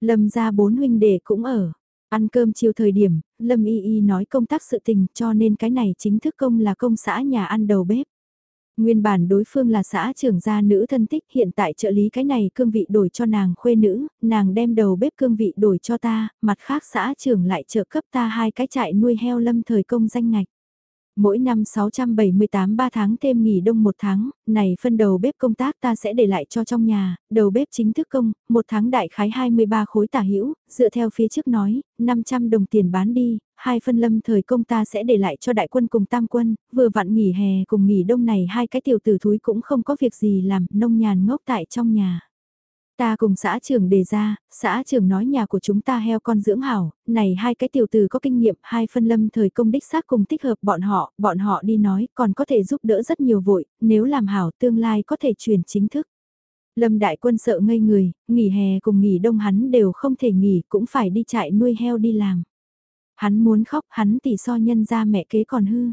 A: Lâm ra bốn huynh đệ cũng ở. Ăn cơm chiều thời điểm, Lâm Y Y nói công tác sự tình cho nên cái này chính thức công là công xã nhà ăn đầu bếp. Nguyên bản đối phương là xã trưởng gia nữ thân tích hiện tại trợ lý cái này cương vị đổi cho nàng khuê nữ, nàng đem đầu bếp cương vị đổi cho ta, mặt khác xã trưởng lại trợ cấp ta hai cái trại nuôi heo lâm thời công danh ngạch. Mỗi năm 678 3 tháng thêm nghỉ đông một tháng, này phân đầu bếp công tác ta sẽ để lại cho trong nhà, đầu bếp chính thức công, một tháng đại khái 23 khối tả hữu dựa theo phía trước nói, 500 đồng tiền bán đi, hai phân lâm thời công ta sẽ để lại cho đại quân cùng tam quân, vừa vặn nghỉ hè cùng nghỉ đông này hai cái tiểu tử thúi cũng không có việc gì làm, nông nhàn ngốc tại trong nhà. Ta cùng xã trưởng đề ra, xã trưởng nói nhà của chúng ta heo con dưỡng hảo, này hai cái tiểu tử có kinh nghiệm, hai phân lâm thời công đích xác cùng thích hợp bọn họ, bọn họ đi nói còn có thể giúp đỡ rất nhiều vội, nếu làm hảo tương lai có thể truyền chính thức. Lâm đại quân sợ ngây người, nghỉ hè cùng nghỉ đông hắn đều không thể nghỉ cũng phải đi chạy nuôi heo đi làm. Hắn muốn khóc hắn tỷ so nhân ra mẹ kế còn hư.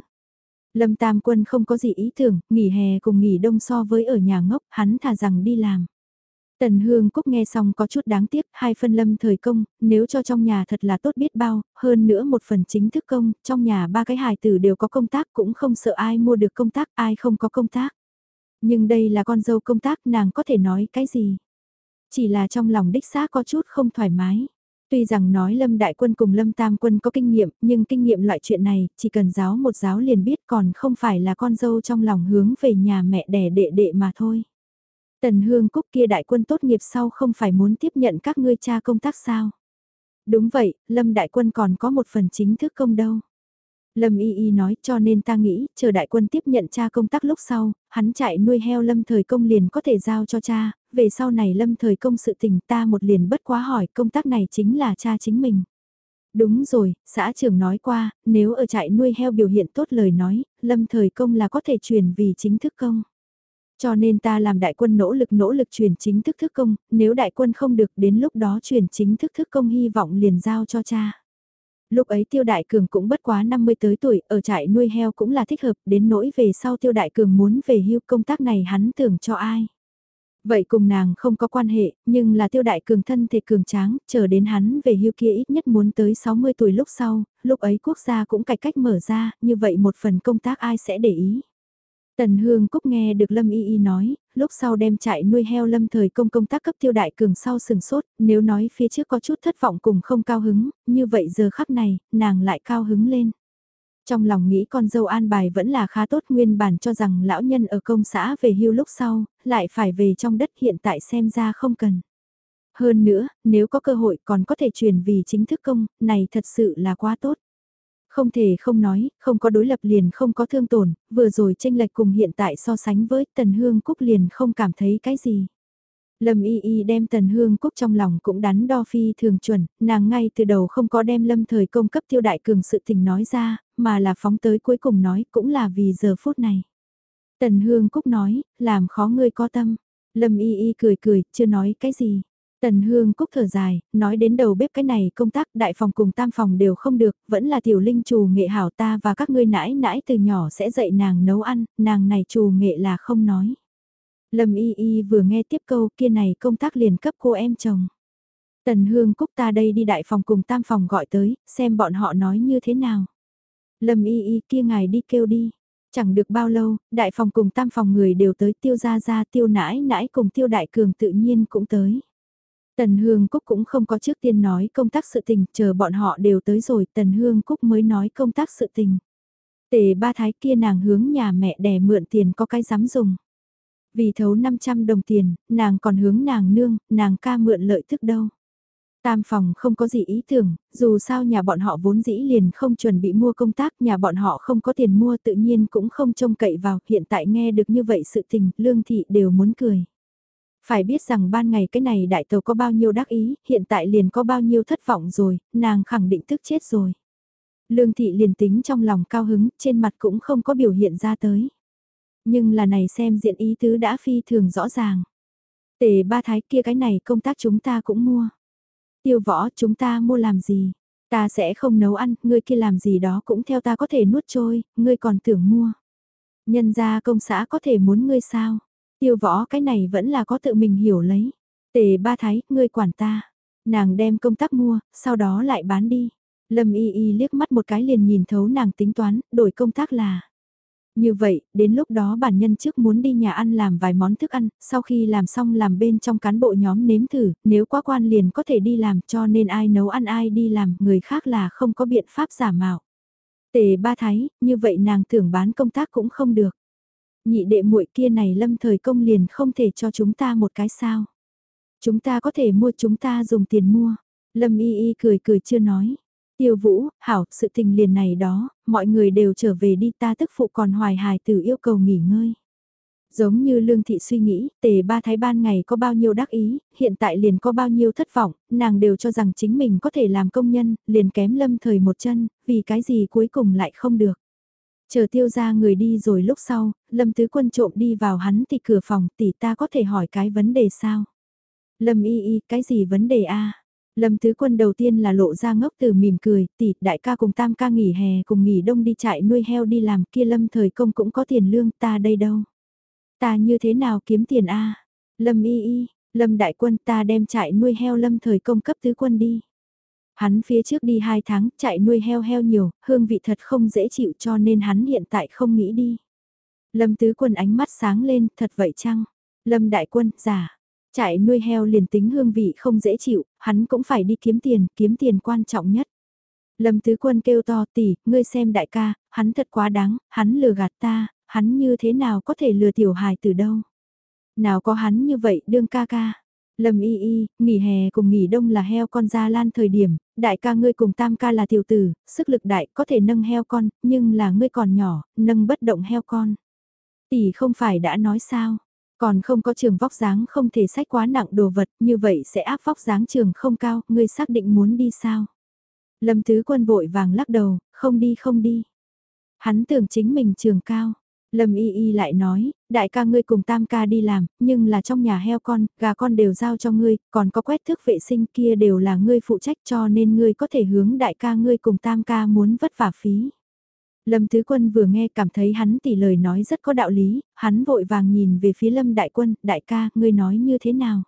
A: Lâm tam quân không có gì ý tưởng, nghỉ hè cùng nghỉ đông so với ở nhà ngốc, hắn thà rằng đi làm. Tần Hương Cúc nghe xong có chút đáng tiếc, hai phân lâm thời công, nếu cho trong nhà thật là tốt biết bao, hơn nữa một phần chính thức công, trong nhà ba cái hài tử đều có công tác cũng không sợ ai mua được công tác, ai không có công tác. Nhưng đây là con dâu công tác nàng có thể nói cái gì? Chỉ là trong lòng đích xác có chút không thoải mái. Tuy rằng nói Lâm Đại Quân cùng Lâm Tam Quân có kinh nghiệm, nhưng kinh nghiệm loại chuyện này, chỉ cần giáo một giáo liền biết còn không phải là con dâu trong lòng hướng về nhà mẹ đẻ đệ đệ mà thôi. Tần Hương Cúc kia đại quân tốt nghiệp sau không phải muốn tiếp nhận các ngươi cha công tác sao? Đúng vậy, Lâm đại quân còn có một phần chính thức công đâu. Lâm Y Y nói cho nên ta nghĩ, chờ đại quân tiếp nhận cha công tác lúc sau, hắn chạy nuôi heo lâm thời công liền có thể giao cho cha, về sau này lâm thời công sự tình ta một liền bất quá hỏi công tác này chính là cha chính mình. Đúng rồi, xã trưởng nói qua, nếu ở trại nuôi heo biểu hiện tốt lời nói, lâm thời công là có thể chuyển vì chính thức công. Cho nên ta làm đại quân nỗ lực nỗ lực truyền chính thức thức công, nếu đại quân không được đến lúc đó truyền chính thức thức công hy vọng liền giao cho cha. Lúc ấy Tiêu Đại Cường cũng bất quá 50 tới tuổi, ở trại nuôi heo cũng là thích hợp, đến nỗi về sau Tiêu Đại Cường muốn về hưu công tác này hắn tưởng cho ai. Vậy cùng nàng không có quan hệ, nhưng là tiêu đại cường thân thể cường tráng, chờ đến hắn về hưu kia ít nhất muốn tới 60 tuổi lúc sau, lúc ấy quốc gia cũng cải cách mở ra, như vậy một phần công tác ai sẽ để ý. Tần Hương Cúc nghe được Lâm Y Y nói, lúc sau đem trại nuôi heo lâm thời công công tác cấp tiêu đại cường sau sừng sốt, nếu nói phía trước có chút thất vọng cùng không cao hứng, như vậy giờ khắc này, nàng lại cao hứng lên. Trong lòng nghĩ con dâu an bài vẫn là khá tốt nguyên bản cho rằng lão nhân ở công xã về hưu lúc sau, lại phải về trong đất hiện tại xem ra không cần. Hơn nữa, nếu có cơ hội còn có thể truyền vì chính thức công, này thật sự là quá tốt. Không thể không nói, không có đối lập liền không có thương tổn, vừa rồi tranh lệch cùng hiện tại so sánh với Tần Hương Cúc liền không cảm thấy cái gì. Lâm Y Y đem Tần Hương Cúc trong lòng cũng đắn đo phi thường chuẩn, nàng ngay từ đầu không có đem lâm thời công cấp tiêu đại cường sự tình nói ra, mà là phóng tới cuối cùng nói cũng là vì giờ phút này. Tần Hương Cúc nói, làm khó ngươi có tâm. Lâm Y Y cười cười, chưa nói cái gì. Tần Hương Cúc thở dài, nói đến đầu bếp cái này công tác đại phòng cùng tam phòng đều không được, vẫn là tiểu linh trù nghệ hảo ta và các ngươi nãi nãi từ nhỏ sẽ dạy nàng nấu ăn, nàng này trù nghệ là không nói. Lâm Y Y vừa nghe tiếp câu kia này công tác liền cấp cô em chồng. Tần Hương Cúc ta đây đi đại phòng cùng tam phòng gọi tới, xem bọn họ nói như thế nào. Lâm Y Y kia ngài đi kêu đi. Chẳng được bao lâu, đại phòng cùng tam phòng người đều tới tiêu gia gia tiêu nãi nãi cùng tiêu đại cường tự nhiên cũng tới. Tần Hương Cúc cũng không có trước tiên nói công tác sự tình, chờ bọn họ đều tới rồi, Tần Hương Cúc mới nói công tác sự tình. Tề ba thái kia nàng hướng nhà mẹ đẻ mượn tiền có cái dám dùng. Vì thấu 500 đồng tiền, nàng còn hướng nàng nương, nàng ca mượn lợi thức đâu. Tam phòng không có gì ý tưởng, dù sao nhà bọn họ vốn dĩ liền không chuẩn bị mua công tác, nhà bọn họ không có tiền mua tự nhiên cũng không trông cậy vào, hiện tại nghe được như vậy sự tình, lương thị đều muốn cười. Phải biết rằng ban ngày cái này đại tàu có bao nhiêu đắc ý, hiện tại liền có bao nhiêu thất vọng rồi, nàng khẳng định tức chết rồi. Lương thị liền tính trong lòng cao hứng, trên mặt cũng không có biểu hiện ra tới. Nhưng là này xem diện ý tứ đã phi thường rõ ràng. Tề ba thái kia cái này công tác chúng ta cũng mua. Tiêu võ chúng ta mua làm gì? Ta sẽ không nấu ăn, ngươi kia làm gì đó cũng theo ta có thể nuốt trôi, ngươi còn tưởng mua. Nhân gia công xã có thể muốn ngươi sao? Tiêu võ cái này vẫn là có tự mình hiểu lấy. Tề ba thái, ngươi quản ta. Nàng đem công tác mua, sau đó lại bán đi. Lâm y y liếc mắt một cái liền nhìn thấu nàng tính toán, đổi công tác là. Như vậy, đến lúc đó bản nhân trước muốn đi nhà ăn làm vài món thức ăn, sau khi làm xong làm bên trong cán bộ nhóm nếm thử, nếu quá quan liền có thể đi làm cho nên ai nấu ăn ai đi làm, người khác là không có biện pháp giả mạo. Tề ba thái, như vậy nàng tưởng bán công tác cũng không được. Nhị đệ muội kia này lâm thời công liền không thể cho chúng ta một cái sao. Chúng ta có thể mua chúng ta dùng tiền mua. Lâm y y cười cười chưa nói. Tiêu Vũ, hảo, sự tình liền này đó, mọi người đều trở về đi ta tức phụ còn hoài hài từ yêu cầu nghỉ ngơi. Giống như Lương Thị suy nghĩ, tề ba thái ban ngày có bao nhiêu đắc ý, hiện tại liền có bao nhiêu thất vọng, nàng đều cho rằng chính mình có thể làm công nhân, liền kém lâm thời một chân, vì cái gì cuối cùng lại không được. Chờ tiêu ra người đi rồi lúc sau, lâm tứ quân trộm đi vào hắn thì cửa phòng tỷ ta có thể hỏi cái vấn đề sao? Lâm y y, cái gì vấn đề a Lâm Tứ Quân đầu tiên là lộ ra ngốc từ mỉm cười, tỷ, đại ca cùng tam ca nghỉ hè cùng nghỉ đông đi chạy nuôi heo đi làm kia Lâm thời công cũng có tiền lương, ta đây đâu? Ta như thế nào kiếm tiền a Lâm y y, Lâm đại quân ta đem chạy nuôi heo Lâm thời công cấp Tứ Quân đi. Hắn phía trước đi 2 tháng, chạy nuôi heo heo nhiều, hương vị thật không dễ chịu cho nên hắn hiện tại không nghĩ đi. Lâm Tứ Quân ánh mắt sáng lên, thật vậy chăng? Lâm Đại Quân, giả, chạy nuôi heo liền tính hương vị không dễ chịu, hắn cũng phải đi kiếm tiền, kiếm tiền quan trọng nhất. Lâm Tứ Quân kêu to tỷ, ngươi xem đại ca, hắn thật quá đáng, hắn lừa gạt ta, hắn như thế nào có thể lừa tiểu hài từ đâu. Nào có hắn như vậy đương ca ca. Lâm y y, nghỉ hè cùng nghỉ đông là heo con ra lan thời điểm, đại ca ngươi cùng tam ca là tiểu tử, sức lực đại có thể nâng heo con, nhưng là ngươi còn nhỏ, nâng bất động heo con. Tỷ không phải đã nói sao, còn không có trường vóc dáng không thể sách quá nặng đồ vật, như vậy sẽ áp vóc dáng trường không cao, ngươi xác định muốn đi sao? Lâm Tứ Quân vội vàng lắc đầu, không đi không đi. Hắn tưởng chính mình trường cao. Lâm Y Y lại nói, đại ca ngươi cùng tam ca đi làm, nhưng là trong nhà heo con, gà con đều giao cho ngươi, còn có quét thước vệ sinh kia đều là ngươi phụ trách cho nên ngươi có thể hướng đại ca ngươi cùng tam ca muốn vất vả phí. Lâm Tứ Quân vừa nghe cảm thấy hắn tỷ lời nói rất có đạo lý, hắn vội vàng nhìn về phía Lâm Đại Quân, đại ca, ngươi nói như thế nào?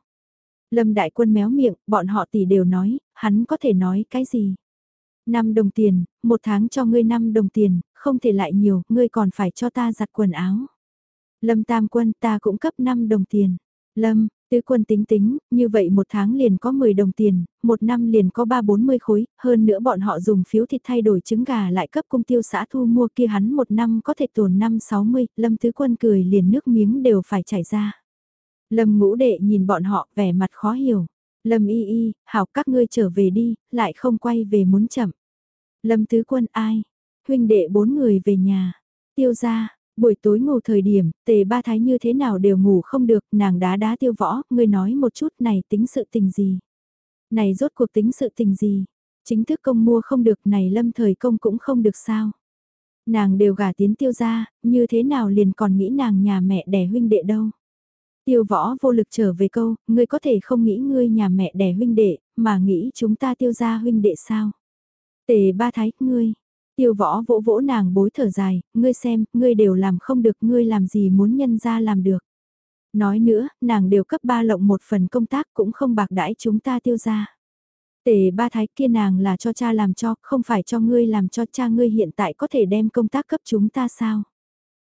A: Lâm Đại Quân méo miệng, bọn họ tỷ đều nói, hắn có thể nói cái gì? 5 đồng tiền, một tháng cho ngươi 5 đồng tiền, không thể lại nhiều, ngươi còn phải cho ta giặt quần áo. Lâm Tam Quân ta cũng cấp 5 đồng tiền. Lâm, Tứ quân tính tính, như vậy một tháng liền có 10 đồng tiền, một năm liền có 3-40 khối, hơn nữa bọn họ dùng phiếu thịt thay đổi trứng gà lại cấp công tiêu xã thu mua kia hắn một năm có thể tồn 5-60, lâm tứ quân cười liền nước miếng đều phải chảy ra. Lâm ngũ đệ nhìn bọn họ vẻ mặt khó hiểu. Lâm y y, hảo các ngươi trở về đi, lại không quay về muốn chậm. Lâm tứ quân ai? Huynh đệ bốn người về nhà. Tiêu ra, Buổi tối ngủ thời điểm, tề ba thái như thế nào đều ngủ không được, nàng đá đá tiêu võ, ngươi nói một chút này tính sự tình gì. Này rốt cuộc tính sự tình gì, chính thức công mua không được này lâm thời công cũng không được sao. Nàng đều gả tiến tiêu ra, như thế nào liền còn nghĩ nàng nhà mẹ đẻ huynh đệ đâu. Tiêu võ vô lực trở về câu, ngươi có thể không nghĩ ngươi nhà mẹ đẻ huynh đệ, mà nghĩ chúng ta tiêu ra huynh đệ sao. Tề ba thái, ngươi, Tiêu võ vỗ vỗ nàng bối thở dài, ngươi xem, ngươi đều làm không được, ngươi làm gì muốn nhân ra làm được. Nói nữa, nàng đều cấp ba lộng một phần công tác cũng không bạc đãi chúng ta tiêu ra. Tề ba thái kia nàng là cho cha làm cho, không phải cho ngươi làm cho cha ngươi hiện tại có thể đem công tác cấp chúng ta sao?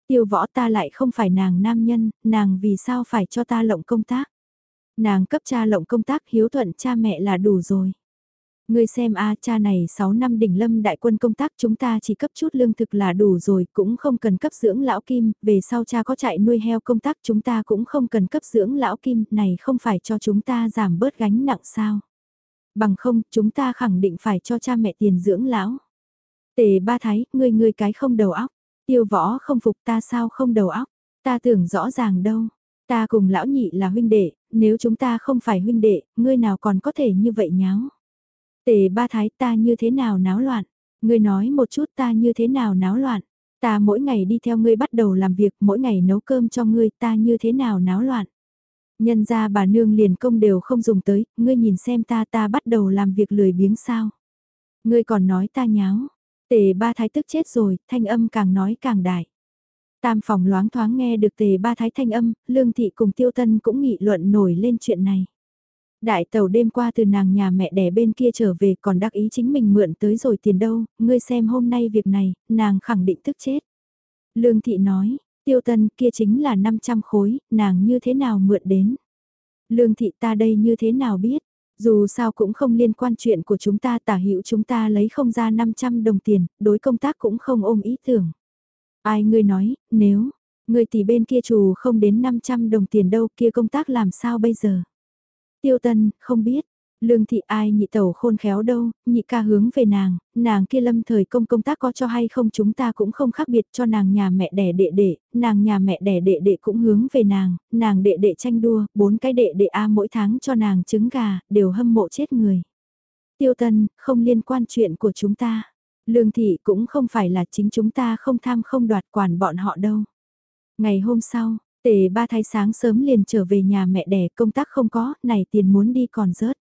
A: Tiêu võ ta lại không phải nàng nam nhân, nàng vì sao phải cho ta lộng công tác? Nàng cấp cha lộng công tác hiếu thuận cha mẹ là đủ rồi. Ngươi xem a cha này 6 năm đỉnh lâm đại quân công tác chúng ta chỉ cấp chút lương thực là đủ rồi, cũng không cần cấp dưỡng lão kim, về sau cha có chạy nuôi heo công tác chúng ta cũng không cần cấp dưỡng lão kim, này không phải cho chúng ta giảm bớt gánh nặng sao. Bằng không, chúng ta khẳng định phải cho cha mẹ tiền dưỡng lão. Tề ba thái, ngươi ngươi cái không đầu óc, tiêu võ không phục ta sao không đầu óc, ta tưởng rõ ràng đâu. Ta cùng lão nhị là huynh đệ, nếu chúng ta không phải huynh đệ, ngươi nào còn có thể như vậy nháo. Tề ba thái ta như thế nào náo loạn? Ngươi nói một chút ta như thế nào náo loạn? Ta mỗi ngày đi theo ngươi bắt đầu làm việc, mỗi ngày nấu cơm cho ngươi, ta như thế nào náo loạn? Nhân ra bà nương liền công đều không dùng tới, ngươi nhìn xem ta ta bắt đầu làm việc lười biếng sao? Ngươi còn nói ta nháo. Tề ba thái tức chết rồi, thanh âm càng nói càng đại. Tam phòng loáng thoáng nghe được tề ba thái thanh âm, lương thị cùng tiêu tân cũng nghị luận nổi lên chuyện này. Đại tàu đêm qua từ nàng nhà mẹ đẻ bên kia trở về còn đắc ý chính mình mượn tới rồi tiền đâu, ngươi xem hôm nay việc này, nàng khẳng định tức chết. Lương thị nói, tiêu tân kia chính là 500 khối, nàng như thế nào mượn đến. Lương thị ta đây như thế nào biết, dù sao cũng không liên quan chuyện của chúng ta tả hữu chúng ta lấy không ra 500 đồng tiền, đối công tác cũng không ôm ý tưởng. Ai ngươi nói, nếu, ngươi tỷ bên kia chủ không đến 500 đồng tiền đâu kia công tác làm sao bây giờ? Tiêu tân, không biết. Lương thị ai nhị tẩu khôn khéo đâu, nhị ca hướng về nàng, nàng kia lâm thời công công tác có cho hay không chúng ta cũng không khác biệt cho nàng nhà mẹ đẻ đệ đệ, nàng nhà mẹ đẻ đệ đệ cũng hướng về nàng, nàng đệ đệ tranh đua, bốn cái đệ đệ A mỗi tháng cho nàng trứng gà, đều hâm mộ chết người. Tiêu tân, không liên quan chuyện của chúng ta. Lương thị cũng không phải là chính chúng ta không tham không đoạt quản bọn họ đâu. Ngày hôm sau, Tề ba thái sáng sớm liền trở về nhà mẹ đẻ công tác không có, này tiền muốn đi còn rớt.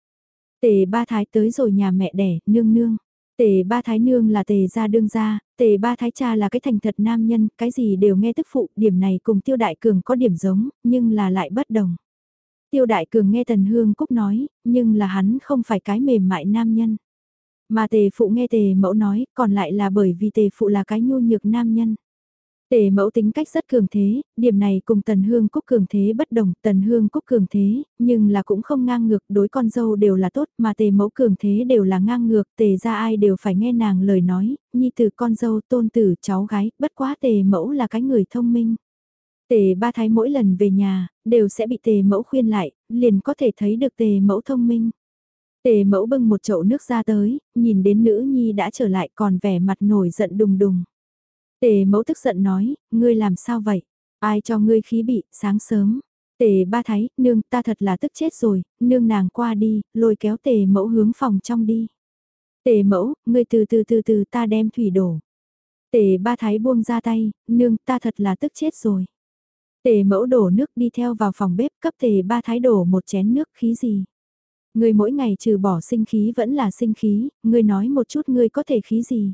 A: Tề ba thái tới rồi nhà mẹ đẻ, nương nương. Tề ba thái nương là tề gia đương gia, tề ba thái cha là cái thành thật nam nhân, cái gì đều nghe tức phụ, điểm này cùng tiêu đại cường có điểm giống, nhưng là lại bất đồng. Tiêu đại cường nghe tần hương cúc nói, nhưng là hắn không phải cái mềm mại nam nhân. Mà tề phụ nghe tề mẫu nói, còn lại là bởi vì tề phụ là cái nhu nhược nam nhân. Tề mẫu tính cách rất cường thế, điểm này cùng tần hương cúc cường thế bất đồng, tần hương cúc cường thế, nhưng là cũng không ngang ngược, đối con dâu đều là tốt, mà tề mẫu cường thế đều là ngang ngược, tề ra ai đều phải nghe nàng lời nói, nhi từ con dâu, tôn tử, cháu gái, bất quá tề mẫu là cái người thông minh. Tề ba thái mỗi lần về nhà, đều sẽ bị tề mẫu khuyên lại, liền có thể thấy được tề mẫu thông minh. Tề mẫu bưng một chậu nước ra tới, nhìn đến nữ nhi đã trở lại còn vẻ mặt nổi giận đùng đùng. Tề mẫu tức giận nói, ngươi làm sao vậy? Ai cho ngươi khí bị, sáng sớm. Tề ba thái, nương ta thật là tức chết rồi, nương nàng qua đi, lôi kéo tề mẫu hướng phòng trong đi. Tề mẫu, ngươi từ từ từ từ ta đem thủy đổ. Tề ba thái buông ra tay, nương ta thật là tức chết rồi. Tề mẫu đổ nước đi theo vào phòng bếp cấp tề ba thái đổ một chén nước khí gì. Người mỗi ngày trừ bỏ sinh khí vẫn là sinh khí, người nói một chút ngươi có thể khí gì.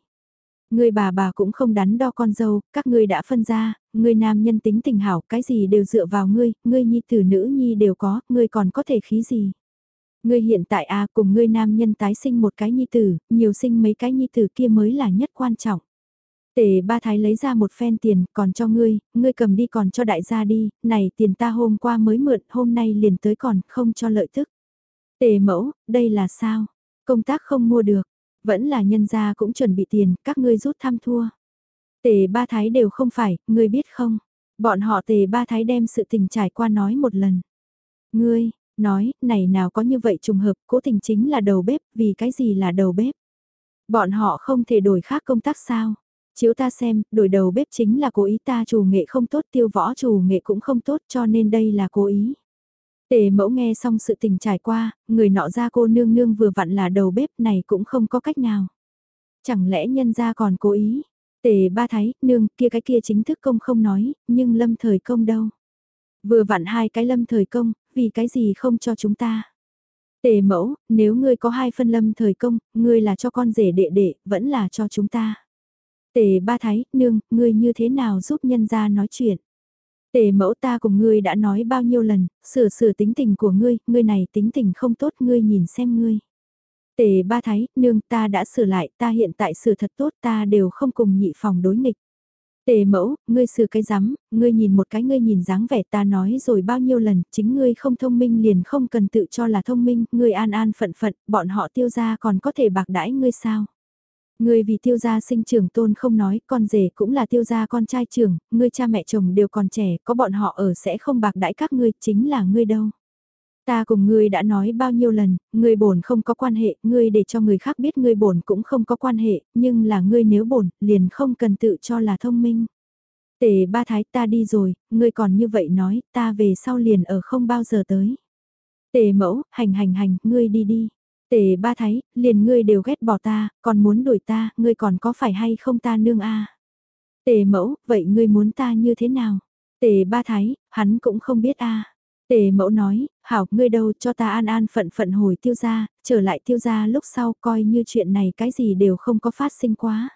A: Người bà bà cũng không đắn đo con dâu, các ngươi đã phân ra, người nam nhân tính tình hảo, cái gì đều dựa vào ngươi, ngươi nhi tử nữ nhi đều có, ngươi còn có thể khí gì. Ngươi hiện tại a cùng ngươi nam nhân tái sinh một cái nhi tử, nhiều sinh mấy cái nhi tử kia mới là nhất quan trọng. Tề ba thái lấy ra một phen tiền, còn cho ngươi, ngươi cầm đi còn cho đại gia đi, này tiền ta hôm qua mới mượn, hôm nay liền tới còn, không cho lợi tức. Tề mẫu, đây là sao? Công tác không mua được, vẫn là nhân gia cũng chuẩn bị tiền, các ngươi rút tham thua. Tề ba thái đều không phải, ngươi biết không? Bọn họ tề ba thái đem sự tình trải qua nói một lần. Ngươi, nói, này nào có như vậy trùng hợp, cố tình chính là đầu bếp, vì cái gì là đầu bếp? Bọn họ không thể đổi khác công tác sao? Chiếu ta xem, đổi đầu bếp chính là cố ý ta chủ nghệ không tốt tiêu võ chủ nghệ cũng không tốt cho nên đây là cố ý. Tề mẫu nghe xong sự tình trải qua, người nọ ra cô nương nương vừa vặn là đầu bếp này cũng không có cách nào. Chẳng lẽ nhân ra còn cố ý? Tề ba thái, nương, kia cái kia chính thức công không nói, nhưng lâm thời công đâu? Vừa vặn hai cái lâm thời công, vì cái gì không cho chúng ta? Tề mẫu, nếu ngươi có hai phân lâm thời công, ngươi là cho con rể đệ đệ, vẫn là cho chúng ta. Tề ba thái, nương, ngươi như thế nào giúp nhân gia nói chuyện? Tề mẫu ta cùng ngươi đã nói bao nhiêu lần, sửa sửa tính tình của ngươi, ngươi này tính tình không tốt ngươi nhìn xem ngươi. Tề ba thái, nương ta đã sửa lại, ta hiện tại sửa thật tốt ta đều không cùng nhị phòng đối nghịch. Tề mẫu, ngươi sửa cái rắm, ngươi nhìn một cái ngươi nhìn dáng vẻ ta nói rồi bao nhiêu lần, chính ngươi không thông minh liền không cần tự cho là thông minh, ngươi an an phận phận, bọn họ tiêu ra còn có thể bạc đãi ngươi sao. Ngươi vì tiêu gia sinh trưởng tôn không nói, con rể cũng là tiêu gia con trai trưởng, ngươi cha mẹ chồng đều còn trẻ, có bọn họ ở sẽ không bạc đãi các ngươi, chính là ngươi đâu. Ta cùng ngươi đã nói bao nhiêu lần, ngươi bổn không có quan hệ, ngươi để cho người khác biết ngươi bổn cũng không có quan hệ, nhưng là ngươi nếu bổn, liền không cần tự cho là thông minh. Tề ba thái ta đi rồi, ngươi còn như vậy nói, ta về sau liền ở không bao giờ tới. Tề mẫu, hành hành hành, ngươi đi đi. Tề ba thái, liền ngươi đều ghét bỏ ta, còn muốn đuổi ta, ngươi còn có phải hay không ta nương a? Tề mẫu, vậy ngươi muốn ta như thế nào? Tề ba thái, hắn cũng không biết a. Tề mẫu nói, hảo, ngươi đâu cho ta an an phận phận hồi tiêu gia, trở lại tiêu gia lúc sau coi như chuyện này cái gì đều không có phát sinh quá.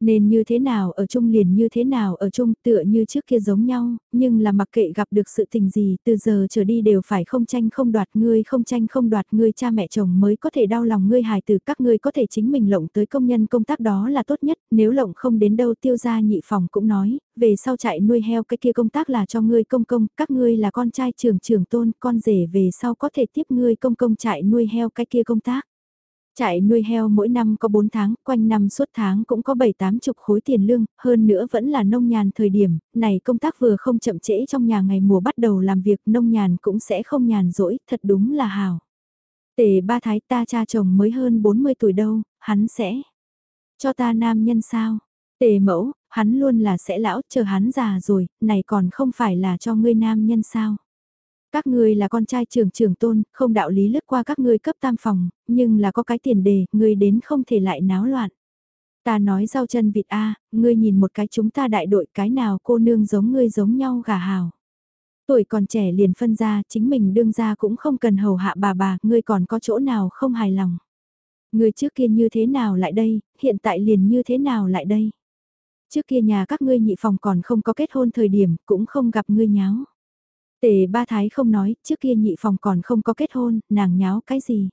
A: Nên như thế nào ở chung liền như thế nào ở chung tựa như trước kia giống nhau, nhưng là mặc kệ gặp được sự tình gì từ giờ trở đi đều phải không tranh không đoạt ngươi không tranh không đoạt ngươi cha mẹ chồng mới có thể đau lòng ngươi hài từ các ngươi có thể chính mình lộng tới công nhân công tác đó là tốt nhất, nếu lộng không đến đâu tiêu gia nhị phòng cũng nói, về sau chạy nuôi heo cái kia công tác là cho ngươi công công, các ngươi là con trai trưởng trưởng tôn, con rể về sau có thể tiếp ngươi công công chạy nuôi heo cái kia công tác. Trại nuôi heo mỗi năm có 4 tháng, quanh năm suốt tháng cũng có 7-8 chục khối tiền lương, hơn nữa vẫn là nông nhàn thời điểm, này công tác vừa không chậm trễ trong nhà ngày mùa bắt đầu làm việc nông nhàn cũng sẽ không nhàn rỗi, thật đúng là hào. Tề ba thái ta cha chồng mới hơn 40 tuổi đâu, hắn sẽ cho ta nam nhân sao? Tề mẫu, hắn luôn là sẽ lão, chờ hắn già rồi, này còn không phải là cho ngươi nam nhân sao? Các ngươi là con trai trưởng trưởng tôn, không đạo lý lướt qua các ngươi cấp tam phòng, nhưng là có cái tiền đề, ngươi đến không thể lại náo loạn. Ta nói rau chân vịt A, ngươi nhìn một cái chúng ta đại đội cái nào cô nương giống ngươi giống nhau gà hào. Tuổi còn trẻ liền phân ra, chính mình đương ra cũng không cần hầu hạ bà bà, ngươi còn có chỗ nào không hài lòng. Ngươi trước kia như thế nào lại đây, hiện tại liền như thế nào lại đây. Trước kia nhà các ngươi nhị phòng còn không có kết hôn thời điểm, cũng không gặp ngươi nháo. Tề ba thái không nói, trước kia nhị phòng còn không có kết hôn, nàng nháo cái gì.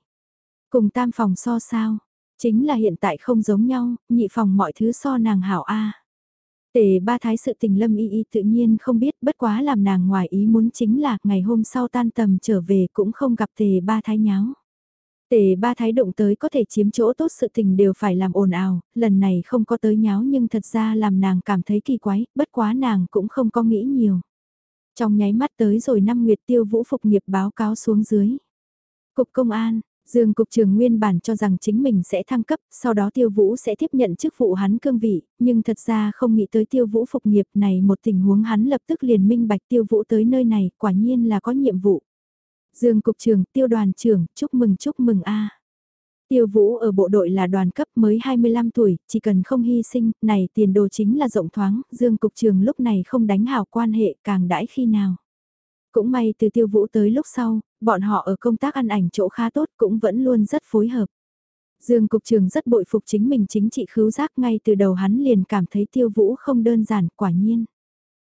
A: Cùng tam phòng so sao, chính là hiện tại không giống nhau, nhị phòng mọi thứ so nàng hảo a. Tề ba thái sự tình lâm y y tự nhiên không biết bất quá làm nàng ngoài ý muốn chính là ngày hôm sau tan tầm trở về cũng không gặp tề ba thái nháo. Tề ba thái động tới có thể chiếm chỗ tốt sự tình đều phải làm ồn ào, lần này không có tới nháo nhưng thật ra làm nàng cảm thấy kỳ quái, bất quá nàng cũng không có nghĩ nhiều. Trong nháy mắt tới rồi năm nguyệt tiêu vũ phục nghiệp báo cáo xuống dưới. Cục công an, Dương Cục trưởng nguyên bản cho rằng chính mình sẽ thăng cấp, sau đó Tiêu Vũ sẽ tiếp nhận chức vụ hắn cương vị, nhưng thật ra không nghĩ tới Tiêu Vũ phục nghiệp này một tình huống hắn lập tức liền minh bạch Tiêu Vũ tới nơi này, quả nhiên là có nhiệm vụ. Dương Cục trưởng, Tiêu đoàn trưởng, chúc mừng chúc mừng a Tiêu Vũ ở bộ đội là đoàn cấp mới 25 tuổi, chỉ cần không hy sinh, này tiền đồ chính là rộng thoáng, Dương Cục Trường lúc này không đánh hào quan hệ càng đãi khi nào. Cũng may từ Tiêu Vũ tới lúc sau, bọn họ ở công tác ăn ảnh chỗ khá tốt cũng vẫn luôn rất phối hợp. Dương Cục Trường rất bội phục chính mình chính trị khứu giác ngay từ đầu hắn liền cảm thấy Tiêu Vũ không đơn giản, quả nhiên.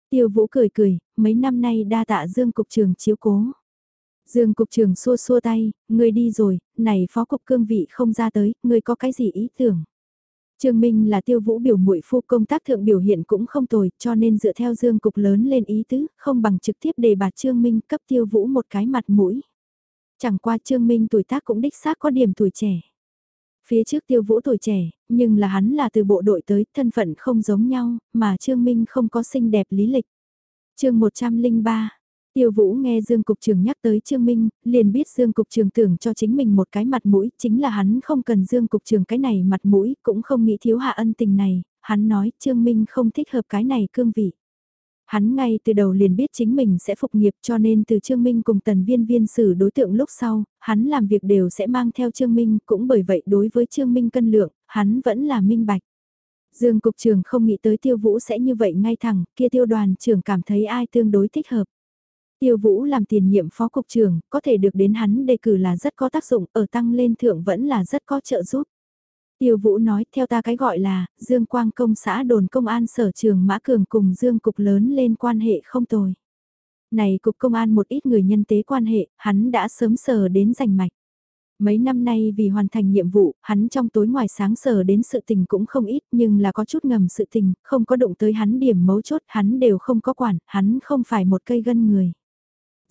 A: Tiêu Vũ cười cười, mấy năm nay đa tạ Dương Cục Trường chiếu cố. Dương Cục trưởng xua xua tay, người đi rồi, này Phó Cục Cương vị không ra tới, người có cái gì ý tưởng? Trương Minh là tiêu vũ biểu muội phu công tác thượng biểu hiện cũng không tồi, cho nên dựa theo Dương Cục lớn lên ý tứ, không bằng trực tiếp đề bạt Trương Minh cấp tiêu vũ một cái mặt mũi. Chẳng qua Trương Minh tuổi tác cũng đích xác có điểm tuổi trẻ. Phía trước tiêu vũ tuổi trẻ, nhưng là hắn là từ bộ đội tới, thân phận không giống nhau, mà Trương Minh không có xinh đẹp lý lịch. chương 103 Tiêu Vũ nghe Dương Cục Trường nhắc tới Trương Minh, liền biết Dương Cục Trường tưởng cho chính mình một cái mặt mũi, chính là hắn không cần Dương Cục Trường cái này mặt mũi, cũng không nghĩ thiếu hạ ân tình này, hắn nói Trương Minh không thích hợp cái này cương vị. Hắn ngay từ đầu liền biết chính mình sẽ phục nghiệp cho nên từ Trương Minh cùng tần viên viên xử đối tượng lúc sau, hắn làm việc đều sẽ mang theo Trương Minh, cũng bởi vậy đối với Trương Minh cân lượng, hắn vẫn là minh bạch. Dương Cục Trường không nghĩ tới Tiêu Vũ sẽ như vậy ngay thẳng, kia tiêu đoàn trưởng cảm thấy ai tương đối thích hợp. Tiêu Vũ làm tiền nhiệm phó cục trưởng, có thể được đến hắn đề cử là rất có tác dụng, ở tăng lên thượng vẫn là rất có trợ giúp. Tiêu Vũ nói, theo ta cái gọi là, Dương Quang công xã đồn công an sở trường Mã Cường cùng Dương Cục lớn lên quan hệ không tồi. Này Cục Công an một ít người nhân tế quan hệ, hắn đã sớm sờ đến giành mạch. Mấy năm nay vì hoàn thành nhiệm vụ, hắn trong tối ngoài sáng sờ đến sự tình cũng không ít nhưng là có chút ngầm sự tình, không có động tới hắn điểm mấu chốt hắn đều không có quản, hắn không phải một cây gân người.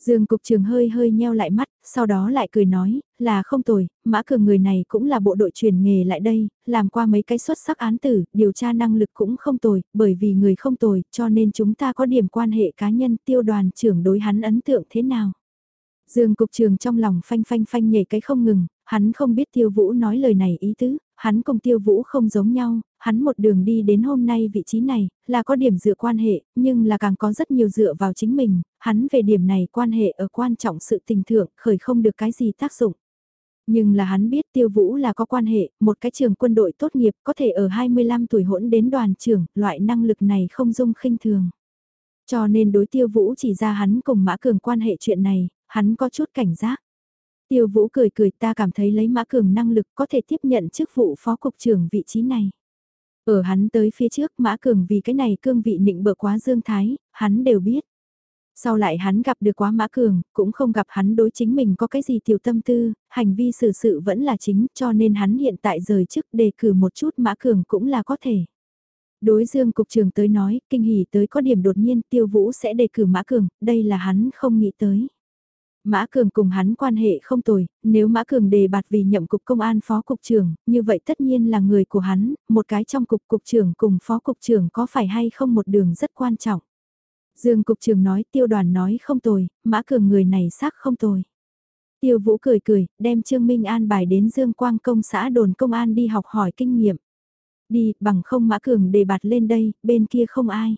A: Dương Cục Trường hơi hơi nheo lại mắt, sau đó lại cười nói, là không tồi, Mã Cường người này cũng là bộ đội truyền nghề lại đây, làm qua mấy cái xuất sắc án tử, điều tra năng lực cũng không tồi, bởi vì người không tồi, cho nên chúng ta có điểm quan hệ cá nhân tiêu đoàn trưởng đối hắn ấn tượng thế nào. Dương Cục Trường trong lòng phanh phanh phanh nhảy cái không ngừng, hắn không biết Tiêu Vũ nói lời này ý tứ, hắn cùng Tiêu Vũ không giống nhau, hắn một đường đi đến hôm nay vị trí này, là có điểm dựa quan hệ, nhưng là càng có rất nhiều dựa vào chính mình, hắn về điểm này quan hệ ở quan trọng sự tình thượng, khởi không được cái gì tác dụng. Nhưng là hắn biết Tiêu Vũ là có quan hệ, một cái trường quân đội tốt nghiệp có thể ở 25 tuổi hỗn đến đoàn trưởng, loại năng lực này không dung khinh thường. Cho nên đối Tiêu Vũ chỉ ra hắn cùng Mã Cường quan hệ chuyện này, hắn có chút cảnh giác. Tiêu Vũ cười cười ta cảm thấy lấy Mã Cường năng lực có thể tiếp nhận chức vụ phó cục trưởng vị trí này. Ở hắn tới phía trước Mã Cường vì cái này cương vị nịnh bợ quá Dương Thái, hắn đều biết. Sau lại hắn gặp được quá Mã Cường, cũng không gặp hắn đối chính mình có cái gì tiểu tâm tư, hành vi xử sự vẫn là chính cho nên hắn hiện tại rời chức đề cử một chút Mã Cường cũng là có thể. Đối Dương Cục trưởng tới nói, kinh hỉ tới có điểm đột nhiên tiêu vũ sẽ đề cử Mã Cường, đây là hắn không nghĩ tới. Mã Cường cùng hắn quan hệ không tồi, nếu Mã Cường đề bạt vì nhậm cục công an phó cục trưởng, như vậy tất nhiên là người của hắn, một cái trong cục cục trưởng cùng phó cục trưởng có phải hay không một đường rất quan trọng. Dương cục trưởng nói tiêu đoàn nói không tồi, Mã Cường người này xác không tồi. Tiêu Vũ cười cười, đem Trương Minh An bài đến Dương Quang công xã đồn công an đi học hỏi kinh nghiệm. Đi, bằng không Mã Cường đề bạt lên đây, bên kia không ai.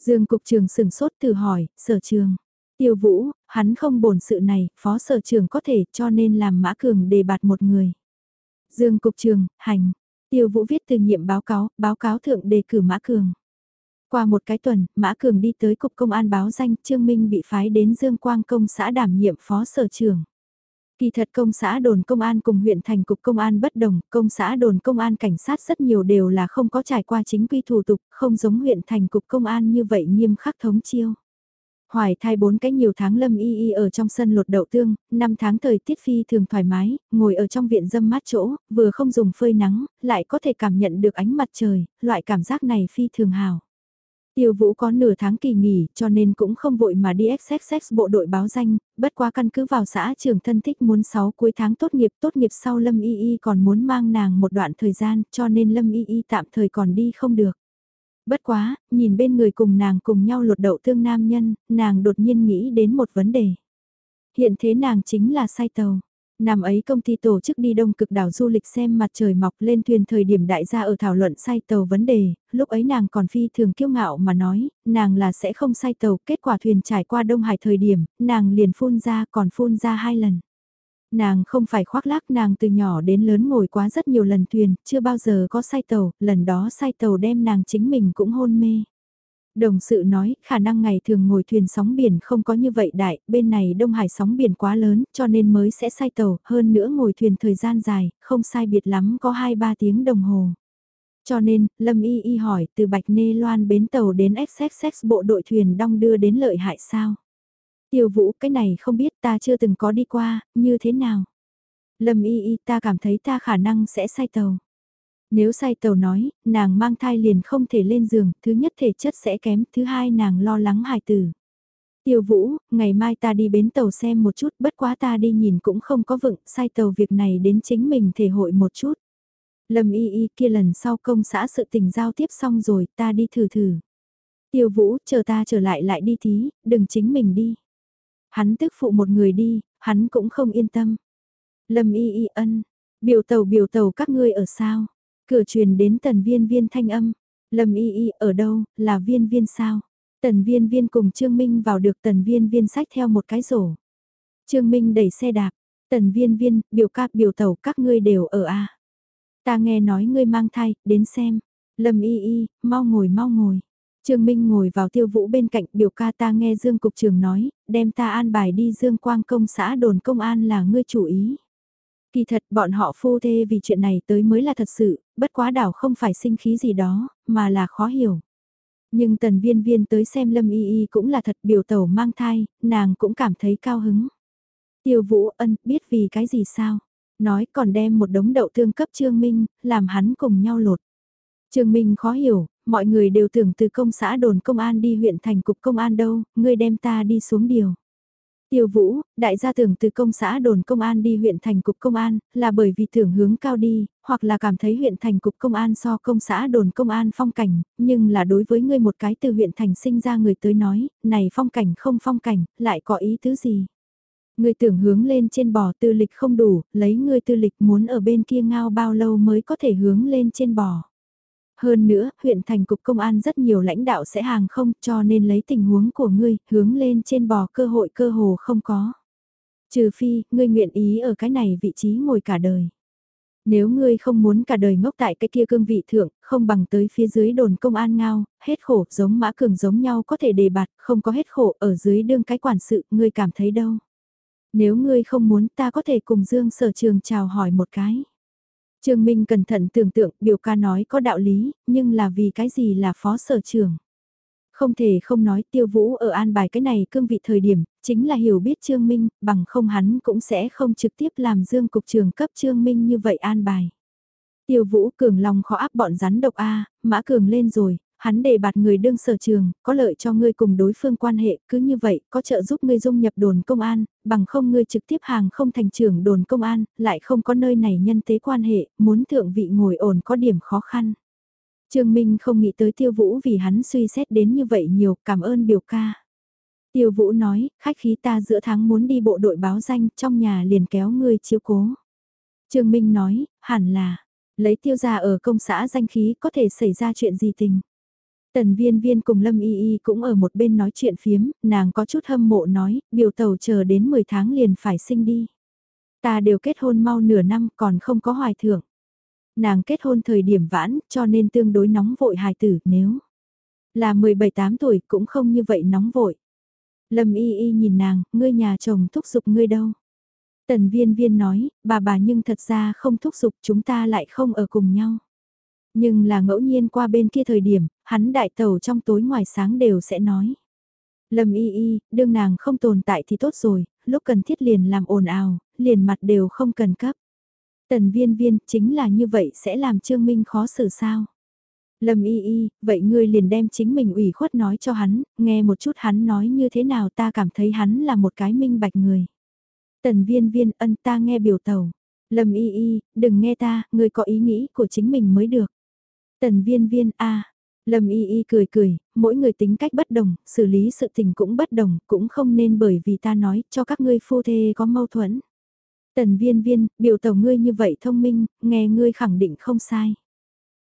A: Dương cục trưởng sửng sốt từ hỏi, sở trường. Tiêu Vũ, hắn không bổn sự này, phó sở trưởng có thể cho nên làm Mã Cường đề bạt một người. Dương Cục Trường, hành. Tiêu Vũ viết từ nhiệm báo cáo, báo cáo thượng đề cử Mã Cường. Qua một cái tuần, Mã Cường đi tới Cục Công an báo danh Trương Minh bị phái đến Dương Quang Công xã đảm nhiệm phó sở trưởng. Kỳ thật công xã đồn công an cùng huyện thành cục công an bất đồng, công xã đồn công an cảnh sát rất nhiều đều là không có trải qua chính quy thủ tục, không giống huyện thành cục công an như vậy nghiêm khắc thống chiêu. Hoài thai bốn cái nhiều tháng lâm y y ở trong sân lột đậu tương, năm tháng thời tiết phi thường thoải mái, ngồi ở trong viện dâm mát chỗ, vừa không dùng phơi nắng, lại có thể cảm nhận được ánh mặt trời, loại cảm giác này phi thường hào. Tiêu Vũ có nửa tháng kỳ nghỉ cho nên cũng không vội mà đi XXX bộ đội báo danh, bất quá căn cứ vào xã trường thân thích muốn 6 cuối tháng tốt nghiệp tốt nghiệp sau Lâm Y Y còn muốn mang nàng một đoạn thời gian cho nên Lâm Y Y tạm thời còn đi không được. Bất quá, nhìn bên người cùng nàng cùng nhau lột đậu thương nam nhân, nàng đột nhiên nghĩ đến một vấn đề. Hiện thế nàng chính là sai tàu. Năm ấy công ty tổ chức đi đông cực đảo du lịch xem mặt trời mọc lên thuyền thời điểm đại gia ở thảo luận sai tàu vấn đề, lúc ấy nàng còn phi thường kiêu ngạo mà nói, nàng là sẽ không sai tàu, kết quả thuyền trải qua Đông Hải thời điểm, nàng liền phun ra còn phun ra hai lần. Nàng không phải khoác lác nàng từ nhỏ đến lớn ngồi quá rất nhiều lần thuyền, chưa bao giờ có say tàu, lần đó say tàu đem nàng chính mình cũng hôn mê. Đồng sự nói, khả năng ngày thường ngồi thuyền sóng biển không có như vậy đại, bên này Đông Hải sóng biển quá lớn, cho nên mới sẽ sai tàu, hơn nữa ngồi thuyền thời gian dài, không sai biệt lắm có 2-3 tiếng đồng hồ. Cho nên, Lâm Y Y hỏi từ Bạch Nê Loan bến tàu đến XXX bộ đội thuyền đong đưa đến lợi hại sao? Tiêu Vũ, cái này không biết ta chưa từng có đi qua, như thế nào? Lâm Y Y ta cảm thấy ta khả năng sẽ say tàu. Nếu say tàu nói, nàng mang thai liền không thể lên giường, thứ nhất thể chất sẽ kém, thứ hai nàng lo lắng hài tử. Tiêu Vũ, ngày mai ta đi bến tàu xem một chút, bất quá ta đi nhìn cũng không có vựng, sai tàu việc này đến chính mình thể hội một chút. Lâm y y kia lần sau công xã sự tình giao tiếp xong rồi, ta đi thử thử. Tiêu Vũ, chờ ta trở lại lại đi thí, đừng chính mình đi. Hắn tức phụ một người đi, hắn cũng không yên tâm. Lâm y y ân, biểu tàu biểu tàu các ngươi ở sao? Cửa truyền đến tần viên viên thanh âm. Lâm y y ở đâu, là viên viên sao? Tần viên viên cùng Trương Minh vào được tần viên viên sách theo một cái rổ. Trương Minh đẩy xe đạp. Tần viên viên, biểu ca biểu tàu các ngươi đều ở a à? Ta nghe nói ngươi mang thai, đến xem. Lâm y y, mau ngồi mau ngồi. Trương Minh ngồi vào tiêu vũ bên cạnh biểu ca ta nghe Dương Cục trưởng nói, đem ta an bài đi Dương Quang công xã đồn công an là ngươi chủ ý. Kỳ thật bọn họ phu thê vì chuyện này tới mới là thật sự, bất quá đảo không phải sinh khí gì đó, mà là khó hiểu. Nhưng tần viên viên tới xem Lâm Y Y cũng là thật biểu tẩu mang thai, nàng cũng cảm thấy cao hứng. Tiêu Vũ ân biết vì cái gì sao? Nói còn đem một đống đậu tương cấp Trương Minh, làm hắn cùng nhau lột. Trương Minh khó hiểu, mọi người đều tưởng từ công xã đồn công an đi huyện thành cục công an đâu, ngươi đem ta đi xuống điều. Tiêu Vũ, đại gia tưởng từ công xã đồn công an đi huyện thành cục công an, là bởi vì tưởng hướng cao đi, hoặc là cảm thấy huyện thành cục công an so công xã đồn công an phong cảnh, nhưng là đối với ngươi một cái từ huyện thành sinh ra người tới nói, này phong cảnh không phong cảnh, lại có ý tứ gì? Ngươi tưởng hướng lên trên bò tư lịch không đủ, lấy ngươi tư lịch muốn ở bên kia ngao bao lâu mới có thể hướng lên trên bò. Hơn nữa, huyện thành cục công an rất nhiều lãnh đạo sẽ hàng không cho nên lấy tình huống của ngươi, hướng lên trên bò cơ hội cơ hồ không có. Trừ phi, ngươi nguyện ý ở cái này vị trí ngồi cả đời. Nếu ngươi không muốn cả đời ngốc tại cái kia cương vị thượng, không bằng tới phía dưới đồn công an ngao, hết khổ, giống mã cường giống nhau có thể đề bạt, không có hết khổ, ở dưới đương cái quản sự, ngươi cảm thấy đâu. Nếu ngươi không muốn ta có thể cùng Dương sở trường chào hỏi một cái. Trương Minh cẩn thận tưởng tượng biểu ca nói có đạo lý, nhưng là vì cái gì là phó sở trường. Không thể không nói tiêu vũ ở an bài cái này cương vị thời điểm, chính là hiểu biết Trương Minh, bằng không hắn cũng sẽ không trực tiếp làm dương cục trường cấp Trương Minh như vậy an bài. Tiêu vũ cường lòng khó áp bọn rắn độc A, mã cường lên rồi, hắn đề bạt người đương sở trường, có lợi cho ngươi cùng đối phương quan hệ, cứ như vậy, có trợ giúp ngươi dung nhập đồn công an, bằng không ngươi trực tiếp hàng không thành trưởng đồn công an, lại không có nơi này nhân tế quan hệ, muốn thượng vị ngồi ổn có điểm khó khăn. Trương Minh không nghĩ tới tiêu vũ vì hắn suy xét đến như vậy nhiều, cảm ơn biểu ca. Tiêu vũ nói, khách khí ta giữa tháng muốn đi bộ đội báo danh, trong nhà liền kéo ngươi chiếu cố. Trương Minh nói, hẳn là, lấy tiêu gia ở công xã danh khí có thể xảy ra chuyện gì tình. Tần viên viên cùng Lâm Y Y cũng ở một bên nói chuyện phiếm, nàng có chút hâm mộ nói, biểu tàu chờ đến 10 tháng liền phải sinh đi. Ta đều kết hôn mau nửa năm còn không có hoài thưởng. Nàng kết hôn thời điểm vãn cho nên tương đối nóng vội hài tử nếu là 17-8 tuổi cũng không như vậy nóng vội. Lâm Y Y nhìn nàng, ngươi nhà chồng thúc giục ngươi đâu. Tần viên viên nói, bà bà nhưng thật ra không thúc giục chúng ta lại không ở cùng nhau. Nhưng là ngẫu nhiên qua bên kia thời điểm, hắn đại tàu trong tối ngoài sáng đều sẽ nói. Lâm y y, đương nàng không tồn tại thì tốt rồi, lúc cần thiết liền làm ồn ào, liền mặt đều không cần cấp. Tần viên viên chính là như vậy sẽ làm Trương Minh khó xử sao. Lâm y y, vậy ngươi liền đem chính mình ủy khuất nói cho hắn, nghe một chút hắn nói như thế nào ta cảm thấy hắn là một cái minh bạch người. Tần viên viên ân ta nghe biểu tàu. Lâm y y, đừng nghe ta, ngươi có ý nghĩ của chính mình mới được. Tần viên viên a Lâm y y cười cười, mỗi người tính cách bất đồng, xử lý sự tình cũng bất đồng, cũng không nên bởi vì ta nói cho các ngươi phu thê có mâu thuẫn. Tần viên viên, biểu tàu ngươi như vậy thông minh, nghe ngươi khẳng định không sai.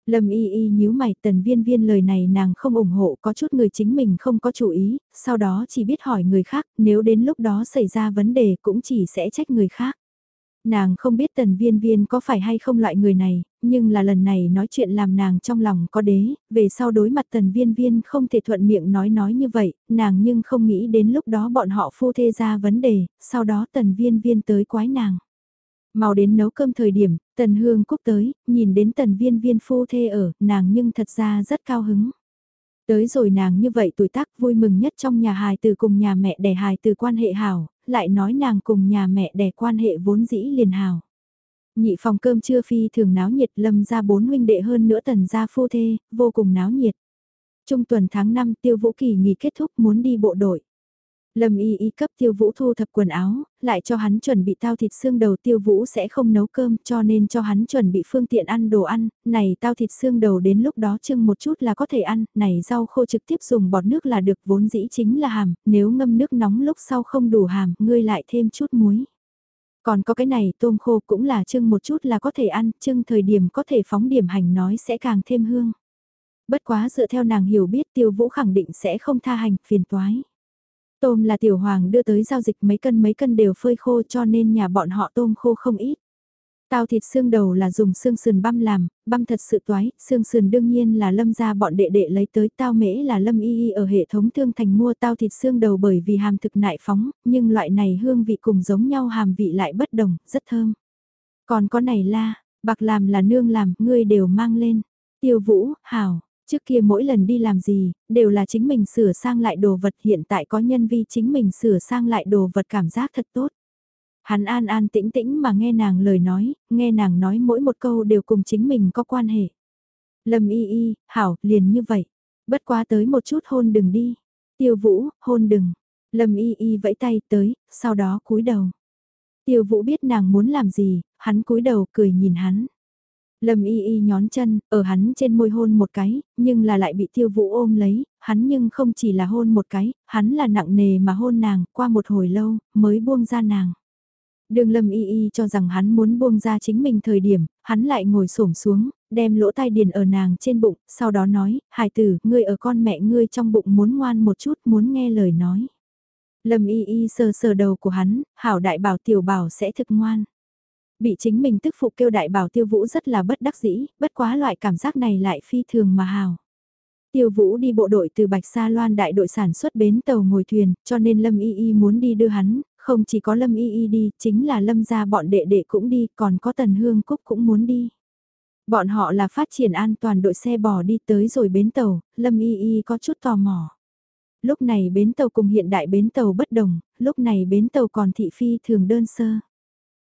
A: Lâm y y nhíu mày tần viên viên lời này nàng không ủng hộ có chút người chính mình không có chủ ý, sau đó chỉ biết hỏi người khác, nếu đến lúc đó xảy ra vấn đề cũng chỉ sẽ trách người khác. Nàng không biết tần viên viên có phải hay không loại người này, nhưng là lần này nói chuyện làm nàng trong lòng có đế, về sau đối mặt tần viên viên không thể thuận miệng nói nói như vậy, nàng nhưng không nghĩ đến lúc đó bọn họ phu thê ra vấn đề, sau đó tần viên viên tới quái nàng. Mau đến nấu cơm thời điểm, tần hương cúc tới, nhìn đến tần viên viên phu thê ở, nàng nhưng thật ra rất cao hứng. Tới rồi nàng như vậy tuổi tác vui mừng nhất trong nhà hài từ cùng nhà mẹ đẻ hài từ quan hệ hảo, lại nói nàng cùng nhà mẹ đẻ quan hệ vốn dĩ liền hảo. Nhị phòng cơm trưa phi thường náo nhiệt lâm ra bốn huynh đệ hơn nữa tần gia phu thê, vô cùng náo nhiệt. Trung tuần tháng 5 tiêu vũ kỳ nghỉ kết thúc muốn đi bộ đội. Lâm y y cấp tiêu vũ thu thập quần áo, lại cho hắn chuẩn bị tao thịt xương đầu tiêu vũ sẽ không nấu cơm cho nên cho hắn chuẩn bị phương tiện ăn đồ ăn, này tao thịt xương đầu đến lúc đó chưng một chút là có thể ăn, này rau khô trực tiếp dùng bọt nước là được vốn dĩ chính là hàm, nếu ngâm nước nóng lúc sau không đủ hàm, ngươi lại thêm chút muối. Còn có cái này tôm khô cũng là chưng một chút là có thể ăn, chưng thời điểm có thể phóng điểm hành nói sẽ càng thêm hương. Bất quá dựa theo nàng hiểu biết tiêu vũ khẳng định sẽ không tha hành, phiền toái. Tôm là tiểu hoàng đưa tới giao dịch mấy cân mấy cân đều phơi khô cho nên nhà bọn họ tôm khô không ít. Tao thịt xương đầu là dùng xương sườn băm làm, băm thật sự toái, xương sườn đương nhiên là lâm ra bọn đệ đệ lấy tới tao mễ là lâm y y ở hệ thống thương thành mua tao thịt xương đầu bởi vì hàm thực nại phóng, nhưng loại này hương vị cùng giống nhau hàm vị lại bất đồng, rất thơm. Còn có này la, bạc làm là nương làm, ngươi đều mang lên. Tiêu vũ, hảo, Trước kia mỗi lần đi làm gì, đều là chính mình sửa sang lại đồ vật hiện tại có nhân vi chính mình sửa sang lại đồ vật cảm giác thật tốt. Hắn an an tĩnh tĩnh mà nghe nàng lời nói, nghe nàng nói mỗi một câu đều cùng chính mình có quan hệ. Lâm y y, hảo, liền như vậy. Bất quá tới một chút hôn đừng đi. Tiêu vũ, hôn đừng. Lâm y y vẫy tay tới, sau đó cúi đầu. Tiêu vũ biết nàng muốn làm gì, hắn cúi đầu cười nhìn hắn. Lâm y y nhón chân, ở hắn trên môi hôn một cái, nhưng là lại bị tiêu vũ ôm lấy, hắn nhưng không chỉ là hôn một cái, hắn là nặng nề mà hôn nàng, qua một hồi lâu, mới buông ra nàng. Đường lâm y y cho rằng hắn muốn buông ra chính mình thời điểm, hắn lại ngồi xổm xuống, đem lỗ tai điền ở nàng trên bụng, sau đó nói, hài tử, ngươi ở con mẹ ngươi trong bụng muốn ngoan một chút, muốn nghe lời nói. Lâm y y sờ sờ đầu của hắn, hảo đại bảo tiểu bảo sẽ thực ngoan. Bị chính mình tức phụ kêu đại bảo tiêu vũ rất là bất đắc dĩ, bất quá loại cảm giác này lại phi thường mà hào. Tiêu Vũ đi bộ đội từ Bạch Sa Loan đại đội sản xuất bến tàu ngồi thuyền, cho nên Lâm Y Y muốn đi đưa hắn, không chỉ có Lâm Y Y đi, chính là Lâm gia bọn đệ đệ cũng đi, còn có Tần Hương Cúc cũng muốn đi. Bọn họ là phát triển an toàn đội xe bò đi tới rồi bến tàu, Lâm Y Y có chút tò mò. Lúc này bến tàu cùng hiện đại bến tàu bất đồng, lúc này bến tàu còn thị phi thường đơn sơ.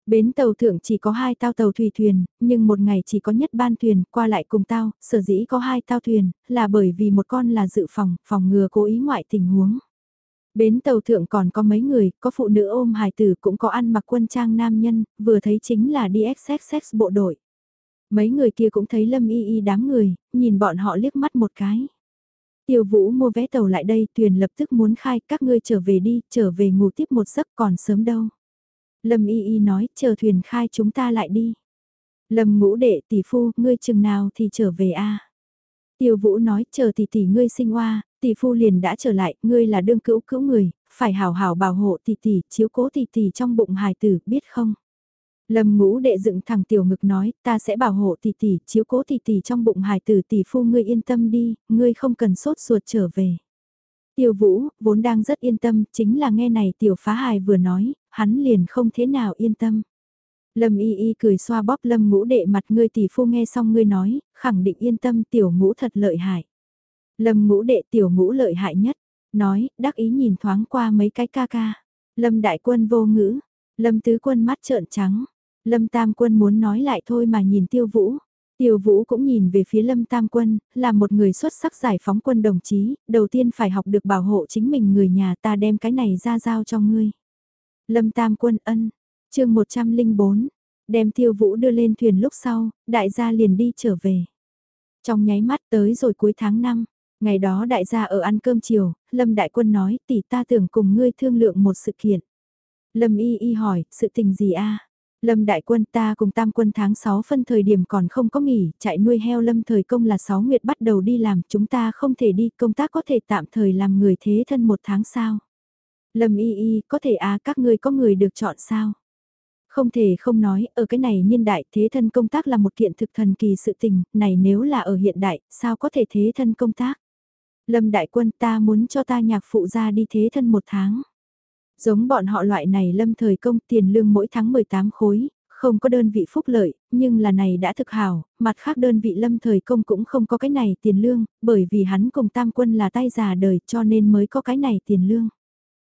A: Bến tàu thượng chỉ có hai tao tàu thủy thuyền, nhưng một ngày chỉ có nhất ban thuyền, qua lại cùng tao, sở dĩ có hai tao thuyền, là bởi vì một con là dự phòng, phòng ngừa cố ý ngoại tình huống. Bến tàu thượng còn có mấy người, có phụ nữ ôm hài tử cũng có ăn mặc quân trang nam nhân, vừa thấy chính là DXXX bộ đội. Mấy người kia cũng thấy lâm y y đám người, nhìn bọn họ liếc mắt một cái. Tiêu vũ mua vé tàu lại đây, thuyền lập tức muốn khai, các ngươi trở về đi, trở về ngủ tiếp một giấc còn sớm đâu. Lâm y y nói, chờ thuyền khai chúng ta lại đi. Lâm ngũ đệ tỷ phu, ngươi chừng nào thì trở về a Tiêu vũ nói, chờ tỷ tỷ ngươi sinh hoa, tỷ phu liền đã trở lại, ngươi là đương cữu cữu người, phải hảo hảo bảo hộ tỷ tỷ, chiếu cố tỷ tỷ trong bụng hài tử, biết không? Lâm ngũ đệ dựng thẳng tiểu ngực nói, ta sẽ bảo hộ tỷ tỷ, chiếu cố tỷ tỷ trong bụng hài tử tỷ phu ngươi yên tâm đi, ngươi không cần sốt ruột trở về. Tiêu vũ, vốn đang rất yên tâm, chính là nghe này tiểu phá hài vừa nói, hắn liền không thế nào yên tâm. Lâm y y cười xoa bóp lâm ngũ đệ mặt ngươi tỷ phu nghe xong ngươi nói, khẳng định yên tâm tiểu ngũ thật lợi hại. Lâm ngũ đệ tiểu ngũ lợi hại nhất, nói, đắc ý nhìn thoáng qua mấy cái ca ca. Lâm đại quân vô ngữ, lâm tứ quân mắt trợn trắng, lâm tam quân muốn nói lại thôi mà nhìn tiêu vũ. Tiêu Vũ cũng nhìn về phía Lâm Tam Quân, là một người xuất sắc giải phóng quân đồng chí, đầu tiên phải học được bảo hộ chính mình người nhà ta đem cái này ra giao cho ngươi. Lâm Tam Quân ân, chương 104, đem Tiêu Vũ đưa lên thuyền lúc sau, đại gia liền đi trở về. Trong nháy mắt tới rồi cuối tháng 5, ngày đó đại gia ở ăn cơm chiều, Lâm Đại Quân nói tỷ ta tưởng cùng ngươi thương lượng một sự kiện. Lâm Y Y hỏi, sự tình gì a? Lâm đại quân ta cùng tam quân tháng 6 phân thời điểm còn không có nghỉ, chạy nuôi heo lâm thời công là 6 nguyệt bắt đầu đi làm, chúng ta không thể đi, công tác có thể tạm thời làm người thế thân một tháng sao. Lâm y y, có thể à các ngươi có người được chọn sao? Không thể không nói, ở cái này niên đại thế thân công tác là một kiện thực thần kỳ sự tình, này nếu là ở hiện đại, sao có thể thế thân công tác? Lâm Đại Quân ta muốn cho ta nhạc phụ ra đi thế thân một tháng. Giống bọn họ loại này lâm thời công tiền lương mỗi tháng 18 khối, không có đơn vị phúc lợi, nhưng là này đã thực hào. mặt khác đơn vị lâm thời công cũng không có cái này tiền lương, bởi vì hắn cùng tam quân là tay già đời cho nên mới có cái này tiền lương.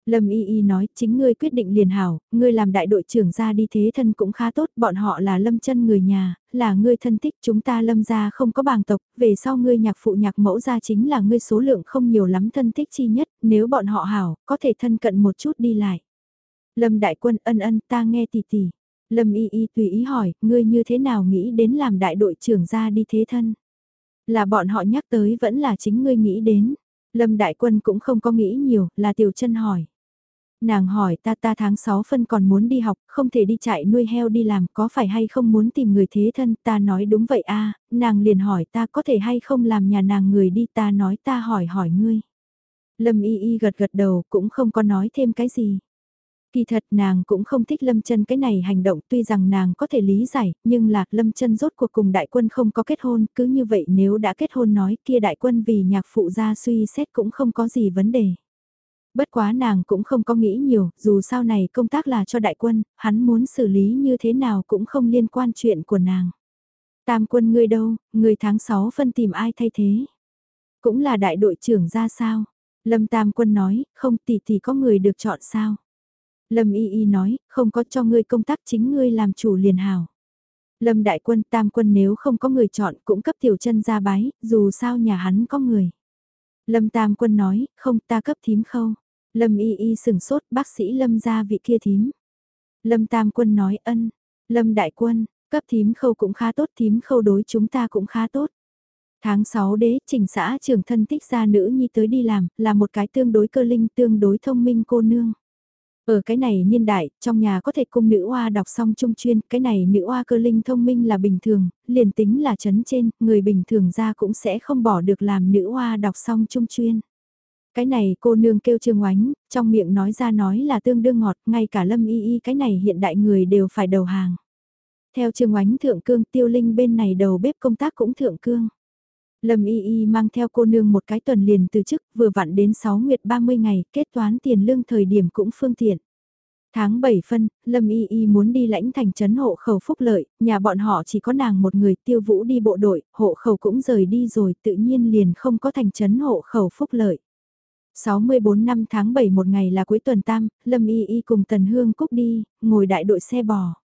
A: Lâm Y Y nói, chính ngươi quyết định liền hảo, ngươi làm đại đội trưởng ra đi thế thân cũng khá tốt, bọn họ là lâm chân người nhà, là ngươi thân thích, chúng ta lâm gia không có bàng tộc, về sau ngươi nhạc phụ nhạc mẫu gia chính là ngươi số lượng không nhiều lắm thân thích chi nhất, nếu bọn họ hảo, có thể thân cận một chút đi lại. Lâm đại quân ân ân ta nghe tỉ tỉ. Lâm Y Y tùy ý hỏi, ngươi như thế nào nghĩ đến làm đại đội trưởng ra đi thế thân? Là bọn họ nhắc tới vẫn là chính ngươi nghĩ đến. Lâm Đại Quân cũng không có nghĩ nhiều, là Tiểu chân hỏi. Nàng hỏi ta ta tháng 6 phân còn muốn đi học, không thể đi chạy nuôi heo đi làm, có phải hay không muốn tìm người thế thân, ta nói đúng vậy a nàng liền hỏi ta có thể hay không làm nhà nàng người đi, ta nói ta hỏi hỏi ngươi. Lâm y y gật gật đầu cũng không có nói thêm cái gì. Kỳ thật nàng cũng không thích Lâm chân cái này hành động tuy rằng nàng có thể lý giải, nhưng là Lâm chân rốt cuộc cùng đại quân không có kết hôn, cứ như vậy nếu đã kết hôn nói kia đại quân vì nhạc phụ ra suy xét cũng không có gì vấn đề. Bất quá nàng cũng không có nghĩ nhiều, dù sao này công tác là cho đại quân, hắn muốn xử lý như thế nào cũng không liên quan chuyện của nàng. Tam quân ngươi đâu, người tháng 6 phân tìm ai thay thế? Cũng là đại đội trưởng ra sao? Lâm Tam quân nói, không tỷ tỷ có người được chọn sao? Lâm Y Y nói, không có cho ngươi công tác chính ngươi làm chủ liền hảo. Lâm Đại Quân Tam Quân nếu không có người chọn cũng cấp tiểu chân ra bái, dù sao nhà hắn có người. Lâm Tam Quân nói, không ta cấp thím khâu. Lâm Y Y sừng sốt bác sĩ Lâm ra vị kia thím. Lâm Tam Quân nói ân. Lâm Đại Quân, cấp thím khâu cũng khá tốt thím khâu đối chúng ta cũng khá tốt. Tháng 6 đế, trình xã trường thân tích gia nữ nhi tới đi làm, là một cái tương đối cơ linh tương đối thông minh cô nương. Ở cái này niên đại, trong nhà có thể cung nữ oa đọc xong trung chuyên, cái này nữ oa cơ linh thông minh là bình thường, liền tính là chấn trên, người bình thường ra cũng sẽ không bỏ được làm nữ oa đọc xong trung chuyên. Cái này cô nương kêu trương oánh, trong miệng nói ra nói là tương đương ngọt, ngay cả lâm y y cái này hiện đại người đều phải đầu hàng. Theo trương oánh thượng cương tiêu linh bên này đầu bếp công tác cũng thượng cương. Lâm Y Y mang theo cô nương một cái tuần liền từ chức, vừa vặn đến 6 nguyệt 30 ngày, kết toán tiền lương thời điểm cũng phương tiện. Tháng 7 phân, Lâm Y Y muốn đi lãnh thành trấn hộ khẩu phúc lợi, nhà bọn họ chỉ có nàng một người tiêu vũ đi bộ đội, hộ khẩu cũng rời đi rồi tự nhiên liền không có thành trấn hộ khẩu phúc lợi. 64 năm tháng 7 một ngày là cuối tuần tam, Lâm Y Y cùng Tần Hương Cúc đi, ngồi đại đội xe bò.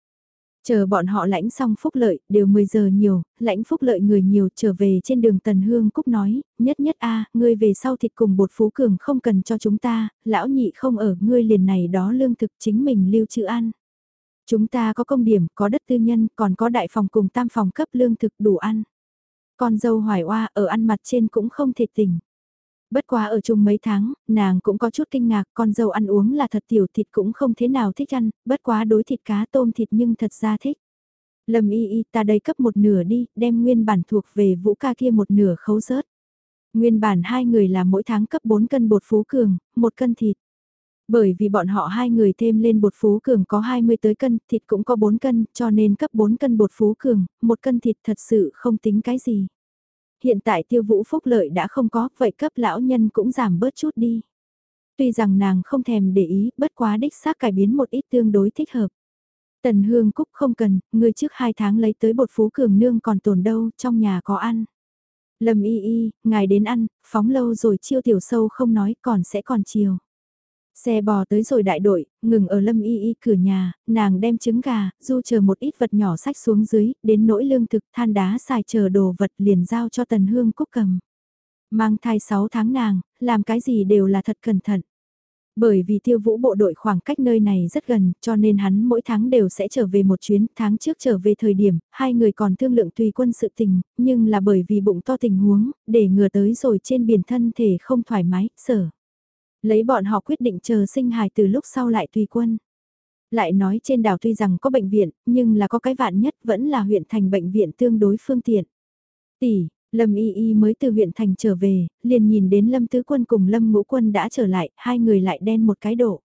A: Chờ bọn họ lãnh xong phúc lợi, đều 10 giờ nhiều, lãnh phúc lợi người nhiều trở về trên đường Tần Hương Cúc nói, nhất nhất a ngươi về sau thịt cùng bột phú cường không cần cho chúng ta, lão nhị không ở, ngươi liền này đó lương thực chính mình lưu trữ ăn. Chúng ta có công điểm, có đất tư nhân, còn có đại phòng cùng tam phòng cấp lương thực đủ ăn. Con dâu hoài oa ở ăn mặt trên cũng không thể tỉnh. Bất quá ở chung mấy tháng, nàng cũng có chút kinh ngạc, con dâu ăn uống là thật tiểu thịt cũng không thế nào thích ăn, bất quá đối thịt cá tôm thịt nhưng thật ra thích. Lâm y y ta đây cấp một nửa đi, đem nguyên bản thuộc về vũ ca kia một nửa khấu rớt. Nguyên bản hai người là mỗi tháng cấp 4 cân bột phú cường, một cân thịt. Bởi vì bọn họ hai người thêm lên bột phú cường có 20 tới cân, thịt cũng có 4 cân, cho nên cấp 4 cân bột phú cường, một cân thịt thật sự không tính cái gì. Hiện tại tiêu vũ phúc lợi đã không có, vậy cấp lão nhân cũng giảm bớt chút đi. Tuy rằng nàng không thèm để ý, bất quá đích xác cải biến một ít tương đối thích hợp. Tần Hương Cúc không cần, người trước hai tháng lấy tới bột phú cường nương còn tồn đâu, trong nhà có ăn. Lâm y y, ngài đến ăn, phóng lâu rồi chiêu tiểu sâu không nói còn sẽ còn chiều. Xe bò tới rồi đại đội, ngừng ở lâm y y cửa nhà, nàng đem trứng gà, du chờ một ít vật nhỏ sách xuống dưới, đến nỗi lương thực than đá xài chờ đồ vật liền giao cho tần hương cúc cầm. Mang thai 6 tháng nàng, làm cái gì đều là thật cẩn thận. Bởi vì tiêu vũ bộ đội khoảng cách nơi này rất gần, cho nên hắn mỗi tháng đều sẽ trở về một chuyến, tháng trước trở về thời điểm, hai người còn thương lượng tùy quân sự tình, nhưng là bởi vì bụng to tình huống, để ngừa tới rồi trên biển thân thể không thoải mái, sở. Lấy bọn họ quyết định chờ sinh hài từ lúc sau lại tùy quân. Lại nói trên đảo tuy rằng có bệnh viện, nhưng là có cái vạn nhất vẫn là huyện thành bệnh viện tương đối phương tiện. Tỷ, Lâm Y Y mới từ huyện thành trở về, liền nhìn đến Lâm Tứ Quân cùng Lâm Ngũ Quân đã trở lại, hai người lại đen một cái độ.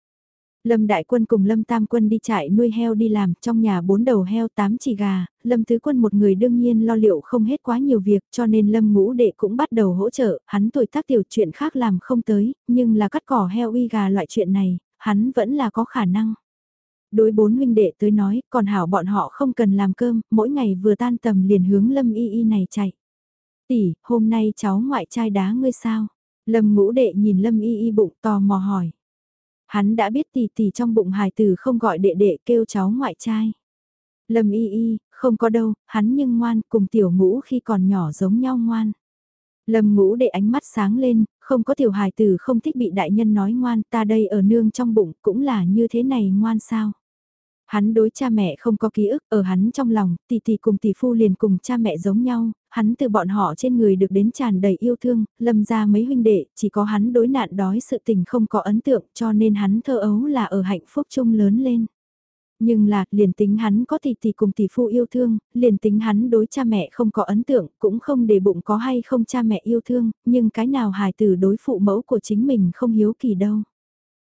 A: Lâm Đại Quân cùng Lâm Tam Quân đi trại nuôi heo đi làm, trong nhà bốn đầu heo tám chỉ gà, Lâm Tứ Quân một người đương nhiên lo liệu không hết quá nhiều việc cho nên Lâm Ngũ Đệ cũng bắt đầu hỗ trợ, hắn tuổi tác tiểu chuyện khác làm không tới, nhưng là cắt cỏ heo uy gà loại chuyện này, hắn vẫn là có khả năng. Đối bốn huynh đệ tới nói, còn hảo bọn họ không cần làm cơm, mỗi ngày vừa tan tầm liền hướng Lâm Y Y này chạy. Tỷ, hôm nay cháu ngoại trai đá ngươi sao? Lâm ngũ đệ nhìn Lâm Y Y bụng tò mò hỏi. Hắn đã biết tỷ tỷ trong bụng hài tử không gọi đệ đệ kêu cháu ngoại trai. Lâm Y Y, không có đâu, hắn nhưng ngoan cùng tiểu ngũ khi còn nhỏ giống nhau ngoan. Lâm ngũ đệ ánh mắt sáng lên, không có tiểu hài tử không thích bị đại nhân nói ngoan ta đây ở nương trong bụng cũng là như thế này ngoan sao. Hắn đối cha mẹ không có ký ức, ở hắn trong lòng, tỷ tỷ cùng tỷ phu liền cùng cha mẹ giống nhau, hắn từ bọn họ trên người được đến tràn đầy yêu thương, lâm ra mấy huynh đệ, chỉ có hắn đối nạn đói sự tình không có ấn tượng cho nên hắn thơ ấu là ở hạnh phúc chung lớn lên. Nhưng là, liền tính hắn có tỷ tỷ cùng tỷ phu yêu thương, liền tính hắn đối cha mẹ không có ấn tượng, cũng không để bụng có hay không cha mẹ yêu thương, nhưng cái nào hài tử đối phụ mẫu của chính mình không hiếu kỳ đâu.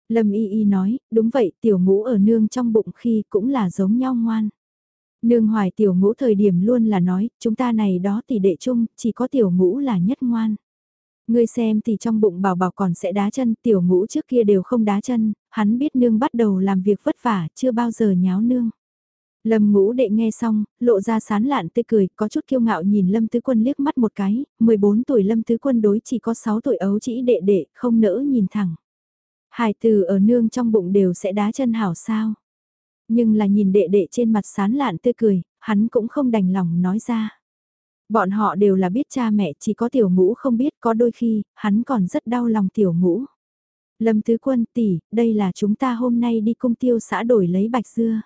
A: Lâm Y Y nói, đúng vậy, tiểu ngũ ở nương trong bụng khi cũng là giống nhau ngoan. Nương hoài tiểu ngũ thời điểm luôn là nói, chúng ta này đó tỷ đệ chung, chỉ có tiểu ngũ là nhất ngoan. Ngươi xem thì trong bụng bảo bảo còn sẽ đá chân, tiểu ngũ trước kia đều không đá chân, hắn biết nương bắt đầu làm việc vất vả, chưa bao giờ nháo nương. Lâm ngũ đệ nghe xong, lộ ra sán lạn tươi cười, có chút kiêu ngạo nhìn Lâm Tứ Quân liếc mắt một cái, 14 tuổi Lâm Tứ Quân đối chỉ có 6 tuổi ấu chỉ đệ đệ, không nỡ nhìn thẳng. Hải từ ở nương trong bụng đều sẽ đá chân hảo sao. Nhưng là nhìn đệ đệ trên mặt sán lạn tươi cười, hắn cũng không đành lòng nói ra. Bọn họ đều là biết cha mẹ chỉ có tiểu ngũ không biết có đôi khi, hắn còn rất đau lòng tiểu ngũ. Lâm Tứ Quân tỷ, đây là chúng ta hôm nay đi cung tiêu xã đổi lấy bạch dưa.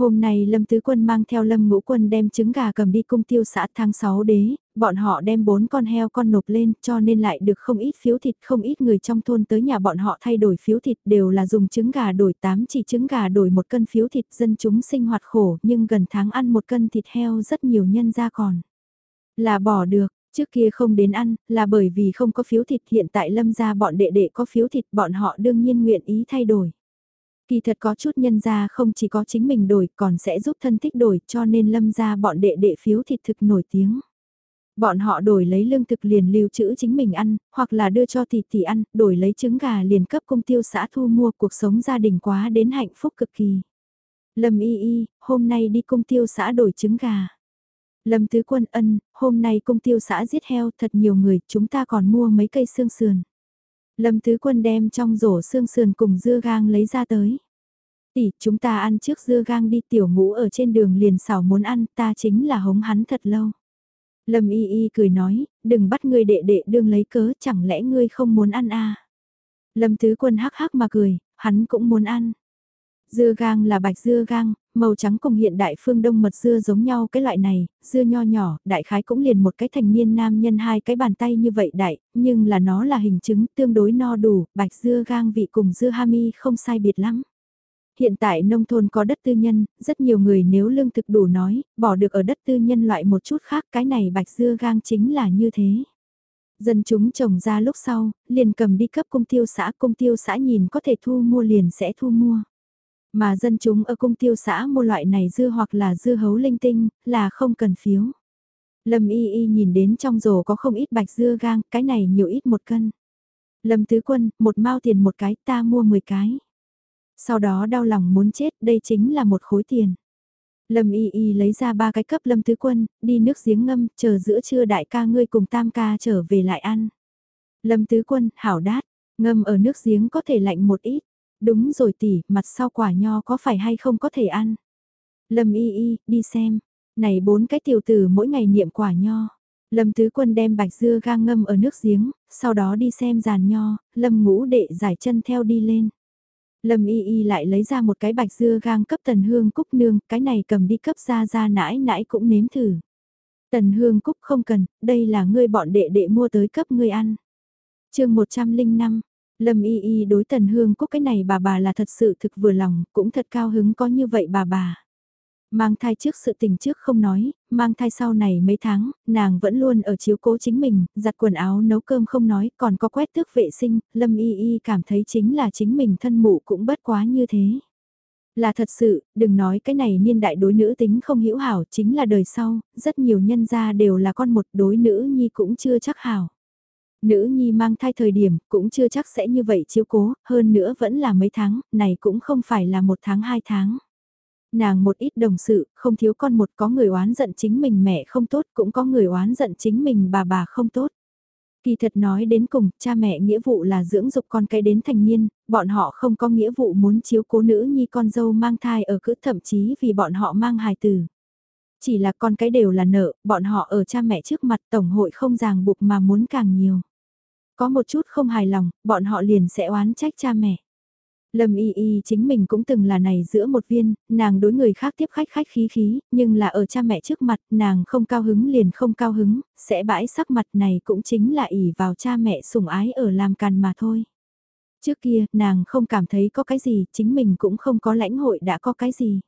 A: Hôm nay Lâm Tứ Quân mang theo Lâm Ngũ Quân đem trứng gà cầm đi cung tiêu xã tháng 6 đế, bọn họ đem bốn con heo con nộp lên cho nên lại được không ít phiếu thịt không ít người trong thôn tới nhà bọn họ thay đổi phiếu thịt đều là dùng trứng gà đổi 8 chỉ trứng gà đổi một cân phiếu thịt dân chúng sinh hoạt khổ nhưng gần tháng ăn một cân thịt heo rất nhiều nhân ra còn. Là bỏ được, trước kia không đến ăn là bởi vì không có phiếu thịt hiện tại lâm ra bọn đệ đệ có phiếu thịt bọn họ đương nhiên nguyện ý thay đổi. Kỳ thật có chút nhân gia không chỉ có chính mình đổi còn sẽ giúp thân thích đổi cho nên lâm gia bọn đệ đệ phiếu thịt thực nổi tiếng. Bọn họ đổi lấy lương thực liền lưu trữ chính mình ăn, hoặc là đưa cho thịt tỷ ăn, đổi lấy trứng gà liền cấp công tiêu xã thu mua cuộc sống gia đình quá đến hạnh phúc cực kỳ. Lâm y y, hôm nay đi công tiêu xã đổi trứng gà. Lâm tứ quân ân, hôm nay công tiêu xã giết heo thật nhiều người, chúng ta còn mua mấy cây xương sườn. Lâm Tứ Quân đem trong rổ xương sườn cùng dưa gang lấy ra tới. Tỷ, chúng ta ăn trước dưa gang đi tiểu ngũ ở trên đường liền xảo muốn ăn, ta chính là hống hắn thật lâu. Lâm Y Y cười nói, đừng bắt ngươi đệ đệ đương lấy cớ, chẳng lẽ ngươi không muốn ăn à? Lâm Tứ Quân hắc hắc mà cười, hắn cũng muốn ăn. Dưa gang là bạch dưa gang, màu trắng cùng hiện đại phương đông mật dưa giống nhau cái loại này, dưa nho nhỏ, đại khái cũng liền một cái thành niên nam nhân hai cái bàn tay như vậy đại, nhưng là nó là hình chứng tương đối no đủ, bạch dưa gang vị cùng dưa hami không sai biệt lắm. Hiện tại nông thôn có đất tư nhân, rất nhiều người nếu lương thực đủ nói, bỏ được ở đất tư nhân loại một chút khác, cái này bạch dưa gang chính là như thế. Dân chúng trồng ra lúc sau, liền cầm đi cấp công tiêu xã, công tiêu xã nhìn có thể thu mua liền sẽ thu mua. Mà dân chúng ở cung tiêu xã mua loại này dưa hoặc là dưa hấu linh tinh, là không cần phiếu. Lâm y y nhìn đến trong rổ có không ít bạch dưa gang, cái này nhiều ít một cân. Lâm tứ quân, một mao tiền một cái, ta mua 10 cái. Sau đó đau lòng muốn chết, đây chính là một khối tiền. Lâm y y lấy ra ba cái cấp lâm tứ quân, đi nước giếng ngâm, chờ giữa trưa đại ca ngươi cùng tam ca trở về lại ăn. Lâm tứ quân, hảo đát, ngâm ở nước giếng có thể lạnh một ít. Đúng rồi tỷ, mặt sau quả nho có phải hay không có thể ăn. Lâm y y, đi xem. Này bốn cái tiểu tử mỗi ngày niệm quả nho. Lâm Tứ Quân đem bạch dưa gang ngâm ở nước giếng, sau đó đi xem giàn nho, Lâm ngũ đệ giải chân theo đi lên. Lâm y y lại lấy ra một cái bạch dưa gang cấp tần hương cúc nương, cái này cầm đi cấp ra ra nãi nãi cũng nếm thử. Tần hương cúc không cần, đây là ngươi bọn đệ đệ mua tới cấp ngươi ăn. chương 105, Lâm y y đối tần hương cúc cái này bà bà là thật sự thực vừa lòng, cũng thật cao hứng có như vậy bà bà. Mang thai trước sự tình trước không nói, mang thai sau này mấy tháng, nàng vẫn luôn ở chiếu cố chính mình, giặt quần áo nấu cơm không nói, còn có quét tước vệ sinh, Lâm Y Y cảm thấy chính là chính mình thân mụ cũng bất quá như thế. Là thật sự, đừng nói cái này niên đại đối nữ tính không hiểu hảo, chính là đời sau, rất nhiều nhân gia đều là con một đối nữ nhi cũng chưa chắc hảo. Nữ nhi mang thai thời điểm cũng chưa chắc sẽ như vậy chiếu cố, hơn nữa vẫn là mấy tháng, này cũng không phải là một tháng hai tháng. Nàng một ít đồng sự, không thiếu con một có người oán giận chính mình mẹ không tốt, cũng có người oán giận chính mình bà bà không tốt. Kỳ thật nói đến cùng, cha mẹ nghĩa vụ là dưỡng dục con cái đến thành niên, bọn họ không có nghĩa vụ muốn chiếu cố nữ nhi con dâu mang thai ở cữ thậm chí vì bọn họ mang hài tử. Chỉ là con cái đều là nợ, bọn họ ở cha mẹ trước mặt tổng hội không ràng buộc mà muốn càng nhiều. Có một chút không hài lòng, bọn họ liền sẽ oán trách cha mẹ. Lâm Y Y chính mình cũng từng là này giữa một viên, nàng đối người khác tiếp khách khách khí khí, nhưng là ở cha mẹ trước mặt, nàng không cao hứng liền không cao hứng, sẽ bãi sắc mặt này cũng chính là ỉ vào cha mẹ sủng ái ở làm càn mà thôi. Trước kia, nàng không cảm thấy có cái gì, chính mình cũng không có lãnh hội đã có cái gì.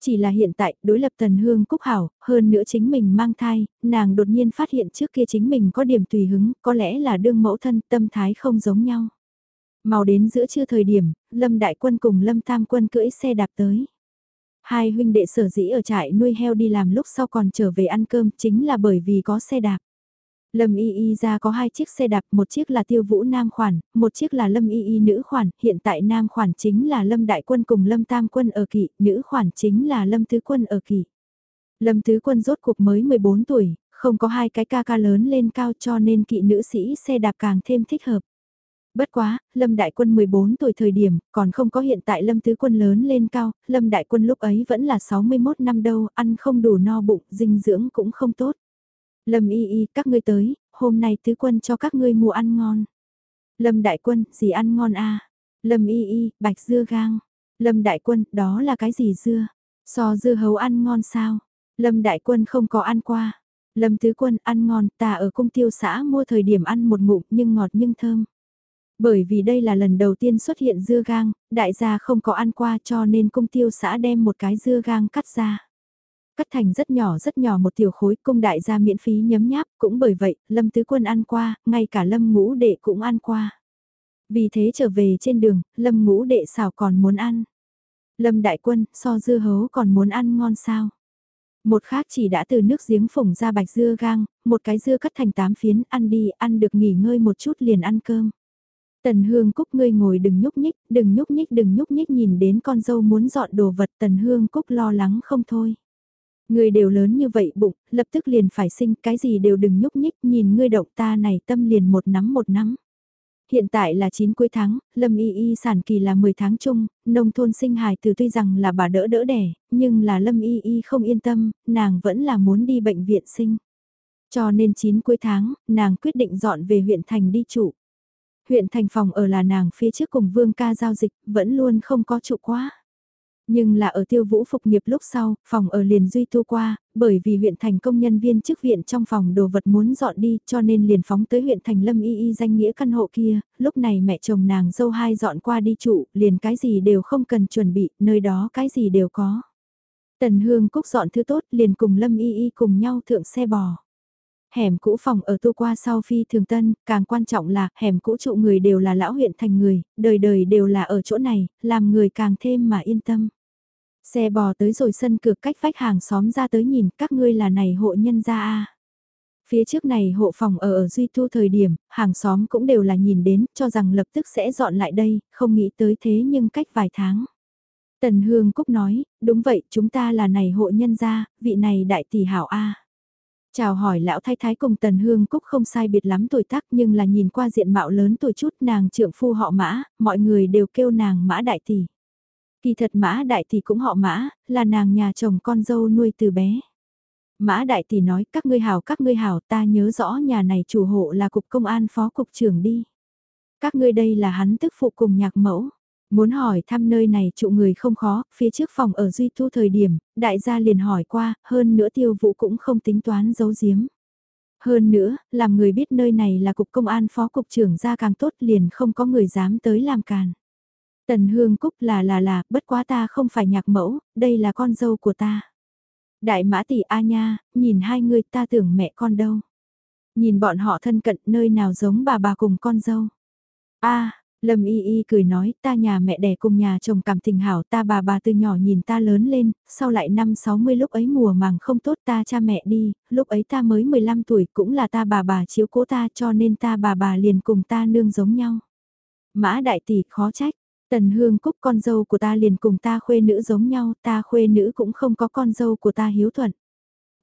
A: Chỉ là hiện tại, đối lập tần hương cúc hảo, hơn nữa chính mình mang thai, nàng đột nhiên phát hiện trước kia chính mình có điểm tùy hứng, có lẽ là đương mẫu thân tâm thái không giống nhau. Màu đến giữa trưa thời điểm, Lâm Đại Quân cùng Lâm Tam Quân cưỡi xe đạp tới. Hai huynh đệ sở dĩ ở trại nuôi heo đi làm lúc sau còn trở về ăn cơm chính là bởi vì có xe đạp. Lâm Y Y ra có hai chiếc xe đạp, một chiếc là tiêu vũ nam khoản, một chiếc là Lâm Y Y nữ khoản, hiện tại nam khoản chính là Lâm Đại Quân cùng Lâm Tam Quân ở kỵ, nữ khoản chính là Lâm Tứ Quân ở kỵ. Lâm Tứ Quân rốt cuộc mới 14 tuổi, không có hai cái ca ca lớn lên cao cho nên kỵ nữ sĩ xe đạp càng thêm thích hợp. Bất quá, Lâm Đại Quân 14 tuổi thời điểm, còn không có hiện tại Lâm Tứ Quân lớn lên cao, Lâm Đại Quân lúc ấy vẫn là 61 năm đâu, ăn không đủ no bụng, dinh dưỡng cũng không tốt. Lâm Y Y, các ngươi tới, hôm nay Tứ Quân cho các ngươi mua ăn ngon. Lâm Đại Quân, gì ăn ngon a Lâm Y Y, bạch dưa gang. Lâm Đại Quân, đó là cái gì dưa? So dưa hấu ăn ngon sao? Lâm Đại Quân không có ăn qua. Lâm Tứ Quân ăn ngon, ta ở cung tiêu xã mua thời điểm ăn một ngụm nhưng ngọt nhưng thơm. Bởi vì đây là lần đầu tiên xuất hiện dưa gang, đại gia không có ăn qua cho nên cung tiêu xã đem một cái dưa gang cắt ra. Cắt thành rất nhỏ rất nhỏ một tiểu khối cung đại gia miễn phí nhấm nháp, cũng bởi vậy, Lâm Tứ Quân ăn qua, ngay cả Lâm Ngũ Đệ cũng ăn qua. Vì thế trở về trên đường, Lâm Ngũ Đệ xào còn muốn ăn. Lâm Đại Quân, so dưa hấu còn muốn ăn ngon sao? Một khác chỉ đã từ nước giếng phủng ra bạch dưa gang, một cái dưa cắt thành tám phiến, ăn đi, ăn được nghỉ ngơi một chút liền ăn cơm. Tần Hương Cúc ngươi ngồi đừng nhúc nhích, đừng nhúc nhích đừng nhúc nhích nhìn đến con dâu muốn dọn đồ vật Tần Hương Cúc lo lắng không thôi. Ngươi đều lớn như vậy bụng, lập tức liền phải sinh, cái gì đều đừng nhúc nhích, nhìn ngươi động ta này tâm liền một nắm một nắm. Hiện tại là 9 cuối tháng, Lâm Y Y sản kỳ là 10 tháng chung, nông thôn sinh hài từ tuy rằng là bà đỡ đỡ đẻ, nhưng là Lâm Y Y không yên tâm, nàng vẫn là muốn đi bệnh viện sinh. Cho nên 9 cuối tháng, nàng quyết định dọn về huyện thành đi trụ. Huyện thành phòng ở là nàng phía trước cùng vương ca giao dịch, vẫn luôn không có trụ quá. Nhưng là ở tiêu vũ phục nghiệp lúc sau, phòng ở liền duy tu qua, bởi vì huyện thành công nhân viên chức viện trong phòng đồ vật muốn dọn đi cho nên liền phóng tới huyện thành lâm y y danh nghĩa căn hộ kia, lúc này mẹ chồng nàng dâu hai dọn qua đi trụ, liền cái gì đều không cần chuẩn bị, nơi đó cái gì đều có. Tần Hương Cúc dọn thứ tốt liền cùng lâm y y cùng nhau thượng xe bò. Hẻm cũ phòng ở tu qua sau phi thường tân, càng quan trọng là hẻm cũ trụ người đều là lão huyện thành người, đời đời đều là ở chỗ này, làm người càng thêm mà yên tâm. Xe bò tới rồi sân cửa cách vách hàng xóm ra tới nhìn các ngươi là này hộ nhân gia a Phía trước này hộ phòng ở ở Duy Tu thời điểm, hàng xóm cũng đều là nhìn đến, cho rằng lập tức sẽ dọn lại đây, không nghĩ tới thế nhưng cách vài tháng. Tần Hương Cúc nói, đúng vậy, chúng ta là này hộ nhân gia, vị này đại tỷ hảo A. Chào hỏi lão thái thái cùng Tần Hương Cúc không sai biệt lắm tuổi tác nhưng là nhìn qua diện mạo lớn tuổi chút nàng trượng phu họ mã, mọi người đều kêu nàng mã đại tỷ. Kỳ thật mã đại tỷ cũng họ mã, là nàng nhà chồng con dâu nuôi từ bé. Mã đại tỷ nói các ngươi hảo các ngươi hảo ta nhớ rõ nhà này chủ hộ là cục công an phó cục trưởng đi. Các ngươi đây là hắn tức phụ cùng nhạc mẫu. Muốn hỏi thăm nơi này trụ người không khó, phía trước phòng ở Duy Thu thời điểm, đại gia liền hỏi qua, hơn nữa tiêu vụ cũng không tính toán giấu giếm. Hơn nữa, làm người biết nơi này là cục công an phó cục trưởng ra càng tốt liền không có người dám tới làm càn. Tần Hương Cúc là là là, bất quá ta không phải nhạc mẫu, đây là con dâu của ta. Đại mã tỷ A nha, nhìn hai người ta tưởng mẹ con đâu. Nhìn bọn họ thân cận nơi nào giống bà bà cùng con dâu. A, Lâm Y Y cười nói ta nhà mẹ đẻ cùng nhà chồng cảm tình hảo ta bà bà từ nhỏ nhìn ta lớn lên, sau lại năm 60 lúc ấy mùa màng không tốt ta cha mẹ đi, lúc ấy ta mới 15 tuổi cũng là ta bà bà chiếu cố ta cho nên ta bà bà liền cùng ta nương giống nhau. Mã đại tỷ khó trách, tần hương cúc con dâu của ta liền cùng ta khuê nữ giống nhau, ta khuê nữ cũng không có con dâu của ta hiếu thuận.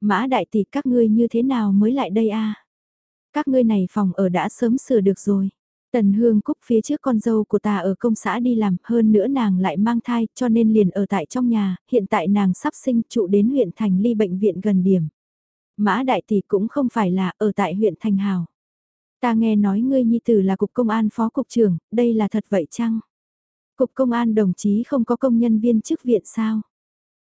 A: Mã đại tỷ các ngươi như thế nào mới lại đây a? Các ngươi này phòng ở đã sớm sửa được rồi. Tần Hương Cúc phía trước con dâu của ta ở công xã đi làm, hơn nữa nàng lại mang thai, cho nên liền ở tại trong nhà, hiện tại nàng sắp sinh trụ đến huyện Thành Ly bệnh viện gần điểm. Mã Đại Tỷ cũng không phải là ở tại huyện Thành Hào. Ta nghe nói ngươi nhi tử là cục công an phó cục trưởng, đây là thật vậy chăng? Cục công an đồng chí không có công nhân viên chức viện sao?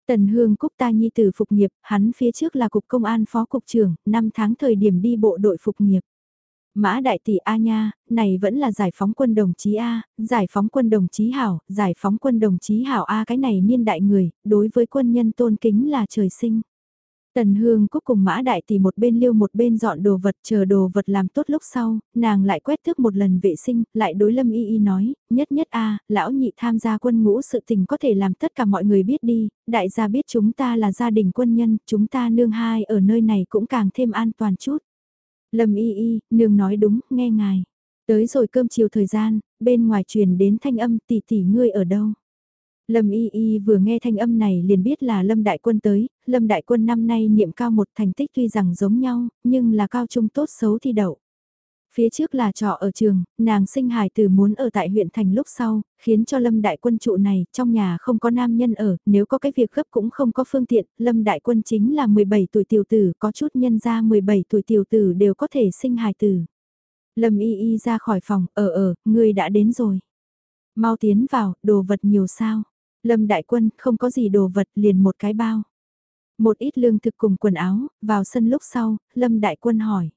A: Tần Hương Cúc ta nhi tử phục nghiệp, hắn phía trước là cục công an phó cục trưởng, 5 tháng thời điểm đi bộ đội phục nghiệp. Mã đại tỷ A nha, này vẫn là giải phóng quân đồng chí A, giải phóng quân đồng chí hảo, giải phóng quân đồng chí hảo A cái này niên đại người, đối với quân nhân tôn kính là trời sinh. Tần Hương Cúc cùng Mã Đại Tỷ một bên liêu một bên dọn đồ vật chờ đồ vật làm tốt lúc sau, nàng lại quét thước một lần vệ sinh, lại đối Lâm Y Y nói, nhất nhất a lão nhị tham gia quân ngũ sự tình có thể làm tất cả mọi người biết đi, đại gia biết chúng ta là gia đình quân nhân, chúng ta nương hai ở nơi này cũng càng thêm an toàn chút. Lâm y y, nương nói đúng, nghe ngài. Tới rồi cơm chiều thời gian, bên ngoài truyền đến thanh âm tỷ tỷ ngươi ở đâu. Lâm Y Y vừa nghe thanh âm này liền biết là Lâm Đại Quân tới, Lâm Đại Quân năm nay niệm cao một thành tích tuy rằng giống nhau, nhưng là cao trung tốt xấu thi đậu. Phía trước là trọ ở trường, nàng sinh hài từ muốn ở tại huyện thành lúc sau, khiến cho Lâm Đại Quân trụ này, trong nhà không có nam nhân ở, nếu có cái việc gấp cũng không có phương tiện, Lâm Đại Quân chính là 17 tuổi tiểu tử, có chút nhân ra 17 tuổi tiểu tử đều có thể sinh hài tử. Lâm Y Y ra khỏi phòng, ờ, ờ, ở ở, người đã đến rồi. Mau tiến vào, đồ vật nhiều sao. Lâm Đại Quân không có gì đồ vật liền một cái bao. Một ít lương thực cùng quần áo, vào sân lúc sau, Lâm Đại Quân hỏi.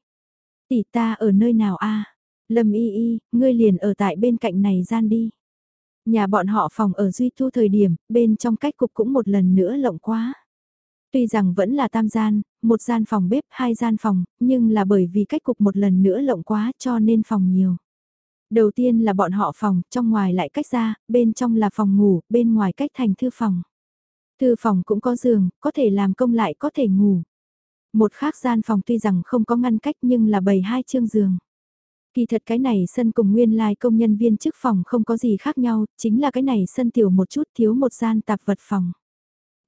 A: Tỷ ta ở nơi nào a? Lâm y y, ngươi liền ở tại bên cạnh này gian đi. Nhà bọn họ phòng ở duy thu thời điểm, bên trong cách cục cũng một lần nữa lộng quá. Tuy rằng vẫn là tam gian, một gian phòng bếp, hai gian phòng, nhưng là bởi vì cách cục một lần nữa lộng quá cho nên phòng nhiều. Đầu tiên là bọn họ phòng, trong ngoài lại cách ra, bên trong là phòng ngủ, bên ngoài cách thành thư phòng. Thư phòng cũng có giường, có thể làm công lại có thể ngủ. Một khác gian phòng tuy rằng không có ngăn cách nhưng là bầy hai chương giường. Kỳ thật cái này sân cùng nguyên lai like công nhân viên chức phòng không có gì khác nhau, chính là cái này sân tiểu một chút thiếu một gian tạp vật phòng.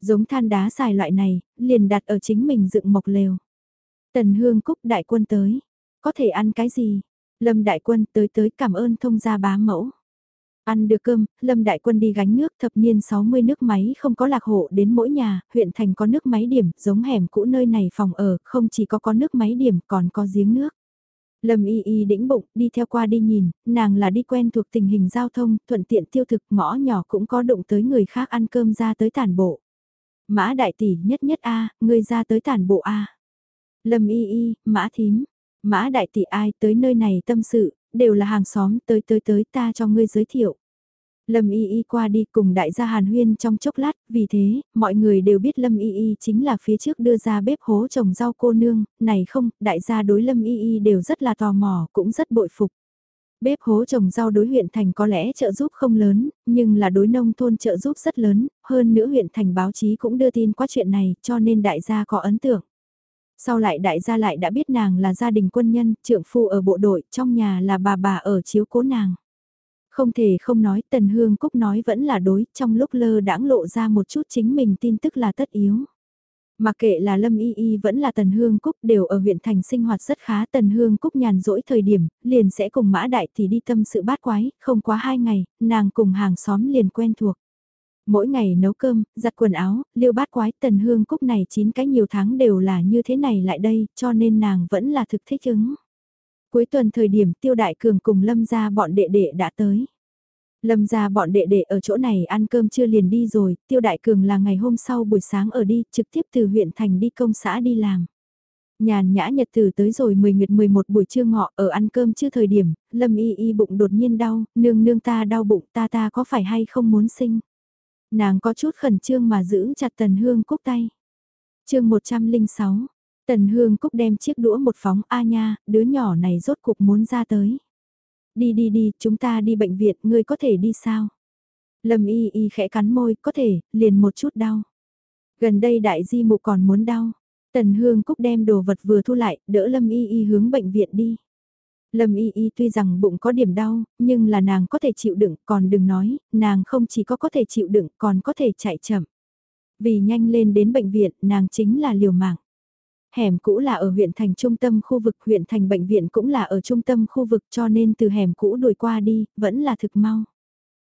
A: Giống than đá xài loại này, liền đặt ở chính mình dựng mộc lều. Tần Hương Cúc đại quân tới, có thể ăn cái gì? Lâm đại quân tới tới cảm ơn thông gia bá mẫu. Ăn được cơm, Lâm Đại Quân đi gánh nước thập niên 60 nước máy không có lạc hộ đến mỗi nhà, huyện thành có nước máy điểm, giống hẻm cũ nơi này phòng ở, không chỉ có có nước máy điểm còn có giếng nước. Lâm y y đĩnh bụng, đi theo qua đi nhìn, nàng là đi quen thuộc tình hình giao thông, thuận tiện tiêu thực ngõ nhỏ cũng có đụng tới người khác ăn cơm ra tới tản bộ. Mã đại tỷ nhất nhất A, người ra tới tản bộ A. Lâm y y, mã thím, mã đại tỷ ai tới nơi này tâm sự, đều là hàng xóm tới tới tới ta cho ngươi giới thiệu. Lâm Y Y qua đi cùng đại gia Hàn Huyên trong chốc lát, vì thế, mọi người đều biết Lâm Y Y chính là phía trước đưa ra bếp hố trồng rau cô nương, này không, đại gia đối Lâm Y Y đều rất là tò mò, cũng rất bội phục. Bếp hố trồng rau đối huyện thành có lẽ trợ giúp không lớn, nhưng là đối nông thôn trợ giúp rất lớn, hơn nữa huyện thành báo chí cũng đưa tin qua chuyện này, cho nên đại gia có ấn tượng. Sau lại đại gia lại đã biết nàng là gia đình quân nhân, trượng phu ở bộ đội, trong nhà là bà bà ở chiếu cố nàng. Không thể không nói Tần Hương Cúc nói vẫn là đối, trong lúc lơ đãng lộ ra một chút chính mình tin tức là tất yếu. Mặc kệ là Lâm Y Y vẫn là Tần Hương Cúc đều ở huyện thành sinh hoạt rất khá Tần Hương Cúc nhàn rỗi thời điểm, liền sẽ cùng Mã Đại thì đi tâm sự bát quái, không quá hai ngày, nàng cùng hàng xóm liền quen thuộc mỗi ngày nấu cơm, giặt quần áo, liêu bát quái tần hương cúc này chín cái nhiều tháng đều là như thế này lại đây, cho nên nàng vẫn là thực thích ứng. Cuối tuần thời điểm tiêu đại cường cùng lâm ra bọn đệ đệ đã tới. Lâm ra bọn đệ đệ ở chỗ này ăn cơm chưa liền đi rồi, tiêu đại cường là ngày hôm sau buổi sáng ở đi, trực tiếp từ huyện thành đi công xã đi làm. Nhàn nhã nhật từ tới rồi 10 nguyệt 11 buổi trưa ngọ ở ăn cơm chưa thời điểm, Lâm Y Y bụng đột nhiên đau, nương nương ta đau bụng ta ta có phải hay không muốn sinh. Nàng có chút khẩn trương mà giữ chặt Tần Hương Cúc tay. chương 106, Tần Hương Cúc đem chiếc đũa một phóng A nha, đứa nhỏ này rốt cuộc muốn ra tới. Đi đi đi, chúng ta đi bệnh viện, ngươi có thể đi sao? Lâm Y Y khẽ cắn môi, có thể, liền một chút đau. Gần đây đại di mụ còn muốn đau. Tần Hương Cúc đem đồ vật vừa thu lại, đỡ Lâm Y Y hướng bệnh viện đi. Lâm Y Y tuy rằng bụng có điểm đau, nhưng là nàng có thể chịu đựng, còn đừng nói, nàng không chỉ có có thể chịu đựng, còn có thể chạy chậm. Vì nhanh lên đến bệnh viện, nàng chính là liều mạng. Hẻm cũ là ở huyện thành trung tâm khu vực, huyện thành bệnh viện cũng là ở trung tâm khu vực cho nên từ hẻm cũ đuổi qua đi, vẫn là thực mau.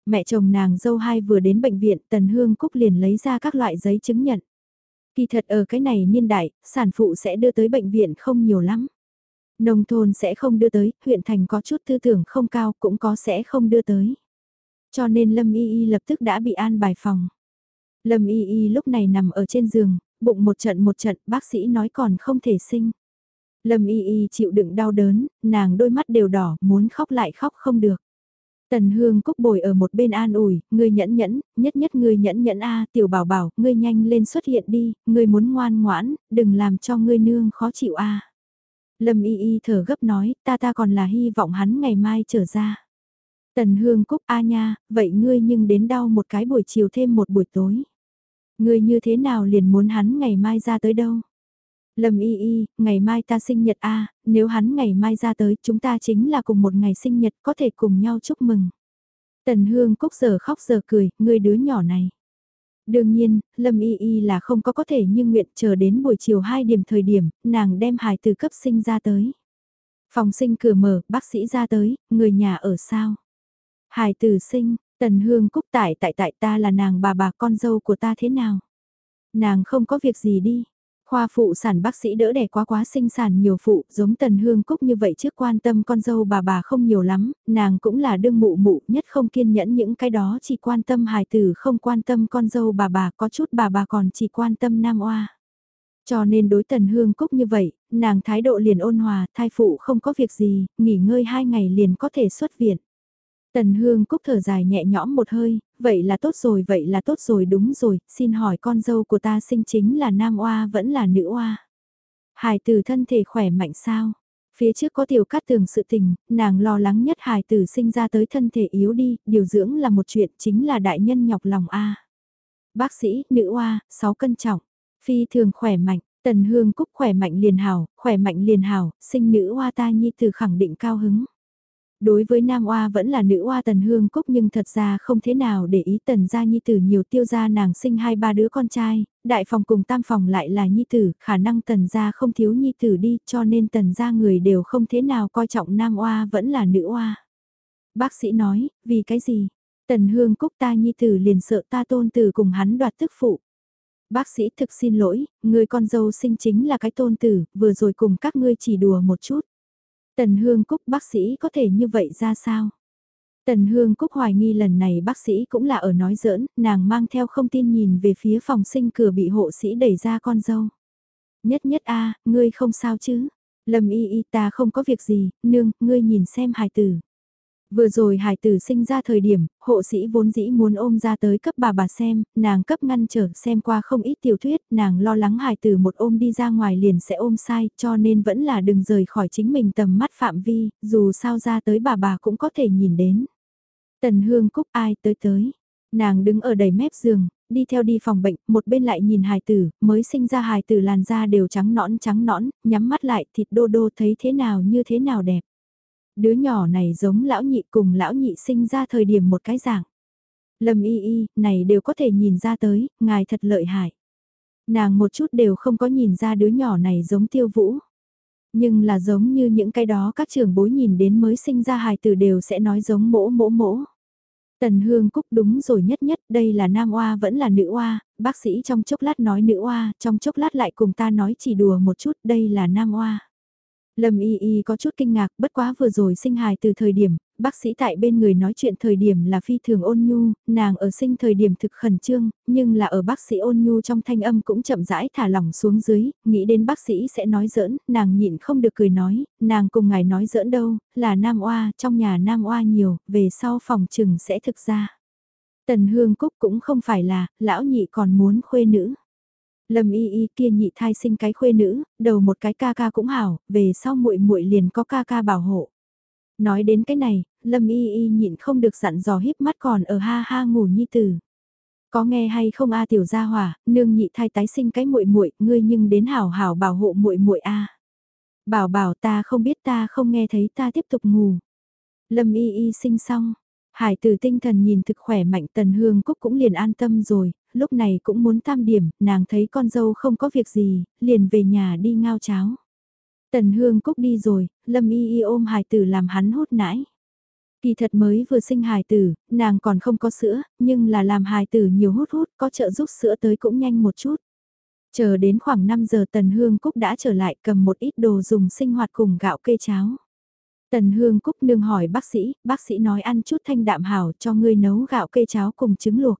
A: Mẹ chồng nàng dâu hai vừa đến bệnh viện, Tần Hương Cúc liền lấy ra các loại giấy chứng nhận. Kỳ thật ở cái này niên đại, sản phụ sẽ đưa tới bệnh viện không nhiều lắm. Nông thôn sẽ không đưa tới, huyện thành có chút tư tưởng không cao cũng có sẽ không đưa tới. Cho nên Lâm Y Y lập tức đã bị an bài phòng. Lâm Y Y lúc này nằm ở trên giường, bụng một trận một trận, bác sĩ nói còn không thể sinh. Lâm Y Y chịu đựng đau đớn, nàng đôi mắt đều đỏ, muốn khóc lại khóc không được. Tần Hương Cúc bồi ở một bên an ủi, ngươi nhẫn nhẫn, nhất nhất ngươi nhẫn nhẫn a, tiểu bảo bảo, ngươi nhanh lên xuất hiện đi, ngươi muốn ngoan ngoãn, đừng làm cho ngươi nương khó chịu a. Lâm Y Y thở gấp nói, ta ta còn là hy vọng hắn ngày mai trở ra. Tần Hương Cúc a nha, vậy ngươi nhưng đến đau một cái buổi chiều thêm một buổi tối. Ngươi như thế nào liền muốn hắn ngày mai ra tới đâu? Lâm y y, ngày mai ta sinh nhật a nếu hắn ngày mai ra tới chúng ta chính là cùng một ngày sinh nhật có thể cùng nhau chúc mừng. Tần Hương Cúc giờ khóc giờ cười, ngươi đứa nhỏ này. Đương nhiên, Lâm Y Y là không có có thể như nguyện chờ đến buổi chiều 2 điểm thời điểm, nàng đem hài từ cấp sinh ra tới. Phòng sinh cửa mở, bác sĩ ra tới, người nhà ở sao? Hài tử sinh, Tần Hương Cúc tại tại tại ta là nàng bà bà con dâu của ta thế nào? Nàng không có việc gì đi. Khoa phụ sản bác sĩ đỡ đẻ quá quá sinh sản nhiều phụ, giống Tần Hương Cúc như vậy trước quan tâm con dâu bà bà không nhiều lắm, nàng cũng là đương mụ mụ nhất không kiên nhẫn những cái đó chỉ quan tâm hài tử không quan tâm con dâu bà bà có chút bà bà còn chỉ quan tâm nam oa. Cho nên đối Tần Hương Cúc như vậy, nàng thái độ liền ôn hòa, thai phụ không có việc gì, nghỉ ngơi hai ngày liền có thể xuất viện. Tần Hương Cúc thở dài nhẹ nhõm một hơi, vậy là tốt rồi, vậy là tốt rồi, đúng rồi, xin hỏi con dâu của ta sinh chính là nam oa vẫn là nữ oa. Hải tử thân thể khỏe mạnh sao? Phía trước có tiểu cát tường sự tình, nàng lo lắng nhất hài tử sinh ra tới thân thể yếu đi, điều dưỡng là một chuyện chính là đại nhân nhọc lòng A. Bác sĩ, nữ oa, 6 cân trọng, phi thường khỏe mạnh, tần hương cúc khỏe mạnh liền hào, khỏe mạnh liền hào, sinh nữ oa ta nhi từ khẳng định cao hứng. Đối với nam oa vẫn là nữ oa tần hương cúc nhưng thật ra không thế nào để ý tần gia nhi tử nhiều tiêu gia nàng sinh hai ba đứa con trai, đại phòng cùng tam phòng lại là nhi tử, khả năng tần gia không thiếu nhi tử đi cho nên tần gia người đều không thế nào coi trọng nam oa vẫn là nữ oa. Bác sĩ nói, vì cái gì? Tần hương cúc ta nhi tử liền sợ ta tôn tử cùng hắn đoạt tức phụ. Bác sĩ thực xin lỗi, người con dâu sinh chính là cái tôn tử, vừa rồi cùng các ngươi chỉ đùa một chút. Tần Hương Cúc bác sĩ có thể như vậy ra sao? Tần Hương Cúc hoài nghi lần này bác sĩ cũng là ở nói giỡn, nàng mang theo không tin nhìn về phía phòng sinh cửa bị hộ sĩ đẩy ra con dâu. Nhất nhất a ngươi không sao chứ? Lâm y y ta không có việc gì, nương, ngươi nhìn xem hài tử. Vừa rồi hải tử sinh ra thời điểm, hộ sĩ vốn dĩ muốn ôm ra tới cấp bà bà xem, nàng cấp ngăn trở xem qua không ít tiểu thuyết, nàng lo lắng hải tử một ôm đi ra ngoài liền sẽ ôm sai, cho nên vẫn là đừng rời khỏi chính mình tầm mắt phạm vi, dù sao ra tới bà bà cũng có thể nhìn đến. Tần Hương Cúc ai tới tới, nàng đứng ở đầy mép giường, đi theo đi phòng bệnh, một bên lại nhìn hài tử, mới sinh ra hài tử làn da đều trắng nõn trắng nõn, nhắm mắt lại thịt đô đô thấy thế nào như thế nào đẹp đứa nhỏ này giống lão nhị cùng lão nhị sinh ra thời điểm một cái dạng. Lâm y y, này đều có thể nhìn ra tới, ngài thật lợi hại. Nàng một chút đều không có nhìn ra đứa nhỏ này giống tiêu vũ. Nhưng là giống như những cái đó các trưởng bối nhìn đến mới sinh ra hài tử đều sẽ nói giống mỗ mỗ mỗ. Tần Hương Cúc đúng rồi nhất nhất, đây là nam oa vẫn là nữ oa, bác sĩ trong chốc lát nói nữ oa, trong chốc lát lại cùng ta nói chỉ đùa một chút, đây là nam oa. Lâm Y Y có chút kinh ngạc, bất quá vừa rồi sinh hài từ thời điểm, bác sĩ tại bên người nói chuyện thời điểm là phi thường ôn nhu, nàng ở sinh thời điểm thực khẩn trương, nhưng là ở bác sĩ ôn nhu trong thanh âm cũng chậm rãi thả lỏng xuống dưới, nghĩ đến bác sĩ sẽ nói giỡn, nàng nhịn không được cười nói, nàng cùng ngài nói giỡn đâu, là nam oa, trong nhà nam oa nhiều, về sau phòng trừng sẽ thực ra. Tần Hương Cúc cũng không phải là, lão nhị còn muốn khuê nữ. Lâm y y kia nhị thai sinh cái khuê nữ, đầu một cái ca ca cũng hảo, về sau muội muội liền có ca ca bảo hộ. Nói đến cái này, Lâm y y nhịn không được dặn dò híp mắt còn ở ha ha ngủ nhi tử. Có nghe hay không a tiểu gia hỏa, nương nhị thai tái sinh cái muội muội, ngươi nhưng đến hảo hảo bảo hộ muội muội a. Bảo bảo ta không biết ta không nghe thấy ta tiếp tục ngủ. Lâm y y sinh xong, Hải tử tinh thần nhìn thực khỏe mạnh tần hương cúc cũng liền an tâm rồi, lúc này cũng muốn tam điểm, nàng thấy con dâu không có việc gì, liền về nhà đi ngao cháo. Tần hương cúc đi rồi, lâm y y ôm hài tử làm hắn hút nãi. Kỳ thật mới vừa sinh hài tử, nàng còn không có sữa, nhưng là làm hài tử nhiều hút hút, có trợ giúp sữa tới cũng nhanh một chút. Chờ đến khoảng 5 giờ Tần Hương Cúc đã trở lại cầm một ít đồ dùng sinh hoạt cùng gạo kê cháo. Tần Hương Cúc nương hỏi bác sĩ, bác sĩ nói ăn chút thanh đạm hảo cho ngươi nấu gạo kê cháo cùng trứng luộc.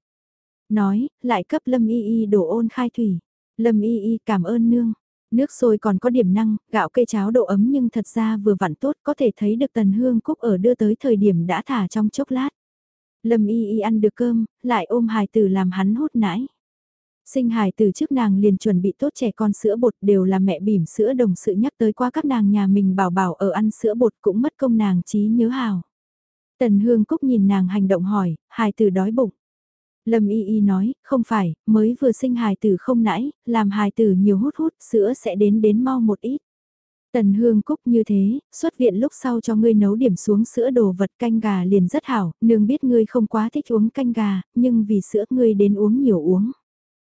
A: Nói, lại cấp Lâm Y Y đổ ôn khai thủy. Lâm Y Y cảm ơn nương. Nước sôi còn có điểm năng, gạo kê cháo độ ấm nhưng thật ra vừa vặn tốt có thể thấy được Tần Hương Cúc ở đưa tới thời điểm đã thả trong chốc lát. Lâm Y Y ăn được cơm, lại ôm hài tử làm hắn hút nãi. Sinh hài tử trước nàng liền chuẩn bị tốt trẻ con sữa bột đều là mẹ bỉm sữa đồng sự nhắc tới qua các nàng nhà mình bảo bảo ở ăn sữa bột cũng mất công nàng trí nhớ hào. Tần Hương Cúc nhìn nàng hành động hỏi, hài tử đói bụng. Lâm Y Y nói, không phải, mới vừa sinh hài tử không nãy, làm hài tử nhiều hút hút, sữa sẽ đến đến mau một ít. Tần Hương Cúc như thế, xuất viện lúc sau cho ngươi nấu điểm xuống sữa đồ vật canh gà liền rất hảo, nương biết ngươi không quá thích uống canh gà, nhưng vì sữa ngươi đến uống nhiều uống.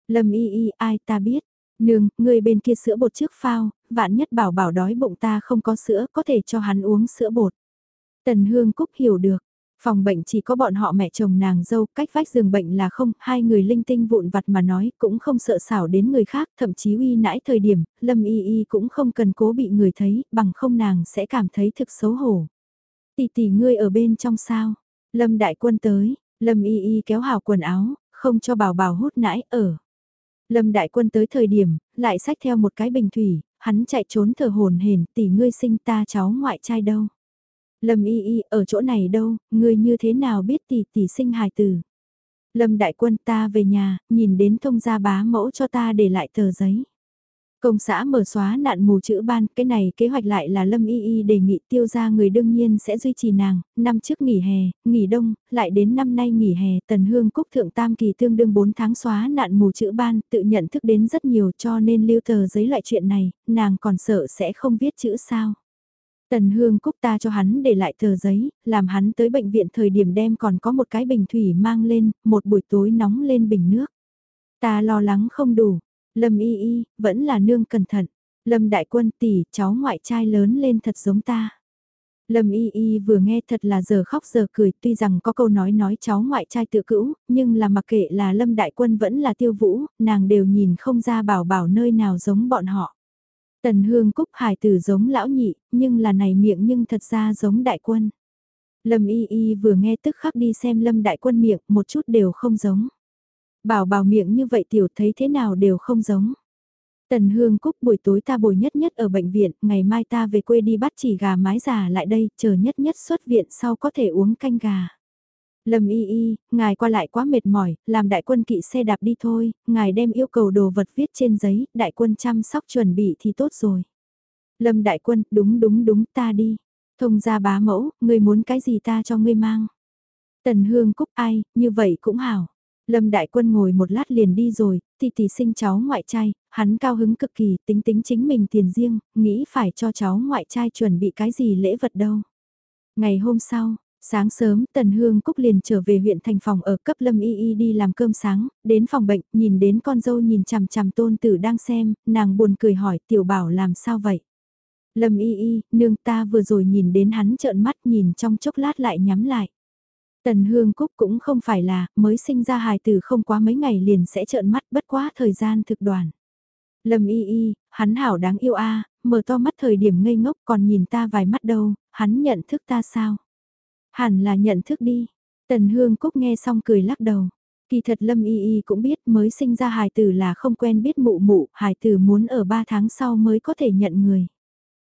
A: Lâm y y ai ta biết. Nương, ngươi bên kia sữa bột trước phao, vạn nhất bảo bảo đói bụng ta không có sữa có thể cho hắn uống sữa bột. Tần Hương Cúc hiểu được. Phòng bệnh chỉ có bọn họ mẹ chồng nàng dâu, cách vách giường bệnh là không, hai người linh tinh vụn vặt mà nói cũng không sợ xảo đến người khác, thậm chí uy nãi thời điểm, Lâm Y Y cũng không cần cố bị người thấy, bằng không nàng sẽ cảm thấy thực xấu hổ. Tỷ tỷ ngươi ở bên trong sao? Lâm Đại Quân tới, Lâm Y Y kéo hào quần áo, không cho bảo bảo hút nãi ở. Lâm đại quân tới thời điểm, lại xách theo một cái bình thủy, hắn chạy trốn thở hồn hển, tỷ ngươi sinh ta cháu ngoại trai đâu. Lâm y y, ở chỗ này đâu, ngươi như thế nào biết tỷ tỷ sinh hài tử. Lâm đại quân ta về nhà, nhìn đến thông gia bá mẫu cho ta để lại tờ giấy. Công xã mở xóa nạn mù chữ ban, cái này kế hoạch lại là Lâm Y Y đề nghị tiêu gia người đương nhiên sẽ duy trì nàng, năm trước nghỉ hè, nghỉ đông, lại đến năm nay nghỉ hè, Tần Hương Cúc Thượng Tam Kỳ tương đương 4 tháng xóa nạn mù chữ ban, tự nhận thức đến rất nhiều cho nên lưu tờ giấy loại chuyện này, nàng còn sợ sẽ không viết chữ sao. Tần Hương Cúc ta cho hắn để lại tờ giấy, làm hắn tới bệnh viện thời điểm đem còn có một cái bình thủy mang lên, một buổi tối nóng lên bình nước. Ta lo lắng không đủ, Lâm y y, vẫn là nương cẩn thận. Lâm đại quân tỷ, cháu ngoại trai lớn lên thật giống ta. Lâm y y vừa nghe thật là giờ khóc giờ cười tuy rằng có câu nói nói cháu ngoại trai tự cữu, nhưng là mặc kệ là Lâm đại quân vẫn là tiêu vũ, nàng đều nhìn không ra bảo bảo nơi nào giống bọn họ. Tần hương cúc hải tử giống lão nhị, nhưng là này miệng nhưng thật ra giống đại quân. Lâm y y vừa nghe tức khắc đi xem lâm đại quân miệng một chút đều không giống. Bảo bảo miệng như vậy tiểu thấy thế nào đều không giống. Tần Hương Cúc buổi tối ta bồi nhất nhất ở bệnh viện, ngày mai ta về quê đi bắt chỉ gà mái già lại đây, chờ nhất nhất xuất viện sau có thể uống canh gà. Lâm y y, ngài qua lại quá mệt mỏi, làm đại quân kỵ xe đạp đi thôi, ngài đem yêu cầu đồ vật viết trên giấy, đại quân chăm sóc chuẩn bị thì tốt rồi. Lâm đại quân, đúng đúng đúng, ta đi. Thông ra bá mẫu, ngươi muốn cái gì ta cho ngươi mang. Tần Hương Cúc ai, như vậy cũng hảo. Lâm Đại Quân ngồi một lát liền đi rồi, tỷ tỷ sinh cháu ngoại trai, hắn cao hứng cực kỳ, tính tính chính mình tiền riêng, nghĩ phải cho cháu ngoại trai chuẩn bị cái gì lễ vật đâu. Ngày hôm sau, sáng sớm Tần Hương Cúc liền trở về huyện thành phòng ở cấp Lâm Y Y đi làm cơm sáng, đến phòng bệnh, nhìn đến con dâu nhìn chằm chằm tôn tử đang xem, nàng buồn cười hỏi tiểu bảo làm sao vậy. Lâm Y Y, nương ta vừa rồi nhìn đến hắn trợn mắt nhìn trong chốc lát lại nhắm lại. Tần Hương Cúc cũng không phải là, mới sinh ra hài tử không quá mấy ngày liền sẽ trợn mắt bất quá thời gian thực đoàn. Lâm y y, hắn hảo đáng yêu a à, mở to mắt thời điểm ngây ngốc còn nhìn ta vài mắt đâu, hắn nhận thức ta sao? Hẳn là nhận thức đi. Tần Hương Cúc nghe xong cười lắc đầu. Kỳ thật Lâm Y Y cũng biết mới sinh ra hài tử là không quen biết mụ mụ, hài tử muốn ở 3 tháng sau mới có thể nhận người.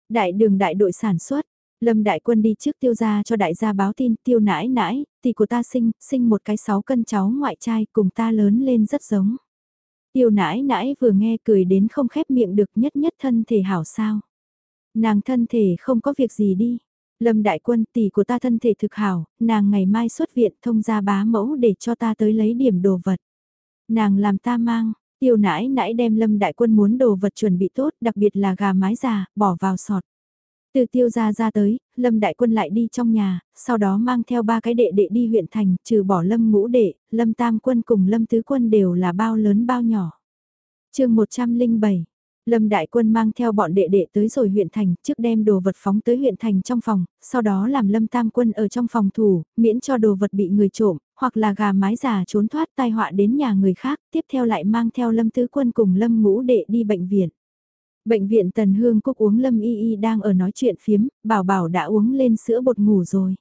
A: Đại đường đại đội sản xuất, Lâm Đại Quân đi trước tiêu gia cho đại gia báo tin tiêu nãi nãi, tỷ của ta sinh, sinh một cái 6 cân cháu ngoại trai cùng ta lớn lên rất giống. Tiêu nãi nãi vừa nghe cười đến không khép miệng được nhất nhất thân thể hảo sao. Nàng thân thể không có việc gì đi. Lâm Đại Quân tỷ của ta thân thể thực hảo, nàng ngày mai xuất viện thông ra bá mẫu để cho ta tới lấy điểm đồ vật. Nàng làm ta mang, tiêu nãi nãi đem Lâm Đại Quân muốn đồ vật chuẩn bị tốt, đặc biệt là gà mái già, bỏ vào sọt. Từ tiêu ra ra tới, Lâm Đại Quân lại đi trong nhà, sau đó mang theo ba cái đệ đệ đi huyện thành, trừ bỏ Lâm ngũ đệ, Lâm Tam Quân cùng Lâm Tứ Quân đều là bao lớn bao nhỏ. chương 107, Lâm Đại Quân mang theo bọn đệ đệ tới rồi huyện thành, trước đem đồ vật phóng tới huyện thành trong phòng, sau đó làm Lâm Tam Quân ở trong phòng thủ, miễn cho đồ vật bị người trộm, hoặc là gà mái già trốn thoát tai họa đến nhà người khác, tiếp theo lại mang theo Lâm Tứ Quân cùng Lâm Ngũ Đệ đi bệnh viện. Bệnh viện Tần Hương Cúc uống Lâm Y Y đang ở nói chuyện phiếm, bảo bảo đã uống lên sữa bột ngủ rồi.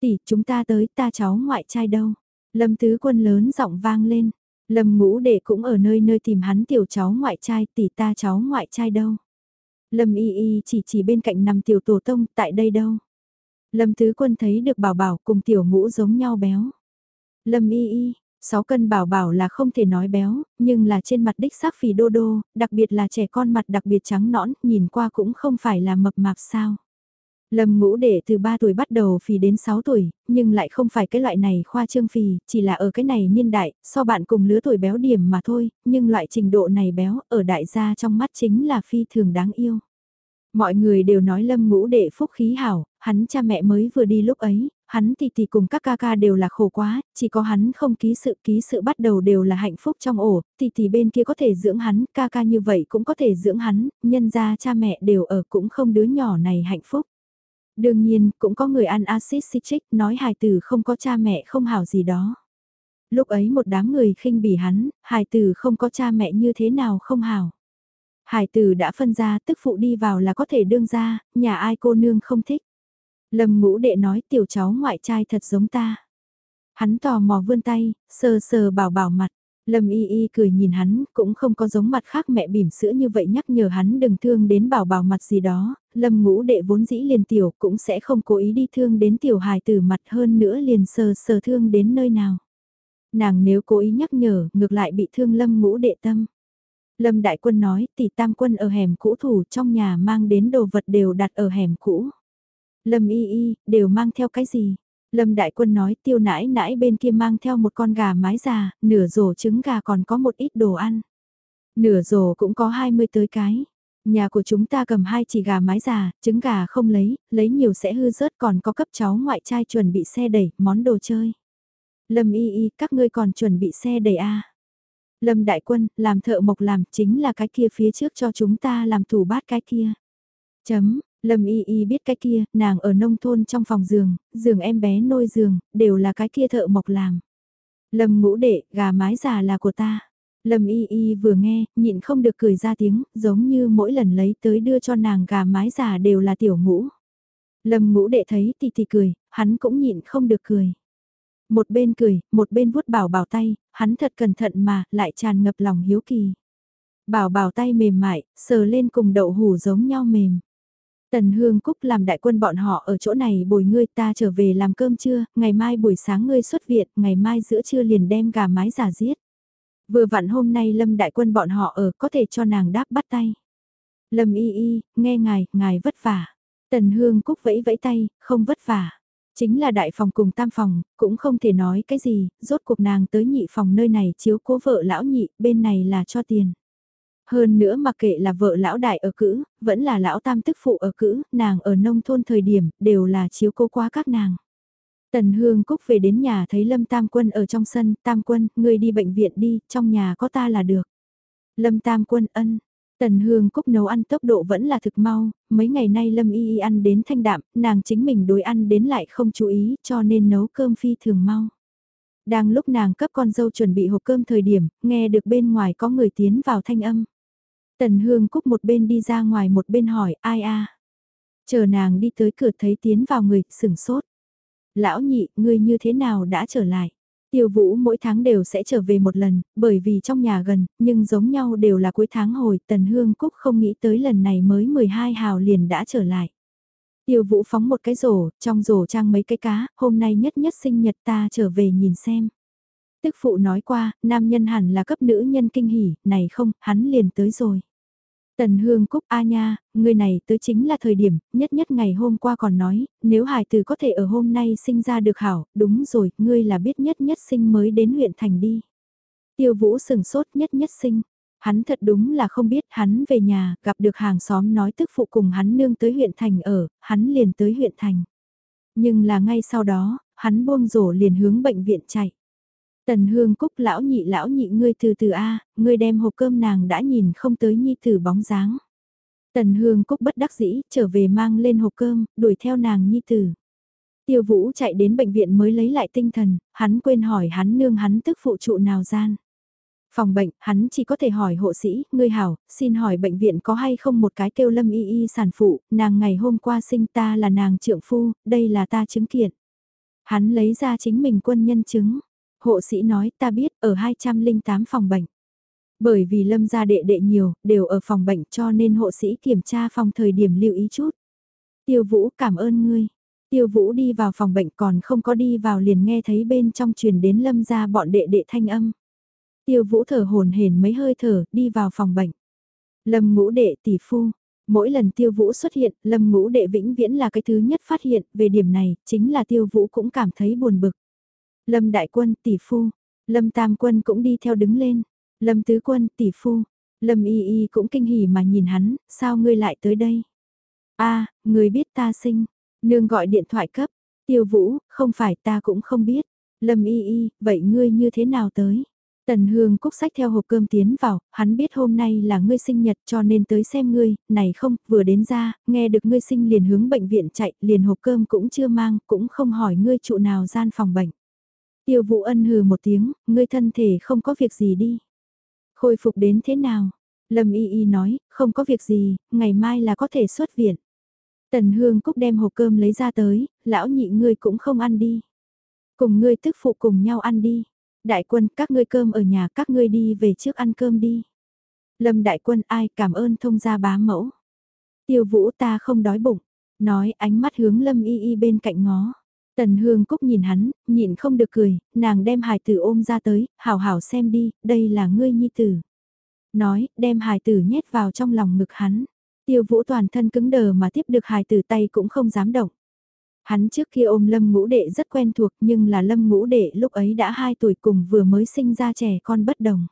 A: Tỷ, chúng ta tới, ta cháu ngoại trai đâu? Lâm Tứ Quân lớn giọng vang lên. Lâm ngũ đệ cũng ở nơi nơi tìm hắn tiểu cháu ngoại trai tỷ ta cháu ngoại trai đâu. Lâm y y chỉ chỉ bên cạnh nằm tiểu tổ tông tại đây đâu. Lâm tứ quân thấy được bảo bảo cùng tiểu ngũ giống nhau béo. Lâm y y, 6 cân bảo bảo là không thể nói béo, nhưng là trên mặt đích xác phì đô đô, đặc biệt là trẻ con mặt đặc biệt trắng nõn, nhìn qua cũng không phải là mập mạp sao. Lâm ngũ đệ từ 3 tuổi bắt đầu phì đến 6 tuổi, nhưng lại không phải cái loại này khoa trương phì, chỉ là ở cái này niên đại, so bạn cùng lứa tuổi béo điểm mà thôi, nhưng loại trình độ này béo ở đại gia trong mắt chính là phi thường đáng yêu. Mọi người đều nói lâm ngũ đệ phúc khí hảo, hắn cha mẹ mới vừa đi lúc ấy, hắn thì thì cùng các ca ca đều là khổ quá, chỉ có hắn không ký sự ký sự bắt đầu đều là hạnh phúc trong ổ, thì thì bên kia có thể dưỡng hắn, ca ca như vậy cũng có thể dưỡng hắn, nhân ra cha mẹ đều ở cũng không đứa nhỏ này hạnh phúc. Đương nhiên, cũng có người ăn axit citric nói hài tử không có cha mẹ không hảo gì đó. Lúc ấy một đám người khinh bỉ hắn, hài tử không có cha mẹ như thế nào không hảo. Hải tử đã phân ra tức phụ đi vào là có thể đương ra, nhà ai cô nương không thích. Lâm ngũ đệ nói tiểu cháu ngoại trai thật giống ta. Hắn tò mò vươn tay, sờ sờ bảo bảo mặt. Lâm y y cười nhìn hắn, cũng không có giống mặt khác mẹ bỉm sữa như vậy nhắc nhở hắn đừng thương đến bảo bảo mặt gì đó, lâm ngũ đệ vốn dĩ liền tiểu cũng sẽ không cố ý đi thương đến tiểu hài tử mặt hơn nữa liền sờ sờ thương đến nơi nào. Nàng nếu cố ý nhắc nhở, ngược lại bị thương lâm ngũ đệ tâm. Lâm đại quân nói tỷ tam quân ở hẻm cũ thủ trong nhà mang đến đồ vật đều đặt ở hẻm cũ. Lâm y y, đều mang theo cái gì? Lâm Đại Quân nói tiêu nãi nãi bên kia mang theo một con gà mái già, nửa rổ trứng gà còn có một ít đồ ăn. Nửa rổ cũng có 20 tới cái. Nhà của chúng ta cầm hai chỉ gà mái già, trứng gà không lấy, lấy nhiều sẽ hư rớt còn có cấp cháu ngoại trai chuẩn bị xe đẩy, món đồ chơi. Lâm y y, các ngươi còn chuẩn bị xe đẩy à. Lâm Đại Quân, làm thợ mộc làm chính là cái kia phía trước cho chúng ta làm thủ bát cái kia. Chấm, Lâm Y Y biết cái kia, nàng ở nông thôn trong phòng giường, giường em bé nôi giường, đều là cái kia thợ mộc làm. Lâm ngũ đệ, gà mái già là của ta. Lâm Y Y vừa nghe, nhịn không được cười ra tiếng, giống như mỗi lần lấy tới đưa cho nàng gà mái già đều là tiểu ngũ. Lâm ngũ đệ thấy thì thì cười, hắn cũng nhịn không được cười. Một bên cười, một bên vuốt bảo bảo tay, hắn thật cẩn thận mà, lại tràn ngập lòng hiếu kỳ. Bảo bảo tay mềm mại, sờ lên cùng đậu hủ giống nhau mềm. Tần Hương Cúc làm đại quân bọn họ ở chỗ này bồi ngươi ta trở về làm cơm trưa, ngày mai buổi sáng ngươi xuất viện, ngày mai giữa trưa liền đem gà mái giả giết. Vừa vặn hôm nay Lâm đại quân bọn họ ở có thể cho nàng đáp bắt tay. Lâm y y, nghe ngài, ngài vất vả. Tần Hương Cúc vẫy vẫy tay, không vất vả. Chính là đại phòng cùng tam phòng, cũng không thể nói cái gì, rốt cuộc nàng tới nhị phòng nơi này chiếu cố vợ lão nhị, bên này là cho tiền. Hơn nữa mặc kệ là vợ lão đại ở cữ, vẫn là lão tam tức phụ ở cữ, nàng ở nông thôn thời điểm, đều là chiếu cố quá các nàng. Tần Hương Cúc về đến nhà thấy Lâm Tam Quân ở trong sân, Tam Quân, ngươi đi bệnh viện đi, trong nhà có ta là được. Lâm Tam Quân ân, Tần Hương Cúc nấu ăn tốc độ vẫn là thực mau, mấy ngày nay Lâm Y Y ăn đến thanh đạm, nàng chính mình đối ăn đến lại không chú ý cho nên nấu cơm phi thường mau. Đang lúc nàng cấp con dâu chuẩn bị hộp cơm thời điểm, nghe được bên ngoài có người tiến vào thanh âm. Tần Hương Cúc một bên đi ra ngoài một bên hỏi ai a Chờ nàng đi tới cửa thấy tiến vào người, sừng sốt. Lão nhị, ngươi như thế nào đã trở lại? Tiêu Vũ mỗi tháng đều sẽ trở về một lần, bởi vì trong nhà gần, nhưng giống nhau đều là cuối tháng hồi, Tần Hương Cúc không nghĩ tới lần này mới 12 hào liền đã trở lại. Tiêu Vũ phóng một cái rổ, trong rổ trang mấy cái cá, hôm nay nhất nhất sinh nhật ta trở về nhìn xem. Tức phụ nói qua, nam nhân hẳn là cấp nữ nhân kinh hỉ, này không, hắn liền tới rồi. Tần Hương Cúc A nha, người này tới chính là thời điểm, nhất nhất ngày hôm qua còn nói, nếu hài tử có thể ở hôm nay sinh ra được hảo, đúng rồi, ngươi là biết nhất nhất sinh mới đến huyện thành đi. Tiêu Vũ sừng sốt nhất nhất sinh. Hắn thật đúng là không biết hắn về nhà, gặp được hàng xóm nói tức phụ cùng hắn nương tới huyện thành ở, hắn liền tới huyện thành. Nhưng là ngay sau đó, hắn buông rổ liền hướng bệnh viện chạy. Tần hương cúc lão nhị lão nhị ngươi từ từ A, ngươi đem hộp cơm nàng đã nhìn không tới nhi tử bóng dáng. Tần hương cúc bất đắc dĩ, trở về mang lên hộp cơm, đuổi theo nàng nhi tử. Tiêu vũ chạy đến bệnh viện mới lấy lại tinh thần, hắn quên hỏi hắn nương hắn tức phụ trụ nào gian. Phòng bệnh, hắn chỉ có thể hỏi hộ sĩ, ngươi hảo, xin hỏi bệnh viện có hay không một cái kêu lâm y y sản phụ, nàng ngày hôm qua sinh ta là nàng trượng phu, đây là ta chứng kiện. Hắn lấy ra chính mình quân nhân chứng. Hộ sĩ nói ta biết ở 208 phòng bệnh. Bởi vì lâm gia đệ đệ nhiều, đều ở phòng bệnh cho nên hộ sĩ kiểm tra phòng thời điểm lưu ý chút. Tiêu Vũ cảm ơn ngươi. Tiêu Vũ đi vào phòng bệnh còn không có đi vào liền nghe thấy bên trong truyền đến lâm gia bọn đệ đệ thanh âm. Tiêu Vũ thở hồn hển mấy hơi thở, đi vào phòng bệnh. Lâm ngũ đệ tỷ phu. Mỗi lần tiêu vũ xuất hiện, lâm ngũ đệ vĩnh viễn là cái thứ nhất phát hiện, về điểm này, chính là tiêu vũ cũng cảm thấy buồn bực. Lâm đại quân tỷ phu, Lâm tam quân cũng đi theo đứng lên, Lâm tứ quân tỷ phu, Lâm y y cũng kinh hỉ mà nhìn hắn, sao ngươi lại tới đây? a người biết ta sinh, nương gọi điện thoại cấp, tiêu vũ, không phải ta cũng không biết, Lâm y y, vậy ngươi như thế nào tới? Tần Hương Cúc sách theo hộp cơm tiến vào, hắn biết hôm nay là ngươi sinh nhật cho nên tới xem ngươi, này không, vừa đến ra, nghe được ngươi sinh liền hướng bệnh viện chạy, liền hộp cơm cũng chưa mang, cũng không hỏi ngươi trụ nào gian phòng bệnh. Tiêu vụ ân hừ một tiếng, ngươi thân thể không có việc gì đi. Khôi phục đến thế nào? Lâm Y Y nói, không có việc gì, ngày mai là có thể xuất viện. Tần Hương Cúc đem hộp cơm lấy ra tới, lão nhị ngươi cũng không ăn đi. Cùng ngươi tức phụ cùng nhau ăn đi. Đại quân, các ngươi cơm ở nhà, các ngươi đi về trước ăn cơm đi. Lâm đại quân ai cảm ơn thông gia bá mẫu. Tiêu vũ ta không đói bụng. Nói ánh mắt hướng lâm y y bên cạnh ngó. Tần Hương Cúc nhìn hắn, nhịn không được cười, nàng đem hài tử ôm ra tới, hảo hảo xem đi, đây là ngươi nhi tử. Nói, đem hài tử nhét vào trong lòng ngực hắn. Tiêu vũ toàn thân cứng đờ mà tiếp được hài tử tay cũng không dám động. Hắn trước kia ôm lâm ngũ đệ rất quen thuộc nhưng là lâm ngũ đệ lúc ấy đã 2 tuổi cùng vừa mới sinh ra trẻ con bất đồng.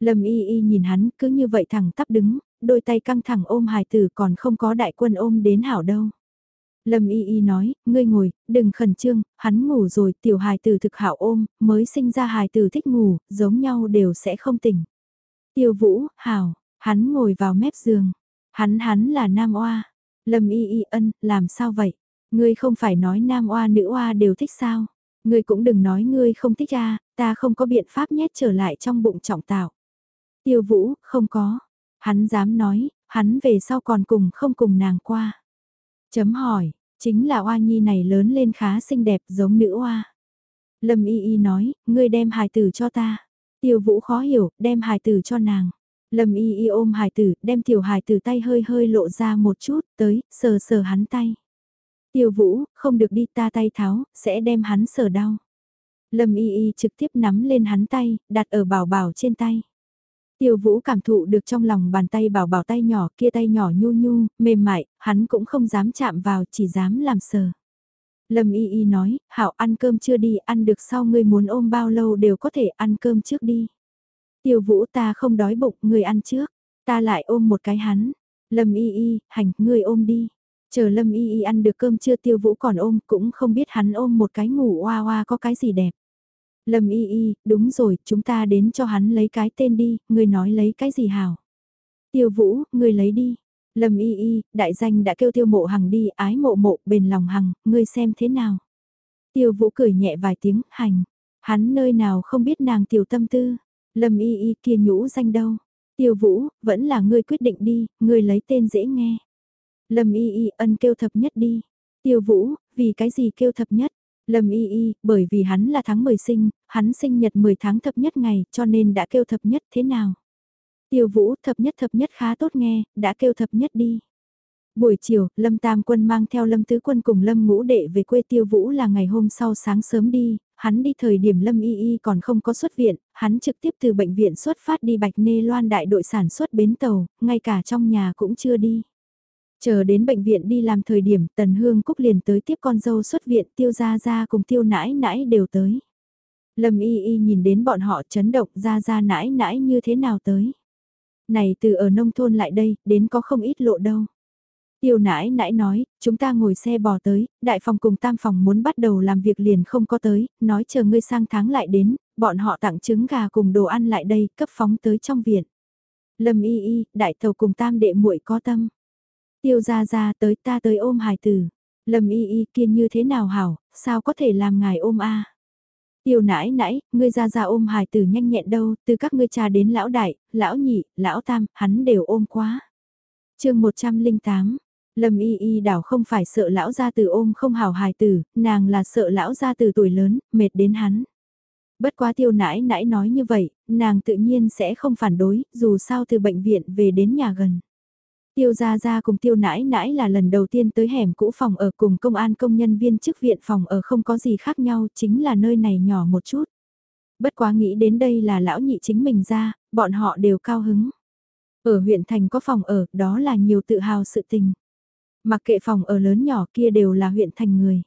A: Lâm y y nhìn hắn cứ như vậy thẳng tắp đứng, đôi tay căng thẳng ôm hài tử còn không có đại quân ôm đến hảo đâu. Lâm Y Y nói, ngươi ngồi, đừng khẩn trương, hắn ngủ rồi, tiểu hài tử thực hảo ôm, mới sinh ra hài tử thích ngủ, giống nhau đều sẽ không tỉnh. Tiêu Vũ, hảo, hắn ngồi vào mép giường. Hắn hắn là nam oa. Lâm Y Y ân, làm sao vậy? Ngươi không phải nói nam oa nữ oa đều thích sao? Ngươi cũng đừng nói ngươi không thích a, ta không có biện pháp nhét trở lại trong bụng trọng tạo. Tiêu Vũ, không có. Hắn dám nói, hắn về sau còn cùng không cùng nàng qua. Chấm hỏi, chính là oa nhi này lớn lên khá xinh đẹp giống nữ oa. Lâm y y nói, ngươi đem hài tử cho ta. Tiêu vũ khó hiểu, đem hài tử cho nàng. Lâm y y ôm hài tử, đem tiểu hài tử tay hơi hơi lộ ra một chút, tới, sờ sờ hắn tay. Tiêu vũ, không được đi ta tay tháo, sẽ đem hắn sờ đau. Lâm y y trực tiếp nắm lên hắn tay, đặt ở bảo bảo trên tay. Tiêu Vũ cảm thụ được trong lòng bàn tay bảo bảo tay nhỏ kia tay nhỏ nhu nhu, mềm mại, hắn cũng không dám chạm vào chỉ dám làm sờ. Lâm Y Y nói, Hảo ăn cơm chưa đi, ăn được sau ngươi muốn ôm bao lâu đều có thể ăn cơm trước đi. Tiêu Vũ ta không đói bụng, ngươi ăn trước, ta lại ôm một cái hắn. Lâm Y Y, hành, ngươi ôm đi. Chờ Lâm Y Y ăn được cơm chưa Tiêu Vũ còn ôm, cũng không biết hắn ôm một cái ngủ oa oa có cái gì đẹp. Lâm y y, đúng rồi, chúng ta đến cho hắn lấy cái tên đi, người nói lấy cái gì hảo. Tiêu vũ, người lấy đi. Lâm y y, đại danh đã kêu tiêu mộ hằng đi, ái mộ mộ, bền lòng hằng, ngươi xem thế nào. Tiêu vũ cười nhẹ vài tiếng, hành. Hắn nơi nào không biết nàng tiểu tâm tư. Lâm y y kia nhũ danh đâu. Tiêu Vũ, vẫn là ngươi quyết định đi, ngươi lấy tên dễ nghe. Lâm Y Y ân kêu thập nhất đi. Tiêu Vũ, vì cái gì kêu thập nhất? Lâm Y Y, bởi vì hắn là tháng 10 sinh, hắn sinh nhật 10 tháng thập nhất ngày, cho nên đã kêu thập nhất thế nào? Tiêu Vũ, thập nhất thập nhất khá tốt nghe, đã kêu thập nhất đi. Buổi chiều, Lâm Tam Quân mang theo Lâm Tứ Quân cùng Lâm Ngũ Đệ về quê Tiêu Vũ là ngày hôm sau sáng sớm đi, hắn đi thời điểm Lâm Y Y còn không có xuất viện, hắn trực tiếp từ bệnh viện xuất phát đi Bạch Nê Loan đại đội sản xuất bến tàu, ngay cả trong nhà cũng chưa đi. Chờ đến bệnh viện đi làm thời điểm Tần Hương Cúc liền tới tiếp con dâu xuất viện Tiêu Gia Gia cùng Tiêu Nãi Nãi đều tới. Lâm Y Y nhìn đến bọn họ chấn động Gia Gia Nãi Nãi như thế nào tới. Này từ ở nông thôn lại đây, đến có không ít lộ đâu. Tiêu nãi nãi nói, chúng ta ngồi xe bò tới, đại phòng cùng tam phòng muốn bắt đầu làm việc liền không có tới, nói chờ ngươi sang tháng lại đến, bọn họ tặng trứng gà cùng đồ ăn lại đây, cấp phóng tới trong viện. Lâm y y, đại thầu cùng tam đệ muội có tâm. Tiêu ra ra tới ta tới ôm hài tử. Lâm y y kia như thế nào hảo, sao có thể làm ngài ôm a? Tiêu nãi nãi, ngươi ra ra ôm hài tử nhanh nhẹn đâu, từ các ngươi cha đến lão đại, lão nhị, lão tam, hắn đều ôm quá. chương 108, Lâm y y đảo không phải sợ lão gia tử ôm không hào hài tử, nàng là sợ lão gia tử tuổi lớn, mệt đến hắn. Bất quá tiêu nãi nãi nói như vậy, nàng tự nhiên sẽ không phản đối, dù sao từ bệnh viện về đến nhà gần. Tiêu Gia Gia cùng Tiêu Nãi Nãi là lần đầu tiên tới hẻm cũ phòng ở cùng công an công nhân viên chức viện phòng ở không có gì khác nhau, chính là nơi này nhỏ một chút. Bất quá nghĩ đến đây là lão nhị chính mình ra, bọn họ đều cao hứng. Ở huyện thành có phòng ở, đó là nhiều tự hào sự tình. Mặc kệ phòng ở lớn nhỏ kia đều là huyện thành người.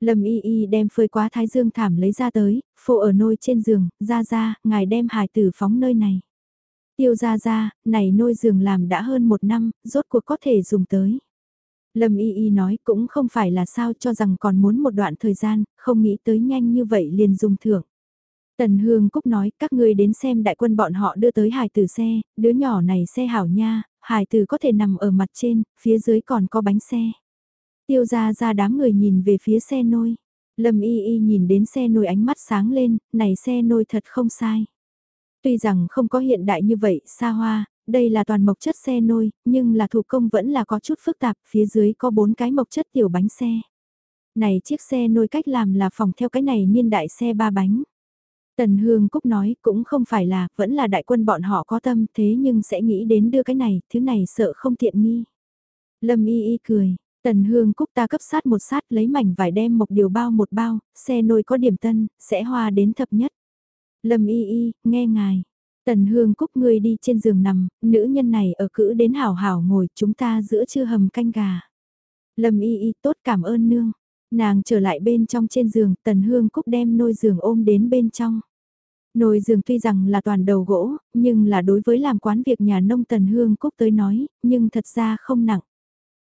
A: Lâm y y đem phơi quá thái dương thảm lấy ra tới, phô ở nôi trên giường, ra ra, ngài đem hài tử phóng nơi này. Tiêu ra ra, này nôi giường làm đã hơn một năm, rốt cuộc có thể dùng tới. Lâm y y nói cũng không phải là sao cho rằng còn muốn một đoạn thời gian, không nghĩ tới nhanh như vậy liền dùng thưởng. Tần Hương Cúc nói các ngươi đến xem đại quân bọn họ đưa tới hài tử xe, đứa nhỏ này xe hảo nha, hài tử có thể nằm ở mặt trên, phía dưới còn có bánh xe. Tiêu ra ra đám người nhìn về phía xe nôi. Lâm y y nhìn đến xe nôi ánh mắt sáng lên, này xe nôi thật không sai. Tuy rằng không có hiện đại như vậy, xa hoa, đây là toàn mộc chất xe nôi, nhưng là thủ công vẫn là có chút phức tạp, phía dưới có bốn cái mộc chất tiểu bánh xe. Này chiếc xe nôi cách làm là phòng theo cái này niên đại xe ba bánh. Tần Hương Cúc nói cũng không phải là, vẫn là đại quân bọn họ có tâm thế nhưng sẽ nghĩ đến đưa cái này, thứ này sợ không tiện nghi. Lâm y y cười, Tần Hương Cúc ta cấp sát một sát lấy mảnh vải đem một điều bao một bao, xe nôi có điểm tân, sẽ hoa đến thập nhất. Lâm y y, nghe ngài. Tần Hương Cúc ngươi đi trên giường nằm, nữ nhân này ở cữ đến hảo hảo ngồi chúng ta giữa trưa hầm canh gà. Lâm y y tốt cảm ơn nương. Nàng trở lại bên trong trên giường, Tần Hương Cúc đem nôi giường ôm đến bên trong. Nồi giường tuy rằng là toàn đầu gỗ, nhưng là đối với làm quán việc nhà nông Tần Hương Cúc tới nói, nhưng thật ra không nặng.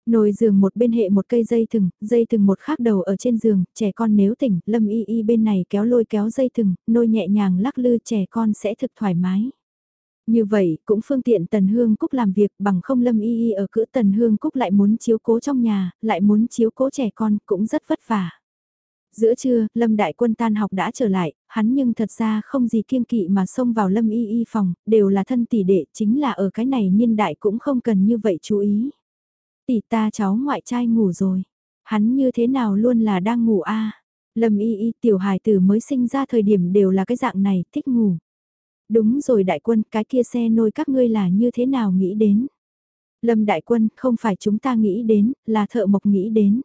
A: Nồi giường một bên hệ một cây dây thừng, dây thừng một khác đầu ở trên giường, trẻ con nếu tỉnh, lâm y y bên này kéo lôi kéo dây thừng, nôi nhẹ nhàng lắc lư trẻ con sẽ thực thoải mái. Như vậy, cũng phương tiện Tần Hương Cúc làm việc bằng không lâm y y ở cữ Tần Hương Cúc lại muốn chiếu cố trong nhà, lại muốn chiếu cố trẻ con, cũng rất vất vả. Giữa trưa, Lâm Đại Quân tan học đã trở lại, hắn nhưng thật ra không gì kiêng kỵ mà xông vào Lâm Y Y phòng, đều là thân tỷ đệ, chính là ở cái này niên đại cũng không cần như vậy chú ý. Tỷ ta cháu ngoại trai ngủ rồi, hắn như thế nào luôn là đang ngủ a Lâm Y Y tiểu hài tử mới sinh ra thời điểm đều là cái dạng này, thích ngủ. Đúng rồi đại quân, cái kia xe nôi các ngươi là như thế nào nghĩ đến? Lâm đại quân, không phải chúng ta nghĩ đến, là thợ mộc nghĩ đến.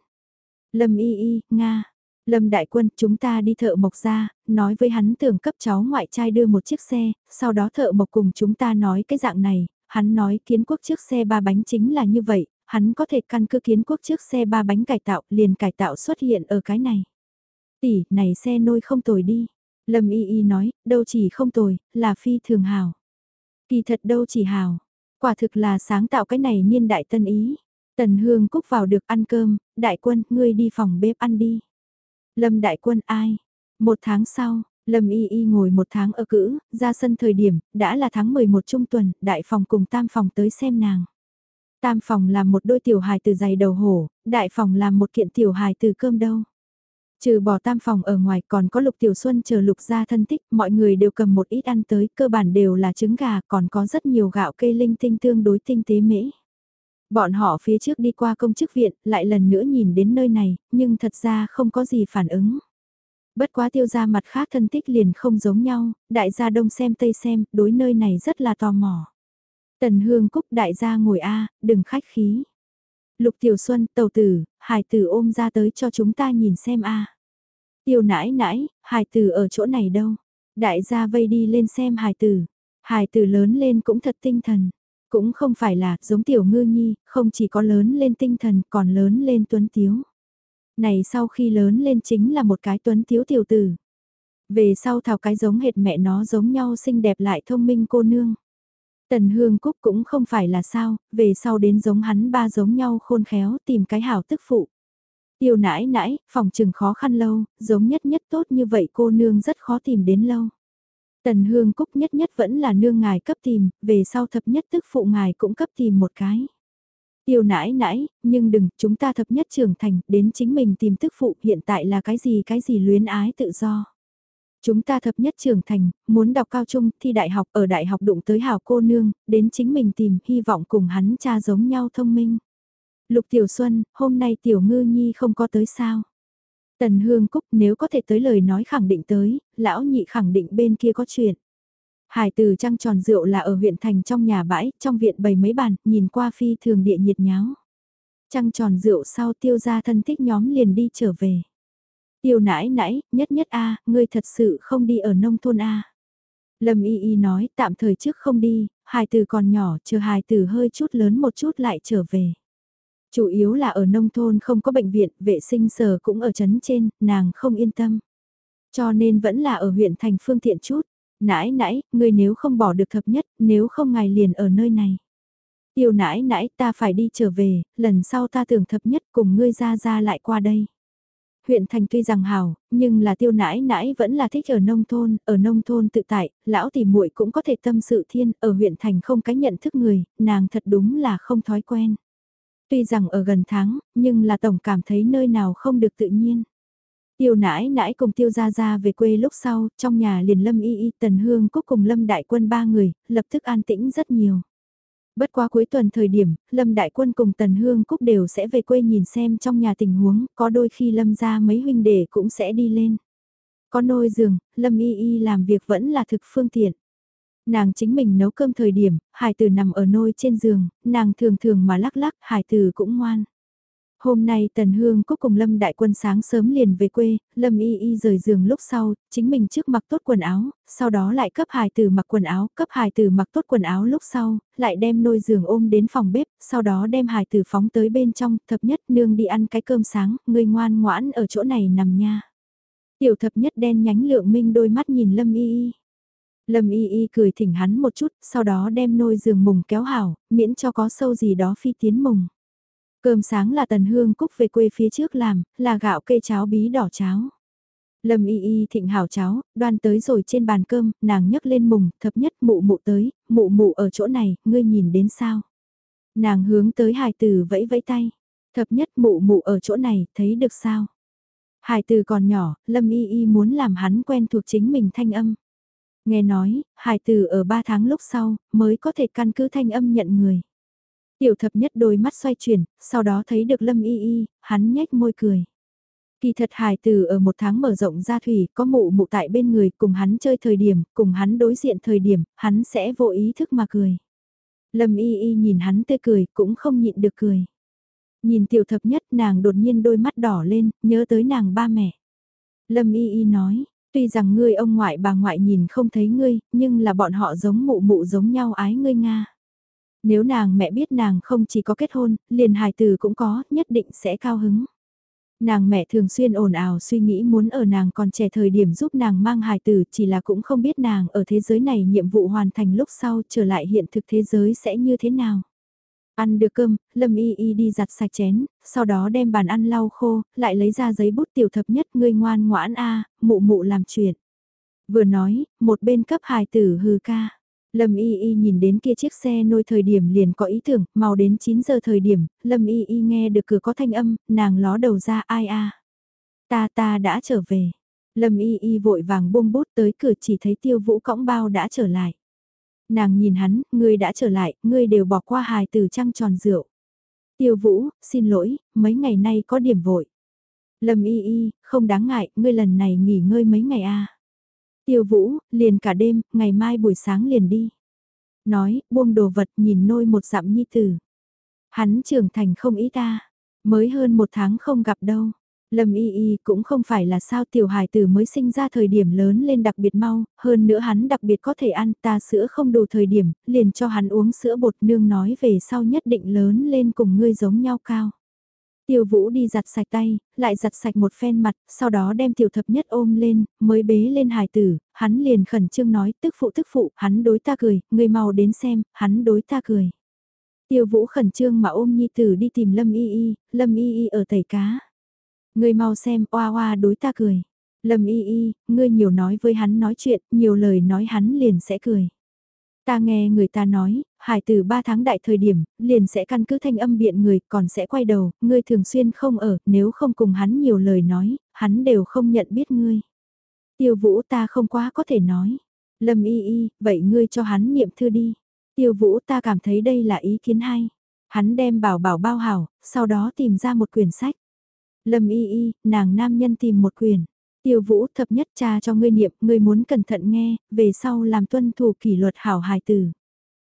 A: Lâm y y, Nga, Lâm Đại Quân, chúng ta đi thợ mộc ra, nói với hắn tưởng cấp cháu ngoại trai đưa một chiếc xe, sau đó thợ mộc cùng chúng ta nói cái dạng này, hắn nói kiến quốc trước xe ba bánh chính là như vậy, hắn có thể căn cứ kiến quốc trước xe ba bánh cải tạo, liền cải tạo xuất hiện ở cái này. Tỷ, này xe nôi không tồi đi. Lâm Y Y nói, đâu chỉ không tồi, là phi thường hào. Kỳ thật đâu chỉ hào. Quả thực là sáng tạo cái này niên đại tân ý. Tần Hương Cúc vào được ăn cơm, đại quân, ngươi đi phòng bếp ăn đi. Lâm đại quân ai? Một tháng sau, Lâm y y ngồi một tháng ở cữ, ra sân thời điểm, đã là tháng 11 trung tuần, đại phòng cùng tam phòng tới xem nàng. Tam phòng làm một đôi tiểu hài từ giày đầu hổ, đại phòng làm một kiện tiểu hài từ cơm đâu. Trừ bỏ tam phòng ở ngoài còn có Lục Tiểu Xuân chờ Lục gia thân thích, mọi người đều cầm một ít ăn tới, cơ bản đều là trứng gà, còn có rất nhiều gạo cây linh tinh tương đối tinh tế mễ. Bọn họ phía trước đi qua công chức viện, lại lần nữa nhìn đến nơi này, nhưng thật ra không có gì phản ứng. Bất quá tiêu gia mặt khác thân tích liền không giống nhau, đại gia đông xem tây xem, đối nơi này rất là tò mò. Tần hương cúc đại gia ngồi a đừng khách khí. Lục Tiểu Xuân, tàu tử, hải tử ôm ra tới cho chúng ta nhìn xem a Tiêu nãi nãi, hải tử ở chỗ này đâu? Đại gia vây đi lên xem hải tử. Hải tử lớn lên cũng thật tinh thần. Cũng không phải là giống tiểu ngư nhi, không chỉ có lớn lên tinh thần còn lớn lên tuấn tiếu. Này sau khi lớn lên chính là một cái tuấn tiếu tiểu tử. Về sau thảo cái giống hệt mẹ nó giống nhau xinh đẹp lại thông minh cô nương. Tần Hương Cúc cũng không phải là sao, về sau đến giống hắn ba giống nhau khôn khéo tìm cái hảo tức phụ. Tiêu nãi nãi, phòng trừng khó khăn lâu, giống nhất nhất tốt như vậy cô nương rất khó tìm đến lâu. Tần Hương Cúc nhất nhất vẫn là nương ngài cấp tìm, về sau thập nhất tức phụ ngài cũng cấp tìm một cái. Tiêu nãi nãi, nhưng đừng, chúng ta thập nhất trưởng thành, đến chính mình tìm tức phụ hiện tại là cái gì cái gì luyến ái tự do. Chúng ta thập nhất trưởng thành, muốn đọc cao trung, thi đại học, ở đại học đụng tới hảo cô nương, đến chính mình tìm, hy vọng cùng hắn cha giống nhau thông minh. Lục Tiểu Xuân, hôm nay Tiểu Ngư Nhi không có tới sao? Tần Hương Cúc nếu có thể tới lời nói khẳng định tới, lão nhị khẳng định bên kia có chuyện. Hải từ trăng tròn rượu là ở huyện thành trong nhà bãi, trong viện bày mấy bàn, nhìn qua phi thường địa nhiệt nháo. Trăng tròn rượu sau tiêu ra thân thích nhóm liền đi trở về. Tiêu nãi nãi, nhất nhất a ngươi thật sự không đi ở nông thôn a Lâm y y nói, tạm thời trước không đi, hài từ còn nhỏ, chờ hài từ hơi chút lớn một chút lại trở về. Chủ yếu là ở nông thôn không có bệnh viện, vệ sinh sở cũng ở trấn trên, nàng không yên tâm. Cho nên vẫn là ở huyện thành phương tiện chút. Nãi nãi, ngươi nếu không bỏ được thập nhất, nếu không ngài liền ở nơi này. Tiêu nãi nãi ta phải đi trở về, lần sau ta tưởng thập nhất cùng ngươi ra ra lại qua đây huyện thành tuy rằng hào, nhưng là tiêu nãi nãi vẫn là thích ở nông thôn, ở nông thôn tự tại, lão tỷ muội cũng có thể tâm sự thiên, ở huyện thành không cái nhận thức người, nàng thật đúng là không thói quen. Tuy rằng ở gần tháng, nhưng là tổng cảm thấy nơi nào không được tự nhiên. Tiêu nãi nãi cùng tiêu gia gia về quê lúc sau, trong nhà liền lâm y y tần hương cúc cùng lâm đại quân ba người, lập tức an tĩnh rất nhiều. Bất qua cuối tuần thời điểm, Lâm Đại Quân cùng Tần Hương Cúc đều sẽ về quê nhìn xem trong nhà tình huống, có đôi khi Lâm ra mấy huynh đệ cũng sẽ đi lên. Có nôi giường, Lâm Y Y làm việc vẫn là thực phương tiện. Nàng chính mình nấu cơm thời điểm, hải tử nằm ở nôi trên giường, nàng thường thường mà lắc lắc, hải tử cũng ngoan. Hôm nay Tần Hương Cúc cùng Lâm Đại Quân sáng sớm liền về quê, Lâm Y Y rời giường lúc sau, chính mình trước mặc tốt quần áo, sau đó lại cấp hài tử mặc quần áo, cấp hài tử mặc tốt quần áo lúc sau, lại đem nôi giường ôm đến phòng bếp, sau đó đem hài tử phóng tới bên trong, thập nhất nương đi ăn cái cơm sáng, người ngoan ngoãn ở chỗ này nằm nha. Tiểu thập nhất đen nhánh lượng minh đôi mắt nhìn Lâm Y Y. Lâm Y Y cười thỉnh hắn một chút, sau đó đem nôi giường mùng kéo hảo, miễn cho có sâu gì đó phi tiến mùng. Cơm sáng là tần hương cúc về quê phía trước làm, là gạo cây cháo bí đỏ cháo. Lâm y y thịnh hảo cháo, đoan tới rồi trên bàn cơm, nàng nhấc lên mùng, thập nhất mụ mụ tới, mụ mụ ở chỗ này, ngươi nhìn đến sao? Nàng hướng tới hài tử vẫy vẫy tay, thập nhất mụ mụ ở chỗ này, thấy được sao? Hài tử còn nhỏ, Lâm y y muốn làm hắn quen thuộc chính mình thanh âm. Nghe nói, hài tử ở 3 tháng lúc sau, mới có thể căn cứ thanh âm nhận người. Tiểu thập nhất đôi mắt xoay chuyển, sau đó thấy được Lâm Y Y, hắn nhếch môi cười. Kỳ thật hài từ ở một tháng mở rộng ra thủy, có mụ mụ tại bên người, cùng hắn chơi thời điểm, cùng hắn đối diện thời điểm, hắn sẽ vô ý thức mà cười. Lâm Y Y nhìn hắn tươi cười, cũng không nhịn được cười. Nhìn tiểu thập nhất nàng đột nhiên đôi mắt đỏ lên, nhớ tới nàng ba mẹ. Lâm Y Y nói, tuy rằng ngươi ông ngoại bà ngoại nhìn không thấy ngươi, nhưng là bọn họ giống mụ mụ giống nhau ái ngươi Nga. Nếu nàng mẹ biết nàng không chỉ có kết hôn, liền hài từ cũng có, nhất định sẽ cao hứng. Nàng mẹ thường xuyên ồn ào suy nghĩ muốn ở nàng còn trẻ thời điểm giúp nàng mang hài tử chỉ là cũng không biết nàng ở thế giới này nhiệm vụ hoàn thành lúc sau trở lại hiện thực thế giới sẽ như thế nào. Ăn được cơm, Lâm Y Y đi giặt sạch chén, sau đó đem bàn ăn lau khô, lại lấy ra giấy bút tiểu thập nhất ngươi ngoan ngoãn a mụ mụ làm chuyện. Vừa nói, một bên cấp hài tử hừ ca. Lâm Y Y nhìn đến kia chiếc xe nôi thời điểm liền có ý tưởng, mau đến 9 giờ thời điểm, Lâm Y Y nghe được cửa có thanh âm, nàng ló đầu ra ai a. Ta ta đã trở về. Lâm y y vội vàng buông bút tới cửa chỉ thấy tiêu vũ cõng bao đã trở lại. Nàng nhìn hắn, ngươi đã trở lại, ngươi đều bỏ qua hài từ trăng tròn rượu. Tiêu vũ, xin lỗi, mấy ngày nay có điểm vội. Lâm y y, không đáng ngại, ngươi lần này nghỉ ngơi mấy ngày a à. Tiêu vũ, liền cả đêm, ngày mai buổi sáng liền đi. Nói, buông đồ vật nhìn nôi một dặm nhi tử. Hắn trưởng thành không ý ta, mới hơn một tháng không gặp đâu. Lâm Y Y cũng không phải là sao tiểu hài tử mới sinh ra thời điểm lớn lên đặc biệt mau, hơn nữa hắn đặc biệt có thể ăn ta sữa không đủ thời điểm, liền cho hắn uống sữa bột nương nói về sau nhất định lớn lên cùng ngươi giống nhau cao. Tiêu vũ đi giặt sạch tay, lại giặt sạch một phen mặt, sau đó đem tiểu thập nhất ôm lên, mới bế lên hài tử, hắn liền khẩn trương nói tức phụ tức phụ, hắn đối ta cười, ngươi mau đến xem, hắn đối ta cười. Tiêu vũ khẩn trương mà ôm nhi tử đi tìm Lâm Y Y, Lâm Y Y ở tẩy cá. Ngươi mau xem, oa oa đối ta cười. Lâm Y Y, ngươi nhiều nói với hắn nói chuyện, nhiều lời nói hắn liền sẽ cười. Ta nghe người ta nói, hải từ 3 tháng đại thời điểm, liền sẽ căn cứ thanh âm biện người, còn sẽ quay đầu, ngươi thường xuyên không ở, nếu không cùng hắn nhiều lời nói, hắn đều không nhận biết ngươi. Tiêu vũ ta không quá có thể nói. Lâm y y, vậy ngươi cho hắn niệm thư đi. Tiêu vũ ta cảm thấy đây là ý kiến hay. Hắn đem bảo bảo bao hảo, sau đó tìm ra một quyển sách. Lâm y y, nàng nam nhân tìm một quyển. Tiêu vũ thập nhất cha cho ngươi niệm, ngươi muốn cẩn thận nghe, về sau làm tuân thủ kỷ luật hảo hài tử.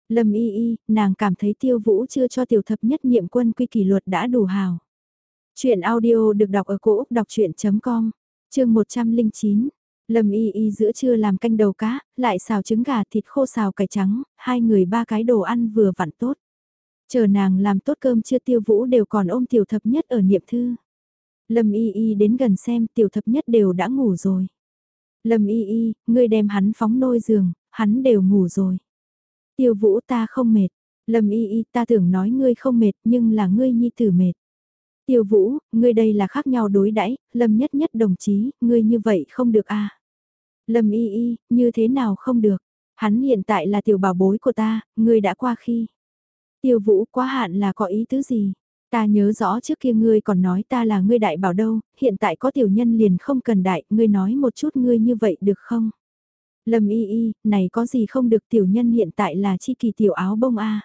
A: Lâm y y, nàng cảm thấy tiêu vũ chưa cho tiểu thập nhất niệm quân quy kỷ luật đã đủ hào. Chuyện audio được đọc ở cổ Úc đọc chuyện.com, chương 109. Lâm y y giữa trưa làm canh đầu cá, lại xào trứng gà thịt khô xào cải trắng, hai người ba cái đồ ăn vừa vặn tốt. Chờ nàng làm tốt cơm chưa tiêu vũ đều còn ôm tiểu thập nhất ở niệm thư. Lâm y y đến gần xem tiểu thập nhất đều đã ngủ rồi. Lâm y y, ngươi đem hắn phóng nôi giường, hắn đều ngủ rồi. Tiêu vũ ta không mệt. Lâm y y ta tưởng nói ngươi không mệt nhưng là ngươi nhi tử mệt. Tiêu vũ, ngươi đây là khác nhau đối đãi lâm nhất nhất đồng chí, ngươi như vậy không được à. Lâm y y, như thế nào không được. Hắn hiện tại là tiểu bảo bối của ta, ngươi đã qua khi. Tiêu vũ quá hạn là có ý tứ gì? Ta nhớ rõ trước kia ngươi còn nói ta là ngươi đại bảo đâu, hiện tại có tiểu nhân liền không cần đại, ngươi nói một chút ngươi như vậy được không? Lâm y y, này có gì không được tiểu nhân hiện tại là chi kỳ tiểu áo bông a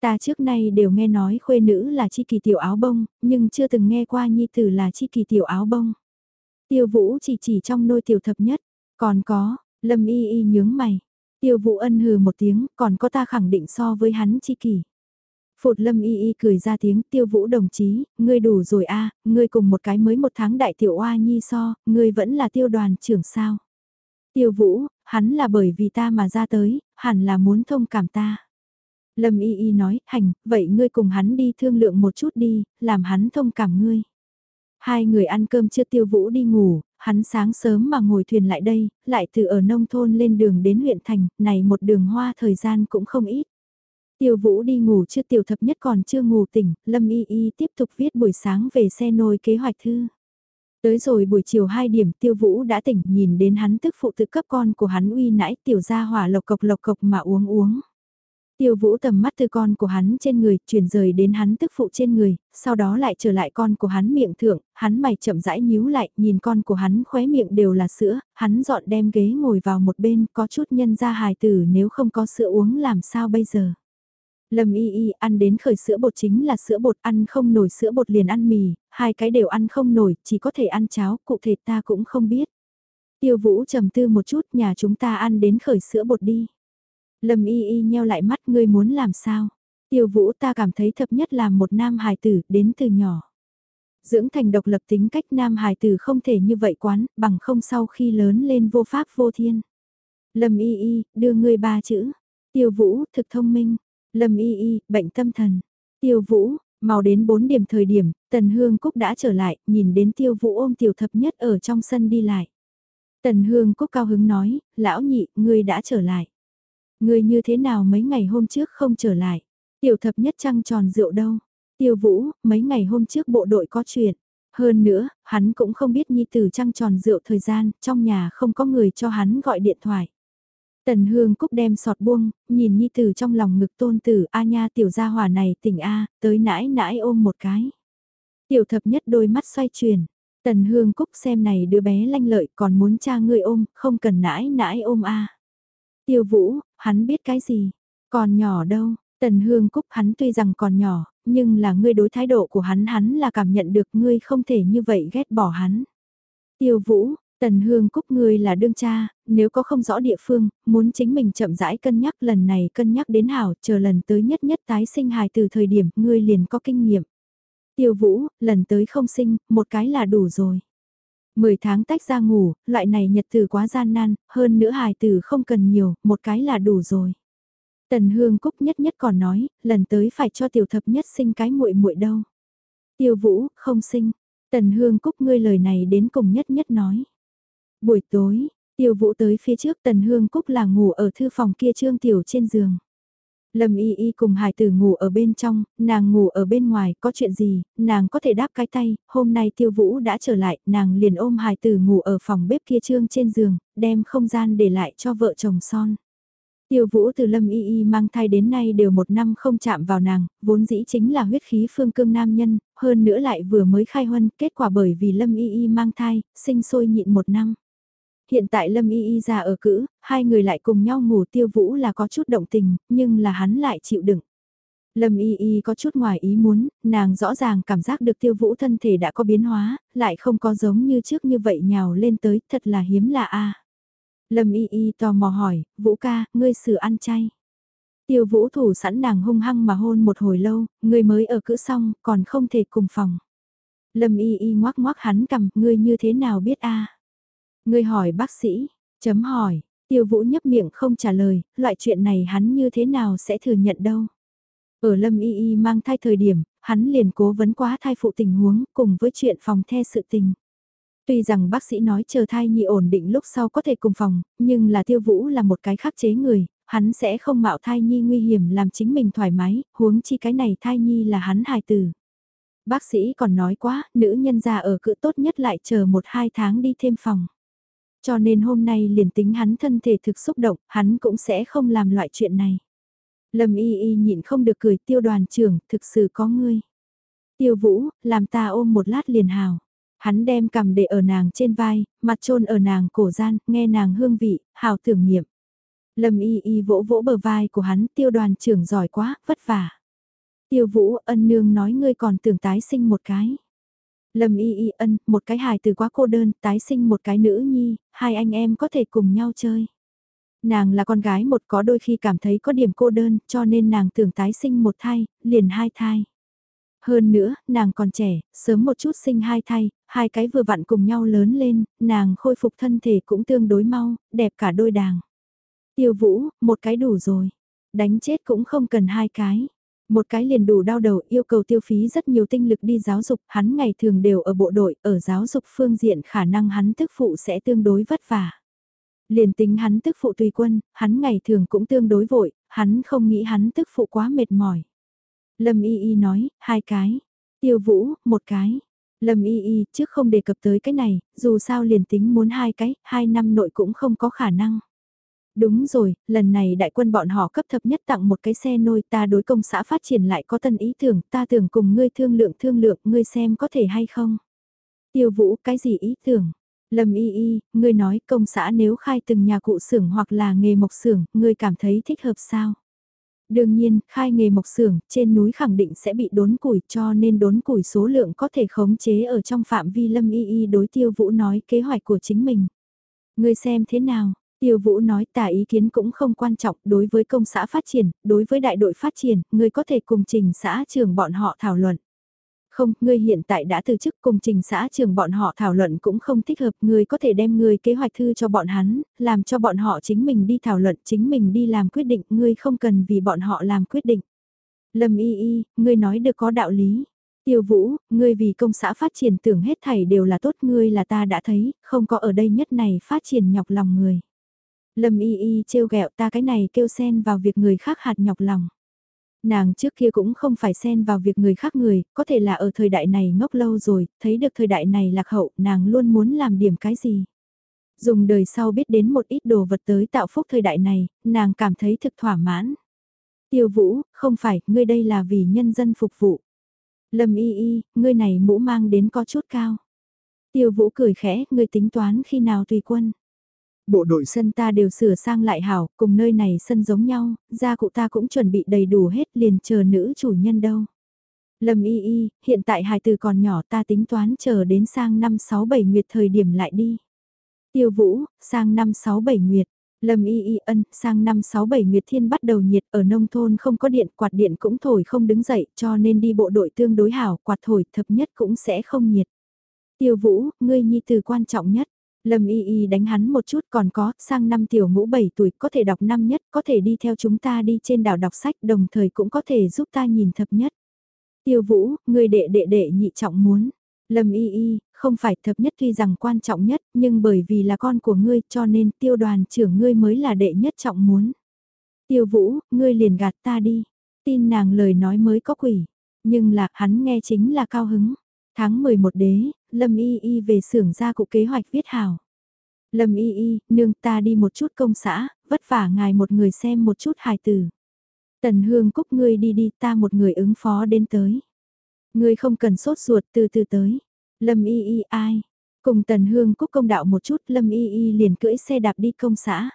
A: Ta trước nay đều nghe nói khuê nữ là chi kỳ tiểu áo bông, nhưng chưa từng nghe qua nhi tử là chi kỳ tiểu áo bông. Tiêu vũ chỉ chỉ trong nôi tiểu thập nhất, còn có, lâm y y nhướng mày. Tiêu vũ ân hừ một tiếng, còn có ta khẳng định so với hắn chi kỳ. Phụt lâm y y cười ra tiếng tiêu vũ đồng chí, ngươi đủ rồi a ngươi cùng một cái mới một tháng đại tiểu oa nhi so, ngươi vẫn là tiêu đoàn trưởng sao. Tiêu vũ, hắn là bởi vì ta mà ra tới, hẳn là muốn thông cảm ta. Lâm y y nói, hành, vậy ngươi cùng hắn đi thương lượng một chút đi, làm hắn thông cảm ngươi. Hai người ăn cơm chưa tiêu vũ đi ngủ, hắn sáng sớm mà ngồi thuyền lại đây, lại từ ở nông thôn lên đường đến huyện thành, này một đường hoa thời gian cũng không ít. Tiêu Vũ đi ngủ chưa tiểu thập nhất còn chưa ngủ tỉnh, Lâm Y Y tiếp tục viết buổi sáng về xe nôi kế hoạch thư. Tới rồi buổi chiều 2 điểm Tiêu Vũ đã tỉnh nhìn đến hắn tức phụ tự cấp con của hắn uy nãi tiểu ra hỏa lộc cộc lộc cộc mà uống uống. Tiêu Vũ tầm mắt từ con của hắn trên người, chuyển rời đến hắn tức phụ trên người, sau đó lại trở lại con của hắn miệng thượng, hắn mày chậm rãi nhíu lại, nhìn con của hắn khóe miệng đều là sữa, hắn dọn đem ghế ngồi vào một bên, có chút nhân ra hài tử nếu không có sữa uống làm sao bây giờ. Lâm y y ăn đến khởi sữa bột chính là sữa bột ăn không nổi sữa bột liền ăn mì, hai cái đều ăn không nổi, chỉ có thể ăn cháo, cụ thể ta cũng không biết. Tiêu vũ trầm tư một chút nhà chúng ta ăn đến khởi sữa bột đi. Lâm y y nheo lại mắt ngươi muốn làm sao. Tiêu vũ ta cảm thấy thập nhất là một nam hài tử đến từ nhỏ. Dưỡng thành độc lập tính cách nam hài tử không thể như vậy quán, bằng không sau khi lớn lên vô pháp vô thiên. Lâm y y, đưa ngươi ba chữ. Tiêu vũ, thực thông minh. Lâm y y, bệnh tâm thần. Tiêu vũ, mau đến 4 điểm thời điểm, Tần Hương Cúc đã trở lại, nhìn đến tiêu vũ ôm tiểu thập nhất ở trong sân đi lại. Tần Hương Cúc cao hứng nói, lão nhị, ngươi đã trở lại. Ngươi như thế nào mấy ngày hôm trước không trở lại? Tiểu thập nhất trăng tròn rượu đâu? Tiêu vũ, mấy ngày hôm trước bộ đội có chuyện. Hơn nữa, hắn cũng không biết Nhi Tử trăng tròn rượu thời gian, trong nhà không có người cho hắn gọi điện thoại. Tần Hương Cúc đem sọt buông, nhìn Nhi Tử trong lòng ngực tôn tử A nha tiểu gia hỏa này tỉnh A, tới nãi nãi ôm một cái. Tiểu thập nhất đôi mắt xoay chuyển. Tần Hương Cúc xem này đứa bé lanh lợi còn muốn cha ngươi ôm, không cần nãi nãi ôm a. Tiêu Vũ, hắn biết cái gì? Còn nhỏ đâu, Tần Hương Cúc hắn tuy rằng còn nhỏ, nhưng là ngươi đối thái độ của hắn hắn là cảm nhận được ngươi không thể như vậy ghét bỏ hắn. Tiêu Vũ, Tần Hương Cúc ngươi là đương cha, nếu có không rõ địa phương, muốn chính mình chậm rãi cân nhắc lần này cân nhắc đến hảo, chờ lần tới nhất nhất tái sinh hài từ thời điểm ngươi liền có kinh nghiệm. Tiêu Vũ, lần tới không sinh, một cái là đủ rồi. Mười tháng tách ra ngủ, loại này nhật từ quá gian nan, hơn nữa hài tử không cần nhiều, một cái là đủ rồi. Tần Hương Cúc nhất nhất còn nói, lần tới phải cho tiểu thập nhất sinh cái muội muội đâu. Tiêu Vũ, không sinh. Tần Hương Cúc ngươi lời này đến cùng nhất nhất nói. Buổi tối, Tiêu Vũ tới phía trước Tần Hương Cúc là ngủ ở thư phòng kia trương tiểu trên giường. Lâm Y Y cùng Hải Tử ngủ ở bên trong, nàng ngủ ở bên ngoài, có chuyện gì, nàng có thể đáp cái tay, hôm nay Tiêu Vũ đã trở lại, nàng liền ôm Hải Tử ngủ ở phòng bếp kia trương trên giường, đem không gian để lại cho vợ chồng son. Tiêu Vũ từ Lâm Y Y mang thai đến nay đều một năm không chạm vào nàng, vốn dĩ chính là huyết khí phương cương nam nhân, hơn nữa lại vừa mới khai huân, kết quả bởi vì Lâm Y Y mang thai, sinh sôi nhịn một năm. Hiện tại Lâm Y Y ra ở cữ, hai người lại cùng nhau ngủ Tiêu Vũ là có chút động tình, nhưng là hắn lại chịu đựng. Lâm Y Y có chút ngoài ý muốn, nàng rõ ràng cảm giác được Tiêu Vũ thân thể đã có biến hóa, lại không có giống như trước như vậy nhào lên tới, thật là hiếm lạ a. Lâm y y tò mò hỏi, Vũ ca, ngươi xử ăn chay. Tiêu vũ thủ sẵn nàng hung hăng mà hôn một hồi lâu, ngươi mới ở cữ xong, còn không thể cùng phòng. Lâm y y ngoác ngoác hắn cầm, ngươi như thế nào biết a? Ngươi hỏi bác sĩ, chấm hỏi, tiêu vũ nhấp miệng không trả lời, loại chuyện này hắn như thế nào sẽ thừa nhận đâu. Ở Lâm Y Y mang thai thời điểm, hắn liền cố vấn quá thai phụ tình huống cùng với chuyện phòng the sự tình. Tuy rằng bác sĩ nói chờ thai nhi ổn định lúc sau có thể cùng phòng, nhưng là tiêu vũ là một cái khắc chế người, hắn sẽ không mạo thai nhi nguy hiểm làm chính mình thoải mái, huống chi cái này thai nhi là hắn hài tử. Bác sĩ còn nói quá, nữ nhân già ở cự tốt nhất lại chờ một hai tháng đi thêm phòng. Cho nên hôm nay liền tính hắn thân thể thực xúc động, hắn cũng sẽ không làm loại chuyện này. Lâm y y nhịn không được cười tiêu đoàn trưởng, thực sự có ngươi. Tiêu vũ, làm ta ôm một lát liền hào. Hắn đem cầm để ở nàng trên vai, mặt trôn ở nàng cổ gian, nghe nàng hương vị, hào tưởng niệm. Lâm y y vỗ vỗ bờ vai của hắn, tiêu đoàn trưởng giỏi quá, vất vả. Tiêu vũ ân nương nói ngươi còn tưởng tái sinh một cái. Lâm y y ân, một cái hài từ quá cô đơn, tái sinh một cái nữ nhi, hai anh em có thể cùng nhau chơi. Nàng là con gái một có đôi khi cảm thấy có điểm cô đơn, cho nên nàng tưởng tái sinh một thai, liền hai thai. Hơn nữa, nàng còn trẻ, sớm một chút sinh hai thai, hai cái vừa vặn cùng nhau lớn lên, nàng khôi phục thân thể cũng tương đối mau, đẹp cả đôi đàng. Tiêu vũ, một cái đủ rồi. Đánh chết cũng không cần hai cái. Một cái liền đủ đau đầu yêu cầu tiêu phí rất nhiều tinh lực đi giáo dục, hắn ngày thường đều ở bộ đội, ở giáo dục phương diện khả năng hắn tức phụ sẽ tương đối vất vả. Liền tính hắn tức phụ tùy quân, hắn ngày thường cũng tương đối vội, hắn không nghĩ hắn tức phụ quá mệt mỏi. Lâm Y Y nói, hai cái. Tiêu Vũ, một cái. Lâm Y Y trước không đề cập tới cái này, dù sao liền tính muốn hai cái, hai năm nội cũng không có khả năng. Đúng rồi, lần này đại quân bọn họ cấp thấp nhất tặng một cái xe nôi ta đối công xã phát triển lại có tân ý tưởng, ta tưởng cùng ngươi thương lượng thương lượng, ngươi xem có thể hay không. Tiêu Vũ, cái gì ý tưởng? Lâm Y Y, ngươi nói công xã nếu khai từng nhà cụ xưởng hoặc là nghề mộc xưởng, ngươi cảm thấy thích hợp sao? Đương nhiên, khai nghề mộc xưởng trên núi khẳng định sẽ bị đốn củi cho nên đốn củi số lượng có thể khống chế ở trong phạm vi lâm y y đối tiêu vũ nói kế hoạch của chính mình. ngươi xem thế nào, tiêu vũ nói tả ý kiến cũng không quan trọng đối với công xã phát triển, đối với đại đội phát triển, người có thể cùng trình xã trường bọn họ thảo luận. Không, ngươi hiện tại đã từ chức cùng trình xã trường bọn họ thảo luận cũng không thích hợp, ngươi có thể đem ngươi kế hoạch thư cho bọn hắn, làm cho bọn họ chính mình đi thảo luận, chính mình đi làm quyết định, ngươi không cần vì bọn họ làm quyết định. Lâm y y, ngươi nói được có đạo lý. Tiêu vũ, ngươi vì công xã phát triển tưởng hết thảy đều là tốt ngươi là ta đã thấy, không có ở đây nhất này phát triển nhọc lòng người. Lâm y y trêu ghẹo ta cái này kêu sen vào việc người khác hạt nhọc lòng. Nàng trước kia cũng không phải xen vào việc người khác người, có thể là ở thời đại này ngốc lâu rồi, thấy được thời đại này lạc hậu, nàng luôn muốn làm điểm cái gì. Dùng đời sau biết đến một ít đồ vật tới tạo phúc thời đại này, nàng cảm thấy thực thỏa mãn. Tiêu vũ, không phải, ngươi đây là vì nhân dân phục vụ. Lâm y y, ngươi này mũ mang đến có chút cao. Tiêu vũ cười khẽ, ngươi tính toán khi nào tùy quân. Bộ đội sân ta đều sửa sang lại hảo, cùng nơi này sân giống nhau, gia cụ ta cũng chuẩn bị đầy đủ hết liền chờ nữ chủ nhân đâu. Lâm y y, hiện tại hài từ còn nhỏ ta tính toán chờ đến sang năm 6-7 nguyệt thời điểm lại đi. Tiêu vũ, sang năm 6-7 nguyệt, Lâm y y ân, sang năm 6-7 Nguyệt Thiên bắt đầu nhiệt ở nông thôn không có điện, quạt điện cũng thổi không đứng dậy, cho nên đi bộ đội tương đối hảo, quạt thổi thập nhất cũng sẽ không nhiệt. Tiêu vũ, ngươi nhi từ quan trọng nhất. Lâm y y đánh hắn một chút còn có, sang năm tiểu ngũ 7 tuổi có thể đọc năm nhất, có thể đi theo chúng ta đi trên đảo đọc sách đồng thời cũng có thể giúp ta nhìn thập nhất. Tiêu vũ, ngươi đệ đệ đệ nhị trọng muốn. Lâm y y, không phải thập nhất tuy rằng quan trọng nhất, nhưng bởi vì là con của ngươi cho nên tiêu đoàn trưởng ngươi mới là đệ nhất trọng muốn. Tiêu vũ, ngươi liền gạt ta đi. Tin nàng lời nói mới có quỷ. Nhưng là hắn nghe chính là cao hứng. Tháng 11 đế, Lâm y y về xưởng ra cụ kế hoạch viết hào. Lâm y y, nương ta đi một chút công xã, vất vả ngài một người xem một chút hài tử. Tần hương cúc ngươi đi đi ta một người ứng phó đến tới. Ngươi không cần sốt ruột từ từ tới. Lâm y y ai? Cùng Tần Hương Cúc công đạo một chút Lâm y y liền cưỡi xe đạp đi công xã.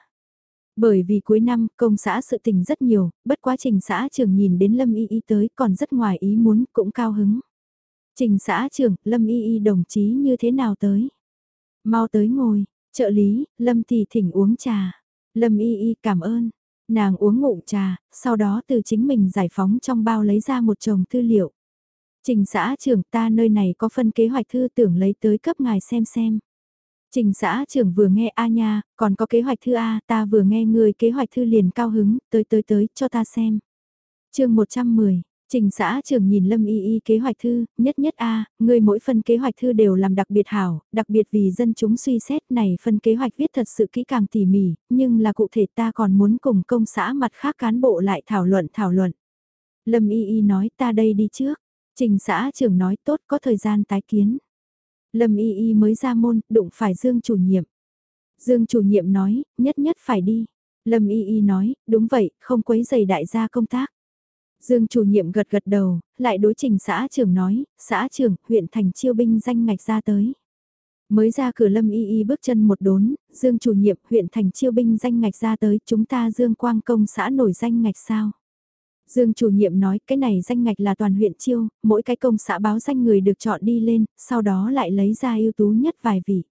A: Bởi vì cuối năm công xã sự tình rất nhiều, bất quá trình xã trưởng nhìn đến Lâm y y tới còn rất ngoài ý muốn cũng cao hứng. Trình xã trưởng, Lâm y y đồng chí như thế nào tới? Mau tới ngồi, trợ lý, Lâm thì thỉnh uống trà. Lâm y y cảm ơn. Nàng uống ngụm trà, sau đó từ chính mình giải phóng trong bao lấy ra một chồng tư liệu. Trình xã trưởng ta nơi này có phân kế hoạch thư tưởng lấy tới cấp ngài xem xem. Trình xã trưởng vừa nghe A nha, còn có kế hoạch thư A, ta vừa nghe người kế hoạch thư liền cao hứng, tới tới tới, cho ta xem. chương 110, Trình xã trưởng nhìn Lâm Y Y kế hoạch thư, nhất nhất A, người mỗi phân kế hoạch thư đều làm đặc biệt hảo, đặc biệt vì dân chúng suy xét này phân kế hoạch viết thật sự kỹ càng tỉ mỉ, nhưng là cụ thể ta còn muốn cùng công xã mặt khác cán bộ lại thảo luận thảo luận. Lâm Y Y nói ta đây đi trước, Trình xã trưởng nói tốt có thời gian tái kiến. Lâm y y mới ra môn, đụng phải Dương chủ nhiệm. Dương chủ nhiệm nói, nhất nhất phải đi. Lâm y y nói, đúng vậy, không quấy giày đại gia công tác. Dương chủ nhiệm gật gật đầu, lại đối trình xã trưởng nói, xã trưởng, huyện thành chiêu binh danh ngạch ra tới. Mới ra cửa lâm y y bước chân một đốn, Dương chủ nhiệm huyện thành chiêu binh danh ngạch ra tới, chúng ta Dương Quang Công xã nổi danh ngạch sao? Dương chủ nhiệm nói cái này danh ngạch là toàn huyện chiêu, mỗi cái công xã báo danh người được chọn đi lên, sau đó lại lấy ra ưu tú nhất vài vị.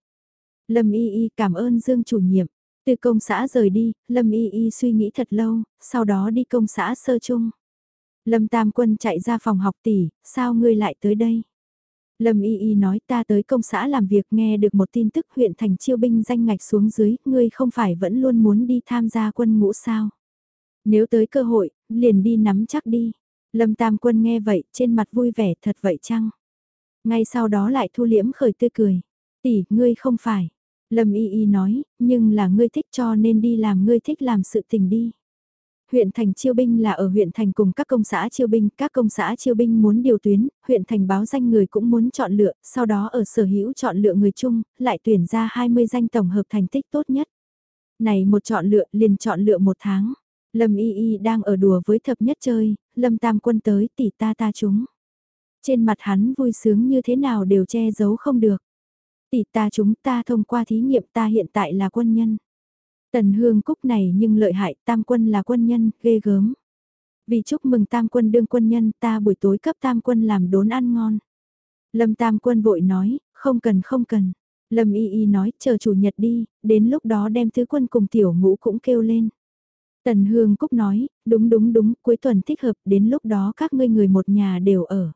A: Lâm Y Y cảm ơn Dương chủ nhiệm. Từ công xã rời đi, Lâm Y Y suy nghĩ thật lâu, sau đó đi công xã sơ chung. Lâm Tam Quân chạy ra phòng học tỷ, sao ngươi lại tới đây? Lâm Y Y nói ta tới công xã làm việc nghe được một tin tức huyện thành chiêu binh danh ngạch xuống dưới, ngươi không phải vẫn luôn muốn đi tham gia quân ngũ sao? Nếu tới cơ hội, liền đi nắm chắc đi. Lâm Tam Quân nghe vậy, trên mặt vui vẻ thật vậy chăng? Ngay sau đó lại thu liễm khởi tươi cười. Tỷ, ngươi không phải. Lâm Y Y nói, nhưng là ngươi thích cho nên đi làm ngươi thích làm sự tình đi. Huyện thành chiêu binh là ở huyện thành cùng các công xã chiêu binh, các công xã chiêu binh muốn điều tuyến, huyện thành báo danh người cũng muốn chọn lựa, sau đó ở sở hữu chọn lựa người chung, lại tuyển ra 20 danh tổng hợp thành tích tốt nhất. Này một chọn lựa liền chọn lựa một tháng. Lâm Y Y đang ở đùa với thập nhất chơi, Lâm Tam Quân tới tỷ ta ta chúng. Trên mặt hắn vui sướng như thế nào đều che giấu không được. Tỷ ta chúng ta thông qua thí nghiệm ta hiện tại là quân nhân. Tần hương cúc này nhưng lợi hại tam quân là quân nhân, ghê gớm. Vì chúc mừng tam quân đương quân nhân ta buổi tối cấp tam quân làm đốn ăn ngon. Lâm tam quân vội nói, không cần không cần. Lâm y y nói, chờ chủ nhật đi, đến lúc đó đem thứ quân cùng tiểu ngũ cũng kêu lên. Tần Hương Cúc nói, đúng đúng đúng, cuối tuần thích hợp, đến lúc đó các ngươi người một nhà đều ở.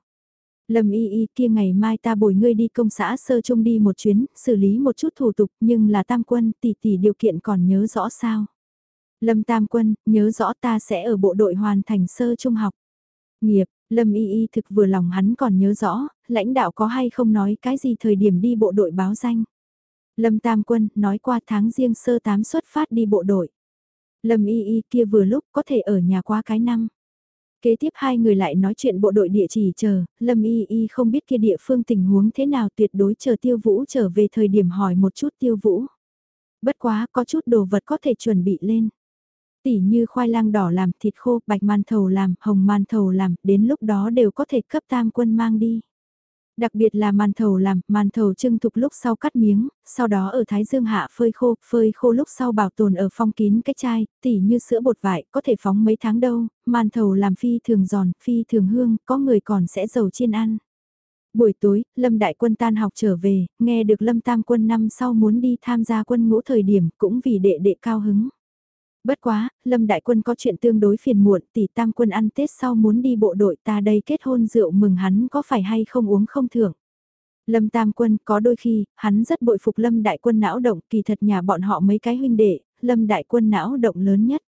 A: Lâm y y kia ngày mai ta bồi ngươi đi công xã sơ trung đi một chuyến, xử lý một chút thủ tục nhưng là tam quân tỷ tỷ điều kiện còn nhớ rõ sao. Lâm tam quân, nhớ rõ ta sẽ ở bộ đội hoàn thành sơ trung học. Nghiệp, Lâm y y thực vừa lòng hắn còn nhớ rõ, lãnh đạo có hay không nói cái gì thời điểm đi bộ đội báo danh. Lâm tam quân nói qua tháng riêng sơ tám xuất phát đi bộ đội. Lâm y y kia vừa lúc có thể ở nhà qua cái năm. Kế tiếp hai người lại nói chuyện bộ đội địa chỉ chờ, Lâm y y không biết kia địa phương tình huống thế nào tuyệt đối chờ tiêu vũ trở về thời điểm hỏi một chút tiêu vũ. Bất quá có chút đồ vật có thể chuẩn bị lên. Tỉ như khoai lang đỏ làm thịt khô, bạch man thầu làm, hồng man thầu làm, đến lúc đó đều có thể cấp tam quân mang đi. Đặc biệt là màn thầu làm, màn thầu trưng thục lúc sau cắt miếng, sau đó ở thái dương hạ phơi khô, phơi khô lúc sau bảo tồn ở phong kín cái chai, tỉ như sữa bột vải, có thể phóng mấy tháng đâu, màn thầu làm phi thường giòn, phi thường hương, có người còn sẽ dầu chiên ăn. Buổi tối, Lâm Đại Quân tan học trở về, nghe được Lâm Tam Quân năm sau muốn đi tham gia quân ngũ thời điểm cũng vì đệ đệ cao hứng. Bất quá, Lâm Đại Quân có chuyện tương đối phiền muộn tỷ Tam Quân ăn Tết sau muốn đi bộ đội ta đây kết hôn rượu mừng hắn có phải hay không uống không thưởng. Lâm Tam Quân có đôi khi, hắn rất bội phục Lâm Đại Quân não động kỳ thật nhà bọn họ mấy cái huynh đệ, Lâm Đại Quân não động lớn nhất.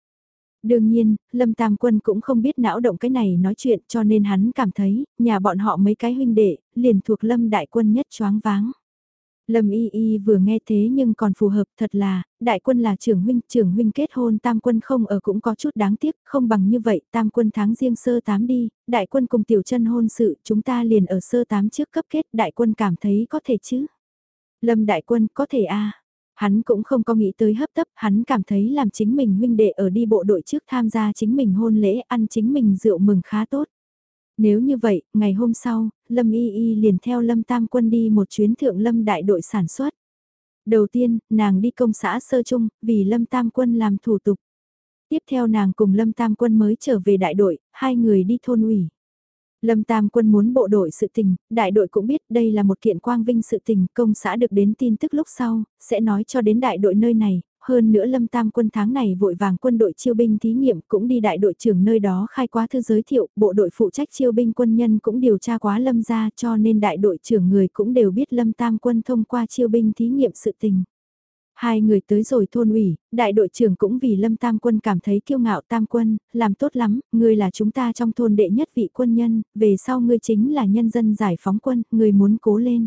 A: Đương nhiên, Lâm Tam Quân cũng không biết não động cái này nói chuyện cho nên hắn cảm thấy, nhà bọn họ mấy cái huynh đệ, liền thuộc Lâm Đại Quân nhất choáng váng. Lâm Y Y vừa nghe thế nhưng còn phù hợp thật là, đại quân là trưởng huynh, trưởng huynh kết hôn tam quân không ở cũng có chút đáng tiếc, không bằng như vậy, tam quân tháng riêng sơ tám đi, đại quân cùng tiểu chân hôn sự, chúng ta liền ở sơ tám trước cấp kết, đại quân cảm thấy có thể chứ. Lâm đại quân có thể a Hắn cũng không có nghĩ tới hấp tấp, hắn cảm thấy làm chính mình huynh đệ ở đi bộ đội trước tham gia chính mình hôn lễ ăn chính mình rượu mừng khá tốt. Nếu như vậy, ngày hôm sau, Lâm Y Y liền theo Lâm Tam Quân đi một chuyến thượng Lâm đại đội sản xuất. Đầu tiên, nàng đi công xã Sơ Trung, vì Lâm Tam Quân làm thủ tục. Tiếp theo nàng cùng Lâm Tam Quân mới trở về đại đội, hai người đi thôn ủy. Lâm Tam Quân muốn bộ đội sự tình, đại đội cũng biết đây là một kiện quang vinh sự tình, công xã được đến tin tức lúc sau, sẽ nói cho đến đại đội nơi này, hơn nữa Lâm Tam quân tháng này vội vàng quân đội chiêu binh thí nghiệm cũng đi đại đội trưởng nơi đó khai quá thư giới thiệu, bộ đội phụ trách chiêu binh quân nhân cũng điều tra quá Lâm ra cho nên đại đội trưởng người cũng đều biết Lâm Tam quân thông qua chiêu binh thí nghiệm sự tình. Hai người tới rồi thôn ủy, đại đội trưởng cũng vì Lâm Tam Quân cảm thấy kiêu ngạo Tam Quân, làm tốt lắm, ngươi là chúng ta trong thôn đệ nhất vị quân nhân, về sau ngươi chính là nhân dân giải phóng quân, ngươi muốn cố lên.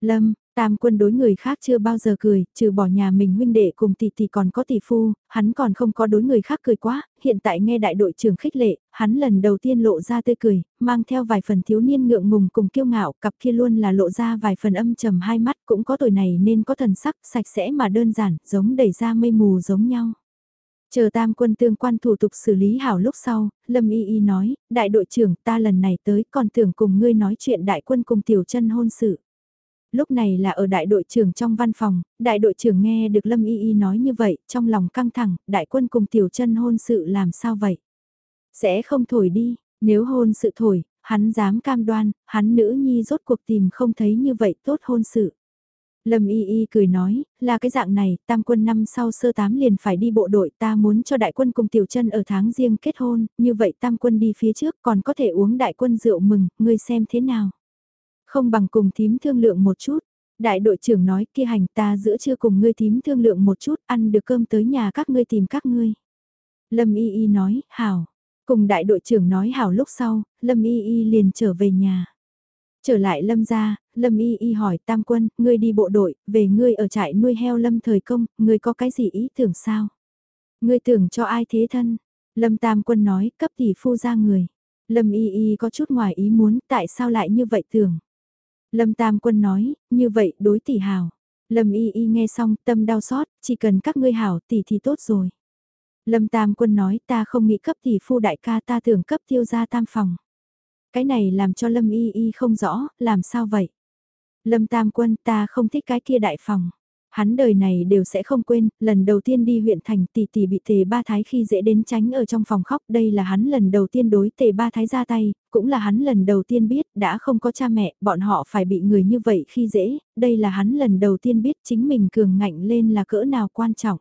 A: Lâm, Tam quân đối người khác chưa bao giờ cười, trừ bỏ nhà mình huynh đệ cùng tỷ tỷ còn có tỷ phu, hắn còn không có đối người khác cười quá, hiện tại nghe đại đội trưởng khích lệ, hắn lần đầu tiên lộ ra tươi cười, mang theo vài phần thiếu niên ngượng ngùng cùng kiêu ngạo, cặp kia luôn là lộ ra vài phần âm trầm hai mắt cũng có tuổi này nên có thần sắc, sạch sẽ mà đơn giản, giống đẩy ra mây mù giống nhau. Chờ tam quân tương quan thủ tục xử lý hảo lúc sau, Lâm Y Y nói, đại đội trưởng ta lần này tới còn tưởng cùng ngươi nói chuyện đại quân cùng tiểu chân hôn sự lúc này là ở đại đội trưởng trong văn phòng, đại đội trưởng nghe được Lâm Y Y nói như vậy, trong lòng căng thẳng, đại quân cùng tiểu chân hôn sự làm sao vậy? Sẽ không thổi đi, nếu hôn sự thổi, hắn dám cam đoan, hắn nữ nhi rốt cuộc tìm không thấy như vậy tốt hôn sự. Lâm Y Y cười nói, là cái dạng này, tam quân năm sau sơ tám liền phải đi bộ đội ta muốn cho đại quân cùng tiểu chân ở tháng riêng kết hôn, như vậy tam quân đi phía trước còn có thể uống đại quân rượu mừng, ngươi xem thế nào. Không bằng cùng thím thương lượng một chút. Đại đội trưởng nói kia hành ta giữa trưa cùng ngươi thím thương lượng một chút ăn được cơm tới nhà các ngươi tìm các ngươi. Lâm Y Y nói, hảo. Cùng đại đội trưởng nói hảo lúc sau, Lâm Y Y liền trở về nhà. Trở lại Lâm ra, Lâm Y Y hỏi Tam Quân, ngươi đi bộ đội, về ngươi ở trại nuôi heo Lâm thời công, ngươi có cái gì ý tưởng sao? Ngươi tưởng cho ai thế thân? Lâm Tam Quân nói, cấp tỷ phu ra người. Lâm Y Y có chút ngoài ý muốn, tại sao lại như vậy tưởng? Lâm Tam Quân nói, như vậy đối tỷ hảo. Lâm Y Y nghe xong tâm đau xót, chỉ cần các ngươi hảo tỷ thì tốt rồi. Lâm Tam Quân nói ta không nghĩ cấp tỷ phu đại ca ta tưởng cấp tiêu gia tam phòng. Cái này làm cho Lâm Y Y không rõ, làm sao vậy? Lâm Tam Quân ta không thích cái kia đại phòng. Hắn đời này đều sẽ không quên, lần đầu tiên đi huyện thành tỷ tỷ bị tề ba thái khi dễ đến tránh ở trong phòng khóc. Đây là hắn lần đầu tiên đối tề ba thái ra tay, cũng là hắn lần đầu tiên biết đã không có cha mẹ, bọn họ phải bị người như vậy khi dễ. Đây là hắn lần đầu tiên biết chính mình cường ngạnh lên là cỡ nào quan trọng.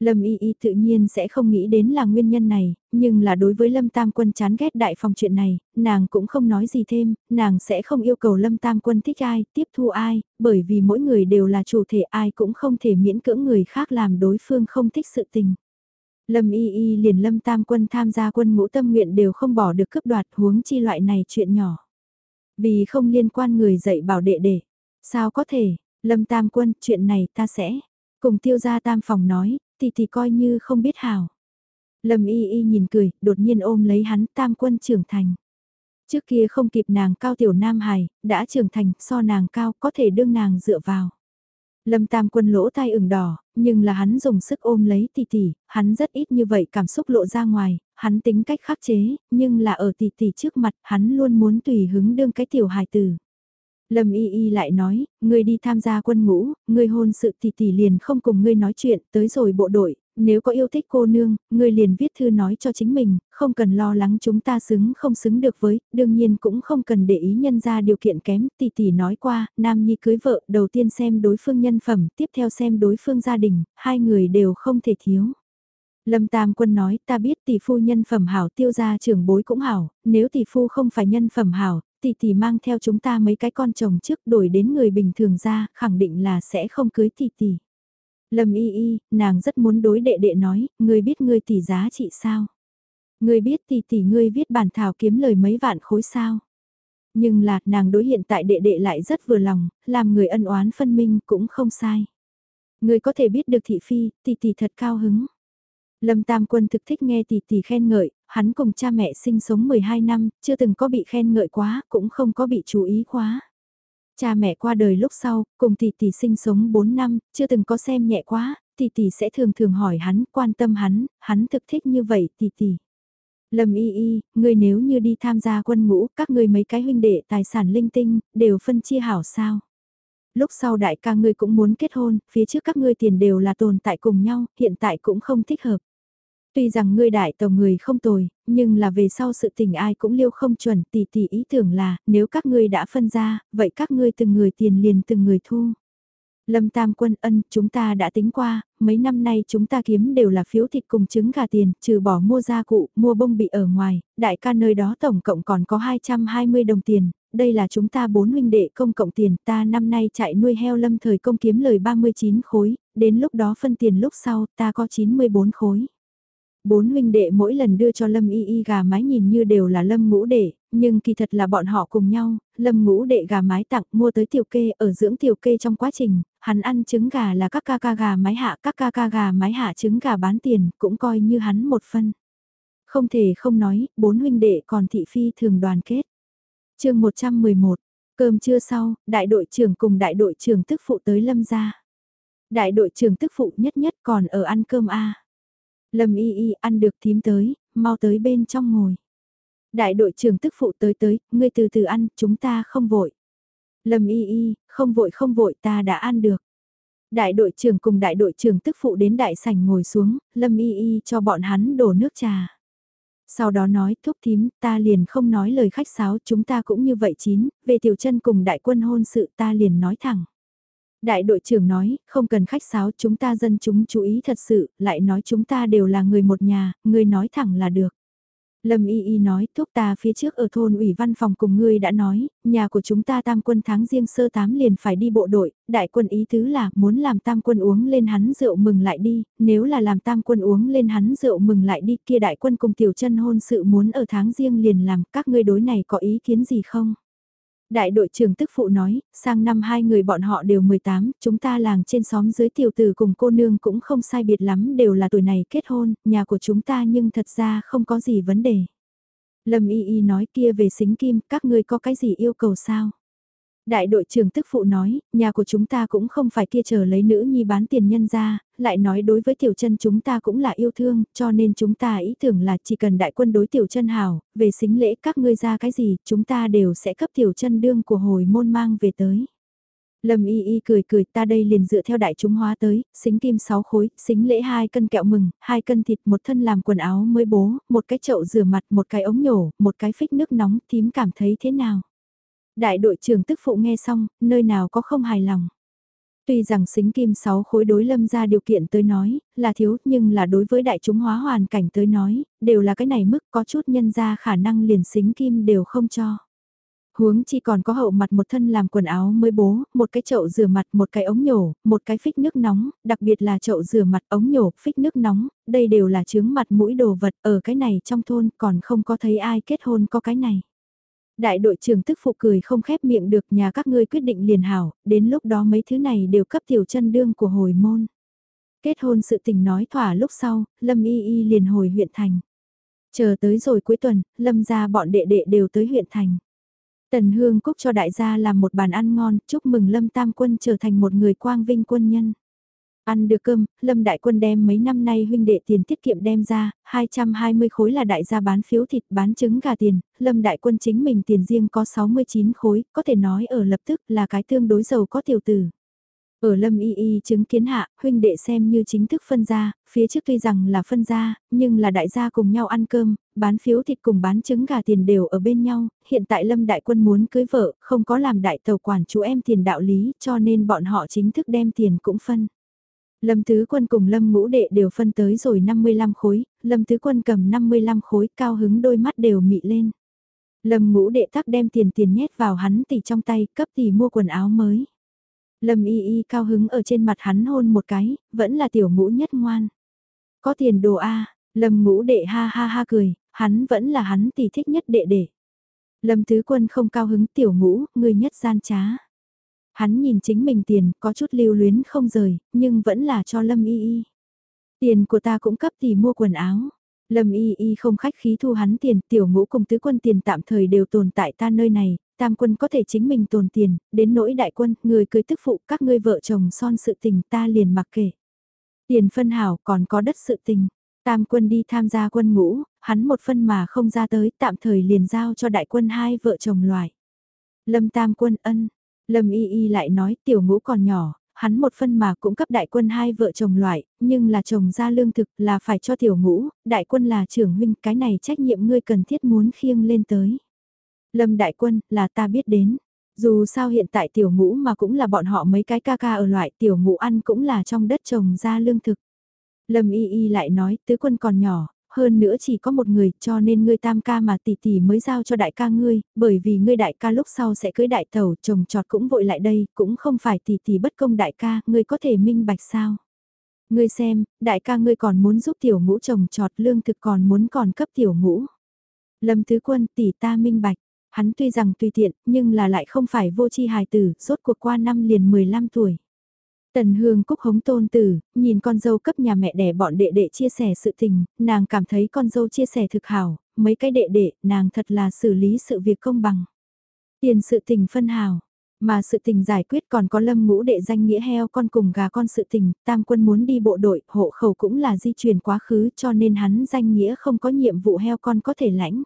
A: Lâm Y Y tự nhiên sẽ không nghĩ đến là nguyên nhân này, nhưng là đối với Lâm Tam Quân chán ghét đại phòng chuyện này, nàng cũng không nói gì thêm, nàng sẽ không yêu cầu Lâm Tam Quân thích ai, tiếp thu ai, bởi vì mỗi người đều là chủ thể ai cũng không thể miễn cưỡng người khác làm đối phương không thích sự tình. Lâm Y Y liền Lâm Tam Quân tham gia quân ngũ tâm nguyện đều không bỏ được cướp đoạt huống chi loại này chuyện nhỏ. Vì không liên quan người dạy bảo đệ đệ. Sao có thể, Lâm Tam Quân, chuyện này ta sẽ. Cùng tiêu gia tam phòng nói, thì thì coi như không biết hảo. Lâm y y nhìn cười, đột nhiên ôm lấy hắn tam quân trưởng thành. Trước kia không kịp nàng cao tiểu nam hài, đã trưởng thành, so nàng cao, có thể đương nàng dựa vào. Lâm tam quân lỗ tai ửng đỏ, nhưng là hắn dùng sức ôm lấy tỷ tỷ, hắn rất ít như vậy cảm xúc lộ ra ngoài, hắn tính cách khắc chế, nhưng là ở tỷ tỷ trước mặt, hắn luôn muốn tùy hứng đương cái tiểu hài tử. Lâm Y Y lại nói, ngươi đi tham gia quân ngũ, ngươi hôn sự tỷ tỷ liền không cùng ngươi nói chuyện, tới rồi bộ đội, nếu có yêu thích cô nương, ngươi liền viết thư nói cho chính mình, không cần lo lắng chúng ta xứng không xứng được với, đương nhiên cũng không cần để ý nhân ra điều kiện kém, tỷ tỷ nói qua, nam nhi cưới vợ, đầu tiên xem đối phương nhân phẩm, tiếp theo xem đối phương gia đình, hai người đều không thể thiếu. Lâm Tam Quân nói, ta biết tỷ phu nhân phẩm hảo tiêu gia trưởng bối cũng hảo, nếu tỷ phu không phải nhân phẩm hảo, tỷ tỷ mang theo chúng ta mấy cái con chồng trước đổi đến người bình thường ra, khẳng định là sẽ không cưới tỷ tỷ. Lâm y y, nàng rất muốn đối đệ đệ nói, ngươi biết ngươi tỷ giá trị sao? Ngươi biết tỷ tỷ ngươi viết bản thảo kiếm lời mấy vạn khối sao? Nhưng là, nàng đối hiện tại đệ đệ lại rất vừa lòng, làm người ân oán phân minh cũng không sai. Ngươi có thể biết được thị phi, tỷ tỷ thật cao hứng. Lâm Tam Quân thực thích nghe tỷ tỷ khen ngợi, hắn cùng cha mẹ sinh sống 12 năm, chưa từng có bị khen ngợi quá, cũng không có bị chú ý quá. Cha mẹ qua đời lúc sau, cùng tỷ tỷ sinh sống 4 năm, chưa từng có xem nhẹ quá, tỷ tỷ sẽ thường thường hỏi hắn, quan tâm hắn, hắn thực thích như vậy tỷ tỷ. Lâm y y, ngươi nếu như đi tham gia quân ngũ, các ngươi mấy cái huynh đệ tài sản linh tinh, đều phân chia hảo sao. Lúc sau đại ca ngươi cũng muốn kết hôn, phía trước các ngươi tiền đều là tồn tại cùng nhau, hiện tại cũng không thích hợp. Tuy rằng ngươi đại tàu người không tồi, nhưng là về sau sự tình ai cũng liêu không chuẩn tỷ tỷ ý tưởng là nếu các ngươi đã phân ra, vậy các ngươi từng người tiền liền từng người thu. Lâm Tam Quân ân, chúng ta đã tính qua, mấy năm nay chúng ta kiếm đều là phiếu thịt cùng trứng gà tiền, trừ bỏ mua gia cụ, mua bông bị ở ngoài, đại ca nơi đó tổng cộng còn có 220 đồng tiền, đây là chúng ta bốn huynh đệ công cộng tiền, ta năm nay chạy nuôi heo lâm thời công kiếm lời 39 khối, đến lúc đó phân tiền lúc sau ta có 94 khối. Bốn huynh đệ mỗi lần đưa cho Lâm Y Y gà mái nhìn như đều là Lâm ngũ đệ, nhưng kỳ thật là bọn họ cùng nhau, Lâm ngũ đệ gà mái tặng mua tới tiểu kê ở dưỡng tiểu kê trong quá trình, hắn ăn trứng gà là các ca ca gà mái hạ, các ca ca gà mái hạ trứng gà bán tiền, cũng coi như hắn một phân. Không thể không nói, bốn huynh đệ còn thị phi thường đoàn kết. chương 111, cơm trưa sau, đại đội trưởng cùng đại đội trưởng tức phụ tới Lâm ra. Đại đội trưởng tức phụ nhất nhất còn ở ăn cơm A. Lâm y y ăn được thím tới, mau tới bên trong ngồi. Đại đội trưởng tức phụ tới tới, ngươi từ từ ăn, chúng ta không vội. Lâm y y, không vội không vội ta đã ăn được. Đại đội trưởng cùng đại đội trưởng tức phụ đến đại sảnh ngồi xuống, Lâm y y cho bọn hắn đổ nước trà. Sau đó nói thúc thím, ta liền không nói lời khách sáo, chúng ta cũng như vậy chín, về tiểu chân cùng đại quân hôn sự ta liền nói thẳng. Đại đội trưởng nói, không cần khách sáo chúng ta dân chúng chú ý thật sự, lại nói chúng ta đều là người một nhà, người nói thẳng là được. Lâm Y Y nói, thúc ta phía trước ở thôn ủy văn phòng cùng ngươi đã nói, nhà của chúng ta tam quân tháng riêng sơ tám liền phải đi bộ đội, đại quân ý tứ là muốn làm tam quân uống lên hắn rượu mừng lại đi, nếu là làm tam quân uống lên hắn rượu mừng lại đi kia đại quân cùng tiểu chân hôn sự muốn ở tháng riêng liền làm, các ngươi đối này có ý kiến gì không? Đại đội trưởng tức phụ nói, sang năm hai người bọn họ đều 18, chúng ta làng trên xóm dưới tiểu tử cùng cô nương cũng không sai biệt lắm đều là tuổi này kết hôn, nhà của chúng ta nhưng thật ra không có gì vấn đề. Lâm Y Y nói kia về xính kim, các ngươi có cái gì yêu cầu sao? Đại đội trưởng tức phụ nói, nhà của chúng ta cũng không phải kia chờ lấy nữ nhi bán tiền nhân ra, lại nói đối với tiểu chân chúng ta cũng là yêu thương, cho nên chúng ta ý tưởng là chỉ cần đại quân đối tiểu chân hảo, về xính lễ các ngươi ra cái gì, chúng ta đều sẽ cấp tiểu chân đương của hồi môn mang về tới. Lâm y y cười cười ta đây liền dựa theo đại chúng hóa tới, xính kim 6 khối, xính lễ 2 cân kẹo mừng, 2 cân thịt, một thân làm quần áo mới bố, một cái chậu rửa mặt, một cái ống nhổ, một cái phích nước nóng, thím cảm thấy thế nào? Đại đội trưởng tức phụ nghe xong, nơi nào có không hài lòng. Tuy rằng xính kim 6 khối đối lâm ra điều kiện tới nói, là thiếu, nhưng là đối với đại chúng hóa hoàn cảnh tới nói, đều là cái này mức có chút nhân ra khả năng liền xính kim đều không cho. Huống chi còn có hậu mặt một thân làm quần áo mới bố, một cái chậu rửa mặt, một cái ống nhổ, một cái phích nước nóng, đặc biệt là chậu rửa mặt, ống nhổ, phích nước nóng, đây đều là chướng mặt mũi đồ vật, ở cái này trong thôn còn không có thấy ai kết hôn có cái này. Đại đội trưởng tức phụ cười không khép miệng được nhà các ngươi quyết định liền hảo, đến lúc đó mấy thứ này đều cấp tiểu chân đương của hồi môn. Kết hôn sự tình nói thỏa lúc sau, Lâm Y Y liền hồi huyện thành. Chờ tới rồi cuối tuần, Lâm gia bọn đệ đệ đều tới huyện thành. Tần Hương Cúc cho đại gia làm một bàn ăn ngon, chúc mừng Lâm Tam Quân trở thành một người quang vinh quân nhân. Ăn được cơm, Lâm Đại Quân đem mấy năm nay huynh đệ tiền tiết kiệm đem ra, 220 khối là đại gia bán phiếu thịt bán trứng gà tiền, Lâm Đại Quân chính mình tiền riêng có 69 khối, có thể nói ở lập tức là cái tương đối giàu có tiểu tử. Ở Lâm Y Y chứng kiến hạ, huynh đệ xem như chính thức phân ra, phía trước tuy rằng là phân ra, nhưng là đại gia cùng nhau ăn cơm, bán phiếu thịt cùng bán trứng gà tiền đều ở bên nhau, hiện tại Lâm Đại Quân muốn cưới vợ, không có làm đại tàu quản chú em tiền đạo lý, cho nên bọn họ chính thức đem tiền cũng phân. Lâm Tứ Quân cùng Lâm Ngũ Đệ đều phân tới rồi 55 khối, Lâm Tứ Quân cầm 55 khối cao hứng đôi mắt đều mị lên. Lâm Ngũ Đệ tắc đem tiền tiền nhét vào hắn tỷ trong tay, cấp tỷ mua quần áo mới. Lâm Y Y cao hứng ở trên mặt hắn hôn một cái, vẫn là tiểu ngũ nhất ngoan. Có tiền đồ A, Lâm Ngũ Đệ ha ha ha cười, hắn vẫn là hắn tỷ thích nhất đệ đệ. Lâm Tứ Quân không cao hứng tiểu ngũ, người nhất gian trá. Hắn nhìn chính mình tiền, có chút lưu luyến không rời, nhưng vẫn là cho Lâm Y Y. Tiền của ta cũng cấp thì mua quần áo. Lâm Y Y không khách khí thu hắn tiền, tiểu ngũ cùng tứ quân tiền tạm thời đều tồn tại ta nơi này, tam quân có thể chính mình tồn tiền, đến nỗi đại quân, người cưới tức phụ, các ngươi vợ chồng son sự tình ta liền mặc kệ. Tiền phân hảo còn có đất sự tình, tam quân đi tham gia quân ngũ, hắn một phân mà không ra tới, tạm thời liền giao cho đại quân hai vợ chồng loại. Lâm tam quân ân, Lâm Y Y lại nói tiểu ngũ còn nhỏ, hắn một phân mà cũng cấp đại quân hai vợ chồng loại, nhưng là chồng ra lương thực là phải cho tiểu ngũ, đại quân là trưởng huynh, cái này trách nhiệm ngươi cần thiết muốn khiêng lên tới. Lâm đại quân, là ta biết đến. Dù sao hiện tại tiểu ngũ mà cũng là bọn họ mấy cái ca ca ở loại tiểu ngũ ăn cũng là trong đất trồng ra lương thực. Lâm y y lại nói tứ quân còn nhỏ, hơn nữa chỉ có một người cho nên ngươi tam ca mà tỷ tỷ mới giao cho đại ca ngươi, bởi vì ngươi đại ca lúc sau sẽ cưới đại tẩu chồng trọt cũng vội lại đây, cũng không phải tỷ tỷ bất công đại ca, ngươi có thể minh bạch sao. Ngươi xem, đại ca ngươi còn muốn giúp tiểu ngũ chồng trọt lương thực còn muốn còn cấp tiểu ngũ. Lâm tứ quân tỷ ta minh bạch, hắn tuy rằng tùy tiện nhưng là lại không phải vô chi hài tử, rốt cuộc qua năm liền 15 tuổi. Tần Hương Cúc hống tôn tử, nhìn con dâu cấp nhà mẹ đẻ bọn đệ đệ chia sẻ sự tình, nàng cảm thấy con dâu chia sẻ thực hảo, mấy cái đệ đệ, nàng thật là xử lý sự việc công bằng. Tiền sự tình phân hào, mà sự tình giải quyết còn có lâm ngũ đệ danh nghĩa heo con cùng gà con sự tình, tam quân muốn đi bộ đội, hộ khẩu cũng là di chuyển quá khứ cho nên hắn danh nghĩa không có nhiệm vụ heo con có thể lãnh.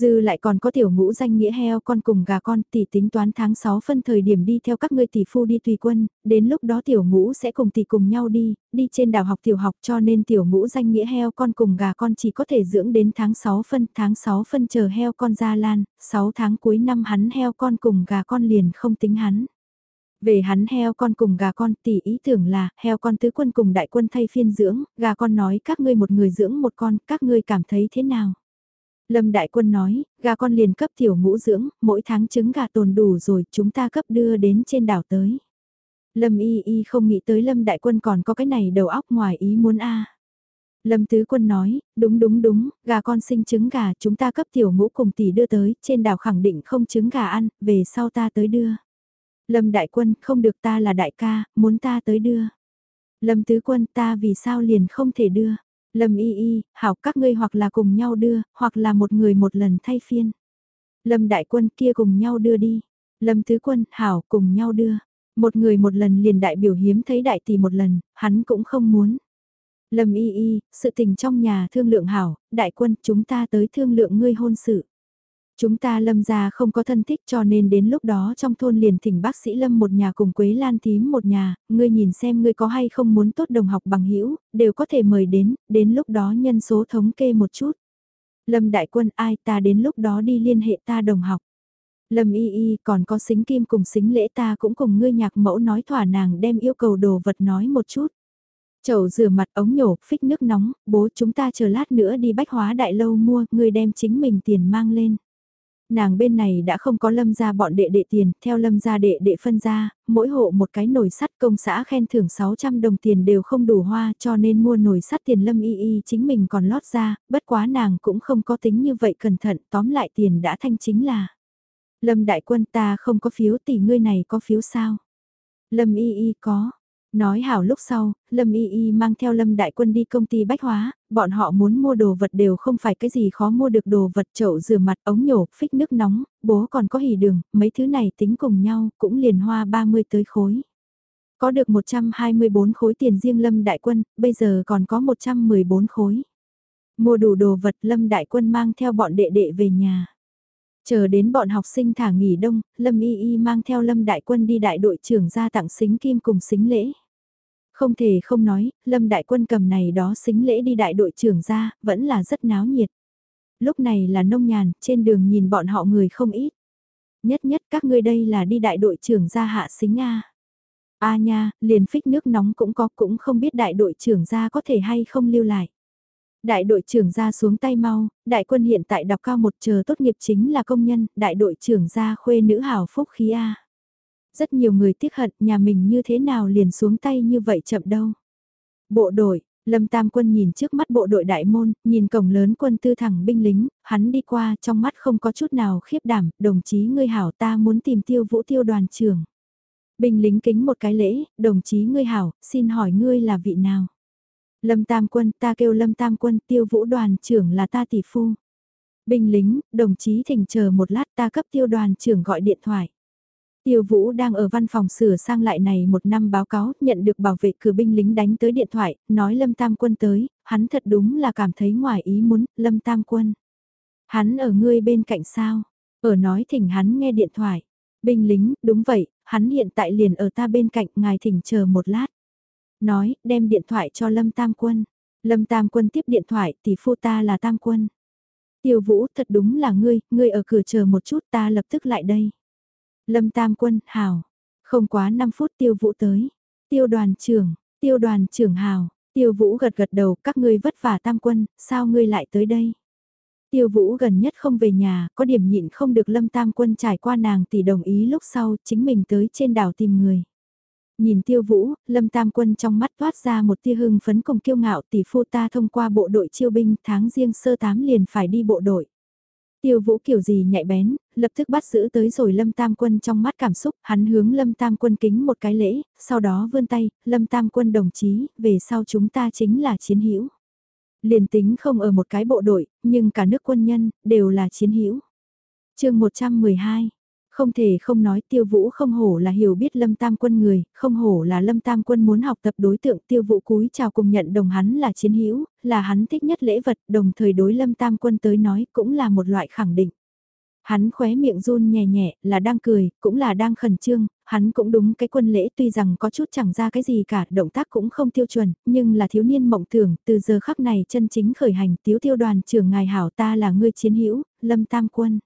A: Dư lại còn có tiểu ngũ danh nghĩa heo con cùng gà con tỷ tính toán tháng 6 phân thời điểm đi theo các ngươi tỷ phu đi tùy quân, đến lúc đó tiểu ngũ sẽ cùng tỷ cùng nhau đi, đi trên đảo học tiểu học cho nên tiểu ngũ danh nghĩa heo con cùng gà con chỉ có thể dưỡng đến tháng 6 phân, tháng 6 phân chờ heo con ra lan, 6 tháng cuối năm hắn heo con cùng gà con liền không tính hắn. Về hắn heo con cùng gà con tỷ ý tưởng là heo con tứ quân cùng đại quân thay phiên dưỡng, gà con nói các ngươi một người dưỡng một con, các ngươi cảm thấy thế nào? Lâm Đại Quân nói, gà con liền cấp tiểu ngũ dưỡng, mỗi tháng trứng gà tồn đủ rồi chúng ta cấp đưa đến trên đảo tới. Lâm Y Y không nghĩ tới Lâm Đại Quân còn có cái này đầu óc ngoài ý muốn a. Lâm Tứ Quân nói, đúng đúng đúng, gà con sinh trứng gà chúng ta cấp tiểu ngũ cùng tỷ đưa tới, trên đảo khẳng định không trứng gà ăn, về sau ta tới đưa. Lâm Đại Quân, không được ta là đại ca, muốn ta tới đưa. Lâm Tứ Quân ta vì sao liền không thể đưa. Lâm y y, hảo các ngươi hoặc là cùng nhau đưa, hoặc là một người một lần thay phiên. Lâm đại quân kia cùng nhau đưa đi. Lâm tứ quân, hảo cùng nhau đưa. Một người một lần liền đại biểu hiếm thấy đại tỷ một lần, hắn cũng không muốn. Lâm y y, sự tình trong nhà thương lượng hảo, đại quân chúng ta tới thương lượng ngươi hôn sự. Chúng ta lâm gia không có thân thích cho nên đến lúc đó trong thôn liền thỉnh bác sĩ lâm một nhà cùng Quế Lan tím một nhà, ngươi nhìn xem ngươi có hay không muốn tốt đồng học bằng hữu đều có thể mời đến, đến lúc đó nhân số thống kê một chút. Lâm đại quân ai ta đến lúc đó đi liên hệ ta đồng học. Lâm y y còn có xính kim cùng xính lễ ta cũng cùng ngươi nhạc mẫu nói thỏa nàng đem yêu cầu đồ vật nói một chút. Chậu rửa mặt ống nhổ, phích nước nóng, bố chúng ta chờ lát nữa đi bách hóa đại lâu mua, ngươi đem chính mình tiền mang lên. Nàng bên này đã không có lâm gia bọn đệ đệ tiền, theo lâm gia đệ đệ phân ra, mỗi hộ một cái nồi sắt công xã khen thưởng 600 đồng tiền đều không đủ hoa cho nên mua nồi sắt tiền lâm y y chính mình còn lót ra, bất quá nàng cũng không có tính như vậy cẩn thận, tóm lại tiền đã thanh chính là. Lâm đại quân ta không có phiếu tỷ ngươi này có phiếu sao? Lâm y y có, Nói hảo lúc sau, Lâm Y Y mang theo Lâm Đại Quân đi công ty bách hóa, bọn họ muốn mua đồ vật đều không phải cái gì khó mua được đồ vật chậu rửa mặt ống nhổ, phích nước nóng, bố còn có hỉ đường, mấy thứ này tính cùng nhau cũng liền hoa 30 tới khối. Có được 124 khối tiền riêng Lâm Đại Quân, bây giờ còn có 114 khối. Mua đủ đồ vật Lâm Đại Quân mang theo bọn đệ đệ về nhà. Chờ đến bọn học sinh thả nghỉ đông, Lâm Y Y mang theo Lâm Đại Quân đi đại đội trưởng ra tặng xính kim cùng xính lễ. Không thể không nói, Lâm Đại Quân cầm này đó xính lễ đi đại đội trưởng ra, vẫn là rất náo nhiệt. Lúc này là nông nhàn, trên đường nhìn bọn họ người không ít. Nhất nhất các ngươi đây là đi đại đội trưởng ra hạ xính A. A nha, liền phích nước nóng cũng có cũng không biết đại đội trưởng ra có thể hay không lưu lại. Đại đội trưởng ra xuống tay mau, đại quân hiện tại đọc cao một chờ tốt nghiệp chính là công nhân, đại đội trưởng ra khuê nữ hào phúc khí A. Rất nhiều người tiếc hận nhà mình như thế nào liền xuống tay như vậy chậm đâu. Bộ đội, Lâm Tam Quân nhìn trước mắt bộ đội đại môn, nhìn cổng lớn quân tư thẳng binh lính, hắn đi qua trong mắt không có chút nào khiếp đảm, đồng chí ngươi hảo ta muốn tìm tiêu vũ tiêu đoàn trưởng. Binh lính kính một cái lễ, đồng chí ngươi hảo, xin hỏi ngươi là vị nào? Lâm Tam Quân, ta kêu Lâm Tam Quân, tiêu vũ đoàn trưởng là ta tỷ phu. Binh lính, đồng chí thỉnh chờ một lát ta cấp tiêu đoàn trưởng gọi điện thoại. Tiêu Vũ đang ở văn phòng sửa sang lại này một năm báo cáo, nhận được bảo vệ cửa binh lính đánh tới điện thoại, nói Lâm Tam Quân tới, hắn thật đúng là cảm thấy ngoài ý muốn, Lâm Tam Quân. Hắn ở ngươi bên cạnh sao? Ở nói thỉnh hắn nghe điện thoại. Binh lính, đúng vậy, hắn hiện tại liền ở ta bên cạnh, ngài thỉnh chờ một lát. Nói, đem điện thoại cho Lâm Tam Quân. Lâm Tam Quân tiếp điện thoại, tỷ phu ta là Tam Quân. Tiêu Vũ, thật đúng là ngươi, ngươi ở cửa chờ một chút ta lập tức lại đây. Lâm Tam Quân, hào. Không quá 5 phút tiêu vũ tới. Tiêu đoàn trưởng, tiêu đoàn trưởng hào. Tiêu vũ gật gật đầu, các ngươi vất vả Tam Quân, sao ngươi lại tới đây? Tiêu vũ gần nhất không về nhà, có điểm nhịn không được Lâm Tam Quân trải qua nàng tỷ đồng ý lúc sau chính mình tới trên đảo tìm người. Nhìn tiêu vũ, Lâm Tam Quân trong mắt toát ra một tia hưng phấn cùng kiêu ngạo tỷ phu ta thông qua bộ đội chiêu binh tháng riêng sơ tám liền phải đi bộ đội. Tiêu vũ kiểu gì nhạy bén, lập tức bắt giữ tới rồi Lâm Tam Quân trong mắt cảm xúc, hắn hướng Lâm Tam Quân kính một cái lễ, sau đó vươn tay, Lâm Tam Quân đồng chí, về sau chúng ta chính là chiến hữu. Liền tính không ở một cái bộ đội, nhưng cả nước quân nhân, đều là chiến hữu. chương 112 không thể không nói tiêu vũ không hổ là hiểu biết lâm tam quân người, không hổ là lâm tam quân muốn học tập đối tượng tiêu vũ cúi chào cùng nhận đồng hắn là chiến hữu là hắn thích nhất lễ vật, đồng thời đối lâm tam quân tới nói cũng là một loại khẳng định. Hắn khóe miệng run nhẹ nhẹ, là đang cười, cũng là đang khẩn trương, hắn cũng đúng cái quân lễ tuy rằng có chút chẳng ra cái gì cả, động tác cũng không tiêu chuẩn, nhưng là thiếu niên mộng tưởng, từ giờ khắc này chân chính khởi hành, tiếu tiêu đoàn trưởng ngài hảo ta là ngươi chiến hữu lâm tam quân.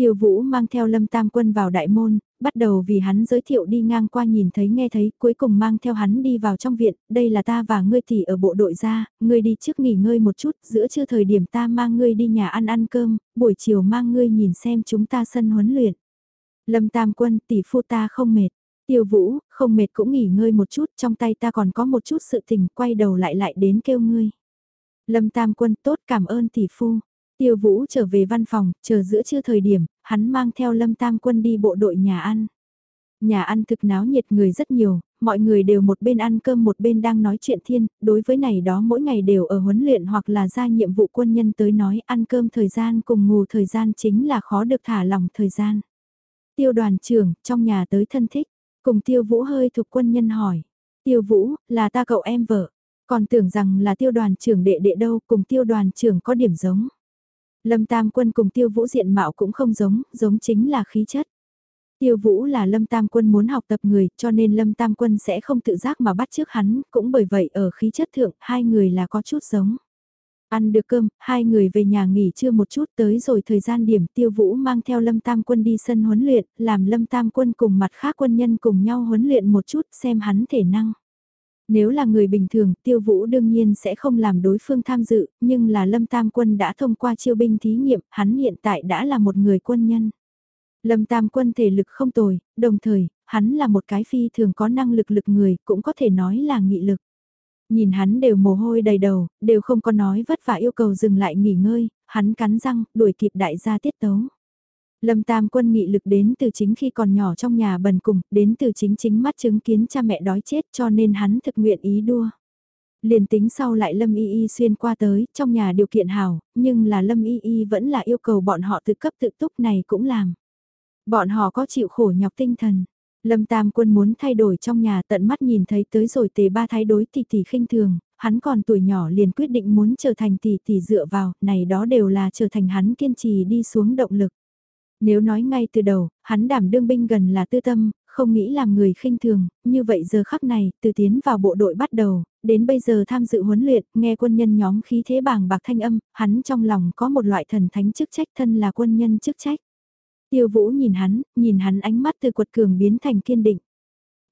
A: Tiêu Vũ mang theo Lâm Tam Quân vào đại môn, bắt đầu vì hắn giới thiệu đi ngang qua nhìn thấy nghe thấy, cuối cùng mang theo hắn đi vào trong viện, đây là ta và ngươi tỷ ở bộ đội ra, ngươi đi trước nghỉ ngơi một chút, giữa trưa thời điểm ta mang ngươi đi nhà ăn ăn cơm, buổi chiều mang ngươi nhìn xem chúng ta sân huấn luyện. Lâm Tam Quân tỷ phu ta không mệt. Tiêu Vũ, không mệt cũng nghỉ ngơi một chút, trong tay ta còn có một chút sự tình, quay đầu lại lại đến kêu ngươi. Lâm Tam Quân tốt cảm ơn tỷ phu. Tiêu Vũ trở về văn phòng, chờ giữa trưa thời điểm, hắn mang theo Lâm Tam Quân đi bộ đội nhà ăn. Nhà ăn thực náo nhiệt người rất nhiều, mọi người đều một bên ăn cơm một bên đang nói chuyện thiên, đối với này đó mỗi ngày đều ở huấn luyện hoặc là ra nhiệm vụ quân nhân tới nói ăn cơm thời gian cùng ngủ thời gian chính là khó được thả lỏng thời gian. Tiêu đoàn trưởng, trong nhà tới thân thích, cùng tiêu vũ hơi thuộc quân nhân hỏi. Tiêu vũ, là ta cậu em vợ, còn tưởng rằng là tiêu đoàn trưởng đệ đệ đâu cùng tiêu đoàn trưởng có điểm giống. Lâm Tam Quân cùng Tiêu Vũ diện mạo cũng không giống, giống chính là khí chất. Tiêu Vũ là Lâm Tam Quân muốn học tập người, cho nên Lâm Tam Quân sẽ không tự giác mà bắt trước hắn, cũng bởi vậy ở khí chất thượng, hai người là có chút giống. Ăn được cơm, hai người về nhà nghỉ trưa một chút tới rồi thời gian điểm Tiêu Vũ mang theo Lâm Tam Quân đi sân huấn luyện, làm Lâm Tam Quân cùng mặt khác quân nhân cùng nhau huấn luyện một chút xem hắn thể năng. Nếu là người bình thường, tiêu vũ đương nhiên sẽ không làm đối phương tham dự, nhưng là Lâm Tam Quân đã thông qua chiêu binh thí nghiệm, hắn hiện tại đã là một người quân nhân. Lâm Tam Quân thể lực không tồi, đồng thời, hắn là một cái phi thường có năng lực lực người, cũng có thể nói là nghị lực. Nhìn hắn đều mồ hôi đầy đầu, đều không có nói vất vả yêu cầu dừng lại nghỉ ngơi, hắn cắn răng, đuổi kịp đại gia tiết tấu. Lâm Tam Quân nghị lực đến từ chính khi còn nhỏ trong nhà bần cùng, đến từ chính chính mắt chứng kiến cha mẹ đói chết cho nên hắn thực nguyện ý đua. Liền tính sau lại Lâm Y Y xuyên qua tới, trong nhà điều kiện hảo, nhưng là Lâm Y Y vẫn là yêu cầu bọn họ tự cấp tự túc này cũng làm. Bọn họ có chịu khổ nhọc tinh thần. Lâm Tam Quân muốn thay đổi trong nhà tận mắt nhìn thấy tới rồi tề ba thái đối tỷ tỷ khinh thường, hắn còn tuổi nhỏ liền quyết định muốn trở thành tỷ tỷ dựa vào, này đó đều là trở thành hắn kiên trì đi xuống động lực. Nếu nói ngay từ đầu, hắn đảm đương binh gần là tư tâm, không nghĩ làm người khinh thường, như vậy giờ khắc này, từ tiến vào bộ đội bắt đầu, đến bây giờ tham dự huấn luyện, nghe quân nhân nhóm khí thế bàng bạc thanh âm, hắn trong lòng có một loại thần thánh chức trách thân là quân nhân chức trách. Tiêu Vũ nhìn hắn, nhìn hắn ánh mắt từ quật cường biến thành kiên định.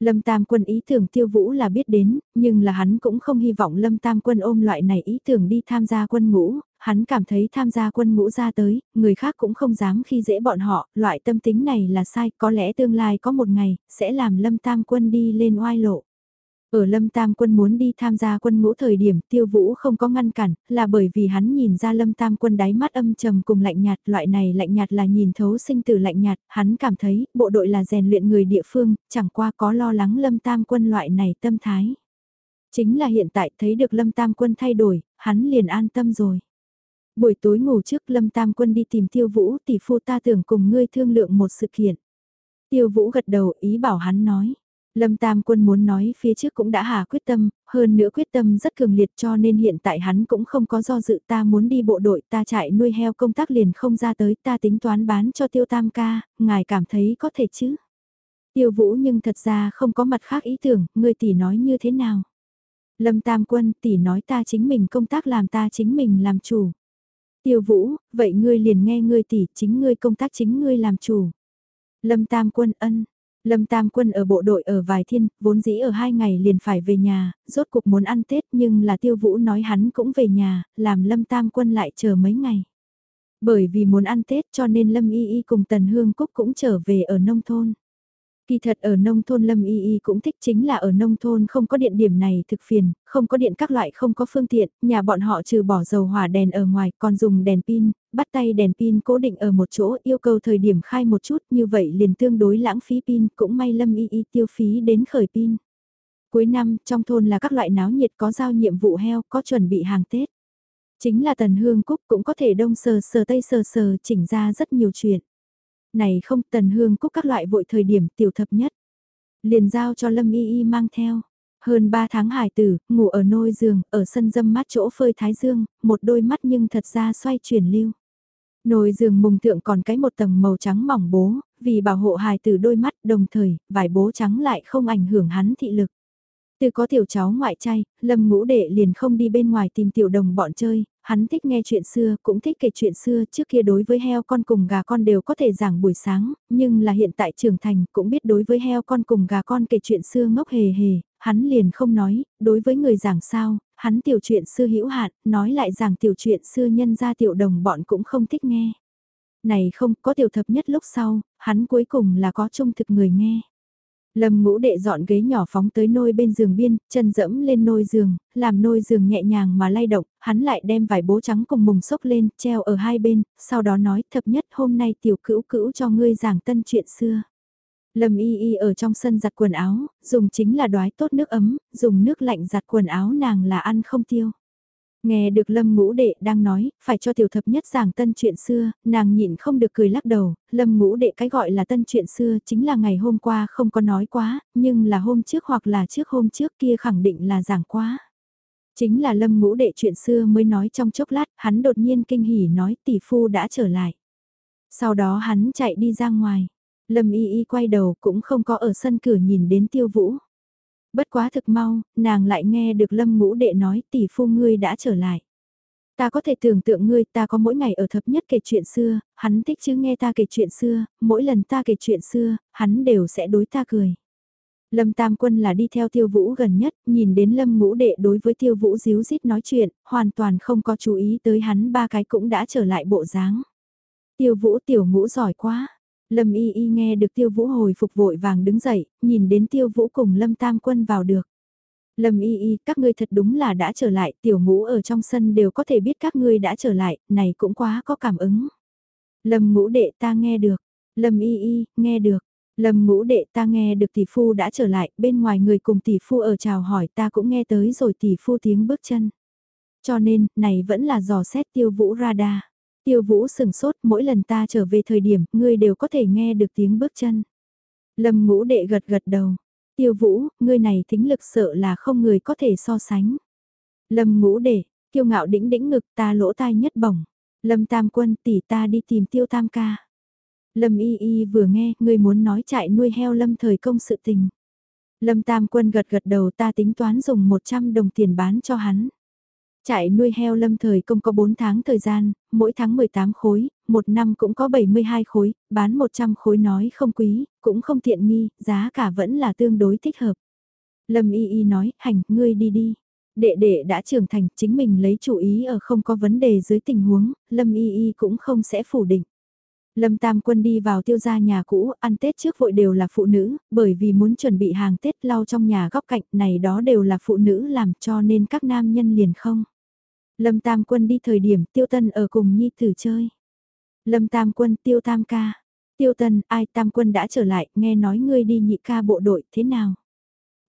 A: Lâm Tam Quân ý tưởng Tiêu Vũ là biết đến, nhưng là hắn cũng không hy vọng Lâm Tam Quân ôm loại này ý tưởng đi tham gia quân ngũ, hắn cảm thấy tham gia quân ngũ ra tới, người khác cũng không dám khi dễ bọn họ, loại tâm tính này là sai, có lẽ tương lai có một ngày, sẽ làm Lâm Tam Quân đi lên oai lộ. Ở Lâm Tam Quân muốn đi tham gia quân ngũ thời điểm tiêu vũ không có ngăn cản, là bởi vì hắn nhìn ra Lâm Tam Quân đáy mắt âm trầm cùng lạnh nhạt, loại này lạnh nhạt là nhìn thấu sinh tử lạnh nhạt, hắn cảm thấy bộ đội là rèn luyện người địa phương, chẳng qua có lo lắng Lâm Tam Quân loại này tâm thái. Chính là hiện tại thấy được Lâm Tam Quân thay đổi, hắn liền an tâm rồi. Buổi tối ngủ trước Lâm Tam Quân đi tìm Tiêu Vũ tỷ phu ta tưởng cùng ngươi thương lượng một sự kiện. Tiêu Vũ gật đầu ý bảo hắn nói. Lâm Tam Quân muốn nói phía trước cũng đã hà quyết tâm, hơn nữa quyết tâm rất cường liệt cho nên hiện tại hắn cũng không có do dự ta muốn đi bộ đội ta chạy nuôi heo công tác liền không ra tới ta tính toán bán cho tiêu tam ca, ngài cảm thấy có thể chứ. Tiêu vũ nhưng thật ra không có mặt khác ý tưởng, người tỷ nói như thế nào. Lâm Tam Quân tỷ nói ta chính mình công tác làm ta chính mình làm chủ. Tiêu vũ, vậy ngươi liền nghe ngươi tỷ chính ngươi công tác chính ngươi làm chủ. Lâm Tam Quân ân, Lâm Tam Quân ở bộ đội ở vài thiên, vốn dĩ ở hai ngày liền phải về nhà, rốt cục muốn ăn Tết nhưng là Tiêu Vũ nói hắn cũng về nhà, làm Lâm Tam Quân lại chờ mấy ngày. Bởi vì muốn ăn Tết cho nên Lâm Y Y cùng Tần Hương Cúc cũng trở về ở nông thôn. Kỳ thật ở nông thôn Lâm Y Y cũng thích chính là ở nông thôn không có điện điểm này thực phiền, không có điện các loại không có phương tiện, nhà bọn họ trừ bỏ dầu hỏa đèn ở ngoài còn dùng đèn pin, bắt tay đèn pin cố định ở một chỗ yêu cầu thời điểm khai một chút như vậy liền tương đối lãng phí pin cũng may Lâm Y Y tiêu phí đến khởi pin. Cuối năm trong thôn là các loại náo nhiệt có giao nhiệm vụ heo có chuẩn bị hàng Tết. Chính là Tần Hương Cúc cũng có thể đông sờ sờ tây sờ sờ chỉnh ra rất nhiều chuyện. Này không tần hương cúc các loại vội thời điểm tiểu thập nhất. Liền giao cho Lâm Y Y mang theo. Hơn 3 tháng hải tử, ngủ ở nôi giường, ở sân dâm mát chỗ phơi thái dương, một đôi mắt nhưng thật ra xoay chuyển lưu. Nồi giường mùng thượng còn cái một tầng màu trắng mỏng bố, vì bảo hộ hài từ đôi mắt đồng thời, vải bố trắng lại không ảnh hưởng hắn thị lực. Từ có tiểu cháu ngoại trai, Lâm ngũ đệ liền không đi bên ngoài tìm tiểu đồng bọn chơi, hắn thích nghe chuyện xưa, cũng thích kể chuyện xưa, trước kia đối với heo con cùng gà con đều có thể giảng buổi sáng, nhưng là hiện tại trưởng thành cũng biết đối với heo con cùng gà con kể chuyện xưa ngốc hề hề, hắn liền không nói, đối với người giảng sao, hắn tiểu chuyện xưa hữu hạn, nói lại rằng tiểu chuyện xưa nhân ra tiểu đồng bọn cũng không thích nghe. Này không, có tiểu thập nhất lúc sau, hắn cuối cùng là có trung thực người nghe. Lâm ngũ đệ dọn ghế nhỏ phóng tới nôi bên giường biên, chân dẫm lên nôi giường, làm nôi giường nhẹ nhàng mà lay động, hắn lại đem vải bố trắng cùng mùng xốc lên, treo ở hai bên, sau đó nói thập nhất hôm nay tiểu cữu cữu cho ngươi giảng tân chuyện xưa. Lâm y y ở trong sân giặt quần áo, dùng chính là đoái tốt nước ấm, dùng nước lạnh giặt quần áo nàng là ăn không tiêu. Nghe được Lâm Ngũ Đệ đang nói, phải cho tiểu thập nhất giảng tân chuyện xưa, nàng nhịn không được cười lắc đầu, Lâm Ngũ Đệ cái gọi là tân chuyện xưa chính là ngày hôm qua không có nói quá, nhưng là hôm trước hoặc là trước hôm trước kia khẳng định là giảng quá. Chính là Lâm Ngũ Đệ chuyện xưa mới nói trong chốc lát, hắn đột nhiên kinh hỉ nói tỷ phu đã trở lại. Sau đó hắn chạy đi ra ngoài, Lâm Y Y quay đầu cũng không có ở sân cửa nhìn đến tiêu vũ. Bất quá thực mau, nàng lại nghe được lâm ngũ đệ nói tỷ phu ngươi đã trở lại. Ta có thể tưởng tượng ngươi ta có mỗi ngày ở thập nhất kể chuyện xưa, hắn thích chứ nghe ta kể chuyện xưa, mỗi lần ta kể chuyện xưa, hắn đều sẽ đối ta cười. Lâm Tam Quân là đi theo tiêu vũ gần nhất, nhìn đến Lâm ngũ đệ đối với tiêu vũ díu dít nói chuyện, hoàn toàn không có chú ý tới hắn ba cái cũng đã trở lại bộ dáng. Tiêu vũ tiểu ngũ giỏi quá, Lâm y y nghe được tiêu vũ hồi phục vội vàng đứng dậy, nhìn đến tiêu vũ cùng lâm tam quân vào được. Lâm y y, các ngươi thật đúng là đã trở lại, tiểu ngũ ở trong sân đều có thể biết các ngươi đã trở lại, này cũng quá có cảm ứng. Lâm ngũ đệ ta nghe được, Lâm y y, nghe được, Lâm ngũ đệ ta nghe được tỷ phu đã trở lại, bên ngoài người cùng tỷ phu ở chào hỏi ta cũng nghe tới rồi tỷ phu tiếng bước chân. Cho nên, này vẫn là dò xét tiêu vũ radar. Tiêu vũ sừng sốt mỗi lần ta trở về thời điểm, ngươi đều có thể nghe được tiếng bước chân. Lâm ngũ đệ gật gật đầu. Tiêu vũ, ngươi này tính lực sợ là không người có thể so sánh. Lâm ngũ đệ, kiêu ngạo đĩnh đĩnh ngực ta lỗ tai nhất bổng. Lâm tam quân tỷ ta đi tìm tiêu tam ca. Lâm y y vừa nghe, ngươi muốn nói chạy nuôi heo lâm thời công sự tình. Lâm tam quân gật gật đầu ta tính toán dùng 100 đồng tiền bán cho hắn. Trại nuôi heo lâm thời công có 4 tháng thời gian, mỗi tháng 18 khối, một năm cũng có 72 khối, bán 100 khối nói không quý, cũng không tiện nghi, giá cả vẫn là tương đối thích hợp. Lâm y y nói, hành, ngươi đi đi. Đệ đệ đã trưởng thành, chính mình lấy chủ ý ở không có vấn đề dưới tình huống, Lâm y y cũng không sẽ phủ định. Lâm Tam Quân đi vào tiêu gia nhà cũ, ăn Tết trước vội đều là phụ nữ, bởi vì muốn chuẩn bị hàng Tết lau trong nhà góc cạnh này đó đều là phụ nữ làm cho nên các nam nhân liền không. Lâm Tam Quân đi thời điểm Tiêu Tân ở cùng Nhi Tử chơi. Lâm Tam Quân Tiêu Tam ca. Tiêu Tân, ai Tam Quân đã trở lại, nghe nói ngươi đi nhị ca bộ đội, thế nào?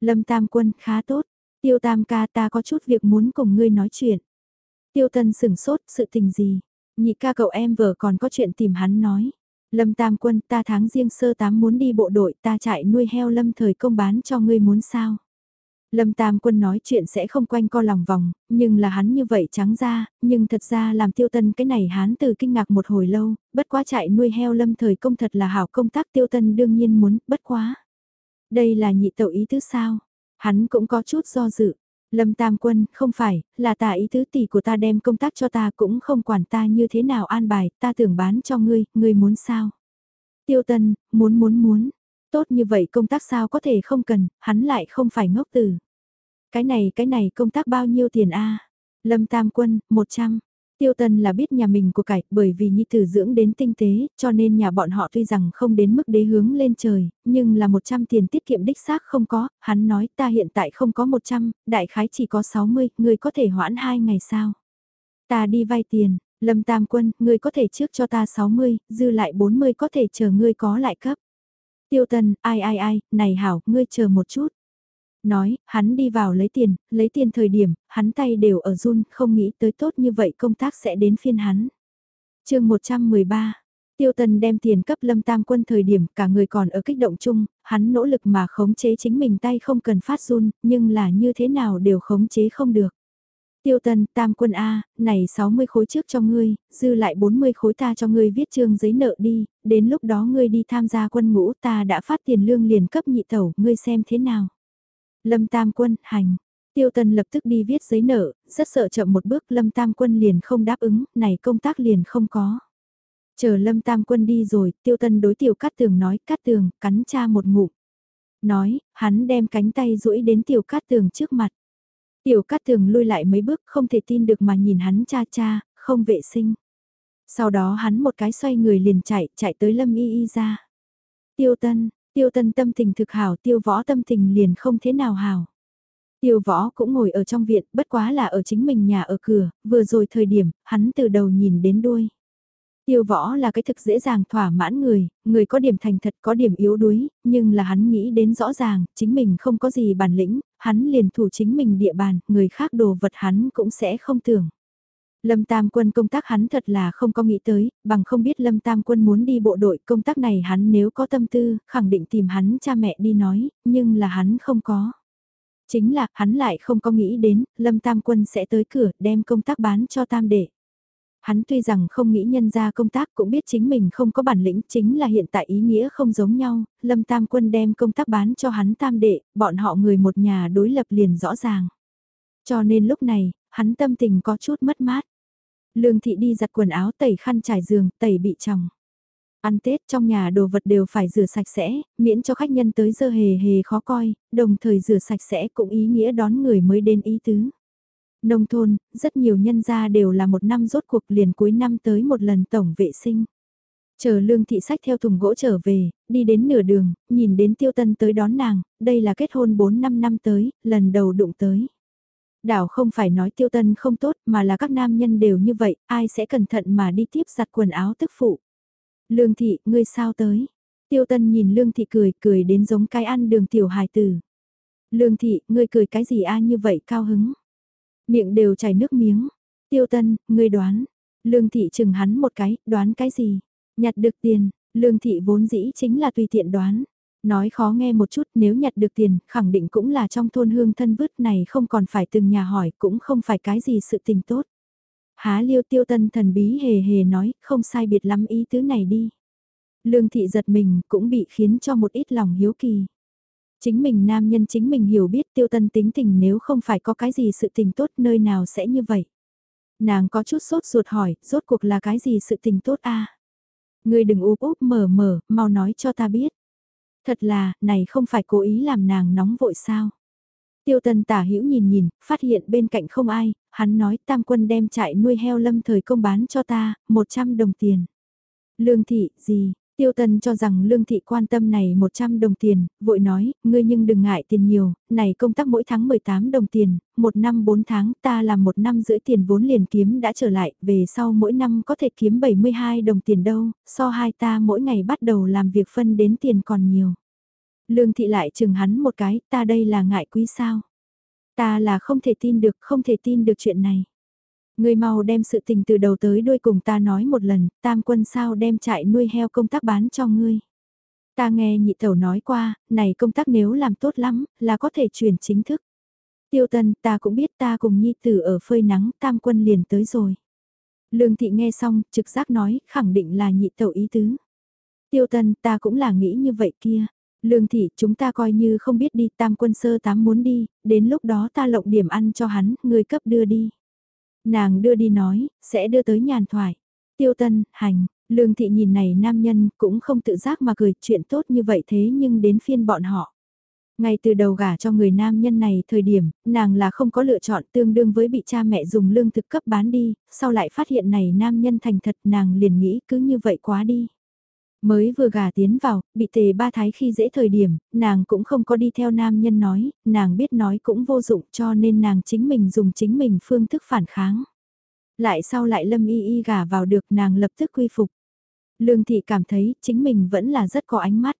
A: Lâm Tam Quân, khá tốt. Tiêu Tam ca ta có chút việc muốn cùng ngươi nói chuyện. Tiêu Tân sửng sốt, sự tình gì? Nhị ca cậu em vợ còn có chuyện tìm hắn nói. Lâm Tam Quân ta tháng riêng sơ tám muốn đi bộ đội ta chạy nuôi heo lâm thời công bán cho ngươi muốn sao. Lâm Tam Quân nói chuyện sẽ không quanh co lòng vòng, nhưng là hắn như vậy trắng ra, nhưng thật ra làm tiêu tân cái này hắn từ kinh ngạc một hồi lâu, bất quá chạy nuôi heo lâm thời công thật là hảo công tác tiêu tân đương nhiên muốn, bất quá. Đây là nhị tẩu ý tứ sao? Hắn cũng có chút do dự. Lâm Tam Quân, không phải, là ta ý tứ tỷ của ta đem công tác cho ta cũng không quản ta như thế nào an bài, ta tưởng bán cho ngươi, ngươi muốn sao? Tiêu Tân, muốn muốn muốn, Tốt như vậy công tác sao có thể không cần, hắn lại không phải ngốc tử. Cái này cái này công tác bao nhiêu tiền a Lâm Tam Quân, 100. Tiêu Tân là biết nhà mình của cải, bởi vì nhi tử dưỡng đến tinh tế, cho nên nhà bọn họ tuy rằng không đến mức đế hướng lên trời, nhưng là 100 tiền tiết kiệm đích xác không có, hắn nói ta hiện tại không có 100, đại khái chỉ có 60, người có thể hoãn 2 ngày sao. Ta đi vay tiền, Lâm Tam Quân, người có thể trước cho ta 60, dư lại 40 có thể chờ ngươi có lại cấp. Tiêu Tân, ai ai ai, này hảo, ngươi chờ một chút. Nói, hắn đi vào lấy tiền, lấy tiền thời điểm, hắn tay đều ở run, không nghĩ tới tốt như vậy công tác sẽ đến phiên hắn. chương 113 Tiêu Tân đem tiền cấp Lâm Tam Quân thời điểm cả người còn ở kích động chung, hắn nỗ lực mà khống chế chính mình tay không cần phát run, nhưng là như thế nào đều khống chế không được. Tiêu Tân, Tam Quân A, này 60 khối trước cho ngươi, dư lại 40 khối ta cho ngươi viết chương giấy nợ đi, đến lúc đó ngươi đi tham gia quân ngũ ta đã phát tiền lương liền cấp nhị tẩu, ngươi xem thế nào. Lâm Tam Quân, hành. Tiêu Tân lập tức đi viết giấy nợ, rất sợ chậm một bước Lâm Tam Quân liền không đáp ứng, này công tác liền không có. Chờ Lâm Tam Quân đi rồi, Tiêu Tân đối tiểu Cát Tường nói, Cát Tường, cắn cha một ngụm. Nói, hắn đem cánh tay duỗi đến tiểu Cát Tường trước mặt. Tiểu Cát Tường lui lại mấy bước không thể tin được mà nhìn hắn cha cha, không vệ sinh. Sau đó hắn một cái xoay người liền chạy, chạy tới Lâm Y Y ra. Tiêu Tân, Tiêu Tân tâm tình thực hảo, Tiêu Võ tâm tình liền không thế nào hảo. Tiêu Võ cũng ngồi ở trong viện, bất quá là ở chính mình nhà ở cửa, vừa rồi thời điểm, hắn từ đầu nhìn đến đuôi. Tiêu võ là cái thực dễ dàng thỏa mãn người, người có điểm thành thật có điểm yếu đuối, nhưng là hắn nghĩ đến rõ ràng, chính mình không có gì bản lĩnh, hắn liền thủ chính mình địa bàn, người khác đồ vật hắn cũng sẽ không tưởng. Lâm Tam Quân công tác hắn thật là không có nghĩ tới, bằng không biết Lâm Tam Quân muốn đi bộ đội công tác này hắn nếu có tâm tư, khẳng định tìm hắn cha mẹ đi nói, nhưng là hắn không có. Chính là hắn lại không có nghĩ đến, Lâm Tam Quân sẽ tới cửa đem công tác bán cho Tam Đệ. Hắn tuy rằng không nghĩ nhân ra công tác cũng biết chính mình không có bản lĩnh chính là hiện tại ý nghĩa không giống nhau, Lâm Tam Quân đem công tác bán cho hắn tam đệ, bọn họ người một nhà đối lập liền rõ ràng. Cho nên lúc này, hắn tâm tình có chút mất mát. Lương thị đi giặt quần áo tẩy khăn trải giường, tẩy bị chồng. Ăn Tết trong nhà đồ vật đều phải rửa sạch sẽ, miễn cho khách nhân tới giờ hề hề khó coi, đồng thời rửa sạch sẽ cũng ý nghĩa đón người mới đến ý tứ. Nông thôn, rất nhiều nhân gia đều là một năm rốt cuộc liền cuối năm tới một lần tổng vệ sinh. Chờ lương thị sách theo thùng gỗ trở về, đi đến nửa đường, nhìn đến tiêu tân tới đón nàng, đây là kết hôn 4-5 năm tới, lần đầu đụng tới. Đảo không phải nói tiêu tân không tốt mà là các nam nhân đều như vậy, ai sẽ cẩn thận mà đi tiếp giặt quần áo tức phụ. Lương thị, ngươi sao tới? Tiêu tân nhìn lương thị cười, cười đến giống cái ăn đường tiểu hài tử. Lương thị, ngươi cười cái gì a như vậy cao hứng? Miệng đều chảy nước miếng. Tiêu tân, ngươi đoán. Lương thị chừng hắn một cái, đoán cái gì? Nhặt được tiền, lương thị vốn dĩ chính là tùy tiện đoán. Nói khó nghe một chút nếu nhặt được tiền, khẳng định cũng là trong thôn hương thân vứt này không còn phải từng nhà hỏi, cũng không phải cái gì sự tình tốt. Há liêu tiêu tân thần bí hề hề nói, không sai biệt lắm ý tứ này đi. Lương thị giật mình cũng bị khiến cho một ít lòng hiếu kỳ. Chính mình nam nhân chính mình hiểu biết tiêu tân tính tình nếu không phải có cái gì sự tình tốt nơi nào sẽ như vậy. Nàng có chút sốt ruột hỏi, rốt cuộc là cái gì sự tình tốt a Ngươi đừng úp úp mở mở, mau nói cho ta biết. Thật là, này không phải cố ý làm nàng nóng vội sao. Tiêu tần tả hữu nhìn nhìn, phát hiện bên cạnh không ai, hắn nói tam quân đem trại nuôi heo lâm thời công bán cho ta, 100 đồng tiền. Lương thị, gì, Tiêu Tân cho rằng lương thị quan tâm này 100 đồng tiền, vội nói, ngươi nhưng đừng ngại tiền nhiều, này công tác mỗi tháng 18 đồng tiền, một năm 4 tháng ta làm một năm rưỡi tiền vốn liền kiếm đã trở lại, về sau mỗi năm có thể kiếm 72 đồng tiền đâu, so hai ta mỗi ngày bắt đầu làm việc phân đến tiền còn nhiều. Lương thị lại chừng hắn một cái, ta đây là ngại quý sao? Ta là không thể tin được, không thể tin được chuyện này. Ngươi mau đem sự tình từ đầu tới đuôi cùng ta nói một lần, tam quân sao đem trại nuôi heo công tác bán cho ngươi. Ta nghe nhị tẩu nói qua, này công tác nếu làm tốt lắm, là có thể chuyển chính thức. Tiêu tân, ta cũng biết ta cùng nhi tử ở phơi nắng, tam quân liền tới rồi. Lương thị nghe xong, trực giác nói, khẳng định là nhị tẩu ý tứ. Tiêu tân, ta cũng là nghĩ như vậy kia. Lương thị, chúng ta coi như không biết đi, tam quân sơ tám muốn đi, đến lúc đó ta lộng điểm ăn cho hắn, người cấp đưa đi. Nàng đưa đi nói, sẽ đưa tới nhàn thoại. Tiêu tân, hành, lương thị nhìn này nam nhân cũng không tự giác mà cười chuyện tốt như vậy thế nhưng đến phiên bọn họ. Ngay từ đầu gả cho người nam nhân này thời điểm, nàng là không có lựa chọn tương đương với bị cha mẹ dùng lương thực cấp bán đi, sau lại phát hiện này nam nhân thành thật nàng liền nghĩ cứ như vậy quá đi. Mới vừa gả tiến vào, bị tề ba thái khi dễ thời điểm, nàng cũng không có đi theo nam nhân nói, nàng biết nói cũng vô dụng cho nên nàng chính mình dùng chính mình phương thức phản kháng. Lại sau lại lâm y y gả vào được nàng lập tức quy phục. Lương thị cảm thấy chính mình vẫn là rất có ánh mắt.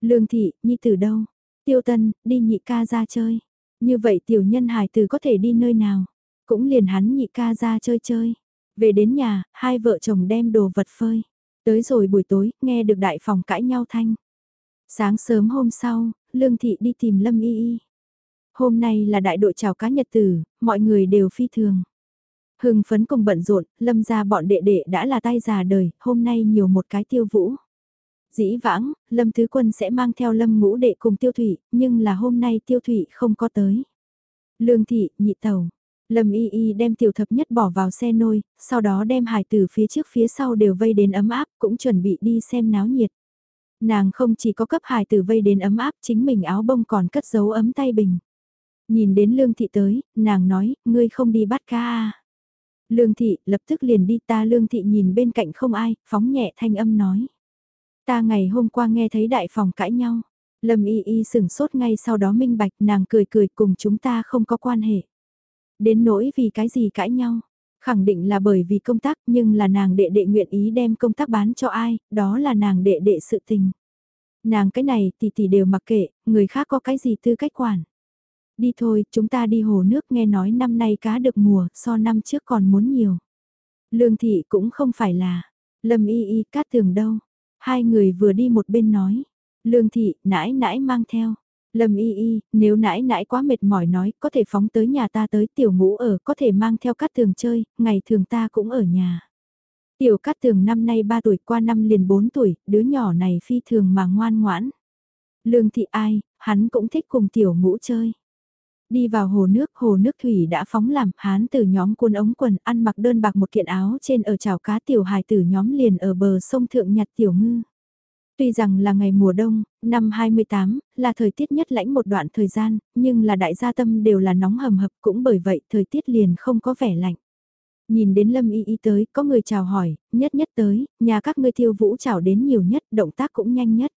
A: Lương thị, nhi từ đâu? Tiêu tân, đi nhị ca ra chơi. Như vậy tiểu nhân hài từ có thể đi nơi nào? Cũng liền hắn nhị ca ra chơi chơi. Về đến nhà, hai vợ chồng đem đồ vật phơi. Tới rồi buổi tối, nghe được đại phòng cãi nhau thanh. Sáng sớm hôm sau, Lương Thị đi tìm Lâm Y Y. Hôm nay là đại đội chào cá nhật tử, mọi người đều phi thường. Hưng phấn cùng bận rộn, Lâm ra bọn đệ đệ đã là tay già đời, hôm nay nhiều một cái tiêu vũ. Dĩ vãng, Lâm Thứ Quân sẽ mang theo Lâm ngũ đệ cùng tiêu thủy, nhưng là hôm nay tiêu thủy không có tới. Lương Thị, nhị tàu, Lâm Y Y đem tiểu thập nhất bỏ vào xe nôi, sau đó đem hải tử phía trước phía sau đều vây đến ấm áp, cũng chuẩn bị đi xem náo nhiệt. Nàng không chỉ có cấp hải tử vây đến ấm áp, chính mình áo bông còn cất giấu ấm tay bình. Nhìn đến Lương Thị tới, nàng nói, ngươi không đi bắt ca à. Lương Thị lập tức liền đi ta Lương Thị nhìn bên cạnh không ai, phóng nhẹ thanh âm nói. Ta ngày hôm qua nghe thấy đại phòng cãi nhau. Lâm Y Y sửng sốt ngay sau đó minh bạch nàng cười cười cùng chúng ta không có quan hệ. Đến nỗi vì cái gì cãi nhau, khẳng định là bởi vì công tác nhưng là nàng đệ đệ nguyện ý đem công tác bán cho ai, đó là nàng đệ đệ sự tình. Nàng cái này tỷ tỷ đều mặc kệ, người khác có cái gì tư cách quản. Đi thôi, chúng ta đi hồ nước nghe nói năm nay cá được mùa, so năm trước còn muốn nhiều. Lương thị cũng không phải là, lâm y y cát tường đâu. Hai người vừa đi một bên nói, lương thị, nãi nãi mang theo. Lâm y y, nếu nãi nãi quá mệt mỏi nói, có thể phóng tới nhà ta tới tiểu ngũ ở, có thể mang theo cát tường chơi, ngày thường ta cũng ở nhà. Tiểu cát tường năm nay 3 tuổi qua năm liền 4 tuổi, đứa nhỏ này phi thường mà ngoan ngoãn. Lương thị ai, hắn cũng thích cùng tiểu ngũ chơi. Đi vào hồ nước, hồ nước thủy đã phóng làm, hán từ nhóm cuốn ống quần, ăn mặc đơn bạc một kiện áo trên ở chảo cá tiểu hài tử nhóm liền ở bờ sông thượng nhặt tiểu ngư. Tuy rằng là ngày mùa đông, năm 28, là thời tiết nhất lãnh một đoạn thời gian, nhưng là đại gia tâm đều là nóng hầm hập cũng bởi vậy thời tiết liền không có vẻ lạnh. Nhìn đến Lâm Y Y tới, có người chào hỏi, nhất nhất tới, nhà các ngươi tiêu vũ chào đến nhiều nhất, động tác cũng nhanh nhất.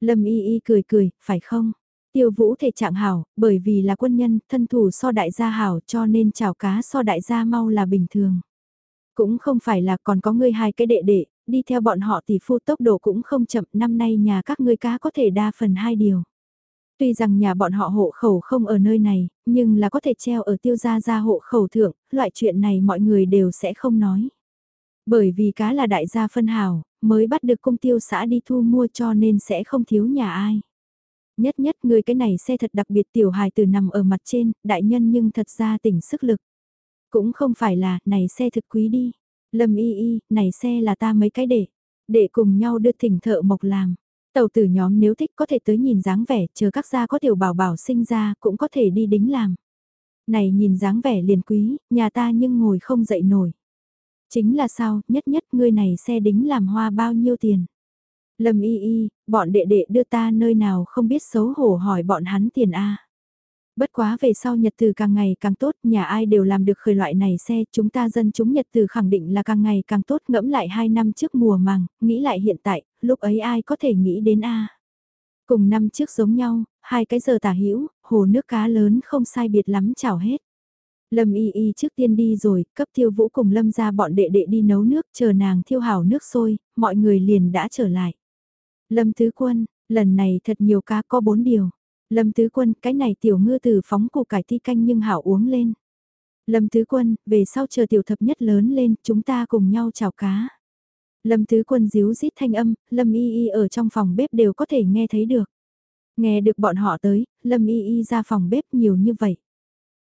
A: Lâm Y Y cười cười, phải không? Tiêu vũ thể trạng hảo, bởi vì là quân nhân, thân thủ so đại gia hảo cho nên chào cá so đại gia mau là bình thường. Cũng không phải là còn có ngươi hai cái đệ đệ, đi theo bọn họ tỷ phu tốc độ cũng không chậm, năm nay nhà các ngươi cá có thể đa phần hai điều. Tuy rằng nhà bọn họ hộ khẩu không ở nơi này, nhưng là có thể treo ở tiêu gia gia hộ khẩu thượng, loại chuyện này mọi người đều sẽ không nói. Bởi vì cá là đại gia phân hào, mới bắt được công tiêu xã đi thu mua cho nên sẽ không thiếu nhà ai. Nhất nhất người cái này xe thật đặc biệt tiểu hài từ nằm ở mặt trên, đại nhân nhưng thật ra tỉnh sức lực. Cũng không phải là, này xe thực quý đi. Lâm y y, này xe là ta mấy cái để, để cùng nhau đưa thỉnh thợ mộc làm. Tàu tử nhóm nếu thích có thể tới nhìn dáng vẻ, chờ các gia có tiểu bảo bảo sinh ra cũng có thể đi đính làm. Này nhìn dáng vẻ liền quý, nhà ta nhưng ngồi không dậy nổi. Chính là sao, nhất nhất ngươi này xe đính làm hoa bao nhiêu tiền. Lâm y y, bọn đệ đệ đưa ta nơi nào không biết xấu hổ hỏi bọn hắn tiền a. Bất quá về sau nhật từ càng ngày càng tốt, nhà ai đều làm được khởi loại này xe, chúng ta dân chúng nhật từ khẳng định là càng ngày càng tốt, ngẫm lại hai năm trước mùa màng, nghĩ lại hiện tại, lúc ấy ai có thể nghĩ đến a. Cùng năm trước giống nhau, hai cái giờ tả hữu hồ nước cá lớn không sai biệt lắm chảo hết. Lâm y y trước tiên đi rồi, cấp thiêu vũ cùng lâm ra bọn đệ đệ đi nấu nước, chờ nàng thiêu hảo nước sôi, mọi người liền đã trở lại. Lâm tứ quân, lần này thật nhiều cá có bốn điều. Lâm Tứ Quân, cái này tiểu ngư từ phóng củ cải ti canh nhưng hảo uống lên. Lâm Tứ Quân, về sau chờ tiểu thập nhất lớn lên, chúng ta cùng nhau chào cá. Lâm Tứ Quân díu rít thanh âm, Lâm Y Y ở trong phòng bếp đều có thể nghe thấy được. Nghe được bọn họ tới, Lâm Y Y ra phòng bếp nhiều như vậy.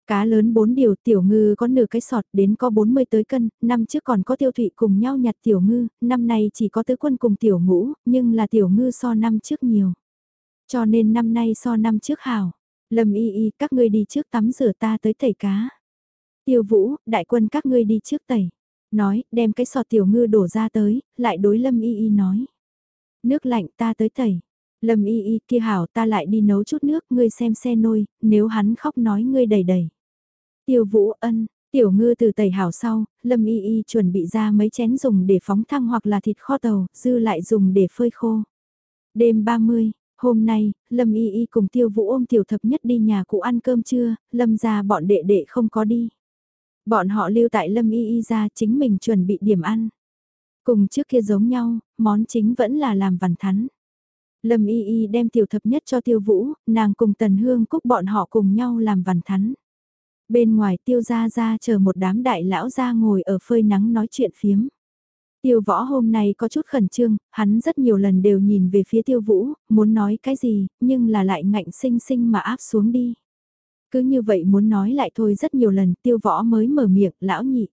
A: Cá lớn 4 điều, tiểu ngư có nửa cái sọt đến có 40 tới cân, năm trước còn có tiêu thụy cùng nhau nhặt tiểu ngư, năm nay chỉ có tứ quân cùng tiểu ngũ, nhưng là tiểu ngư so năm trước nhiều. Cho nên năm nay so năm trước hảo. Lâm y y các ngươi đi trước tắm rửa ta tới tẩy cá. Tiêu vũ, đại quân các ngươi đi trước tẩy. Nói, đem cái sọt tiểu ngư đổ ra tới, lại đối lâm y y nói. Nước lạnh ta tới tẩy. Lâm y y kia hảo ta lại đi nấu chút nước ngươi xem xe nôi, nếu hắn khóc nói ngươi đầy đầy. Tiêu vũ ân, tiểu ngư từ tẩy hảo sau, lâm y y chuẩn bị ra mấy chén dùng để phóng thăng hoặc là thịt kho tàu, dư lại dùng để phơi khô. Đêm 30, Hôm nay, Lâm Y Y cùng Tiêu Vũ ôm tiểu thập nhất đi nhà cụ ăn cơm trưa, Lâm ra bọn đệ đệ không có đi. Bọn họ lưu tại Lâm Y Y ra chính mình chuẩn bị điểm ăn. Cùng trước kia giống nhau, món chính vẫn là làm vằn thắn. Lâm Y Y đem tiểu thập nhất cho Tiêu Vũ, nàng cùng Tần Hương Cúc bọn họ cùng nhau làm vằn thắn. Bên ngoài Tiêu gia gia chờ một đám đại lão ra ngồi ở phơi nắng nói chuyện phiếm. Tiêu võ hôm nay có chút khẩn trương, hắn rất nhiều lần đều nhìn về phía tiêu vũ, muốn nói cái gì, nhưng là lại ngạnh sinh sinh mà áp xuống đi. Cứ như vậy muốn nói lại thôi rất nhiều lần tiêu võ mới mở miệng, lão nhị.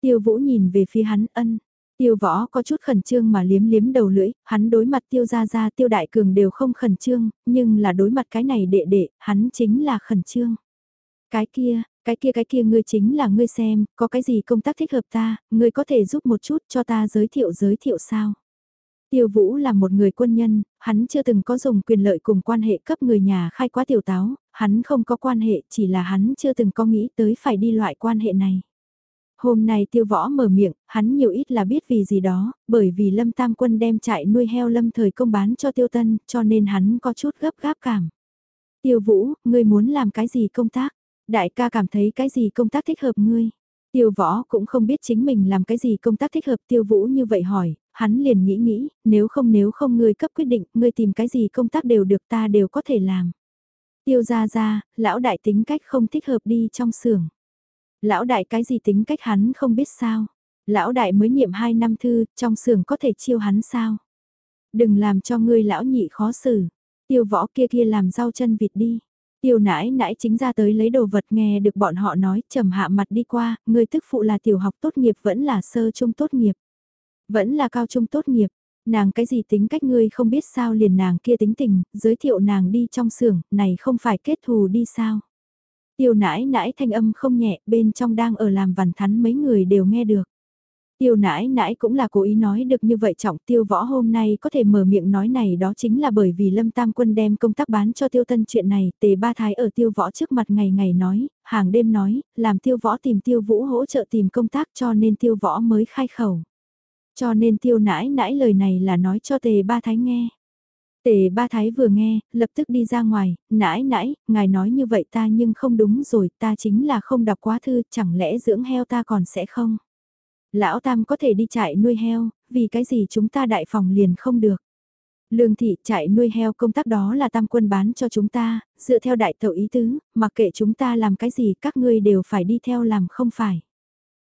A: Tiêu vũ nhìn về phía hắn ân. Tiêu võ có chút khẩn trương mà liếm liếm đầu lưỡi, hắn đối mặt tiêu gia gia tiêu đại cường đều không khẩn trương, nhưng là đối mặt cái này đệ đệ, hắn chính là khẩn trương. Cái kia, cái kia cái kia ngươi chính là ngươi xem, có cái gì công tác thích hợp ta, ngươi có thể giúp một chút cho ta giới thiệu giới thiệu sao? Tiêu Vũ là một người quân nhân, hắn chưa từng có dùng quyền lợi cùng quan hệ cấp người nhà khai quá tiểu táo, hắn không có quan hệ chỉ là hắn chưa từng có nghĩ tới phải đi loại quan hệ này. Hôm nay tiêu võ mở miệng, hắn nhiều ít là biết vì gì đó, bởi vì lâm tam quân đem trại nuôi heo lâm thời công bán cho tiêu tân, cho nên hắn có chút gấp gáp cảm. Tiêu vũ, ngươi muốn làm cái gì công tác? Đại ca cảm thấy cái gì công tác thích hợp ngươi? Tiêu võ cũng không biết chính mình làm cái gì công tác thích hợp tiêu vũ như vậy hỏi, hắn liền nghĩ nghĩ, nếu không nếu không ngươi cấp quyết định, ngươi tìm cái gì công tác đều được ta đều có thể làm. Tiêu ra ra, lão đại tính cách không thích hợp đi trong xưởng. Lão đại cái gì tính cách hắn không biết sao. Lão đại mới niệm 2 năm thư, trong xưởng có thể chiêu hắn sao. Đừng làm cho ngươi lão nhị khó xử. Tiêu võ kia kia làm rau chân vịt đi. Tiêu nãi nãi chính ra tới lấy đồ vật nghe được bọn họ nói trầm hạ mặt đi qua, người tức phụ là tiểu học tốt nghiệp vẫn là sơ trung tốt nghiệp. Vẫn là cao trung tốt nghiệp, nàng cái gì tính cách ngươi không biết sao liền nàng kia tính tình, giới thiệu nàng đi trong xưởng, này không phải kết thù đi sao. Tiêu nãi nãi thanh âm không nhẹ, bên trong đang ở làm vằn thắn mấy người đều nghe được. Tiêu nãi nãi cũng là cố ý nói được như vậy trọng tiêu võ hôm nay có thể mở miệng nói này đó chính là bởi vì Lâm Tam Quân đem công tác bán cho tiêu tân chuyện này, tề ba thái ở tiêu võ trước mặt ngày ngày nói, hàng đêm nói, làm tiêu võ tìm tiêu vũ hỗ trợ tìm công tác cho nên tiêu võ mới khai khẩu. Cho nên tiêu nãi nãi lời này là nói cho tề ba thái nghe. Tề ba thái vừa nghe, lập tức đi ra ngoài, nãi nãi, ngài nói như vậy ta nhưng không đúng rồi, ta chính là không đọc quá thư, chẳng lẽ dưỡng heo ta còn sẽ không? Lão Tam có thể đi chạy nuôi heo, vì cái gì chúng ta đại phòng liền không được. Lương thị chạy nuôi heo công tác đó là tam quân bán cho chúng ta, dựa theo đại tẩu ý tứ, mặc kệ chúng ta làm cái gì các ngươi đều phải đi theo làm không phải.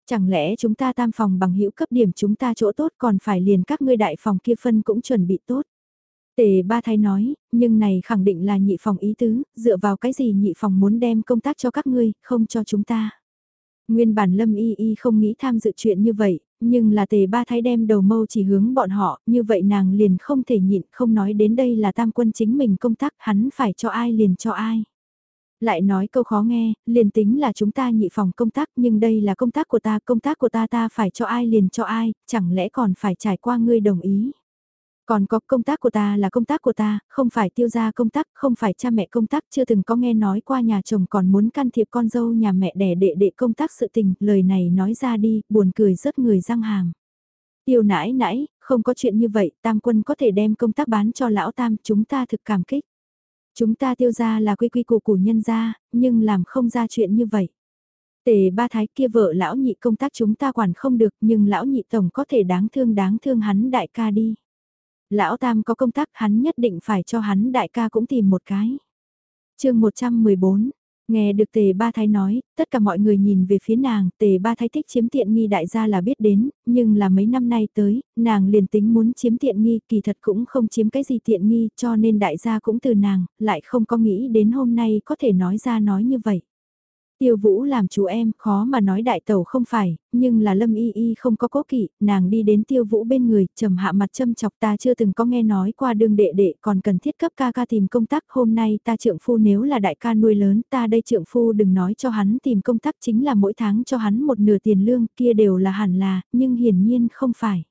A: Chẳng lẽ chúng ta tam phòng bằng hữu cấp điểm chúng ta chỗ tốt còn phải liền các ngươi đại phòng kia phân cũng chuẩn bị tốt. Tề ba thái nói, nhưng này khẳng định là nhị phòng ý tứ, dựa vào cái gì nhị phòng muốn đem công tác cho các ngươi, không cho chúng ta. Nguyên bản lâm y y không nghĩ tham dự chuyện như vậy, nhưng là tề ba thái đem đầu mâu chỉ hướng bọn họ, như vậy nàng liền không thể nhịn, không nói đến đây là tam quân chính mình công tác, hắn phải cho ai liền cho ai. Lại nói câu khó nghe, liền tính là chúng ta nhị phòng công tác nhưng đây là công tác của ta, công tác của ta ta phải cho ai liền cho ai, chẳng lẽ còn phải trải qua ngươi đồng ý. Còn có công tác của ta là công tác của ta, không phải tiêu gia công tác, không phải cha mẹ công tác, chưa từng có nghe nói qua nhà chồng còn muốn can thiệp con dâu nhà mẹ đẻ đệ đệ công tác sự tình, lời này nói ra đi, buồn cười rất người răng hàng. Tiêu nãi nãi, không có chuyện như vậy, tam quân có thể đem công tác bán cho lão tam, chúng ta thực cảm kích. Chúng ta tiêu gia là quy quy củ củ nhân gia, nhưng làm không ra chuyện như vậy. Tề ba thái kia vợ lão nhị công tác chúng ta quản không được nhưng lão nhị tổng có thể đáng thương đáng thương hắn đại ca đi. Lão tam có công tác hắn nhất định phải cho hắn đại ca cũng tìm một cái. chương 114, Nghe được tề ba thái nói, tất cả mọi người nhìn về phía nàng, tề ba thái thích chiếm tiện nghi đại gia là biết đến, nhưng là mấy năm nay tới, nàng liền tính muốn chiếm tiện nghi, kỳ thật cũng không chiếm cái gì tiện nghi, cho nên đại gia cũng từ nàng, lại không có nghĩ đến hôm nay có thể nói ra nói như vậy. Tiêu Vũ làm chú em, khó mà nói đại tẩu không phải, nhưng là Lâm Y Y không có cố kỵ, nàng đi đến Tiêu Vũ bên người, trầm hạ mặt châm chọc ta chưa từng có nghe nói qua đường đệ đệ còn cần thiết cấp ca ca tìm công tác, hôm nay ta trượng phu nếu là đại ca nuôi lớn, ta đây trượng phu đừng nói cho hắn tìm công tác chính là mỗi tháng cho hắn một nửa tiền lương, kia đều là hẳn là, nhưng hiển nhiên không phải.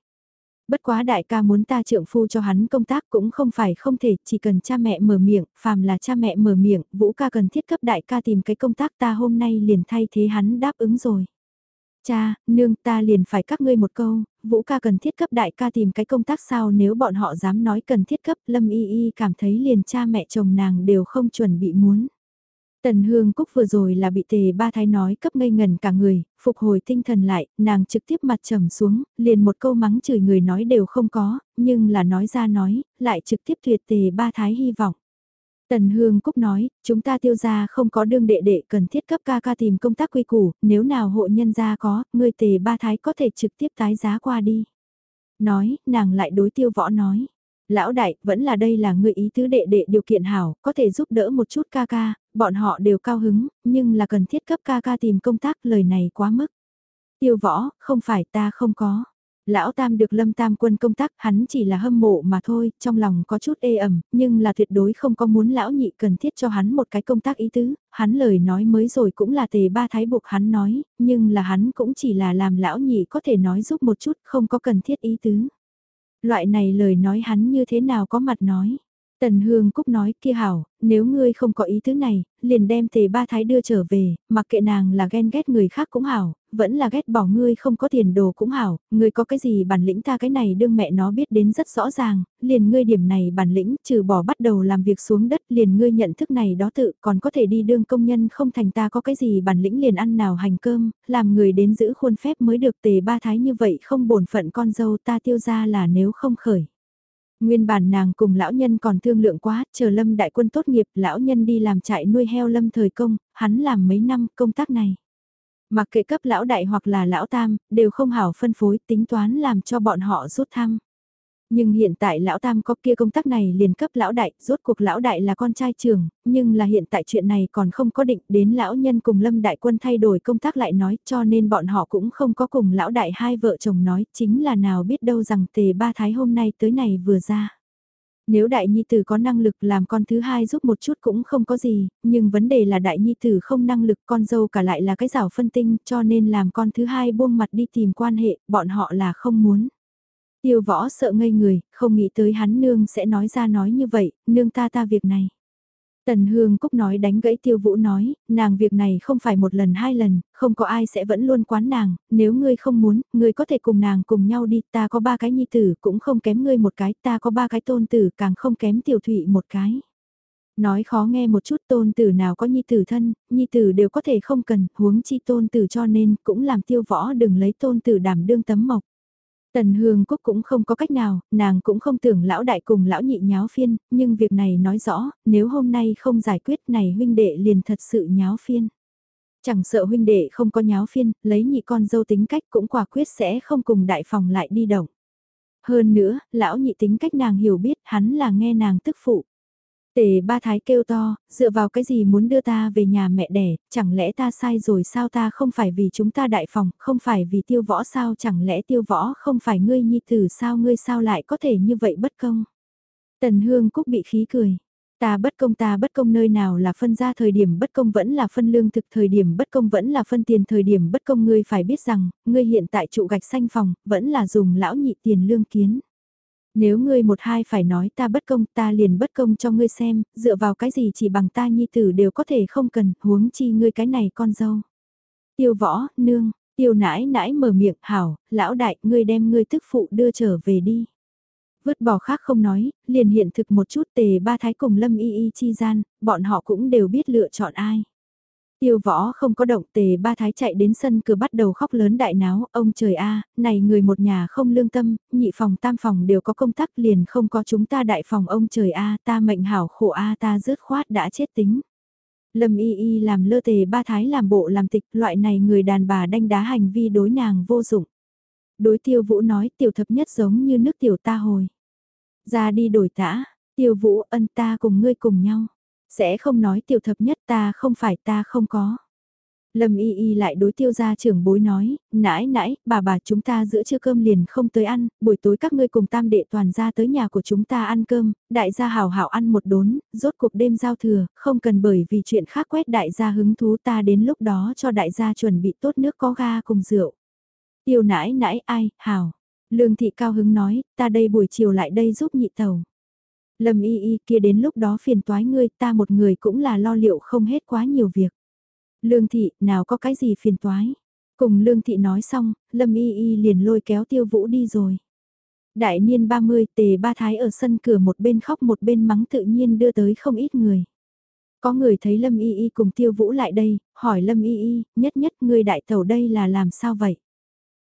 A: Bất quá đại ca muốn ta trượng phu cho hắn công tác cũng không phải không thể, chỉ cần cha mẹ mở miệng, phàm là cha mẹ mở miệng, Vũ ca cần thiết cấp đại ca tìm cái công tác ta hôm nay liền thay thế hắn đáp ứng rồi. Cha, nương ta liền phải các ngươi một câu, Vũ ca cần thiết cấp đại ca tìm cái công tác sao nếu bọn họ dám nói cần thiết cấp, Lâm Y Y cảm thấy liền cha mẹ chồng nàng đều không chuẩn bị muốn. Tần Hương Cúc vừa rồi là bị tề ba thái nói cấp ngây ngần cả người, phục hồi tinh thần lại, nàng trực tiếp mặt trầm xuống, liền một câu mắng chửi người nói đều không có, nhưng là nói ra nói, lại trực tiếp tuyệt tề ba thái hy vọng. Tần Hương Cúc nói, chúng ta tiêu gia không có đương đệ đệ cần thiết cấp ca ca tìm công tác quy củ, nếu nào hộ nhân gia có, người tề ba thái có thể trực tiếp tái giá qua đi. Nói, nàng lại đối tiêu võ nói, lão đại, vẫn là đây là người ý tứ đệ đệ điều kiện hảo, có thể giúp đỡ một chút ca ca, bọn họ đều cao hứng, nhưng là cần thiết cấp ca ca tìm công tác lời này quá mức. Tiêu võ, không phải ta không có. Lão Tam được Lâm Tam quân công tác, hắn chỉ là hâm mộ mà thôi, trong lòng có chút ê ẩm, nhưng là tuyệt đối không có muốn lão nhị cần thiết cho hắn một cái công tác ý tứ, hắn lời nói mới rồi cũng là tề ba thái buộc hắn nói, nhưng là hắn cũng chỉ là làm lão nhị có thể nói giúp một chút, không có cần thiết ý tứ. Loại này lời nói hắn như thế nào có mặt nói. Tần Hương Cúc nói kia hảo, nếu ngươi không có ý thứ này, liền đem tề ba thái đưa trở về, mặc kệ nàng là ghen ghét người khác cũng hảo, vẫn là ghét bỏ ngươi không có tiền đồ cũng hảo, ngươi có cái gì bản lĩnh ta cái này đương mẹ nó biết đến rất rõ ràng, liền ngươi điểm này bản lĩnh trừ bỏ bắt đầu làm việc xuống đất liền ngươi nhận thức này đó tự còn có thể đi đương công nhân không thành ta có cái gì bản lĩnh liền ăn nào hành cơm, làm người đến giữ khuôn phép mới được tề ba thái như vậy không bổn phận con dâu ta tiêu ra là nếu không khởi. Nguyên bản nàng cùng lão nhân còn thương lượng quá, chờ lâm đại quân tốt nghiệp, lão nhân đi làm trại nuôi heo lâm thời công, hắn làm mấy năm công tác này. Mặc kệ cấp lão đại hoặc là lão tam, đều không hảo phân phối tính toán làm cho bọn họ rút thăm. Nhưng hiện tại lão tam có kia công tác này liền cấp lão đại, rốt cuộc lão đại là con trai trưởng, nhưng là hiện tại chuyện này còn không có định đến lão nhân cùng lâm đại quân thay đổi công tác lại nói cho nên bọn họ cũng không có cùng lão đại hai vợ chồng nói chính là nào biết đâu rằng tề ba thái hôm nay tới này vừa ra. Nếu đại nhi tử có năng lực làm con thứ hai giúp một chút cũng không có gì, nhưng vấn đề là đại nhi tử không năng lực con dâu cả lại là cái rào phân tinh cho nên làm con thứ hai buông mặt đi tìm quan hệ, bọn họ là không muốn. Tiêu võ sợ ngây người, không nghĩ tới hắn nương sẽ nói ra nói như vậy, nương ta ta việc này. Tần Hương Cúc nói đánh gãy tiêu vũ nói, nàng việc này không phải một lần hai lần, không có ai sẽ vẫn luôn quán nàng, nếu ngươi không muốn, ngươi có thể cùng nàng cùng nhau đi, ta có ba cái nhi tử cũng không kém ngươi một cái, ta có ba cái tôn tử càng không kém tiểu thụy một cái. Nói khó nghe một chút tôn tử nào có nhi tử thân, nhi tử đều có thể không cần, huống chi tôn tử cho nên cũng làm tiêu võ đừng lấy tôn tử đảm đương tấm mộc. Tần Hương Cúc cũng không có cách nào, nàng cũng không tưởng lão đại cùng lão nhị nháo phiên, nhưng việc này nói rõ, nếu hôm nay không giải quyết này huynh đệ liền thật sự nháo phiên. Chẳng sợ huynh đệ không có nháo phiên, lấy nhị con dâu tính cách cũng quả quyết sẽ không cùng đại phòng lại đi động. Hơn nữa, lão nhị tính cách nàng hiểu biết hắn là nghe nàng tức phụ. Tề ba thái kêu to, dựa vào cái gì muốn đưa ta về nhà mẹ đẻ, chẳng lẽ ta sai rồi sao ta không phải vì chúng ta đại phòng, không phải vì tiêu võ sao chẳng lẽ tiêu võ không phải ngươi nhi tử sao ngươi sao lại có thể như vậy bất công. Tần hương cúc bị khí cười, Ta bất công ta bất công nơi nào là phân ra thời điểm bất công vẫn là phân lương thực thời điểm bất công vẫn là phân tiền thời điểm bất công ngươi phải biết rằng, ngươi hiện tại trụ gạch xanh phòng, vẫn là dùng lão nhị tiền lương kiến. Nếu ngươi một hai phải nói ta bất công ta liền bất công cho ngươi xem, dựa vào cái gì chỉ bằng ta nhi tử đều có thể không cần, huống chi ngươi cái này con dâu. Tiêu võ, nương, tiêu nãi nãi mở miệng, hảo, lão đại, ngươi đem ngươi tức phụ đưa trở về đi vứt bỏ khác không nói, liền hiện thực một chút tề ba thái cùng lâm y y chi gian, bọn họ cũng đều biết lựa chọn ai. Tiêu võ không có động tề ba thái chạy đến sân cửa bắt đầu khóc lớn đại náo, ông trời a này người một nhà không lương tâm, nhị phòng tam phòng đều có công tác liền không có chúng ta đại phòng ông trời a ta mệnh hảo khổ a ta rớt khoát đã chết tính. Lâm y y làm lơ tề ba thái làm bộ làm tịch loại này người đàn bà đanh đá hành vi đối nàng vô dụng. Đối tiêu vũ nói tiểu thập nhất giống như nước tiểu ta hồi. Ra đi đổi tã, tiêu vũ ân ta cùng ngươi cùng nhau. Sẽ không nói tiểu thập nhất ta không phải ta không có. Lâm y y lại đối tiêu gia trưởng bối nói, nãi nãi, bà bà chúng ta giữa trưa cơm liền không tới ăn, buổi tối các ngươi cùng tam đệ toàn ra tới nhà của chúng ta ăn cơm, đại gia hào hảo ăn một đốn, rốt cuộc đêm giao thừa, không cần bởi vì chuyện khác quét đại gia hứng thú ta đến lúc đó cho đại gia chuẩn bị tốt nước có ga cùng rượu. Tiêu nãi nãi ai, hào Lương thị cao hứng nói, ta đây buổi chiều lại đây giúp nhị tàu. Lâm y y kia đến lúc đó phiền toái ngươi, ta một người cũng là lo liệu không hết quá nhiều việc. Lương thị, nào có cái gì phiền toái. Cùng lương thị nói xong, lâm y y liền lôi kéo tiêu vũ đi rồi. Đại niên 30 tề ba thái ở sân cửa một bên khóc một bên mắng tự nhiên đưa tới không ít người. Có người thấy Lâm Y Y cùng Tiêu Vũ lại đây, hỏi Lâm Y Y, nhất nhất người đại tàu đây là làm sao vậy?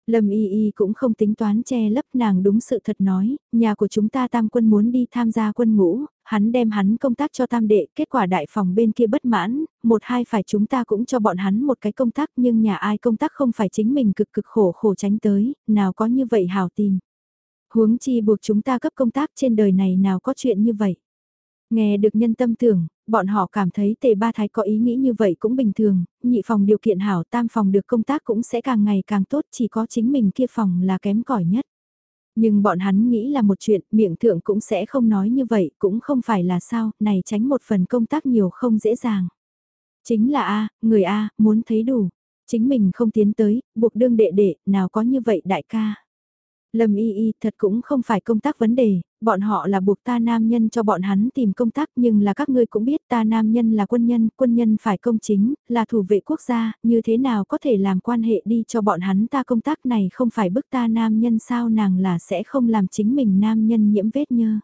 A: Lâm Y Y cũng không tính toán che lấp nàng đúng sự thật nói, nhà của chúng ta tam quân muốn đi tham gia quân ngũ, hắn đem hắn công tác cho tam đệ, kết quả đại phòng bên kia bất mãn, một hai phải chúng ta cũng cho bọn hắn một cái công tác nhưng nhà ai công tác không phải chính mình cực cực khổ khổ tránh tới, nào có như vậy hào tìm. Huống chi buộc chúng ta cấp công tác trên đời này nào có chuyện như vậy. Nghe được nhân tâm tưởng, bọn họ cảm thấy tề ba thái có ý nghĩ như vậy cũng bình thường, nhị phòng điều kiện hảo tam phòng được công tác cũng sẽ càng ngày càng tốt chỉ có chính mình kia phòng là kém cỏi nhất. Nhưng bọn hắn nghĩ là một chuyện, miệng thượng cũng sẽ không nói như vậy, cũng không phải là sao, này tránh một phần công tác nhiều không dễ dàng. Chính là A, người A, muốn thấy đủ. Chính mình không tiến tới, buộc đương đệ đệ, nào có như vậy đại ca. Lâm y y thật cũng không phải công tác vấn đề, bọn họ là buộc ta nam nhân cho bọn hắn tìm công tác nhưng là các ngươi cũng biết ta nam nhân là quân nhân, quân nhân phải công chính, là thủ vệ quốc gia, như thế nào có thể làm quan hệ đi cho bọn hắn ta công tác này không phải bức ta nam nhân sao nàng là sẽ không làm chính mình nam nhân nhiễm vết nhơ.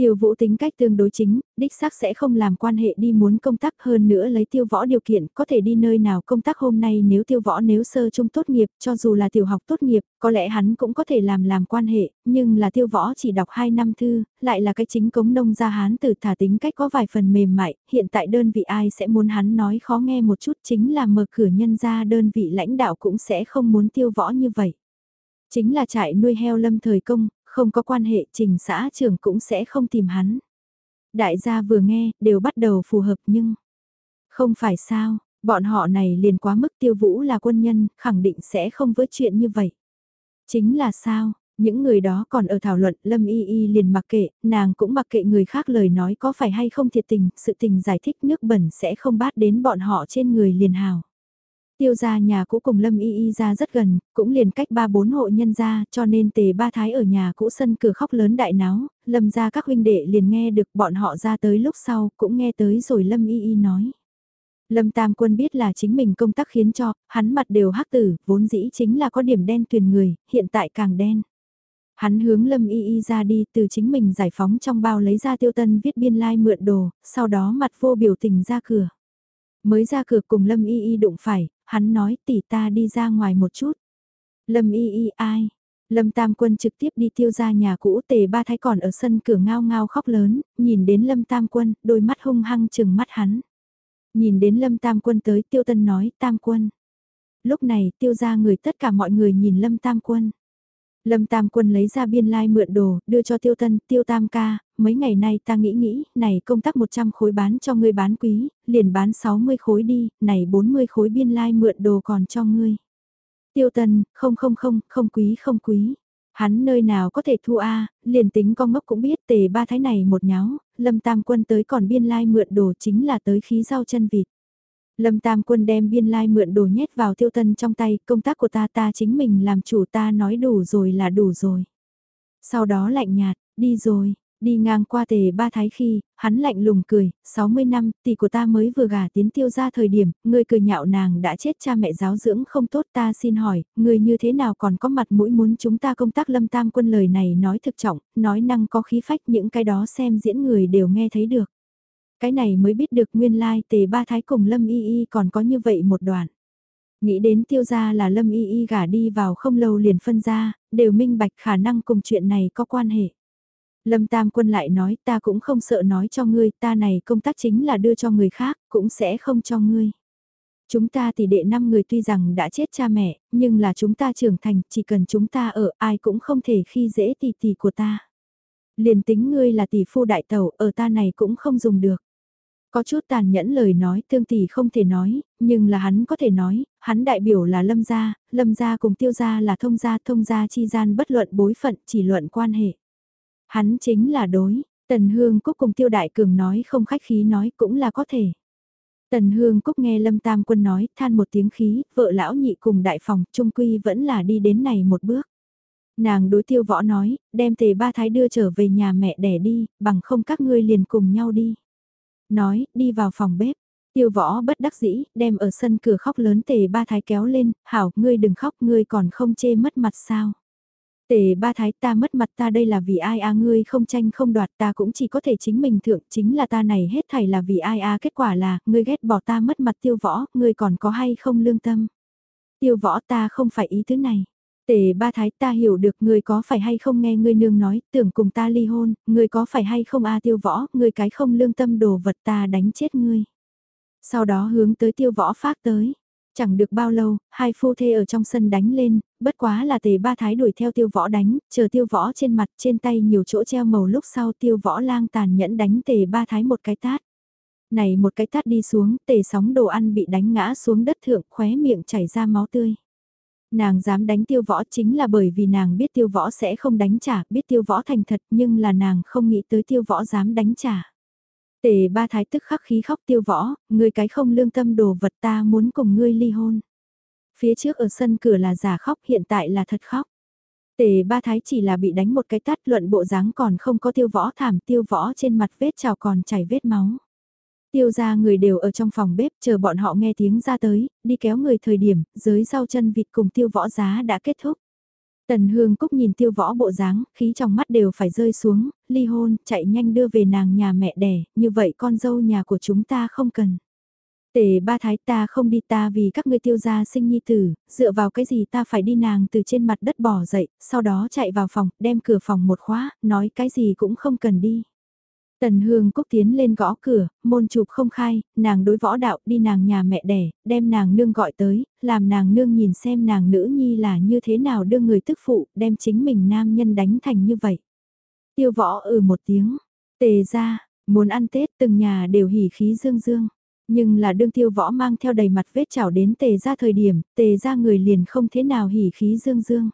A: Tiêu vũ tính cách tương đối chính, đích xác sẽ không làm quan hệ đi muốn công tác hơn nữa lấy tiêu võ điều kiện có thể đi nơi nào công tác hôm nay nếu tiêu võ nếu sơ trung tốt nghiệp cho dù là tiểu học tốt nghiệp có lẽ hắn cũng có thể làm làm quan hệ nhưng là tiêu võ chỉ đọc 2 năm thư lại là cái chính cống nông gia hán từ thả tính cách có vài phần mềm mại hiện tại đơn vị ai sẽ muốn hắn nói khó nghe một chút chính là mở cửa nhân ra đơn vị lãnh đạo cũng sẽ không muốn tiêu võ như vậy. Chính là trại nuôi heo lâm thời công, không có quan hệ trình xã trưởng cũng sẽ không tìm hắn. Đại gia vừa nghe, đều bắt đầu phù hợp nhưng... Không phải sao, bọn họ này liền quá mức tiêu vũ là quân nhân, khẳng định sẽ không với chuyện như vậy. Chính là sao, những người đó còn ở thảo luận Lâm Y Y liền mặc kệ, nàng cũng mặc kệ người khác lời nói có phải hay không thiệt tình, sự tình giải thích nước bẩn sẽ không bát đến bọn họ trên người liền hào. Tiêu gia nhà cũ cùng Lâm Y Y ra rất gần, cũng liền cách ba bốn hộ nhân gia, cho nên tề ba thái ở nhà cũ sân cửa khóc lớn đại náo, Lâm gia các huynh đệ liền nghe được bọn họ ra tới lúc sau, cũng nghe tới rồi Lâm Y Y nói. Lâm Tam Quân biết là chính mình công tác khiến cho, hắn mặt đều hắc tử, vốn dĩ chính là có điểm đen tuyền người, hiện tại càng đen. Hắn hướng Lâm Y Y ra đi từ chính mình giải phóng trong bao lấy ra tiêu tân viết biên lai like mượn đồ, sau đó mặt vô biểu tình ra cửa. Mới ra cửa cùng Lâm Y Y đụng phải, hắn nói tỷ ta đi ra ngoài một chút. Lâm y y ai? Lâm Tam Quân trực tiếp đi tiêu ra nhà cũ tề ba thái còn ở sân cửa ngao ngao khóc lớn, nhìn đến Lâm Tam Quân, đôi mắt hung hăng chừng mắt hắn. Nhìn đến Lâm Tam Quân tới Tiêu Tân nói Tam Quân. Lúc này tiêu ra người tất cả mọi người nhìn Lâm Tam Quân. Lâm Tam Quân lấy ra biên lai like mượn đồ, đưa cho Tiêu Tân, Tiêu Tam ca, mấy ngày nay ta nghĩ nghĩ, này công tác 100 khối bán cho ngươi bán quý, liền bán 60 khối đi, này 40 khối biên lai like mượn đồ còn cho ngươi. Tiêu Tân, không không không, không quý không quý. Hắn nơi nào có thể thu A, liền tính con ngốc cũng biết tề ba thái này một nháo, Lâm Tam Quân tới còn biên lai like mượn đồ chính là tới khí rau chân vịt. Lâm Tam Quân đem biên lai like mượn đồ nhét vào tiêu tân trong tay, công tác của ta ta chính mình làm chủ ta nói đủ rồi là đủ rồi. Sau đó lạnh nhạt, đi rồi, đi ngang qua tề ba thái khi, hắn lạnh lùng cười, 60 năm, tỷ của ta mới vừa gả tiến tiêu ra thời điểm, ngươi cười nhạo nàng đã chết cha mẹ giáo dưỡng không tốt ta xin hỏi, ngươi như thế nào còn có mặt mũi muốn chúng ta công tác lâm tam quân lời này nói thực trọng, nói năng có khí phách những cái đó xem diễn người đều nghe thấy được. Cái này mới biết được nguyên lai tề ba thái cùng lâm y y còn có như vậy một đoạn. Nghĩ đến tiêu gia là lâm y y gả đi vào không lâu liền phân ra, đều minh bạch khả năng cùng chuyện này có quan hệ. Lâm Tam Quân lại nói ta cũng không sợ nói cho ngươi, ta này công tác chính là đưa cho người khác, cũng sẽ không cho ngươi. Chúng ta tỷ đệ năm người tuy rằng đã chết cha mẹ, nhưng là chúng ta trưởng thành, chỉ cần chúng ta ở ai cũng không thể khi dễ tỷ tỷ của ta. Liền tính ngươi là tỷ phu đại tẩu, ở ta này cũng không dùng được. Có chút tàn nhẫn lời nói thương tỷ không thể nói, nhưng là hắn có thể nói, hắn đại biểu là lâm gia, lâm gia cùng tiêu gia là thông gia, thông gia chi gian bất luận bối phận chỉ luận quan hệ. Hắn chính là đối, Tần Hương Cúc cùng Tiêu Đại Cường nói không khách khí nói cũng là có thể. Tần Hương Cúc nghe Lâm Tam Quân nói, than một tiếng khí, vợ lão nhị cùng đại phòng, trung quy vẫn là đi đến này một bước. Nàng đối tiêu võ nói, đem tề ba thái đưa trở về nhà mẹ đẻ đi, bằng không các ngươi liền cùng nhau đi. Nói, đi vào phòng bếp, tiêu võ bất đắc dĩ, đem ở sân cửa khóc lớn tề ba thái kéo lên, hảo, ngươi đừng khóc, ngươi còn không chê mất mặt sao. Tề ba thái ta mất mặt ta đây là vì ai a ngươi không tranh không đoạt ta cũng chỉ có thể chính mình thượng chính là ta này hết thảy là vì ai a kết quả là ngươi ghét bỏ ta mất mặt tiêu võ ngươi còn có hay không lương tâm. Tiêu võ ta không phải ý thứ này. Tề ba thái ta hiểu được ngươi có phải hay không nghe ngươi nương nói tưởng cùng ta ly hôn, ngươi có phải hay không a tiêu võ, ngươi cái không lương tâm đồ vật ta đánh chết ngươi. Sau đó hướng tới tiêu võ phát tới. Chẳng được bao lâu, hai phu thê ở trong sân đánh lên, bất quá là tề ba thái đuổi theo tiêu võ đánh, chờ tiêu võ trên mặt trên tay nhiều chỗ treo màu lúc sau tiêu võ lang tàn nhẫn đánh tề ba thái một cái tát. Này một cái tát đi xuống, tề sóng đồ ăn bị đánh ngã xuống đất thượng khóe miệng chảy ra máu tươi. Nàng dám đánh tiêu võ chính là bởi vì nàng biết tiêu võ sẽ không đánh trả, biết tiêu võ thành thật nhưng là nàng không nghĩ tới tiêu võ dám đánh trả. Tề ba thái tức khắc khí khóc tiêu võ, người cái không lương tâm đồ vật ta muốn cùng ngươi ly hôn. Phía trước ở sân cửa là giả khóc hiện tại là thật khóc. Tề ba thái chỉ là bị đánh một cái tát luận bộ dáng còn không có tiêu võ thảm tiêu võ trên mặt vết trào còn chảy vết máu. Tiêu ra người đều ở trong phòng bếp chờ bọn họ nghe tiếng ra tới, đi kéo người thời điểm, dưới rau chân vịt cùng tiêu võ giá đã kết thúc. Tần Hương Cúc nhìn tiêu võ bộ dáng, khí trong mắt đều phải rơi xuống, ly hôn, chạy nhanh đưa về nàng nhà mẹ đẻ, như vậy con dâu nhà của chúng ta không cần. Tề ba thái ta không đi ta vì các ngươi tiêu gia sinh nhi tử, dựa vào cái gì ta phải đi nàng từ trên mặt đất bỏ dậy, sau đó chạy vào phòng, đem cửa phòng một khóa, nói cái gì cũng không cần đi. Tần Hương Cúc tiến lên gõ cửa, môn chụp không khai, nàng đối võ đạo đi nàng nhà mẹ đẻ, đem nàng nương gọi tới, làm nàng nương nhìn xem nàng nữ nhi là như thế nào đưa người tức phụ, đem chính mình nam nhân đánh thành như vậy. Tiêu võ ừ một tiếng, tề ra, muốn ăn Tết từng nhà đều hỉ khí dương dương. Nhưng là đương tiêu võ mang theo đầy mặt vết chảo đến tề ra thời điểm, tề ra người liền không thế nào hỉ khí dương dương.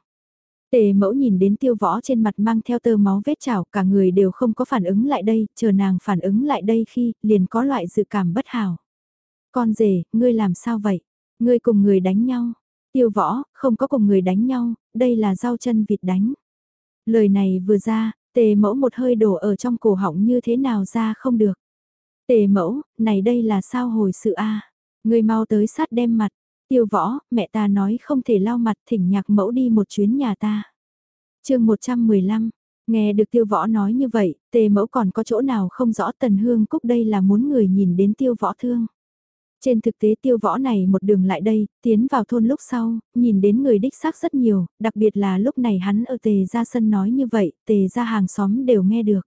A: Tề mẫu nhìn đến tiêu võ trên mặt mang theo tơ máu vết chảo, cả người đều không có phản ứng lại đây, chờ nàng phản ứng lại đây khi, liền có loại dự cảm bất hảo. Con rể, ngươi làm sao vậy? Ngươi cùng người đánh nhau. Tiêu võ, không có cùng người đánh nhau, đây là rau chân vịt đánh. Lời này vừa ra, tề mẫu một hơi đổ ở trong cổ họng như thế nào ra không được. Tề mẫu, này đây là sao hồi sự a Ngươi mau tới sát đem mặt, Tiêu võ, mẹ ta nói không thể lau mặt thỉnh nhạc mẫu đi một chuyến nhà ta. chương 115, nghe được tiêu võ nói như vậy, tề mẫu còn có chỗ nào không rõ tần hương cúc đây là muốn người nhìn đến tiêu võ thương. Trên thực tế tiêu võ này một đường lại đây, tiến vào thôn lúc sau, nhìn đến người đích xác rất nhiều, đặc biệt là lúc này hắn ở tề ra sân nói như vậy, tề ra hàng xóm đều nghe được.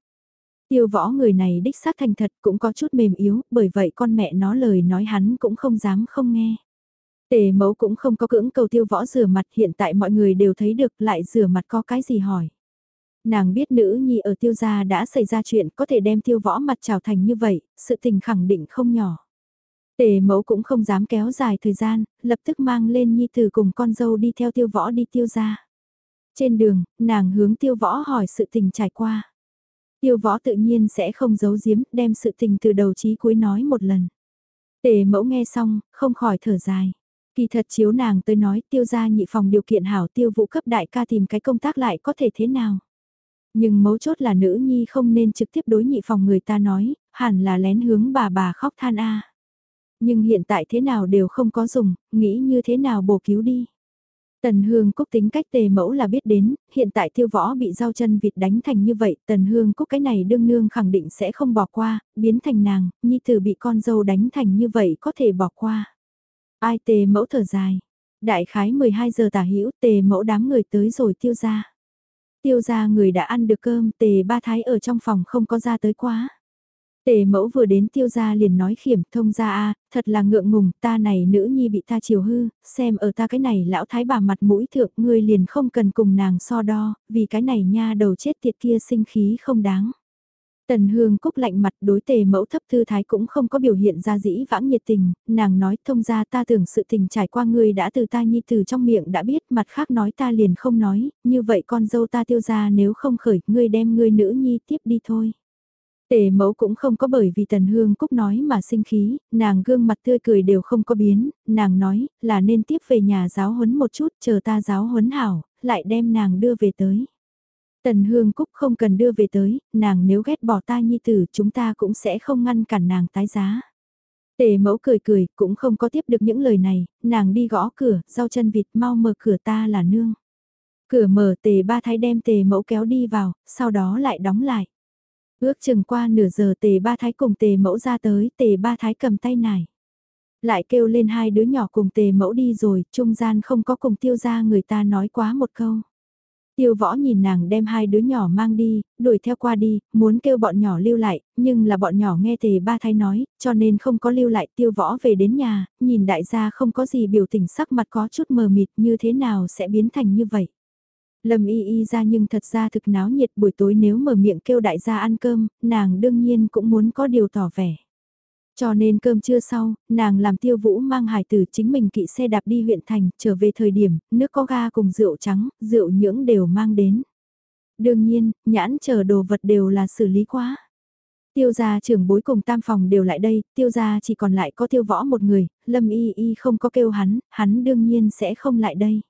A: Tiêu võ người này đích xác thành thật cũng có chút mềm yếu, bởi vậy con mẹ nó lời nói hắn cũng không dám không nghe. Tề mẫu cũng không có cưỡng cầu tiêu võ rửa mặt hiện tại mọi người đều thấy được lại rửa mặt có cái gì hỏi. Nàng biết nữ nhi ở tiêu gia đã xảy ra chuyện có thể đem tiêu võ mặt trào thành như vậy, sự tình khẳng định không nhỏ. Tề mẫu cũng không dám kéo dài thời gian, lập tức mang lên nhi tử cùng con dâu đi theo tiêu võ đi tiêu gia. Trên đường, nàng hướng tiêu võ hỏi sự tình trải qua. Tiêu võ tự nhiên sẽ không giấu giếm, đem sự tình từ đầu chí cuối nói một lần. Tề mẫu nghe xong, không khỏi thở dài. Kỳ thật chiếu nàng tới nói tiêu gia nhị phòng điều kiện hảo tiêu vũ cấp đại ca tìm cái công tác lại có thể thế nào. Nhưng mấu chốt là nữ nhi không nên trực tiếp đối nhị phòng người ta nói, hẳn là lén hướng bà bà khóc than a. Nhưng hiện tại thế nào đều không có dùng, nghĩ như thế nào bổ cứu đi. Tần Hương Cúc tính cách tề mẫu là biết đến, hiện tại tiêu võ bị rau chân vịt đánh thành như vậy, Tần Hương Cúc cái này đương nương khẳng định sẽ không bỏ qua, biến thành nàng, nhi tử bị con dâu đánh thành như vậy có thể bỏ qua. Ai tề mẫu thở dài. Đại khái 12 giờ tả hữu tề mẫu đám người tới rồi tiêu ra. Tiêu ra người đã ăn được cơm tề ba thái ở trong phòng không có ra tới quá. Tề mẫu vừa đến tiêu gia liền nói khiểm thông ra a thật là ngượng ngùng, ta này nữ nhi bị ta chiều hư, xem ở ta cái này lão thái bà mặt mũi thượng, ngươi liền không cần cùng nàng so đo, vì cái này nha đầu chết tiệt kia sinh khí không đáng. Tần Hương Cúc lạnh mặt đối tề mẫu thấp thư thái cũng không có biểu hiện ra dĩ vãng nhiệt tình, nàng nói thông ra ta tưởng sự tình trải qua ngươi đã từ ta nhi từ trong miệng đã biết, mặt khác nói ta liền không nói, như vậy con dâu ta tiêu ra nếu không khởi, ngươi đem ngươi nữ nhi tiếp đi thôi. Tề mẫu cũng không có bởi vì Tần Hương Cúc nói mà sinh khí, nàng gương mặt tươi cười đều không có biến, nàng nói là nên tiếp về nhà giáo huấn một chút chờ ta giáo huấn hảo, lại đem nàng đưa về tới. Tần Hương Cúc không cần đưa về tới, nàng nếu ghét bỏ ta nhi tử chúng ta cũng sẽ không ngăn cản nàng tái giá. Tề mẫu cười cười, cũng không có tiếp được những lời này, nàng đi gõ cửa, rau chân vịt mau mở cửa ta là nương. Cửa mở tề ba thái đem tề mẫu kéo đi vào, sau đó lại đóng lại. Ước chừng qua nửa giờ tề ba thái cùng tề mẫu ra tới, tề ba thái cầm tay nải. Lại kêu lên hai đứa nhỏ cùng tề mẫu đi rồi, trung gian không có cùng tiêu ra người ta nói quá một câu. Tiêu võ nhìn nàng đem hai đứa nhỏ mang đi, đuổi theo qua đi, muốn kêu bọn nhỏ lưu lại, nhưng là bọn nhỏ nghe tề ba thái nói, cho nên không có lưu lại tiêu võ về đến nhà, nhìn đại gia không có gì biểu tình sắc mặt có chút mờ mịt như thế nào sẽ biến thành như vậy. Lâm y y ra nhưng thật ra thực náo nhiệt buổi tối nếu mở miệng kêu đại gia ăn cơm, nàng đương nhiên cũng muốn có điều tỏ vẻ. Cho nên cơm trưa sau, nàng làm tiêu vũ mang hải tử chính mình kỵ xe đạp đi huyện thành, trở về thời điểm, nước có ga cùng rượu trắng, rượu nhưỡng đều mang đến. Đương nhiên, nhãn chờ đồ vật đều là xử lý quá. Tiêu gia trưởng bối cùng tam phòng đều lại đây, tiêu gia chỉ còn lại có tiêu võ một người, lâm y y không có kêu hắn, hắn đương nhiên sẽ không lại đây.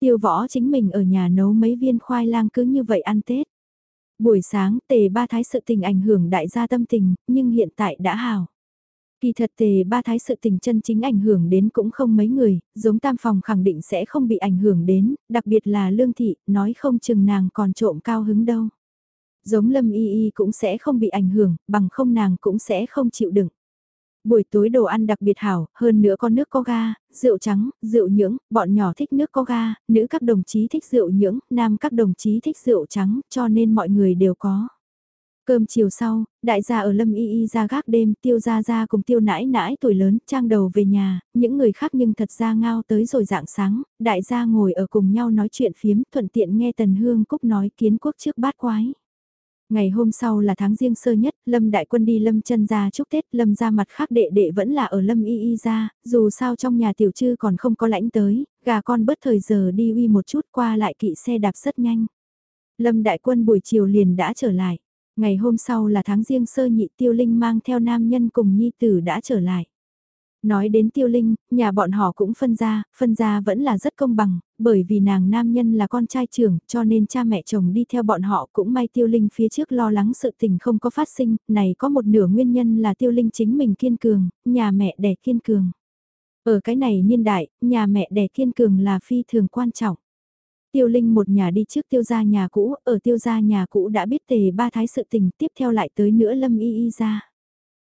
A: Tiêu võ chính mình ở nhà nấu mấy viên khoai lang cứ như vậy ăn Tết. Buổi sáng tề ba thái sự tình ảnh hưởng đại gia tâm tình, nhưng hiện tại đã hào. Kỳ thật tề ba thái sự tình chân chính ảnh hưởng đến cũng không mấy người, giống tam phòng khẳng định sẽ không bị ảnh hưởng đến, đặc biệt là lương thị, nói không chừng nàng còn trộm cao hứng đâu. Giống lâm y y cũng sẽ không bị ảnh hưởng, bằng không nàng cũng sẽ không chịu đựng. Buổi tối đồ ăn đặc biệt hảo, hơn nữa có nước có ga, rượu trắng, rượu nhưỡng, bọn nhỏ thích nước có ga, nữ các đồng chí thích rượu nhưỡng, nam các đồng chí thích rượu trắng, cho nên mọi người đều có. Cơm chiều sau, đại gia ở Lâm Y Y ra gác đêm, tiêu gia gia cùng tiêu nãi nãi tuổi lớn, trang đầu về nhà, những người khác nhưng thật ra ngao tới rồi dạng sáng, đại gia ngồi ở cùng nhau nói chuyện phiếm, thuận tiện nghe Tần Hương Cúc nói kiến quốc trước bát quái. Ngày hôm sau là tháng riêng sơ nhất, Lâm Đại Quân đi Lâm chân ra chúc Tết, Lâm ra mặt khác đệ đệ vẫn là ở Lâm Y Y ra, dù sao trong nhà tiểu trư còn không có lãnh tới, gà con bớt thời giờ đi uy một chút qua lại kỵ xe đạp rất nhanh. Lâm Đại Quân buổi chiều liền đã trở lại. Ngày hôm sau là tháng riêng sơ nhị tiêu linh mang theo nam nhân cùng nhi tử đã trở lại. Nói đến tiêu linh, nhà bọn họ cũng phân ra, phân ra vẫn là rất công bằng, bởi vì nàng nam nhân là con trai trưởng, cho nên cha mẹ chồng đi theo bọn họ cũng may tiêu linh phía trước lo lắng sự tình không có phát sinh, này có một nửa nguyên nhân là tiêu linh chính mình kiên cường, nhà mẹ đẻ kiên cường. Ở cái này niên đại, nhà mẹ đẻ kiên cường là phi thường quan trọng. Tiêu Linh một nhà đi trước tiêu gia nhà cũ, ở tiêu gia nhà cũ đã biết tề ba thái sự tình, tiếp theo lại tới nữa Lâm Y Y ra.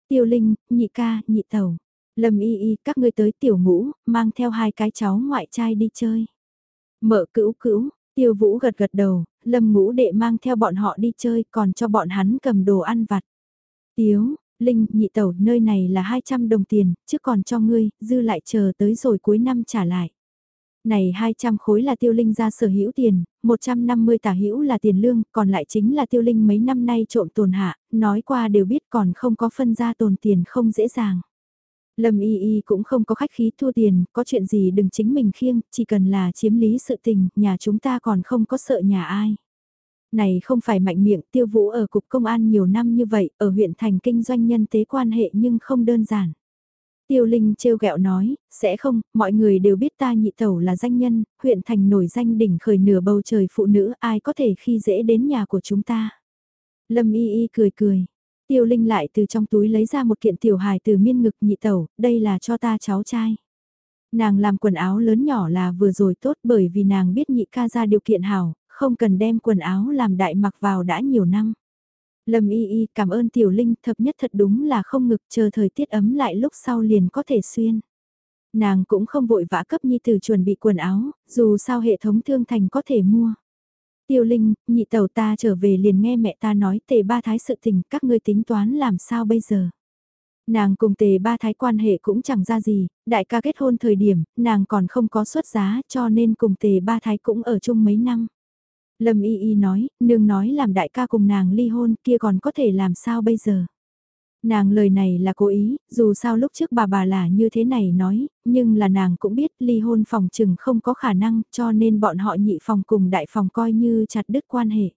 A: Tiêu Linh, nhị ca, nhị tẩu. Lâm Y Y, các ngươi tới tiểu ngũ, mang theo hai cái cháu ngoại trai đi chơi. Mở cữu cữu, Tiêu Vũ gật gật đầu, Lâm Ngũ Đệ mang theo bọn họ đi chơi còn cho bọn hắn cầm đồ ăn vặt. Tiếu, Linh, nhị tẩu, nơi này là 200 đồng tiền, chứ còn cho ngươi, dư lại chờ tới rồi cuối năm trả lại. Này 200 khối là tiêu linh ra sở hữu tiền, 150 tả hữu là tiền lương, còn lại chính là tiêu linh mấy năm nay trộm tồn hạ, nói qua đều biết còn không có phân ra tồn tiền không dễ dàng. Lâm Y Y cũng không có khách khí thua tiền, có chuyện gì đừng chính mình khiêng, chỉ cần là chiếm lý sự tình, nhà chúng ta còn không có sợ nhà ai. Này không phải mạnh miệng tiêu vũ ở cục công an nhiều năm như vậy, ở huyện thành kinh doanh nhân tế quan hệ nhưng không đơn giản. Tiêu Linh trêu ghẹo nói, sẽ không, mọi người đều biết ta nhị tẩu là danh nhân, huyện thành nổi danh đỉnh khởi nửa bầu trời phụ nữ, ai có thể khi dễ đến nhà của chúng ta. Lâm Y Y cười cười. Tiêu Linh lại từ trong túi lấy ra một kiện tiểu hài từ miên ngực nhị tẩu, đây là cho ta cháu trai. Nàng làm quần áo lớn nhỏ là vừa rồi tốt bởi vì nàng biết nhị ca ra điều kiện hảo, không cần đem quần áo làm đại mặc vào đã nhiều năm. Lâm y y cảm ơn tiểu linh thập nhất thật đúng là không ngực chờ thời tiết ấm lại lúc sau liền có thể xuyên. Nàng cũng không vội vã cấp nhi từ chuẩn bị quần áo, dù sao hệ thống thương thành có thể mua. Tiêu Linh, nhị tàu ta trở về liền nghe mẹ ta nói tề ba thái sự tình các ngươi tính toán làm sao bây giờ. Nàng cùng tề ba thái quan hệ cũng chẳng ra gì, đại ca kết hôn thời điểm, nàng còn không có xuất giá cho nên cùng tề ba thái cũng ở chung mấy năm. Lâm Y Y nói, nương nói làm đại ca cùng nàng ly hôn kia còn có thể làm sao bây giờ. Nàng lời này là cố ý, dù sao lúc trước bà bà là như thế này nói, nhưng là nàng cũng biết ly hôn phòng chừng không có khả năng cho nên bọn họ nhị phòng cùng đại phòng coi như chặt đứt quan hệ.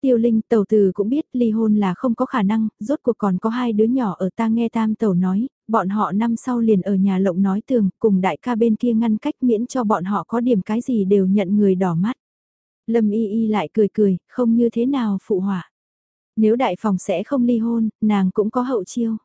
A: Tiêu Linh tẩu từ cũng biết ly hôn là không có khả năng, rốt cuộc còn có hai đứa nhỏ ở ta nghe tam tẩu nói, bọn họ năm sau liền ở nhà lộng nói tường, cùng đại ca bên kia ngăn cách miễn cho bọn họ có điểm cái gì đều nhận người đỏ mắt. Lâm y y lại cười cười, không như thế nào phụ họa. Nếu đại phòng sẽ không ly hôn, nàng cũng có hậu chiêu.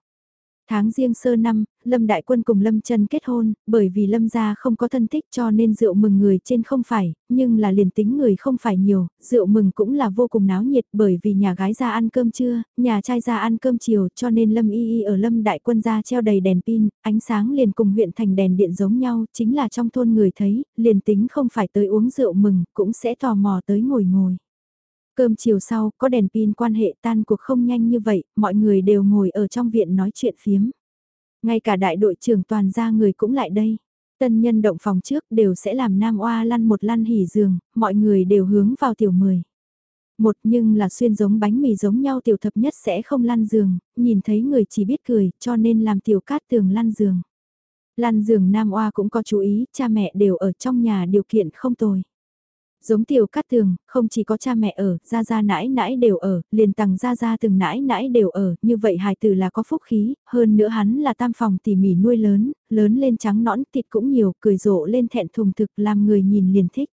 A: Tháng riêng sơ năm, Lâm Đại Quân cùng Lâm Trân kết hôn, bởi vì Lâm gia không có thân thích cho nên rượu mừng người trên không phải, nhưng là liền tính người không phải nhiều, rượu mừng cũng là vô cùng náo nhiệt bởi vì nhà gái ra ăn cơm trưa, nhà trai ra ăn cơm chiều cho nên Lâm Y Y ở Lâm Đại Quân ra treo đầy đèn pin, ánh sáng liền cùng huyện thành đèn điện giống nhau, chính là trong thôn người thấy, liền tính không phải tới uống rượu mừng, cũng sẽ tò mò tới ngồi ngồi. Cơm chiều sau, có đèn pin quan hệ tan cuộc không nhanh như vậy, mọi người đều ngồi ở trong viện nói chuyện phiếm. Ngay cả đại đội trưởng toàn gia người cũng lại đây. Tân nhân động phòng trước đều sẽ làm nam oa lăn một lăn hỉ giường, mọi người đều hướng vào tiểu mười. Một nhưng là xuyên giống bánh mì giống nhau tiểu thập nhất sẽ không lăn giường, nhìn thấy người chỉ biết cười, cho nên làm tiểu cát tường lăn giường. Lăn giường nam oa cũng có chú ý, cha mẹ đều ở trong nhà điều kiện không tồi. Giống tiểu cát tường, không chỉ có cha mẹ ở, gia gia nãi nãi đều ở, liền tầng gia gia từng nãi nãi đều ở, như vậy hài tử là có phúc khí, hơn nữa hắn là tam phòng tỉ mỉ nuôi lớn, lớn lên trắng nõn thịt cũng nhiều, cười rộ lên thẹn thùng thực làm người nhìn liền thích.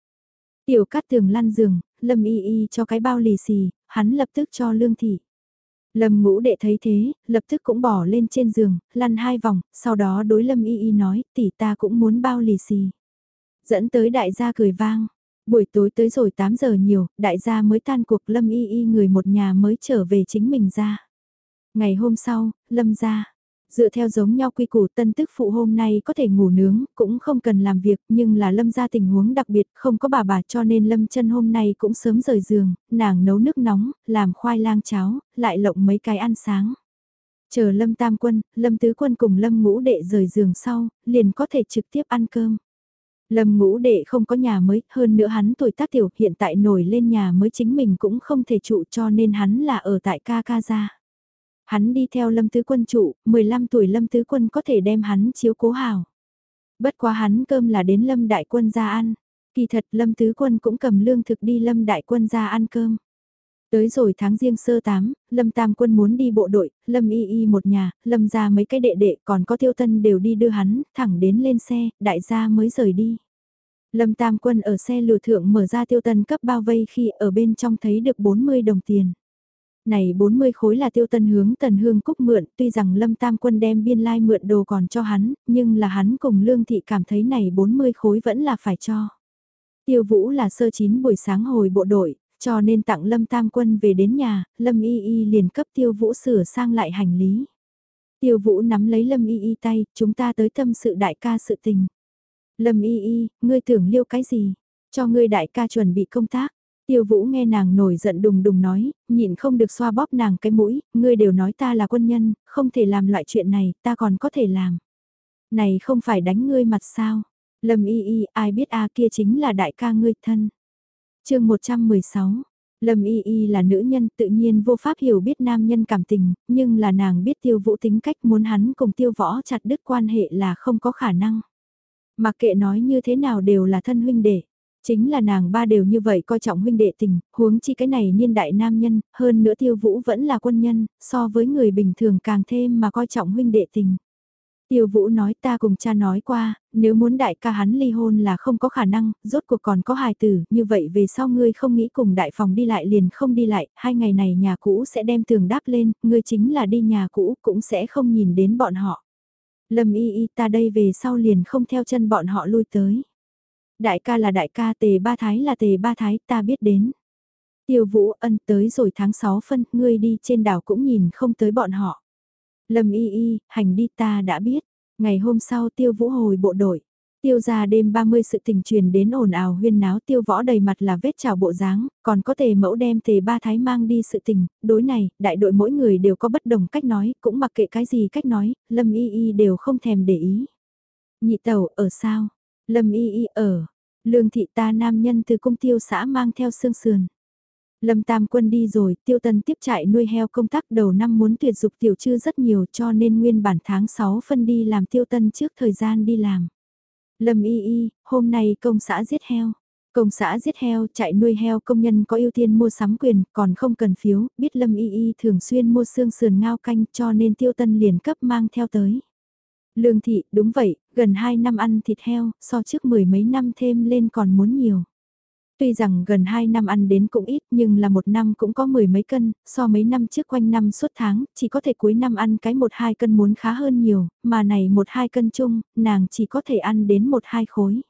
A: Tiểu cát tường lăn giường, lâm y y cho cái bao lì xì, hắn lập tức cho lương thị. Lâm ngũ đệ thấy thế, lập tức cũng bỏ lên trên giường, lăn hai vòng, sau đó đối lâm y y nói, tỷ ta cũng muốn bao lì xì. Dẫn tới đại gia cười vang, Buổi tối tới rồi 8 giờ nhiều, đại gia mới tan cuộc Lâm Y Y người một nhà mới trở về chính mình ra. Ngày hôm sau, Lâm ra. Dựa theo giống nhau quy củ tân tức phụ hôm nay có thể ngủ nướng, cũng không cần làm việc, nhưng là Lâm ra tình huống đặc biệt, không có bà bà cho nên Lâm chân hôm nay cũng sớm rời giường, nàng nấu nước nóng, làm khoai lang cháo, lại lộng mấy cái ăn sáng. Chờ Lâm Tam Quân, Lâm Tứ Quân cùng Lâm Ngũ Đệ rời giường sau, liền có thể trực tiếp ăn cơm. Lâm ngũ đệ không có nhà mới, hơn nữa hắn tuổi tác tiểu hiện tại nổi lên nhà mới chính mình cũng không thể trụ cho nên hắn là ở tại ca ca gia. Hắn đi theo Lâm Tứ Quân trụ, 15 tuổi Lâm Tứ Quân có thể đem hắn chiếu cố hào. Bất quá hắn cơm là đến Lâm Đại Quân ra ăn. Kỳ thật Lâm Tứ Quân cũng cầm lương thực đi Lâm Đại Quân ra ăn cơm. Tới rồi tháng riêng sơ tám, Lâm Tam Quân muốn đi bộ đội, Lâm Y Y một nhà, Lâm ra mấy cái đệ đệ còn có tiêu tân đều đi đưa hắn, thẳng đến lên xe, đại gia mới rời đi. Lâm Tam Quân ở xe lừa thượng mở ra tiêu tân cấp bao vây khi ở bên trong thấy được 40 đồng tiền. Này 40 khối là tiêu tân hướng tần hương cúc mượn, tuy rằng Lâm Tam Quân đem biên lai mượn đồ còn cho hắn, nhưng là hắn cùng Lương Thị cảm thấy này 40 khối vẫn là phải cho. Tiêu Vũ là sơ chín buổi sáng hồi bộ đội, cho nên tặng Lâm Tam Quân về đến nhà, Lâm Y Y liền cấp Tiêu Vũ sửa sang lại hành lý. Tiêu Vũ nắm lấy Lâm Y Y tay, chúng ta tới tâm sự đại ca sự tình. Lâm Y Y, ngươi tưởng liêu cái gì? Cho ngươi đại ca chuẩn bị công tác. Tiêu Vũ nghe nàng nổi giận đùng đùng nói, nhịn không được xoa bóp nàng cái mũi, ngươi đều nói ta là quân nhân, không thể làm loại chuyện này, ta còn có thể làm. Này không phải đánh ngươi mặt sao? Lâm y y, ai biết a kia chính là đại ca ngươi thân chương 116, Lâm Y Y là nữ nhân tự nhiên vô pháp hiểu biết nam nhân cảm tình, nhưng là nàng biết tiêu vũ tính cách muốn hắn cùng tiêu võ chặt đứt quan hệ là không có khả năng. Mặc kệ nói như thế nào đều là thân huynh đệ. Chính là nàng ba đều như vậy coi trọng huynh đệ tình, huống chi cái này niên đại nam nhân, hơn nữa tiêu vũ vẫn là quân nhân, so với người bình thường càng thêm mà coi trọng huynh đệ tình. Tiêu Vũ nói ta cùng cha nói qua, nếu muốn đại ca hắn ly hôn là không có khả năng, rốt cuộc còn có hài tử, như vậy về sau ngươi không nghĩ cùng đại phòng đi lại liền không đi lại, hai ngày này nhà cũ sẽ đem tường đáp lên, ngươi chính là đi nhà cũ cũng sẽ không nhìn đến bọn họ. Lâm y y ta đây về sau liền không theo chân bọn họ lui tới. Đại ca là đại ca tề ba thái là tề ba thái ta biết đến. Tiêu Vũ ân tới rồi tháng 6 phân, ngươi đi trên đảo cũng nhìn không tới bọn họ. Lâm y y, hành đi ta đã biết. Ngày hôm sau tiêu vũ hồi bộ đội. Tiêu ra đêm 30 sự tình truyền đến ồn ào huyên náo tiêu võ đầy mặt là vết trào bộ dáng, còn có tề mẫu đem tề ba thái mang đi sự tình, đối này, đại đội mỗi người đều có bất đồng cách nói, cũng mặc kệ cái gì cách nói, lâm y y đều không thèm để ý. Nhị tàu ở sao? Lâm y y ở. Lương thị ta nam nhân từ cung tiêu xã mang theo xương sườn. Lâm Tam Quân đi rồi, Tiêu Tân tiếp trại nuôi heo công tác đầu năm muốn tuyệt dục tiểu trư rất nhiều cho nên nguyên bản tháng 6 phân đi làm Tiêu Tân trước thời gian đi làm. Lâm Y Y, hôm nay công xã giết heo. Công xã giết heo, chạy nuôi heo công nhân có ưu tiên mua sắm quyền, còn không cần phiếu, biết Lâm Y Y thường xuyên mua xương sườn ngao canh cho nên Tiêu Tân liền cấp mang theo tới. Lương thị, đúng vậy, gần 2 năm ăn thịt heo, so trước mười mấy năm thêm lên còn muốn nhiều. Tuy rằng gần 2 năm ăn đến cũng ít nhưng là một năm cũng có mười mấy cân, so mấy năm trước quanh năm suốt tháng, chỉ có thể cuối năm ăn cái 1-2 cân muốn khá hơn nhiều, mà này 1-2 cân chung, nàng chỉ có thể ăn đến 1-2 khối.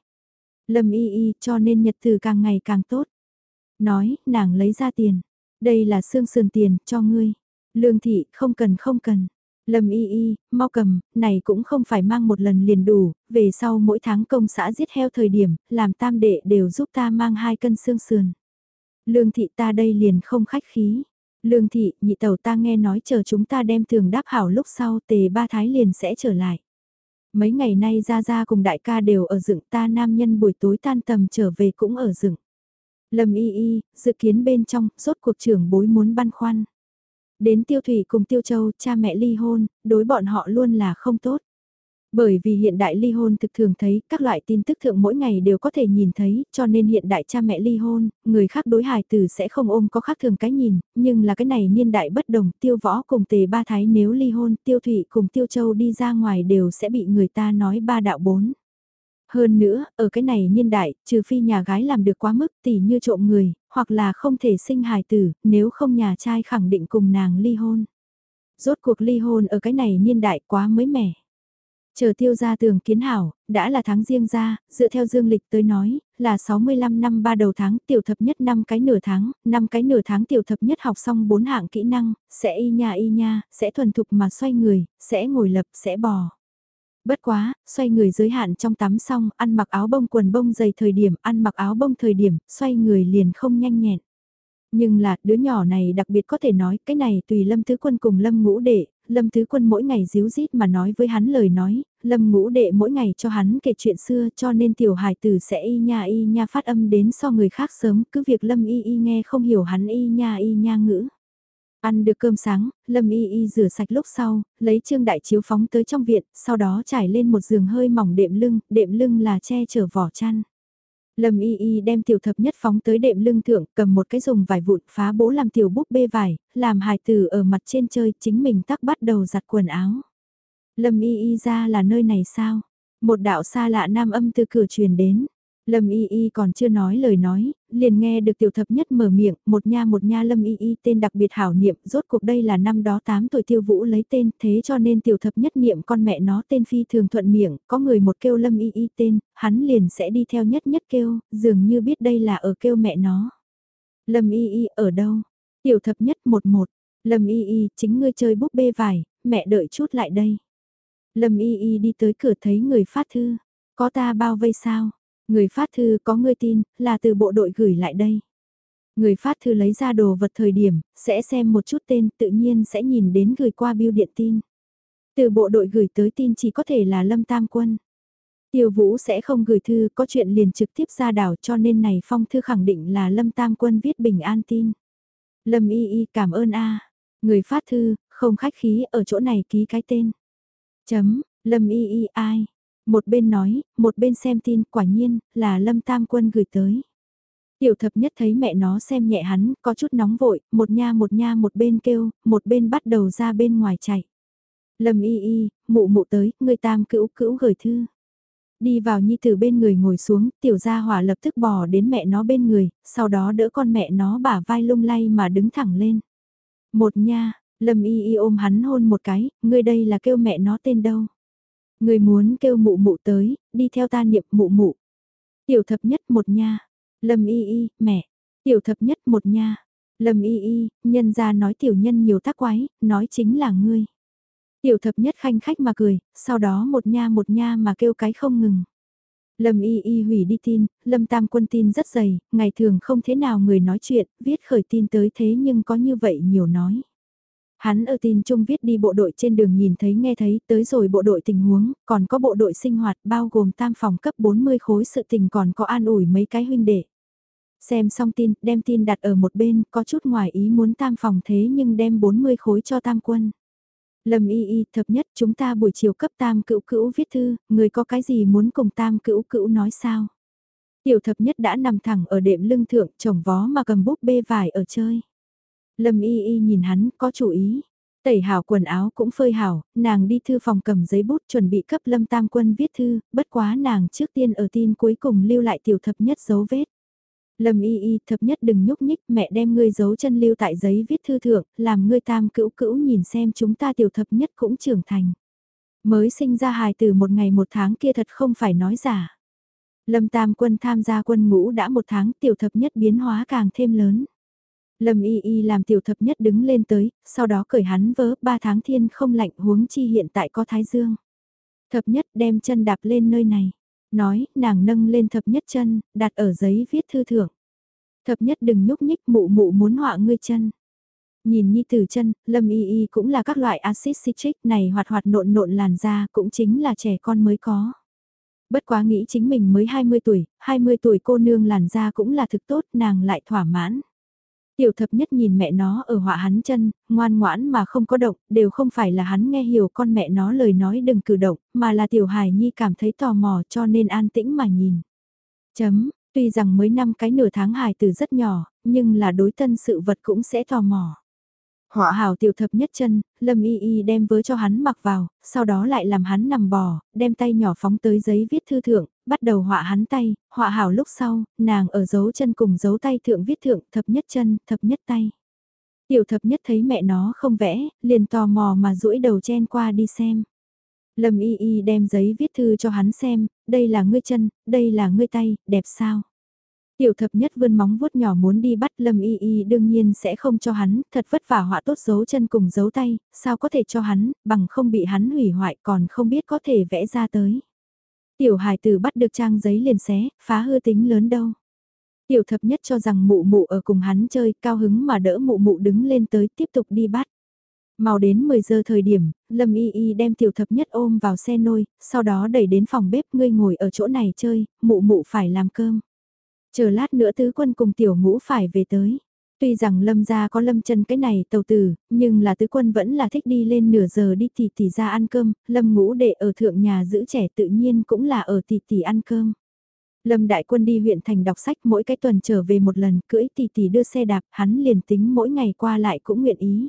A: Lâm y y cho nên nhật từ càng ngày càng tốt. Nói, nàng lấy ra tiền. Đây là xương sườn tiền, cho ngươi. Lương thị, không cần không cần. Lâm y y, mau cầm, này cũng không phải mang một lần liền đủ, về sau mỗi tháng công xã giết heo thời điểm, làm tam đệ đều giúp ta mang hai cân xương sườn. Lương thị ta đây liền không khách khí. Lương thị, nhị tàu ta nghe nói chờ chúng ta đem thường đáp hảo lúc sau tề ba thái liền sẽ trở lại. Mấy ngày nay ra ra cùng đại ca đều ở dựng ta nam nhân buổi tối tan tầm trở về cũng ở dựng. Lâm y y, dự kiến bên trong, rốt cuộc trưởng bối muốn băn khoăn. Đến Tiêu Thủy cùng Tiêu Châu, cha mẹ ly hôn, đối bọn họ luôn là không tốt. Bởi vì hiện đại ly hôn thực thường thấy, các loại tin tức thượng mỗi ngày đều có thể nhìn thấy, cho nên hiện đại cha mẹ ly hôn, người khác đối hài tử sẽ không ôm có khác thường cái nhìn, nhưng là cái này niên đại bất đồng, tiêu võ cùng tề ba thái nếu ly hôn, tiêu thủy cùng tiêu châu đi ra ngoài đều sẽ bị người ta nói ba đạo bốn. Hơn nữa, ở cái này niên đại, trừ phi nhà gái làm được quá mức tỉ như trộm người, hoặc là không thể sinh hài tử, nếu không nhà trai khẳng định cùng nàng ly hôn. Rốt cuộc ly hôn ở cái này niên đại quá mới mẻ. Chờ tiêu gia tường kiến hảo, đã là tháng riêng ra, dựa theo dương lịch tới nói, là 65 năm ba đầu tháng tiểu thập nhất năm cái nửa tháng, năm cái nửa tháng tiểu thập nhất học xong bốn hạng kỹ năng, sẽ y nha y nha, sẽ thuần thục mà xoay người, sẽ ngồi lập, sẽ bò. Bất quá, xoay người giới hạn trong tắm xong, ăn mặc áo bông quần bông dày thời điểm, ăn mặc áo bông thời điểm, xoay người liền không nhanh nhẹn. Nhưng là, đứa nhỏ này đặc biệt có thể nói, cái này tùy Lâm Tứ Quân cùng Lâm Ngũ Đệ, Lâm Tứ Quân mỗi ngày díu dít mà nói với hắn lời nói, Lâm Ngũ Đệ mỗi ngày cho hắn kể chuyện xưa cho nên tiểu hài tử sẽ y nha y nha phát âm đến so người khác sớm, cứ việc Lâm y y nghe không hiểu hắn y nha y nha ngữ. Ăn được cơm sáng, Lâm Y Y rửa sạch lúc sau, lấy trương đại chiếu phóng tới trong viện, sau đó trải lên một giường hơi mỏng đệm lưng, đệm lưng là che chở vỏ chăn. Lâm Y Y đem tiểu thập nhất phóng tới đệm lưng thượng, cầm một cái dùng vải vụn phá bố làm tiểu búp bê vải, làm hài tử ở mặt trên chơi, chính mình tắc bắt đầu giặt quần áo. Lâm Y Y ra là nơi này sao? Một đạo xa lạ nam âm từ cửa truyền đến. Lâm Y Y còn chưa nói lời nói, liền nghe được tiểu thập nhất mở miệng, một nha một nha Lâm Y Y tên đặc biệt hảo niệm, rốt cuộc đây là năm đó 8 tuổi tiêu vũ lấy tên, thế cho nên tiểu thập nhất niệm con mẹ nó tên phi thường thuận miệng, có người một kêu Lâm Y Y tên, hắn liền sẽ đi theo nhất nhất kêu, dường như biết đây là ở kêu mẹ nó. Lâm Y Y ở đâu? Tiểu thập nhất một một, Lâm Y Y chính ngươi chơi búp bê vải, mẹ đợi chút lại đây. Lâm Y Y đi tới cửa thấy người phát thư, có ta bao vây sao? Người phát thư có người tin, là từ bộ đội gửi lại đây. Người phát thư lấy ra đồ vật thời điểm, sẽ xem một chút tên tự nhiên sẽ nhìn đến gửi qua biêu điện tin. Từ bộ đội gửi tới tin chỉ có thể là Lâm Tam Quân. Tiêu Vũ sẽ không gửi thư có chuyện liền trực tiếp ra đảo cho nên này phong thư khẳng định là Lâm Tam Quân viết bình an tin. Lâm Y Y cảm ơn a Người phát thư, không khách khí ở chỗ này ký cái tên. Chấm, Lâm Y Y ai? Một bên nói, một bên xem tin quả nhiên là Lâm Tam Quân gửi tới. Tiểu thập nhất thấy mẹ nó xem nhẹ hắn, có chút nóng vội, một nha một nha một bên kêu, một bên bắt đầu ra bên ngoài chạy. Lâm y y, mụ mụ tới, người tam cữu cữu gửi thư. Đi vào nhi Tử bên người ngồi xuống, tiểu gia hỏa lập tức bò đến mẹ nó bên người, sau đó đỡ con mẹ nó bả vai lung lay mà đứng thẳng lên. Một nha, Lâm y y ôm hắn hôn một cái, người đây là kêu mẹ nó tên đâu. Người muốn kêu mụ mụ tới, đi theo ta niệm mụ mụ. Tiểu thập nhất một nha, Lâm y y, mẹ, tiểu thập nhất một nha. Lâm y y, nhân ra nói tiểu nhân nhiều tác quái, nói chính là ngươi. Tiểu thập nhất khanh khách mà cười, sau đó một nha một nha mà kêu cái không ngừng. Lâm y y hủy đi tin, Lâm tam quân tin rất dày, ngày thường không thế nào người nói chuyện, viết khởi tin tới thế nhưng có như vậy nhiều nói. Hắn ở tin chung viết đi bộ đội trên đường nhìn thấy nghe thấy tới rồi bộ đội tình huống, còn có bộ đội sinh hoạt bao gồm tam phòng cấp 40 khối sự tình còn có an ủi mấy cái huynh đệ. Xem xong tin, đem tin đặt ở một bên, có chút ngoài ý muốn tam phòng thế nhưng đem 40 khối cho tam quân. Lâm y y thập nhất chúng ta buổi chiều cấp tam cữu cữu viết thư, người có cái gì muốn cùng tam cữu cữu nói sao? Tiểu thập nhất đã nằm thẳng ở đệm lưng thượng chồng vó mà cầm búp bê vải ở chơi. Lâm y y nhìn hắn có chủ ý. Tẩy hảo quần áo cũng phơi hảo, nàng đi thư phòng cầm giấy bút chuẩn bị cấp lâm tam quân viết thư, bất quá nàng trước tiên ở tin cuối cùng lưu lại tiểu thập nhất dấu vết. Lâm y y thập nhất đừng nhúc nhích mẹ đem ngươi giấu chân lưu tại giấy viết thư thượng, làm ngươi tam cữu cữu nhìn xem chúng ta tiểu thập nhất cũng trưởng thành. Mới sinh ra hài từ một ngày một tháng kia thật không phải nói giả. Lâm tam quân tham gia quân ngũ đã một tháng tiểu thập nhất biến hóa càng thêm lớn. Lâm y y làm tiểu thập nhất đứng lên tới, sau đó cởi hắn vớ, ba tháng thiên không lạnh huống chi hiện tại có thái dương. Thập nhất đem chân đạp lên nơi này. Nói, nàng nâng lên thập nhất chân, đặt ở giấy viết thư thưởng. Thập nhất đừng nhúc nhích mụ mụ muốn họa ngươi chân. Nhìn Nhi Tử chân, Lâm Y Y cũng là các loại axit citric này hoạt hoạt nộn nộn làn da cũng chính là trẻ con mới có. Bất quá nghĩ chính mình mới 20 tuổi, 20 tuổi cô nương làn da cũng là thực tốt nàng lại thỏa mãn. Tiểu thập nhất nhìn mẹ nó ở họa hắn chân, ngoan ngoãn mà không có động, đều không phải là hắn nghe hiểu con mẹ nó lời nói đừng cử động, mà là tiểu hài nhi cảm thấy tò mò cho nên an tĩnh mà nhìn. Chấm, tuy rằng mới năm cái nửa tháng hài từ rất nhỏ, nhưng là đối tân sự vật cũng sẽ tò mò. Họa hào tiểu thập nhất chân, Lâm Y Y đem vớ cho hắn mặc vào, sau đó lại làm hắn nằm bò, đem tay nhỏ phóng tới giấy viết thư thượng, bắt đầu họa hắn tay, họa hảo lúc sau, nàng ở dấu chân cùng dấu tay thượng viết thượng thập nhất chân, thập nhất tay. Tiểu thập nhất thấy mẹ nó không vẽ, liền tò mò mà duỗi đầu chen qua đi xem. Lâm Y Y đem giấy viết thư cho hắn xem, đây là ngươi chân, đây là ngươi tay, đẹp sao? Tiểu thập nhất vươn móng vuốt nhỏ muốn đi bắt Lâm Y Y đương nhiên sẽ không cho hắn, thật vất vả họa tốt dấu chân cùng dấu tay, sao có thể cho hắn, bằng không bị hắn hủy hoại còn không biết có thể vẽ ra tới. Tiểu hài tử bắt được trang giấy liền xé, phá hư tính lớn đâu. Tiểu thập nhất cho rằng mụ mụ ở cùng hắn chơi, cao hứng mà đỡ mụ mụ đứng lên tới tiếp tục đi bắt. Mau đến 10 giờ thời điểm, Lâm Y Y đem tiểu thập nhất ôm vào xe nôi, sau đó đẩy đến phòng bếp ngươi ngồi ở chỗ này chơi, mụ mụ phải làm cơm. Chờ lát nữa tứ quân cùng tiểu ngũ phải về tới. Tuy rằng lâm gia có lâm chân cái này tàu tử, nhưng là tứ quân vẫn là thích đi lên nửa giờ đi tỷ tỷ ra ăn cơm, lâm ngũ đệ ở thượng nhà giữ trẻ tự nhiên cũng là ở tỷ tỷ ăn cơm. Lâm đại quân đi huyện thành đọc sách mỗi cái tuần trở về một lần, cưỡi tỷ tỷ đưa xe đạp, hắn liền tính mỗi ngày qua lại cũng nguyện ý.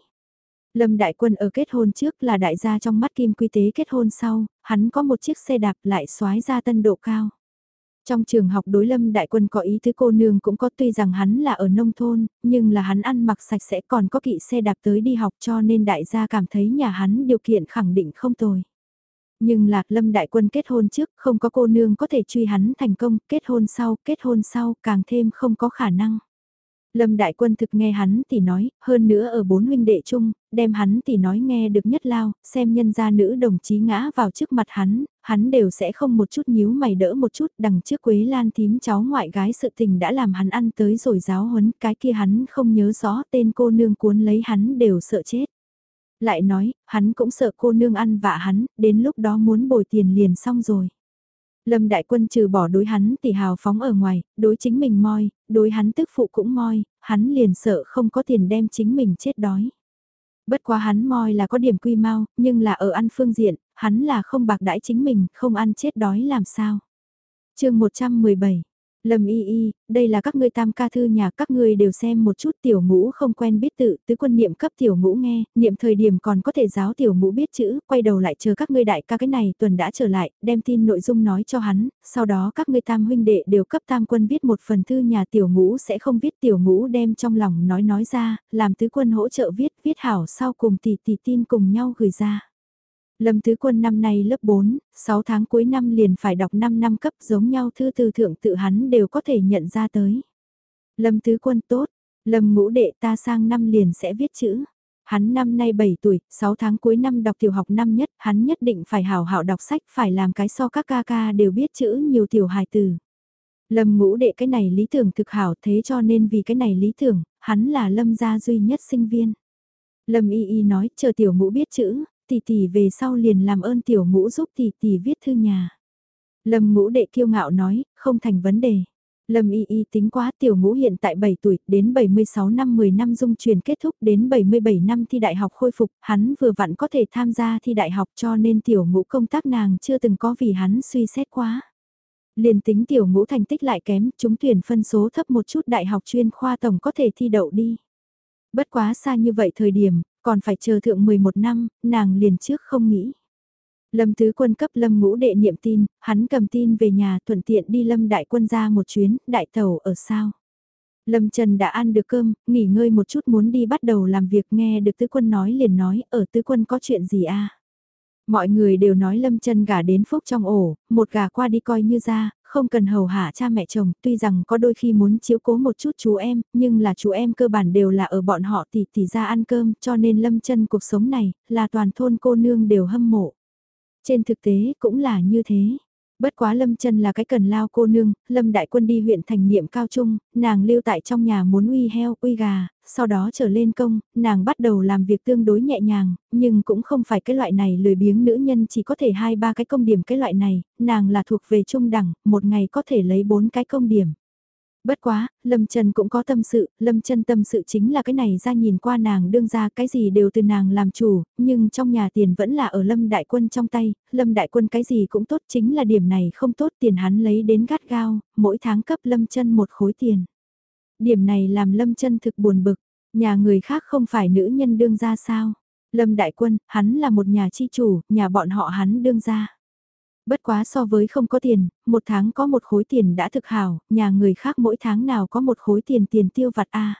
A: Lâm đại quân ở kết hôn trước là đại gia trong mắt kim quy tế kết hôn sau, hắn có một chiếc xe đạp lại xoái ra tân độ cao. Trong trường học đối lâm đại quân có ý thứ cô nương cũng có tuy rằng hắn là ở nông thôn, nhưng là hắn ăn mặc sạch sẽ còn có kỵ xe đạp tới đi học cho nên đại gia cảm thấy nhà hắn điều kiện khẳng định không tồi. Nhưng lạc lâm đại quân kết hôn trước không có cô nương có thể truy hắn thành công, kết hôn sau, kết hôn sau càng thêm không có khả năng. Lâm Đại Quân thực nghe hắn thì nói, hơn nữa ở bốn huynh đệ chung, đem hắn thì nói nghe được nhất lao, xem nhân gia nữ đồng chí ngã vào trước mặt hắn, hắn đều sẽ không một chút nhíu mày đỡ một chút, đằng trước Quế Lan thím cháu ngoại gái sự tình đã làm hắn ăn tới rồi giáo huấn, cái kia hắn không nhớ rõ tên cô nương cuốn lấy hắn đều sợ chết. Lại nói, hắn cũng sợ cô nương ăn vạ hắn, đến lúc đó muốn bồi tiền liền xong rồi. Lâm Đại Quân trừ bỏ đối hắn tỷ hào phóng ở ngoài, đối chính mình moi, đối hắn tức phụ cũng moi, hắn liền sợ không có tiền đem chính mình chết đói. Bất quá hắn moi là có điểm quy mau, nhưng là ở ăn phương diện, hắn là không bạc đãi chính mình, không ăn chết đói làm sao. chương 117 Lâm y y, đây là các ngươi tam ca thư nhà các ngươi đều xem một chút tiểu ngũ không quen biết tự, tứ quân niệm cấp tiểu ngũ nghe, niệm thời điểm còn có thể giáo tiểu ngũ biết chữ, quay đầu lại chờ các ngươi đại ca cái này tuần đã trở lại, đem tin nội dung nói cho hắn, sau đó các ngươi tam huynh đệ đều cấp tam quân viết một phần thư nhà tiểu ngũ sẽ không viết tiểu ngũ đem trong lòng nói nói ra, làm tứ quân hỗ trợ viết, viết hảo sau cùng tỷ tỷ tin cùng nhau gửi ra. Lâm Tứ Quân năm nay lớp 4, 6 tháng cuối năm liền phải đọc 5 năm cấp giống nhau thư từ thượng tự hắn đều có thể nhận ra tới. Lâm Tứ Quân tốt, Lâm ngũ đệ ta sang năm liền sẽ viết chữ. Hắn năm nay 7 tuổi, 6 tháng cuối năm đọc tiểu học năm nhất, hắn nhất định phải hảo hảo đọc sách, phải làm cái so các ca ca đều biết chữ nhiều tiểu hài từ. Lâm ngũ đệ cái này lý tưởng thực hảo thế cho nên vì cái này lý tưởng, hắn là lâm gia duy nhất sinh viên. Lâm y y nói, chờ tiểu ngũ biết chữ, tỷ tỷ về sau liền làm ơn tiểu ngũ giúp tỷ tỷ viết thư nhà. Lâm ngũ đệ kiêu ngạo nói, không thành vấn đề. Lâm y y tính quá tiểu ngũ hiện tại 7 tuổi, đến 76 năm 10 năm dung truyền kết thúc đến 77 năm thi đại học khôi phục, hắn vừa vặn có thể tham gia thi đại học cho nên tiểu ngũ công tác nàng chưa từng có vì hắn suy xét quá. Liền tính tiểu ngũ thành tích lại kém, chúng tuyển phân số thấp một chút đại học chuyên khoa tổng có thể thi đậu đi. Bất quá xa như vậy thời điểm, còn phải chờ thượng 11 năm, nàng liền trước không nghĩ. Lâm Tứ Quân cấp Lâm Ngũ Đệ niệm tin, hắn cầm tin về nhà thuận tiện đi Lâm Đại Quân ra một chuyến, đại tàu ở sao. Lâm Trần đã ăn được cơm, nghỉ ngơi một chút muốn đi bắt đầu làm việc nghe được Tứ Quân nói liền nói, ở Tứ Quân có chuyện gì a Mọi người đều nói Lâm Trần gả đến phúc trong ổ, một gà qua đi coi như ra, không cần hầu hạ cha mẹ chồng, tuy rằng có đôi khi muốn chiếu cố một chút chú em, nhưng là chú em cơ bản đều là ở bọn họ tỷ tỷ ra ăn cơm, cho nên lâm chân cuộc sống này, là toàn thôn cô nương đều hâm mộ. Trên thực tế cũng là như thế. Bất quá Lâm chân là cái cần lao cô nương, Lâm đại quân đi huyện thành niệm cao trung, nàng lưu tại trong nhà muốn uy heo, uy gà, sau đó trở lên công, nàng bắt đầu làm việc tương đối nhẹ nhàng, nhưng cũng không phải cái loại này lười biếng nữ nhân chỉ có thể hai ba cái công điểm cái loại này, nàng là thuộc về trung đẳng, một ngày có thể lấy bốn cái công điểm. Bất quá, Lâm Trần cũng có tâm sự, Lâm Trần tâm sự chính là cái này ra nhìn qua nàng đương ra cái gì đều từ nàng làm chủ, nhưng trong nhà tiền vẫn là ở Lâm Đại Quân trong tay, Lâm Đại Quân cái gì cũng tốt chính là điểm này không tốt tiền hắn lấy đến gắt gao, mỗi tháng cấp Lâm Trần một khối tiền. Điểm này làm Lâm Trần thực buồn bực, nhà người khác không phải nữ nhân đương ra sao. Lâm Đại Quân, hắn là một nhà chi chủ, nhà bọn họ hắn đương ra. Bất quá so với không có tiền, một tháng có một khối tiền đã thực hảo, nhà người khác mỗi tháng nào có một khối tiền tiền tiêu vặt a.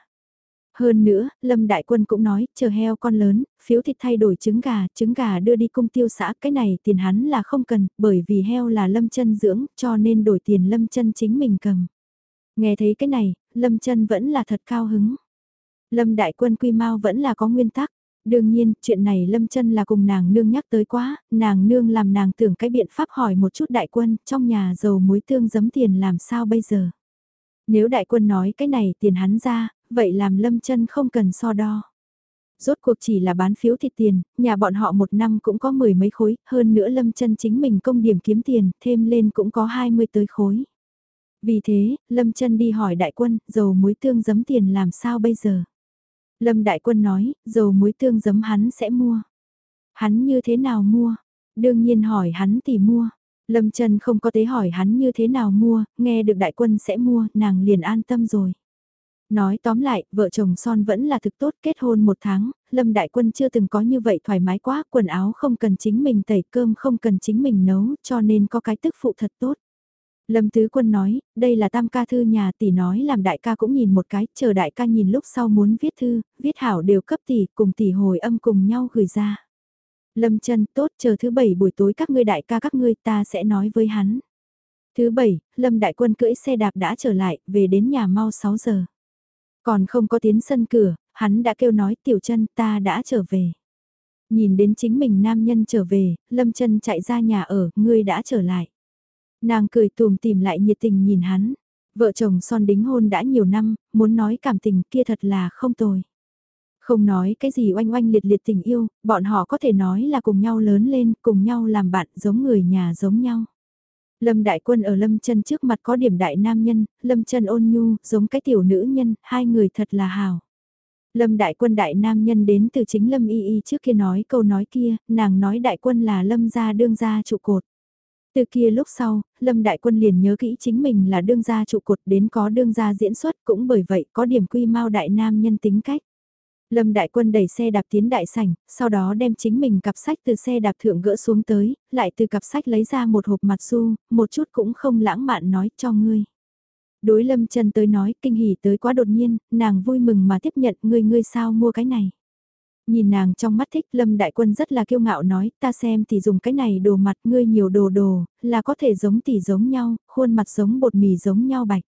A: Hơn nữa, Lâm Đại Quân cũng nói, chờ heo con lớn, phiếu thịt thay đổi trứng gà, trứng gà đưa đi cung tiêu xã, cái này tiền hắn là không cần, bởi vì heo là Lâm chân dưỡng, cho nên đổi tiền Lâm chân chính mình cầm. Nghe thấy cái này, Lâm chân vẫn là thật cao hứng. Lâm Đại Quân quy mau vẫn là có nguyên tắc. Đương nhiên, chuyện này Lâm chân là cùng nàng nương nhắc tới quá, nàng nương làm nàng tưởng cái biện pháp hỏi một chút đại quân, trong nhà dầu muối tương giấm tiền làm sao bây giờ. Nếu đại quân nói cái này tiền hắn ra, vậy làm Lâm chân không cần so đo. Rốt cuộc chỉ là bán phiếu thịt tiền, nhà bọn họ một năm cũng có mười mấy khối, hơn nữa Lâm chân chính mình công điểm kiếm tiền, thêm lên cũng có hai mươi tới khối. Vì thế, Lâm chân đi hỏi đại quân, dầu muối tương giấm tiền làm sao bây giờ. Lâm Đại Quân nói, dầu muối tương giấm hắn sẽ mua. Hắn như thế nào mua? Đương nhiên hỏi hắn thì mua. Lâm Trần không có tế hỏi hắn như thế nào mua, nghe được Đại Quân sẽ mua, nàng liền an tâm rồi. Nói tóm lại, vợ chồng son vẫn là thực tốt kết hôn một tháng, Lâm Đại Quân chưa từng có như vậy thoải mái quá, quần áo không cần chính mình tẩy cơm không cần chính mình nấu, cho nên có cái tức phụ thật tốt. Lâm Tứ Quân nói, đây là tam ca thư nhà tỷ nói làm đại ca cũng nhìn một cái, chờ đại ca nhìn lúc sau muốn viết thư, viết hảo đều cấp tỷ, cùng tỷ hồi âm cùng nhau gửi ra. Lâm chân tốt chờ thứ bảy buổi tối các ngươi đại ca các ngươi ta sẽ nói với hắn. Thứ bảy, Lâm Đại Quân cưỡi xe đạp đã trở lại, về đến nhà mau 6 giờ. Còn không có tiến sân cửa, hắn đã kêu nói tiểu chân ta đã trở về. Nhìn đến chính mình nam nhân trở về, lâm chân chạy ra nhà ở, ngươi đã trở lại. Nàng cười tùm tìm lại nhiệt tình nhìn hắn. Vợ chồng son đính hôn đã nhiều năm, muốn nói cảm tình kia thật là không tồi. Không nói cái gì oanh oanh liệt liệt tình yêu, bọn họ có thể nói là cùng nhau lớn lên, cùng nhau làm bạn giống người nhà giống nhau. Lâm Đại Quân ở Lâm chân trước mặt có điểm đại nam nhân, Lâm chân ôn nhu, giống cái tiểu nữ nhân, hai người thật là hào. Lâm Đại Quân đại nam nhân đến từ chính Lâm Y Y trước kia nói câu nói kia, nàng nói Đại Quân là Lâm gia đương gia trụ cột. Từ kia lúc sau, Lâm Đại Quân liền nhớ kỹ chính mình là đương gia trụ cột đến có đương gia diễn xuất cũng bởi vậy có điểm quy mau đại nam nhân tính cách. Lâm Đại Quân đẩy xe đạp tiến đại sảnh, sau đó đem chính mình cặp sách từ xe đạp thượng gỡ xuống tới, lại từ cặp sách lấy ra một hộp mặt su, một chút cũng không lãng mạn nói cho ngươi. Đối Lâm Trần tới nói kinh hỉ tới quá đột nhiên, nàng vui mừng mà tiếp nhận ngươi ngươi sao mua cái này. Nhìn nàng trong mắt thích Lâm Đại Quân rất là kiêu ngạo nói ta xem thì dùng cái này đồ mặt ngươi nhiều đồ đồ, là có thể giống tỷ giống nhau, khuôn mặt giống bột mì giống nhau bạch.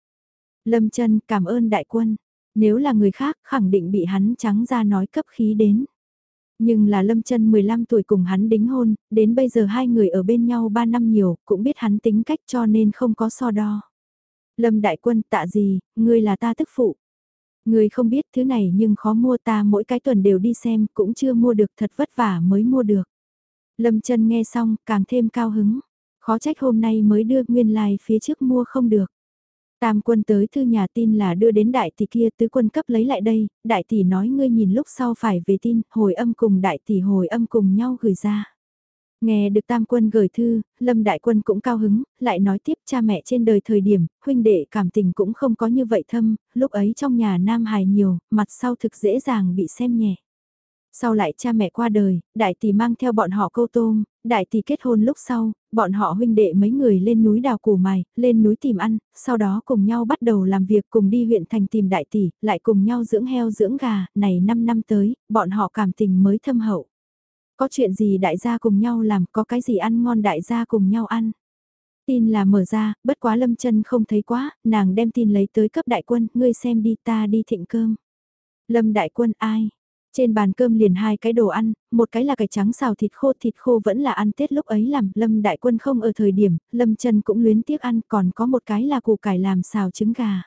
A: Lâm chân cảm ơn Đại Quân, nếu là người khác khẳng định bị hắn trắng ra nói cấp khí đến. Nhưng là Lâm Trân 15 tuổi cùng hắn đính hôn, đến bây giờ hai người ở bên nhau 3 năm nhiều, cũng biết hắn tính cách cho nên không có so đo. Lâm Đại Quân tạ gì, ngươi là ta tức phụ người không biết thứ này nhưng khó mua ta mỗi cái tuần đều đi xem, cũng chưa mua được thật vất vả mới mua được. Lâm Trân nghe xong, càng thêm cao hứng. Khó trách hôm nay mới đưa nguyên lai like phía trước mua không được. Tam quân tới thư nhà tin là đưa đến đại tỷ kia tứ quân cấp lấy lại đây, đại tỷ nói ngươi nhìn lúc sau phải về tin, hồi âm cùng đại tỷ hồi âm cùng nhau gửi ra. Nghe được tam quân gửi thư, lâm đại quân cũng cao hứng, lại nói tiếp cha mẹ trên đời thời điểm, huynh đệ cảm tình cũng không có như vậy thâm, lúc ấy trong nhà nam hài nhiều, mặt sau thực dễ dàng bị xem nhẹ. Sau lại cha mẹ qua đời, đại tỷ mang theo bọn họ câu tôm, đại tỷ kết hôn lúc sau, bọn họ huynh đệ mấy người lên núi đào củ mài, lên núi tìm ăn, sau đó cùng nhau bắt đầu làm việc cùng đi huyện thành tìm đại tỷ, lại cùng nhau dưỡng heo dưỡng gà, này 5 năm tới, bọn họ cảm tình mới thâm hậu. Có chuyện gì đại gia cùng nhau làm, có cái gì ăn ngon đại gia cùng nhau ăn. Tin là mở ra, bất quá lâm chân không thấy quá, nàng đem tin lấy tới cấp đại quân, ngươi xem đi ta đi thịnh cơm. Lâm đại quân ai? Trên bàn cơm liền hai cái đồ ăn, một cái là cải trắng xào thịt khô, thịt khô vẫn là ăn Tết lúc ấy làm, Lâm Đại Quân không ở thời điểm, Lâm chân cũng luyến tiếc ăn, còn có một cái là củ cải làm xào trứng gà.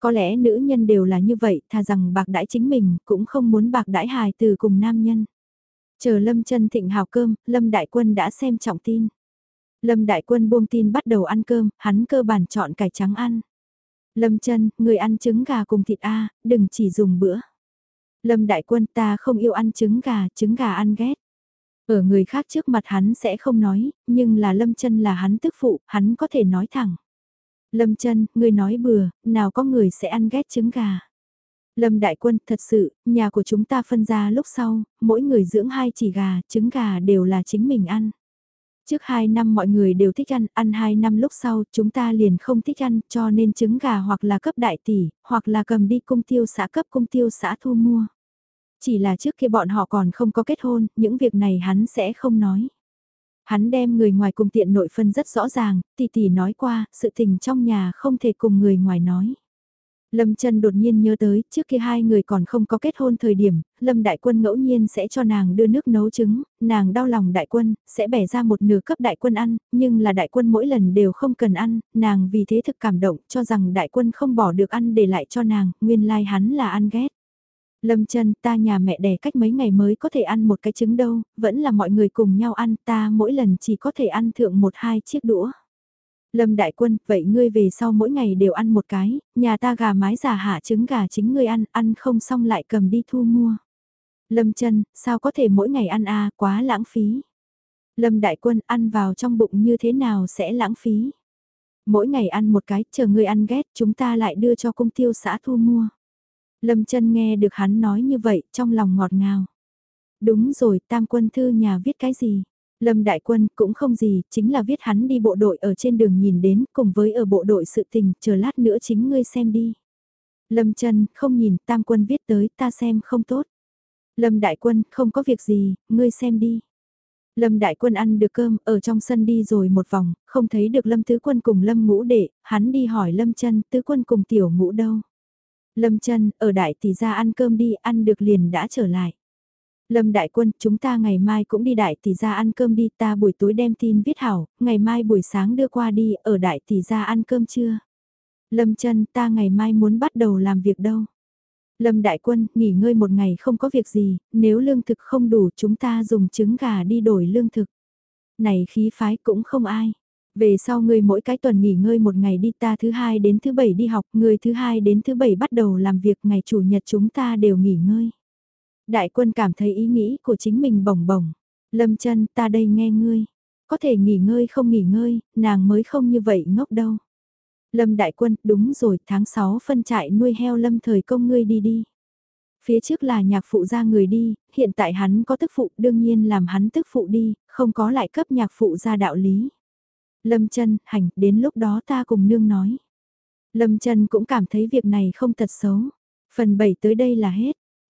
A: Có lẽ nữ nhân đều là như vậy, thà rằng bạc đãi chính mình, cũng không muốn bạc đãi hài từ cùng nam nhân. Chờ Lâm chân thịnh hào cơm, Lâm Đại Quân đã xem trọng tin. Lâm Đại Quân buông tin bắt đầu ăn cơm, hắn cơ bản chọn cải trắng ăn. Lâm chân, người ăn trứng gà cùng thịt A, đừng chỉ dùng bữa. Lâm Đại Quân ta không yêu ăn trứng gà, trứng gà ăn ghét. Ở người khác trước mặt hắn sẽ không nói, nhưng là Lâm chân là hắn tức phụ, hắn có thể nói thẳng. Lâm chân, người nói bừa, nào có người sẽ ăn ghét trứng gà. Lâm Đại Quân, thật sự, nhà của chúng ta phân ra lúc sau, mỗi người dưỡng hai chỉ gà, trứng gà đều là chính mình ăn. Trước 2 năm mọi người đều thích ăn, ăn 2 năm lúc sau chúng ta liền không thích ăn cho nên trứng gà hoặc là cấp đại tỷ, hoặc là cầm đi cung tiêu xã cấp cung tiêu xã thu mua. Chỉ là trước kia bọn họ còn không có kết hôn, những việc này hắn sẽ không nói. Hắn đem người ngoài cùng tiện nội phân rất rõ ràng, tỷ tỷ nói qua, sự tình trong nhà không thể cùng người ngoài nói. Lâm Trân đột nhiên nhớ tới, trước khi hai người còn không có kết hôn thời điểm, Lâm Đại Quân ngẫu nhiên sẽ cho nàng đưa nước nấu trứng, nàng đau lòng Đại Quân, sẽ bẻ ra một nửa cấp Đại Quân ăn, nhưng là Đại Quân mỗi lần đều không cần ăn, nàng vì thế thực cảm động, cho rằng Đại Quân không bỏ được ăn để lại cho nàng, nguyên lai like hắn là ăn ghét. Lâm Trân, ta nhà mẹ đẻ cách mấy ngày mới có thể ăn một cái trứng đâu, vẫn là mọi người cùng nhau ăn, ta mỗi lần chỉ có thể ăn thượng một hai chiếc đũa. Lâm Đại Quân, vậy ngươi về sau mỗi ngày đều ăn một cái, nhà ta gà mái giả hạ trứng gà chính ngươi ăn, ăn không xong lại cầm đi thu mua. Lâm Trân, sao có thể mỗi ngày ăn a quá lãng phí. Lâm Đại Quân, ăn vào trong bụng như thế nào sẽ lãng phí. Mỗi ngày ăn một cái, chờ ngươi ăn ghét, chúng ta lại đưa cho công tiêu xã thu mua. Lâm Trân nghe được hắn nói như vậy, trong lòng ngọt ngào. Đúng rồi, tam quân thư nhà viết cái gì? Lâm Đại Quân cũng không gì, chính là viết hắn đi bộ đội ở trên đường nhìn đến cùng với ở bộ đội sự tình, chờ lát nữa chính ngươi xem đi. Lâm Trân không nhìn, Tam Quân viết tới, ta xem không tốt. Lâm Đại Quân, không có việc gì, ngươi xem đi. Lâm Đại Quân ăn được cơm, ở trong sân đi rồi một vòng, không thấy được Lâm Tứ Quân cùng Lâm Ngũ Đệ, hắn đi hỏi Lâm Trân, Tứ Quân cùng Tiểu Ngũ đâu. Lâm Trân ở đại tỷ gia ăn cơm đi, ăn được liền đã trở lại. Lâm Đại Quân, chúng ta ngày mai cũng đi đại tỷ gia ăn cơm đi, ta buổi tối đem tin viết hảo, ngày mai buổi sáng đưa qua đi, ở đại tỷ gia ăn cơm trưa. Lâm chân, ta ngày mai muốn bắt đầu làm việc đâu. Lâm Đại Quân, nghỉ ngơi một ngày không có việc gì, nếu lương thực không đủ chúng ta dùng trứng gà đi đổi lương thực. Này khí phái cũng không ai. Về sau ngươi mỗi cái tuần nghỉ ngơi một ngày đi ta thứ hai đến thứ bảy đi học, người thứ hai đến thứ bảy bắt đầu làm việc, ngày chủ nhật chúng ta đều nghỉ ngơi. Đại quân cảm thấy ý nghĩ của chính mình bồng bồng. Lâm chân ta đây nghe ngươi. Có thể nghỉ ngơi không nghỉ ngơi, nàng mới không như vậy ngốc đâu. Lâm đại quân, đúng rồi, tháng 6 phân trại nuôi heo lâm thời công ngươi đi đi. Phía trước là nhạc phụ ra người đi, hiện tại hắn có tức phụ, đương nhiên làm hắn tức phụ đi, không có lại cấp nhạc phụ ra đạo lý. Lâm chân, hành, đến lúc đó ta cùng nương nói. Lâm chân cũng cảm thấy việc này không thật xấu. Phần 7 tới đây là hết.